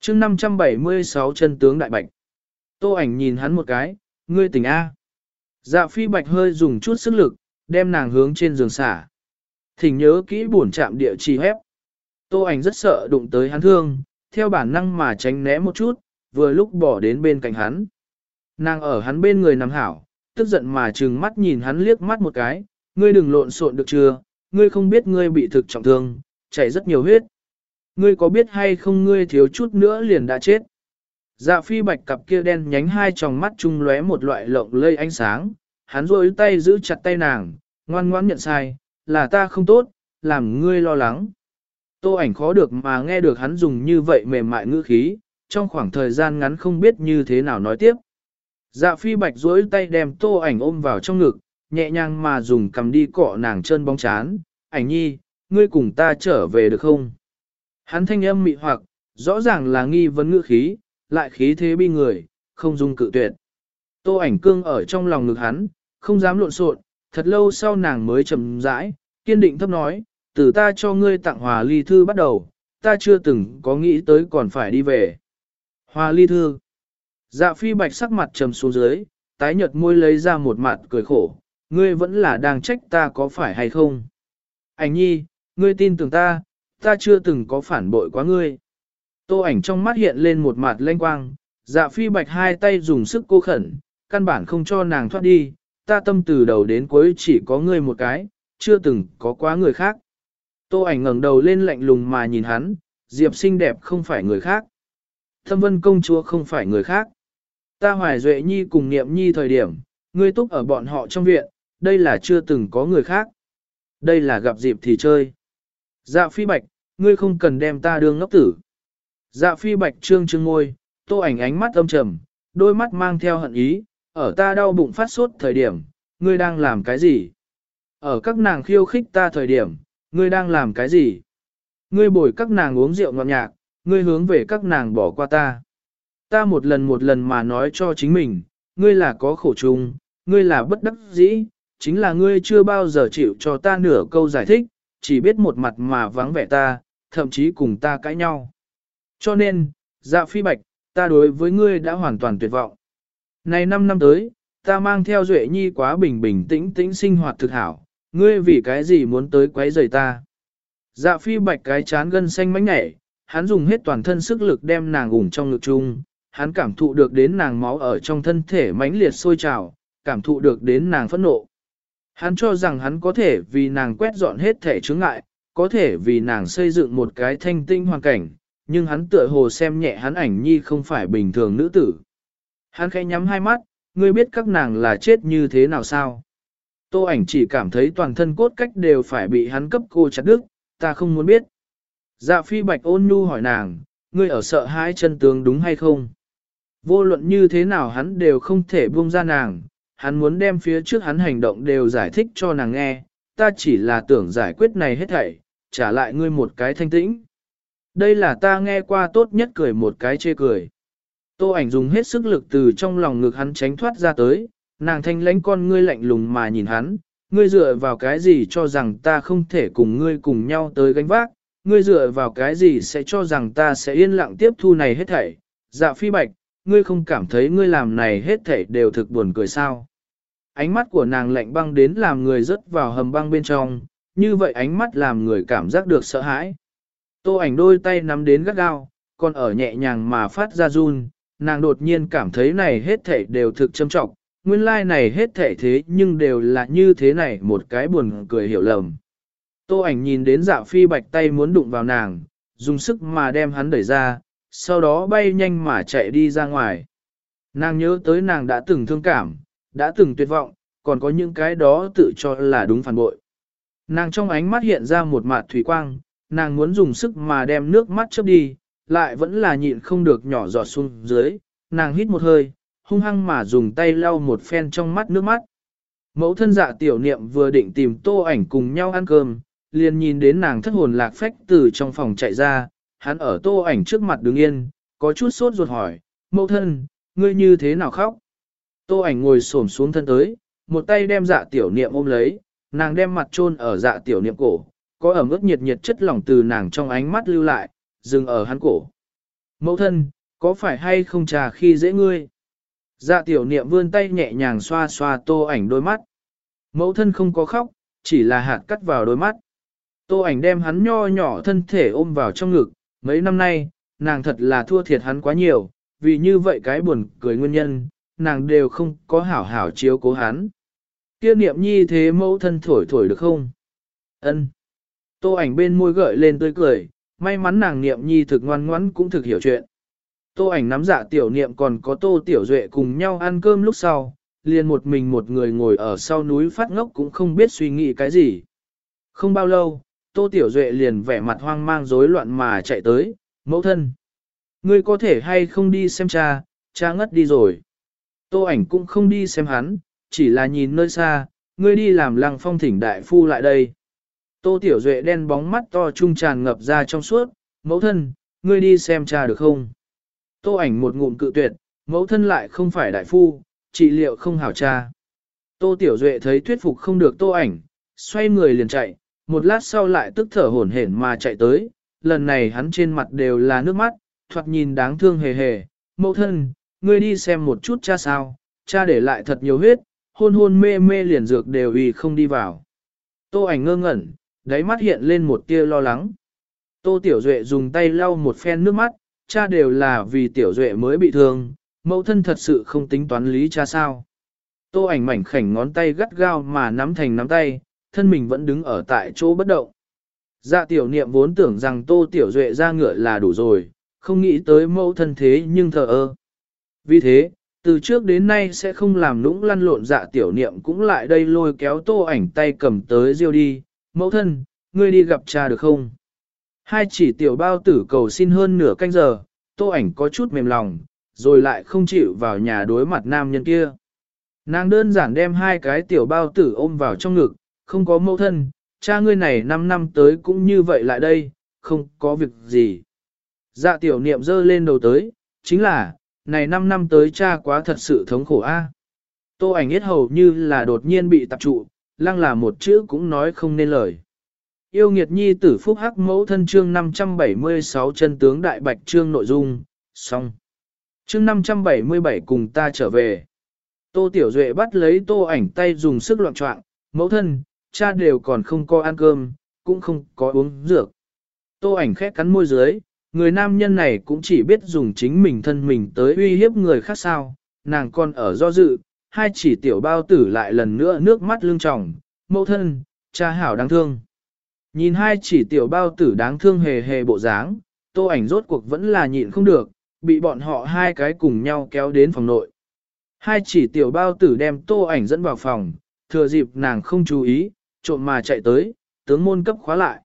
Chương 576 chân tướng đại bạch. Tô ảnh nhìn hắn một cái, ngươi tỉnh A. Dạ phi bạch hơi dùng chút sức lực, đem nàng hướng trên giường xả. Thỉnh nhớ kỹ buồn chạm địa chỉ hép. Tô ảnh rất sợ đụng tới hắn thương, theo bản năng mà tránh né một chút, vừa lúc bỏ đến bên cạnh hắn. Nàng ở hắn bên người nằm hảo, tức giận mà trừng mắt nhìn hắn liếc mắt một cái, ngươi đừng lộn xộn được chưa, ngươi không biết ngươi bị thực trọng thương, chảy rất nhiều huyết. Ngươi có biết hay không ngươi thiếu chút nữa liền đã chết. Dạ phi bạch cặp kia đen nhánh hai tròng mắt chung lóe một loại lộng lây ánh sáng, hắn rôi tay giữ chặt tay nàng, ngoan ngoãn nhận sai, là ta không tốt, làm ngươi lo lắng. Tô ảnh khó được mà nghe được hắn dùng như vậy mềm mại ngữ khí, trong khoảng thời gian ngắn không biết như thế nào nói tiếp. Dạ phi bạch duỗi tay đem tô ảnh ôm vào trong ngực, nhẹ nhàng mà dùng cầm đi cọ nàng chân bóng chán, ảnh nhi, ngươi cùng ta trở về được không? Hắn thanh âm mị hoặc, rõ ràng là nghi vấn ngữ khí, lại khí thế bi người, không dung cự tuyệt. Tô ảnh cương ở trong lòng ngực hắn, không dám lộn xộn, thật lâu sau nàng mới chậm rãi, kiên định thấp nói, từ ta cho ngươi tặng hòa ly thư bắt đầu, ta chưa từng có nghĩ tới còn phải đi về. Hòa ly thư. Dạ phi bạch sắc mặt trầm xuống dưới, tái nhợt môi lấy ra một mặt cười khổ, ngươi vẫn là đang trách ta có phải hay không. Ảnh nhi, ngươi tin tưởng ta, ta chưa từng có phản bội quá ngươi. Tô ảnh trong mắt hiện lên một mặt lanh quang, dạ phi bạch hai tay dùng sức cô khẩn, căn bản không cho nàng thoát đi, ta tâm từ đầu đến cuối chỉ có ngươi một cái, chưa từng có quá người khác. Tô ảnh ngẩng đầu lên lạnh lùng mà nhìn hắn, Diệp xinh đẹp không phải người khác. Thâm vân công chúa không phải người khác. Ta hoài duệ nhi cùng niệm nhi thời điểm, ngươi túc ở bọn họ trong viện, đây là chưa từng có người khác. Đây là gặp dịp thì chơi. Dạ phi bạch, ngươi không cần đem ta đương ngốc tử. Dạ phi bạch trương trương ngôi, tô ảnh ánh mắt âm trầm, đôi mắt mang theo hận ý, ở ta đau bụng phát sốt thời điểm, ngươi đang làm cái gì? Ở các nàng khiêu khích ta thời điểm, ngươi đang làm cái gì? Ngươi bồi các nàng uống rượu ngọt nhạc, ngươi hướng về các nàng bỏ qua ta. Ta một lần một lần mà nói cho chính mình, ngươi là có khổ chung, ngươi là bất đắc dĩ, chính là ngươi chưa bao giờ chịu cho ta nửa câu giải thích, chỉ biết một mặt mà vắng vẻ ta, thậm chí cùng ta cãi nhau. Cho nên, dạ phi bạch, ta đối với ngươi đã hoàn toàn tuyệt vọng. Này 5 năm tới, ta mang theo Duệ Nhi quá bình bình tĩnh tĩnh sinh hoạt thực hảo, ngươi vì cái gì muốn tới quấy rầy ta. Dạ phi bạch cái chán gân xanh mánh nhảy, hắn dùng hết toàn thân sức lực đem nàng ủng trong ngực chung, hắn cảm thụ được đến nàng máu ở trong thân thể mãnh liệt sôi trào, cảm thụ được đến nàng phẫn nộ. Hắn cho rằng hắn có thể vì nàng quét dọn hết thể chướng ngại, có thể vì nàng xây dựng một cái thanh tinh hoàn cảnh, nhưng hắn tựa hồ xem nhẹ hắn ảnh nhi không phải bình thường nữ tử. Hắn khẽ nhắm hai mắt, ngươi biết các nàng là chết như thế nào sao? Tô ảnh chỉ cảm thấy toàn thân cốt cách đều phải bị hắn cấp cô chặt đứt, ta không muốn biết. Dạ phi bạch ôn nhu hỏi nàng, ngươi ở sợ hãi chân tướng đúng hay không? Vô luận như thế nào hắn đều không thể buông ra nàng, hắn muốn đem phía trước hắn hành động đều giải thích cho nàng nghe, ta chỉ là tưởng giải quyết này hết thảy, trả lại ngươi một cái thanh tĩnh. Đây là ta nghe qua tốt nhất cười một cái chê cười. Tô ảnh dùng hết sức lực từ trong lòng ngực hắn tránh thoát ra tới, nàng thanh lãnh con ngươi lạnh lùng mà nhìn hắn, ngươi dựa vào cái gì cho rằng ta không thể cùng ngươi cùng nhau tới gánh vác, ngươi dựa vào cái gì sẽ cho rằng ta sẽ yên lặng tiếp thu này hết thảy, dạ phi bạch, ngươi không cảm thấy ngươi làm này hết thảy đều thực buồn cười sao. ánh mắt của nàng lạnh băng đến làm người rớt vào hầm băng bên trong, như vậy ánh mắt làm người cảm giác được sợ hãi. Tô ảnh đôi tay nắm đến gắt gao, còn ở nhẹ nhàng mà phát ra run, nàng đột nhiên cảm thấy này hết thảy đều thực châm trọng, nguyên lai like này hết thể thế nhưng đều là như thế này một cái buồn cười hiểu lầm. Tô ảnh nhìn đến dạ phi bạch tay muốn đụng vào nàng, dùng sức mà đem hắn đẩy ra, sau đó bay nhanh mà chạy đi ra ngoài. Nàng nhớ tới nàng đã từng thương cảm, đã từng tuyệt vọng, còn có những cái đó tự cho là đúng phản bội. Nàng trong ánh mắt hiện ra một mạt thủy quang, nàng muốn dùng sức mà đem nước mắt chớp đi, lại vẫn là nhịn không được nhỏ giọt xuống dưới, nàng hít một hơi, hung hăng mà dùng tay lau một phen trong mắt nước mắt. Mẫu thân dạ tiểu niệm vừa định tìm tô ảnh cùng nhau ăn cơm, liền nhìn đến nàng thất hồn lạc phách từ trong phòng chạy ra, hắn ở tô ảnh trước mặt đứng yên, có chút sốt ruột hỏi, mẫu thân, ngươi như thế nào khóc? Tô ảnh ngồi xổm xuống thân tới, một tay đem dạ tiểu niệm ôm lấy, nàng đem mặt chôn ở dạ tiểu niệm cổ, có ẩm ướt nhiệt nhiệt chất lỏng từ nàng trong ánh mắt lưu lại, dừng ở hắn cổ. Mẫu thân, có phải hay không trà khi dễ ngươi? Dạ tiểu niệm vươn tay nhẹ nhàng xoa xoa tô ảnh đôi mắt. Mẫu thân không có khóc, chỉ là hạt cắt vào đôi mắt. Tô ảnh đem hắn nho nhỏ thân thể ôm vào trong ngực, mấy năm nay, nàng thật là thua thiệt hắn quá nhiều, vì như vậy cái buồn cười nguyên nhân, nàng đều không có hảo hảo chiếu cố hắn. Kia niệm nhi thế mẫu thân thổi thổi được không? Ân. Tô ảnh bên môi gợi lên tươi cười, may mắn nàng niệm nhi thực ngoan ngoãn cũng thực hiểu chuyện. Tô ảnh nắm dạ tiểu niệm còn có tô tiểu duệ cùng nhau ăn cơm lúc sau, liền một mình một người ngồi ở sau núi phát ngốc cũng không biết suy nghĩ cái gì. Không bao lâu, tô tiểu duệ liền vẻ mặt hoang mang rối loạn mà chạy tới, mẫu thân. Ngươi có thể hay không đi xem cha, cha ngất đi rồi. Tô ảnh cũng không đi xem hắn, chỉ là nhìn nơi xa, ngươi đi làm lăng phong thỉnh đại phu lại đây. Tô Tiểu Duệ đen bóng mắt to trung tràn ngập ra trong suốt, mẫu thân, ngươi đi xem cha được không? Tô ảnh một ngụm cự tuyệt, mẫu thân lại không phải đại phu, trị liệu không hảo cha. Tô Tiểu Duệ thấy thuyết phục không được tô ảnh, xoay người liền chạy, một lát sau lại tức thở hổn hển mà chạy tới, lần này hắn trên mặt đều là nước mắt, thoạt nhìn đáng thương hề hề, mẫu thân, ngươi đi xem một chút cha sao, cha để lại thật nhiều huyết, hôn hôn mê mê liền dược đều vì không đi vào. Tô ảnh ngơ ngẩn, đáy mắt hiện lên một tia lo lắng. Tô Tiểu Duệ dùng tay lau một phen nước mắt, cha đều là vì Tiểu Duệ mới bị thương, mẫu thân thật sự không tính toán lý cha sao. Tô ảnh mảnh khảnh ngón tay gắt gao mà nắm thành nắm tay, thân mình vẫn đứng ở tại chỗ bất động. Dạ tiểu niệm vốn tưởng rằng Tô Tiểu Duệ ra ngựa là đủ rồi, không nghĩ tới mẫu thân thế nhưng thờ ơ. Vì thế, từ trước đến nay sẽ không làm lũng lăn lộn dạ tiểu niệm cũng lại đây lôi kéo tô ảnh tay cầm tới riêu đi, mẫu thân, ngươi đi gặp cha được không? Hai chỉ tiểu bao tử cầu xin hơn nửa canh giờ, tô ảnh có chút mềm lòng, rồi lại không chịu vào nhà đối mặt nam nhân kia. Nàng đơn giản đem hai cái tiểu bao tử ôm vào trong ngực, không có mẫu thân, cha ngươi này 5 năm tới cũng như vậy lại đây, không có việc gì. Dạ tiểu niệm dơ lên đầu tới, chính là, này 5 năm tới cha quá thật sự thống khổ a. À. Tô ảnh hết hầu như là đột nhiên bị tập trụ, lăng là một chữ cũng nói không nên lời. Yêu nghiệt nhi tử phúc hắc mẫu thân chương 576 chân tướng đại bạch chương nội dung, xong. Chương 577 cùng ta trở về. Tô Tiểu Duệ bắt lấy tô ảnh tay dùng sức loạn trọng, mẫu thân, cha đều còn không có ăn cơm, cũng không có uống dược. Tô ảnh khẽ cắn môi dưới, người nam nhân này cũng chỉ biết dùng chính mình thân mình tới uy hiếp người khác sao, nàng còn ở do dự, hai chỉ tiểu bao tử lại lần nữa nước mắt lưng tròng, mẫu thân, cha hảo đáng thương. Nhìn hai chỉ tiểu bao tử đáng thương hề hề bộ dáng, tô ảnh rốt cuộc vẫn là nhịn không được, bị bọn họ hai cái cùng nhau kéo đến phòng nội. Hai chỉ tiểu bao tử đem tô ảnh dẫn vào phòng, thừa dịp nàng không chú ý, trộm mà chạy tới, tướng môn cấp khóa lại.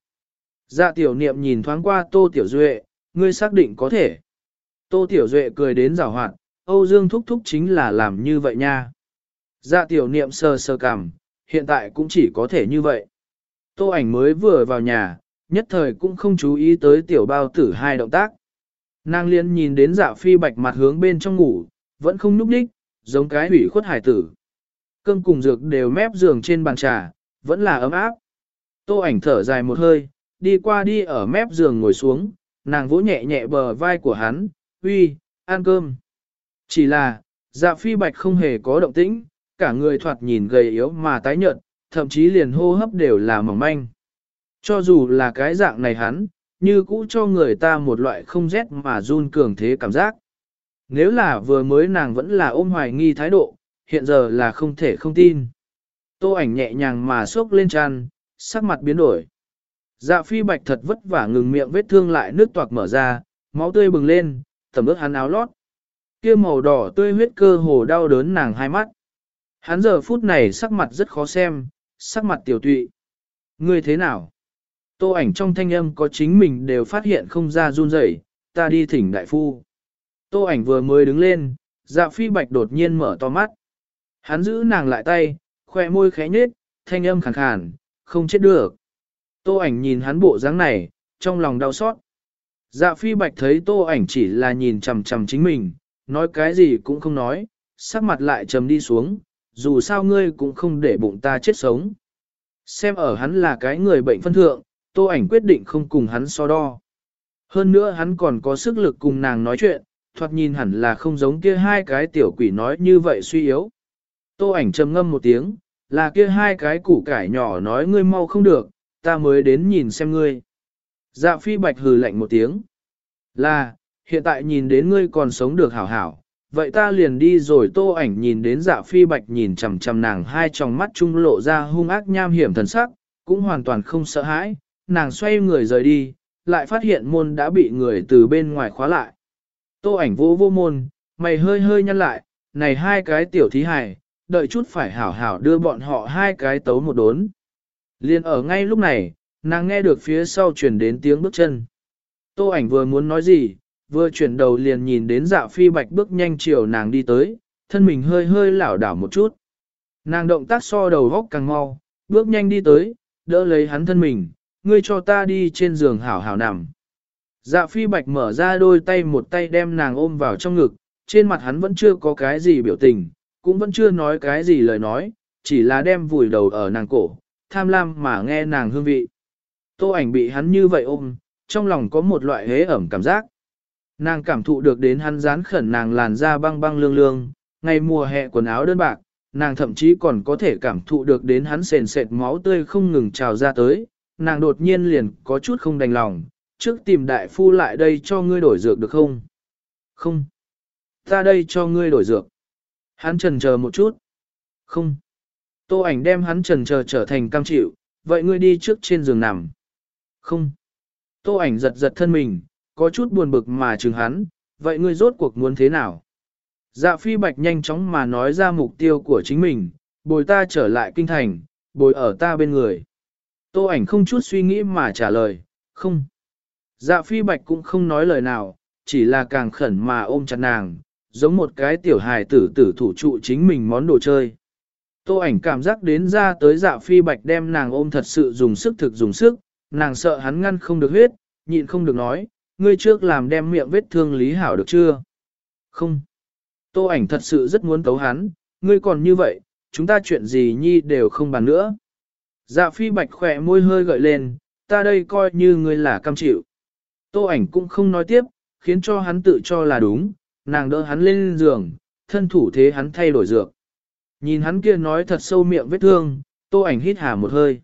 Dạ tiểu niệm nhìn thoáng qua tô tiểu duệ, ngươi xác định có thể. Tô tiểu duệ cười đến rào hoạt, Âu Dương thúc thúc chính là làm như vậy nha. Dạ tiểu niệm sờ sờ cảm, hiện tại cũng chỉ có thể như vậy. Tô ảnh mới vừa vào nhà, nhất thời cũng không chú ý tới tiểu bao tử hai động tác. Nàng liên nhìn đến dạ phi bạch mặt hướng bên trong ngủ, vẫn không núp đích, giống cái hủy khuất hải tử. Cơm cùng dược đều mép giường trên bàn trà, vẫn là ấm áp. Tô ảnh thở dài một hơi, đi qua đi ở mép giường ngồi xuống, nàng vỗ nhẹ nhẹ bờ vai của hắn, uy, ăn cơm. Chỉ là, dạ phi bạch không hề có động tĩnh, cả người thoạt nhìn gầy yếu mà tái nhợt, thậm chí liền hô hấp đều là mỏng manh. Cho dù là cái dạng này hắn, như cũ cho người ta một loại không rét mà run cường thế cảm giác. Nếu là vừa mới nàng vẫn là ôm hoài nghi thái độ, hiện giờ là không thể không tin. Tô ảnh nhẹ nhàng mà xốc lên tràn, sắc mặt biến đổi. Dạ phi bạch thật vất vả ngừng miệng vết thương lại nước toạc mở ra, máu tươi bừng lên, tầm ướt hắn áo lót. Kia màu đỏ tươi huyết cơ hồ đau đớn nàng hai mắt. Hắn giờ phút này sắc mặt rất khó xem, sắc mặt tiểu tụy. Ngươi thế nào? Tô ảnh trong thanh âm có chính mình đều phát hiện không ra run rẩy, ta đi thỉnh đại phu. Tô ảnh vừa mới đứng lên, dạ phi bạch đột nhiên mở to mắt. Hắn giữ nàng lại tay, khoe môi khẽ nhếch, thanh âm khàn khàn, không chết được. Tô ảnh nhìn hắn bộ dáng này, trong lòng đau xót. Dạ phi bạch thấy tô ảnh chỉ là nhìn chằm chằm chính mình, nói cái gì cũng không nói, sắc mặt lại trầm đi xuống, dù sao ngươi cũng không để bụng ta chết sống. Xem ở hắn là cái người bệnh phân thượng, tô ảnh quyết định không cùng hắn so đo. Hơn nữa hắn còn có sức lực cùng nàng nói chuyện, thoạt nhìn hẳn là không giống kia hai cái tiểu quỷ nói như vậy suy yếu. Tô ảnh trầm ngâm một tiếng, là kia hai cái củ cải nhỏ nói ngươi mau không được, ta mới đến nhìn xem ngươi. Dạ phi bạch hừ lạnh một tiếng. Là, hiện tại nhìn đến ngươi còn sống được hảo hảo, vậy ta liền đi rồi tô ảnh nhìn đến dạ phi bạch nhìn chằm chằm nàng hai tròng mắt trung lộ ra hung ác nham hiểm thần sắc, cũng hoàn toàn không sợ hãi, nàng xoay người rời đi, lại phát hiện môn đã bị người từ bên ngoài khóa lại. Tô ảnh vô vô môn, mày hơi hơi nhăn lại, này hai cái tiểu thí hài, đợi chút phải hảo hảo đưa bọn họ hai cái tấu một đốn. Liên ở ngay lúc này, nàng nghe được phía sau truyền đến tiếng bước chân. Tô ảnh vừa muốn nói gì, vừa chuyển đầu liền nhìn đến dạ phi bạch bước nhanh chiều nàng đi tới, thân mình hơi hơi lảo đảo một chút. Nàng động tác so đầu góc càng mau, bước nhanh đi tới, đỡ lấy hắn thân mình, ngươi cho ta đi trên giường hảo hảo nằm. Dạ phi bạch mở ra đôi tay một tay đem nàng ôm vào trong ngực, trên mặt hắn vẫn chưa có cái gì biểu tình, cũng vẫn chưa nói cái gì lời nói, chỉ là đem vùi đầu ở nàng cổ, tham lam mà nghe nàng hương vị. Tô ảnh bị hắn như vậy ôm, trong lòng có một loại hế ẩm cảm giác. Nàng cảm thụ được đến hắn dán khẩn nàng làn da băng băng lương lương, ngày mùa hè quần áo đơn bạc, nàng thậm chí còn có thể cảm thụ được đến hắn sền sệt máu tươi không ngừng trào ra tới, nàng đột nhiên liền có chút không đành lòng, trước tìm đại phu lại đây cho ngươi đổi dược được không? Không. Ta đây cho ngươi đổi dược. Hắn trần chờ một chút. Không. Tô ảnh đem hắn trần chờ trở thành cam chịu, vậy ngươi đi trước trên giường nằm. Không. Tô ảnh giật giật thân mình, có chút buồn bực mà chừng hắn, vậy ngươi rốt cuộc muốn thế nào? Dạ phi bạch nhanh chóng mà nói ra mục tiêu của chính mình, bồi ta trở lại kinh thành, bồi ở ta bên người. Tô ảnh không chút suy nghĩ mà trả lời, không. Dạ phi bạch cũng không nói lời nào, chỉ là càng khẩn mà ôm chặt nàng, giống một cái tiểu hài tử tử thủ trụ chính mình món đồ chơi. Tô ảnh cảm giác đến ra tới dạ phi bạch đem nàng ôm thật sự dùng sức thực dùng sức, nàng sợ hắn ngăn không được huyết, nhịn không được nói, ngươi trước làm đem miệng vết thương lý hảo được chưa? Không. Tô ảnh thật sự rất muốn tấu hắn, ngươi còn như vậy, chúng ta chuyện gì nhi đều không bàn nữa. Dạ phi bạch khỏe môi hơi gợi lên, ta đây coi như ngươi là cam chịu. Tô ảnh cũng không nói tiếp, khiến cho hắn tự cho là đúng, nàng đỡ hắn lên giường, thân thủ thế hắn thay đổi dược. Nhìn hắn kia nói thật sâu miệng vết thương, tô ảnh hít hà một hơi.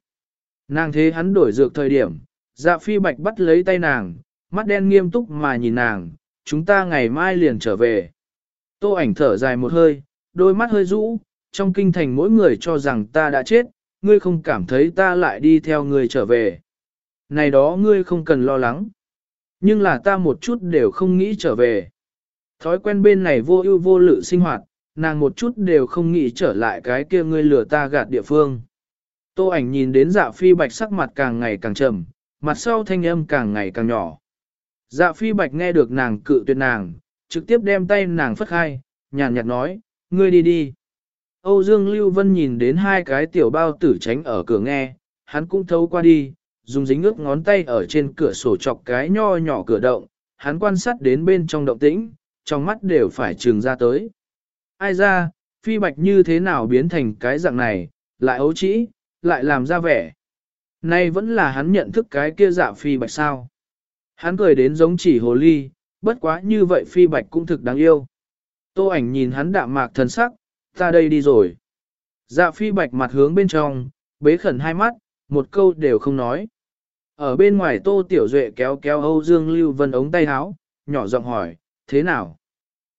Nàng thế hắn đổi dược thời điểm, dạ phi bạch bắt lấy tay nàng, mắt đen nghiêm túc mà nhìn nàng, chúng ta ngày mai liền trở về. Tô ảnh thở dài một hơi, đôi mắt hơi rũ, trong kinh thành mỗi người cho rằng ta đã chết, ngươi không cảm thấy ta lại đi theo ngươi trở về. Này đó ngươi không cần lo lắng. Nhưng là ta một chút đều không nghĩ trở về. Thói quen bên này vô ưu vô lự sinh hoạt, nàng một chút đều không nghĩ trở lại cái kia ngươi lừa ta gạt địa phương. Tô ảnh nhìn đến dạ phi bạch sắc mặt càng ngày càng trầm, mặt sau thanh âm càng ngày càng nhỏ. Dạ phi bạch nghe được nàng cự tuyệt nàng, trực tiếp đem tay nàng phất khai, nhàn nhạt nói, ngươi đi đi. Âu Dương Lưu Vân nhìn đến hai cái tiểu bao tử tránh ở cửa nghe, hắn cũng thấu qua đi, dùng dính ướt ngón tay ở trên cửa sổ chọc cái nho nhỏ cửa động, hắn quan sát đến bên trong động tĩnh, trong mắt đều phải trường ra tới. Ai ra, phi bạch như thế nào biến thành cái dạng này, lại ấu trĩ, lại làm ra vẻ. Nay vẫn là hắn nhận thức cái kia dạ phi bạch sao. Hắn cười đến giống chỉ hồ ly, bất quá như vậy phi bạch cũng thực đáng yêu. Tô ảnh nhìn hắn đạm mạc thần sắc, ta đây đi rồi. Dạ phi bạch mặt hướng bên trong, bế khẩn hai mắt, một câu đều không nói. Ở bên ngoài tô tiểu duệ kéo kéo Âu Dương Lưu Vân ống tay áo, nhỏ giọng hỏi, thế nào?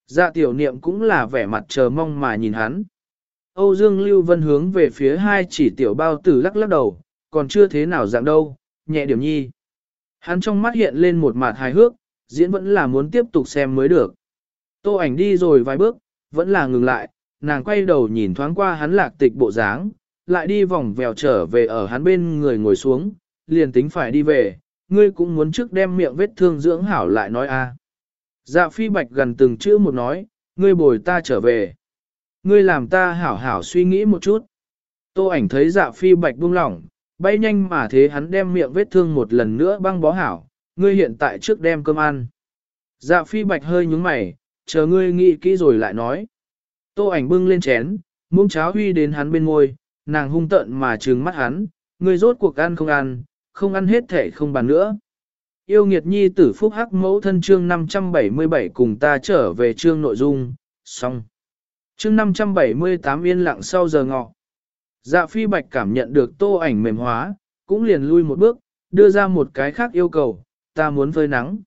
Dạ tiểu niệm cũng là vẻ mặt chờ mong mà nhìn hắn. Âu Dương Lưu Vân hướng về phía hai chỉ tiểu bao tử lắc lắc đầu, còn chưa thế nào dạng đâu, nhẹ điểm nhi. Hắn trong mắt hiện lên một mặt hài hước, diễn vẫn là muốn tiếp tục xem mới được. Tô ảnh đi rồi vài bước, vẫn là ngừng lại, nàng quay đầu nhìn thoáng qua hắn lạc tịch bộ dáng, lại đi vòng vèo trở về ở hắn bên người ngồi xuống, liền tính phải đi về, ngươi cũng muốn trước đem miệng vết thương dưỡng hảo lại nói a. Dạ phi bạch gần từng chữ một nói, ngươi bồi ta trở về. Ngươi làm ta hảo hảo suy nghĩ một chút. Tô ảnh thấy dạ phi bạch buông lỏng, bay nhanh mà thế hắn đem miệng vết thương một lần nữa băng bó hảo, ngươi hiện tại trước đem cơm ăn. Dạ phi bạch hơi nhúng mày, chờ ngươi nghĩ kỹ rồi lại nói. Tô ảnh bưng lên chén, muỗng cháo huy đến hắn bên môi, nàng hung tợn mà trừng mắt hắn, ngươi rốt cuộc ăn không ăn, không ăn hết thể không bàn nữa. Yêu nghiệt nhi tử phúc hắc mẫu thân chương 577 cùng ta trở về chương nội dung, xong. Chương 578 yên lặng sau giờ ngọ. Dạ phi bạch cảm nhận được tô ảnh mềm hóa, cũng liền lui một bước, đưa ra một cái khác yêu cầu, ta muốn phơi nắng.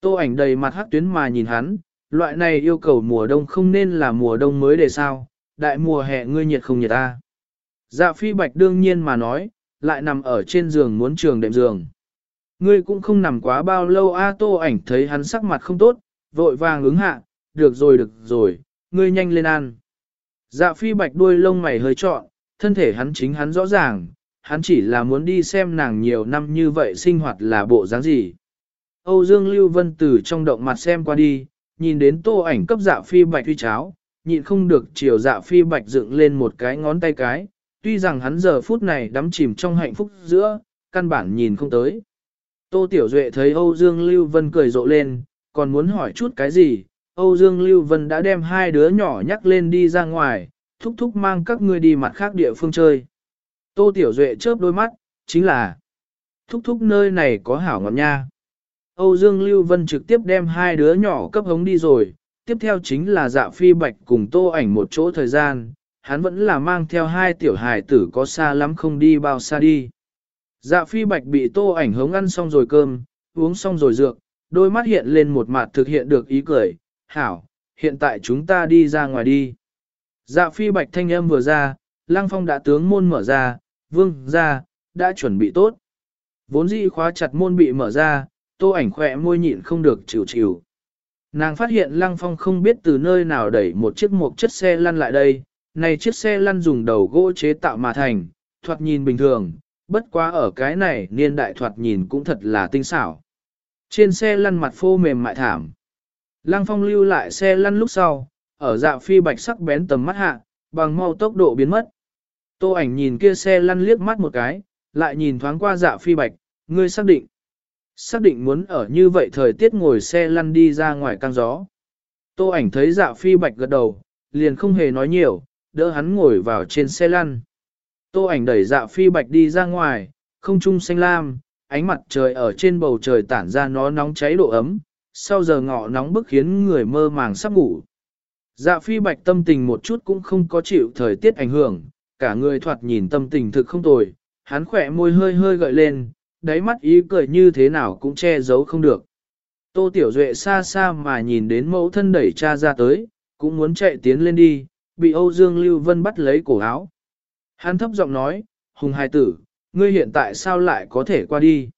Tô ảnh đầy mặt hắc tuyến mà nhìn hắn, loại này yêu cầu mùa đông không nên là mùa đông mới để sao, đại mùa hè ngươi nhiệt không nhiệt ta. Dạ phi bạch đương nhiên mà nói, lại nằm ở trên giường muốn trường đệm giường. Ngươi cũng không nằm quá bao lâu a tô ảnh thấy hắn sắc mặt không tốt, vội vàng ứng hạ, được rồi được rồi, ngươi nhanh lên ăn. Dạ phi bạch đuôi lông mày hơi trọn, thân thể hắn chính hắn rõ ràng, hắn chỉ là muốn đi xem nàng nhiều năm như vậy sinh hoạt là bộ dáng gì. Âu Dương Lưu Vân từ trong động mặt xem qua đi, nhìn đến tô ảnh cấp dạ phi bạch huy cháo, nhịn không được chiều dạ phi bạch dựng lên một cái ngón tay cái, tuy rằng hắn giờ phút này đắm chìm trong hạnh phúc giữa, căn bản nhìn không tới. Tô Tiểu Duệ thấy Âu Dương Lưu Vân cười rộ lên, còn muốn hỏi chút cái gì, Âu Dương Lưu Vân đã đem hai đứa nhỏ nhắc lên đi ra ngoài, thúc thúc mang các ngươi đi mặt khác địa phương chơi. Tô Tiểu Duệ chớp đôi mắt, chính là thúc thúc nơi này có hảo ngọt nha. Âu Dương Lưu Vân trực tiếp đem hai đứa nhỏ cấp hống đi rồi, tiếp theo chính là dạ phi bạch cùng tô ảnh một chỗ thời gian, hắn vẫn là mang theo hai tiểu hài tử có xa lắm không đi bao xa đi. Dạ phi bạch bị tô ảnh hống ăn xong rồi cơm, uống xong rồi dược, đôi mắt hiện lên một mặt thực hiện được ý cười, hảo, hiện tại chúng ta đi ra ngoài đi. Dạ phi bạch thanh âm vừa ra, lăng phong đã tướng môn mở ra, vương ra, đã chuẩn bị tốt. Vốn dĩ khóa chặt môn bị mở ra, tô ảnh khỏe môi nhịn không được chịu chịu. Nàng phát hiện lăng phong không biết từ nơi nào đẩy một chiếc một chiếc xe lăn lại đây, này chiếc xe lăn dùng đầu gỗ chế tạo mà thành, thoạt nhìn bình thường, bất quá ở cái này niên đại thoạt nhìn cũng thật là tinh xảo. Trên xe lăn mặt phô mềm mại thảm. Lăng phong lưu lại xe lăn lúc sau, ở dạ phi bạch sắc bén tầm mắt hạ, bằng mau tốc độ biến mất. Tô ảnh nhìn kia xe lăn liếc mắt một cái, lại nhìn thoáng qua dạ phi bạch, ngươi xác định. Xác định muốn ở như vậy thời tiết ngồi xe lăn đi ra ngoài căng gió. Tô ảnh thấy dạ phi bạch gật đầu, liền không hề nói nhiều, đỡ hắn ngồi vào trên xe lăn. Tô ảnh đẩy dạ phi bạch đi ra ngoài, không trung xanh lam, ánh mặt trời ở trên bầu trời tản ra nó nóng cháy độ ấm, sau giờ ngọ nóng bức khiến người mơ màng sắp ngủ. Dạ phi bạch tâm tình một chút cũng không có chịu thời tiết ảnh hưởng, cả người thoạt nhìn tâm tình thực không tồi, hắn khỏe môi hơi hơi gợi lên, đáy mắt ý cười như thế nào cũng che giấu không được. Tô Tiểu Duệ xa xa mà nhìn đến mẫu thân đẩy cha ra tới, cũng muốn chạy tiến lên đi, bị Âu Dương Lưu Vân bắt lấy cổ áo. Hắn thấp giọng nói, Hùng Hai Tử, ngươi hiện tại sao lại có thể qua đi?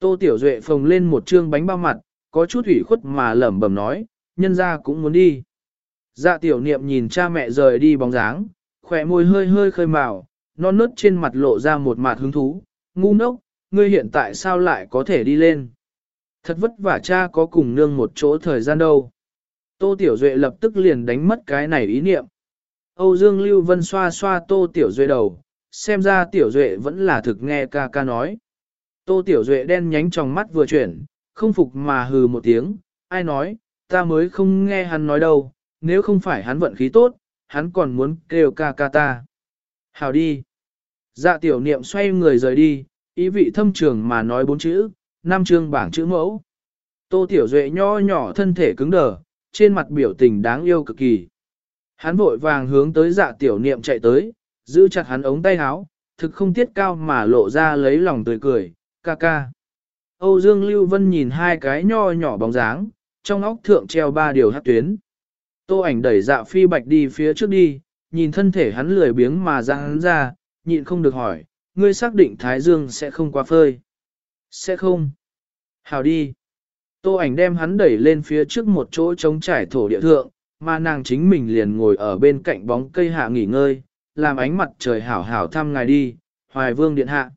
Tô Tiểu Duệ phồng lên một trương bánh bao mặt, có chút ủy khuất mà lẩm bẩm nói, nhân ra cũng muốn đi. Dạ tiểu niệm nhìn cha mẹ rời đi bóng dáng, khỏe môi hơi hơi khơi màu, non nớt trên mặt lộ ra một mặt hứng thú, ngu ngốc, ngươi hiện tại sao lại có thể đi lên? Thật vất vả cha có cùng nương một chỗ thời gian đâu. Tô Tiểu Duệ lập tức liền đánh mất cái này ý niệm. Âu Dương Lưu Vân xoa xoa Tô Tiểu Duệ đầu, xem ra Tiểu Duệ vẫn là thực nghe ca ca nói. Tô Tiểu Duệ đen nhánh trong mắt vừa chuyển, không phục mà hừ một tiếng, ai nói, ta mới không nghe hắn nói đâu, nếu không phải hắn vận khí tốt, hắn còn muốn kêu ca ca ta. Hào đi. Dạ tiểu niệm xoay người rời đi, ý vị thâm trường mà nói bốn chữ, năm chương bảng chữ mẫu. Tô tiểu duệ nho nhỏ thân thể cứng đờ, trên mặt biểu tình đáng yêu cực kỳ. Hắn vội vàng hướng tới dạ tiểu niệm chạy tới, Giữ chặt hắn ống tay áo, thực không tiết cao mà lộ ra lấy lòng tươi cười, ca ca. Âu Dương Lưu Vân nhìn hai cái nho nhỏ bóng dáng, trong óc thượng treo ba điều hát tuyến. Tô ảnh đẩy dạ phi bạch đi phía trước đi, nhìn thân thể hắn lười biếng mà ra hắn ra, nhịn không được hỏi, ngươi xác định Thái Dương sẽ không qua phơi. Sẽ không. Hào đi. Tô ảnh đem hắn đẩy lên phía trước một chỗ trống trải thổ địa thượng, mà nàng chính mình liền ngồi ở bên cạnh bóng cây hạ nghỉ ngơi, làm ánh mặt trời hảo hảo thăm ngài đi, hoài vương điện hạ.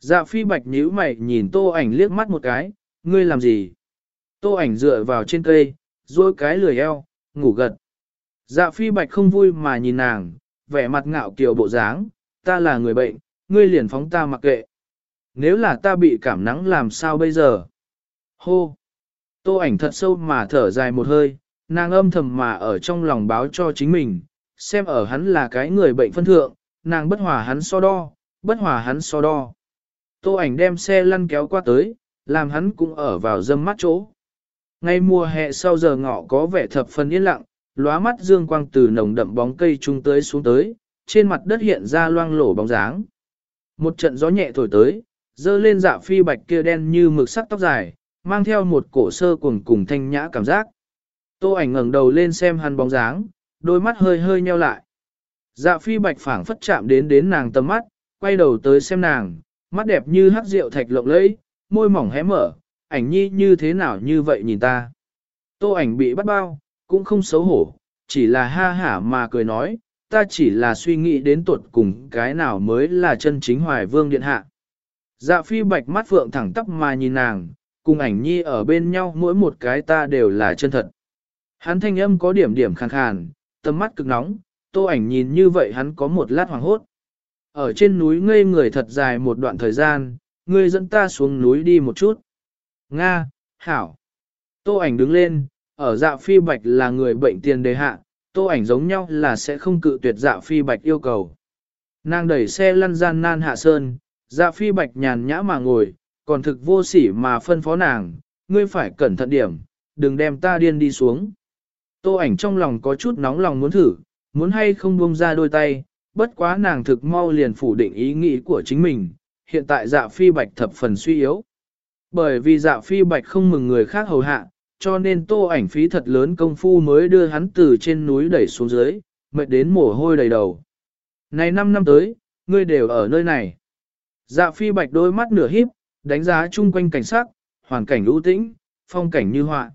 Dạ phi bạch nhíu mày nhìn tô ảnh liếc mắt một cái, ngươi làm gì? Tô ảnh dựa vào trên cây, rồi cái lười eo, ngủ gật. Dạ phi bạch không vui mà nhìn nàng, vẻ mặt ngạo kiều bộ dáng, ta là người bệnh, ngươi liền phóng ta mặc kệ. Nếu là ta bị cảm nắng làm sao bây giờ? Hô! Tô ảnh thật sâu mà thở dài một hơi, nàng âm thầm mà ở trong lòng báo cho chính mình, xem ở hắn là cái người bệnh phân thượng, nàng bất hòa hắn so đo, bất hòa hắn so đo. Tô ảnh đem xe lăn kéo qua tới, làm hắn cũng ở vào dâm mắt chỗ. Ngay mùa hè sau giờ ngọ có vẻ thập phần yên lặng, lóa mắt dương quang từ nồng đậm bóng cây trung tới xuống tới, trên mặt đất hiện ra loang lổ bóng dáng. Một trận gió nhẹ thổi tới, dơ lên dạ phi bạch kia đen như mực sắc tóc dài, mang theo một cổ sơ cuồng cùng thanh nhã cảm giác. Tô ảnh ngẩng đầu lên xem hắn bóng dáng, đôi mắt hơi hơi nheo lại. Dạ phi bạch phảng phất chạm đến đến nàng tầm mắt, quay đầu tới xem nàng, mắt đẹp như hắc rượu thạch lộng lẫy, môi mỏng hé mở, ảnh nhi như thế nào như vậy nhìn ta. Tô ảnh bị bắt bao, cũng không xấu hổ, chỉ là ha hả mà cười nói, ta chỉ là suy nghĩ đến tuột cùng cái nào mới là chân chính hoài vương điện hạ. Dạ phi bạch mắt phượng thẳng tắp mà nhìn nàng, cùng ảnh nhi ở bên nhau mỗi một cái ta đều là chân thật. Hắn thanh âm có điểm điểm khàn khàn, tầm mắt cực nóng, tô ảnh nhìn như vậy hắn có một lát hoàng hốt. Ở trên núi ngây người thật dài một đoạn thời gian, ngươi dẫn ta xuống núi đi một chút. Nga, Hảo. Tô ảnh đứng lên, ở dạ phi bạch là người bệnh tiền đề hạ, tô ảnh giống nhau là sẽ không cự tuyệt dạ phi bạch yêu cầu. Nàng đẩy xe lăn gian nan hạ sơn, dạ phi bạch nhàn nhã mà ngồi, còn thực vô sỉ mà phân phó nàng, ngươi phải cẩn thận điểm, đừng đem ta điên đi xuống. Tô ảnh trong lòng có chút nóng lòng muốn thử, muốn hay không buông ra đôi tay, bất quá nàng thực mau liền phủ định ý nghĩ của chính mình, hiện tại dạ phi bạch thập phần suy yếu. Bởi vì dạ phi bạch không mừng người khác hầu hạ, cho nên tô ảnh phí thật lớn công phu mới đưa hắn từ trên núi đẩy xuống dưới, mệt đến mồ hôi đầy đầu. Này 5 năm tới, ngươi đều ở nơi này. Dạ phi bạch đôi mắt nửa híp, đánh giá chung quanh cảnh sắc, hoàn cảnh ưu tĩnh, phong cảnh như họa.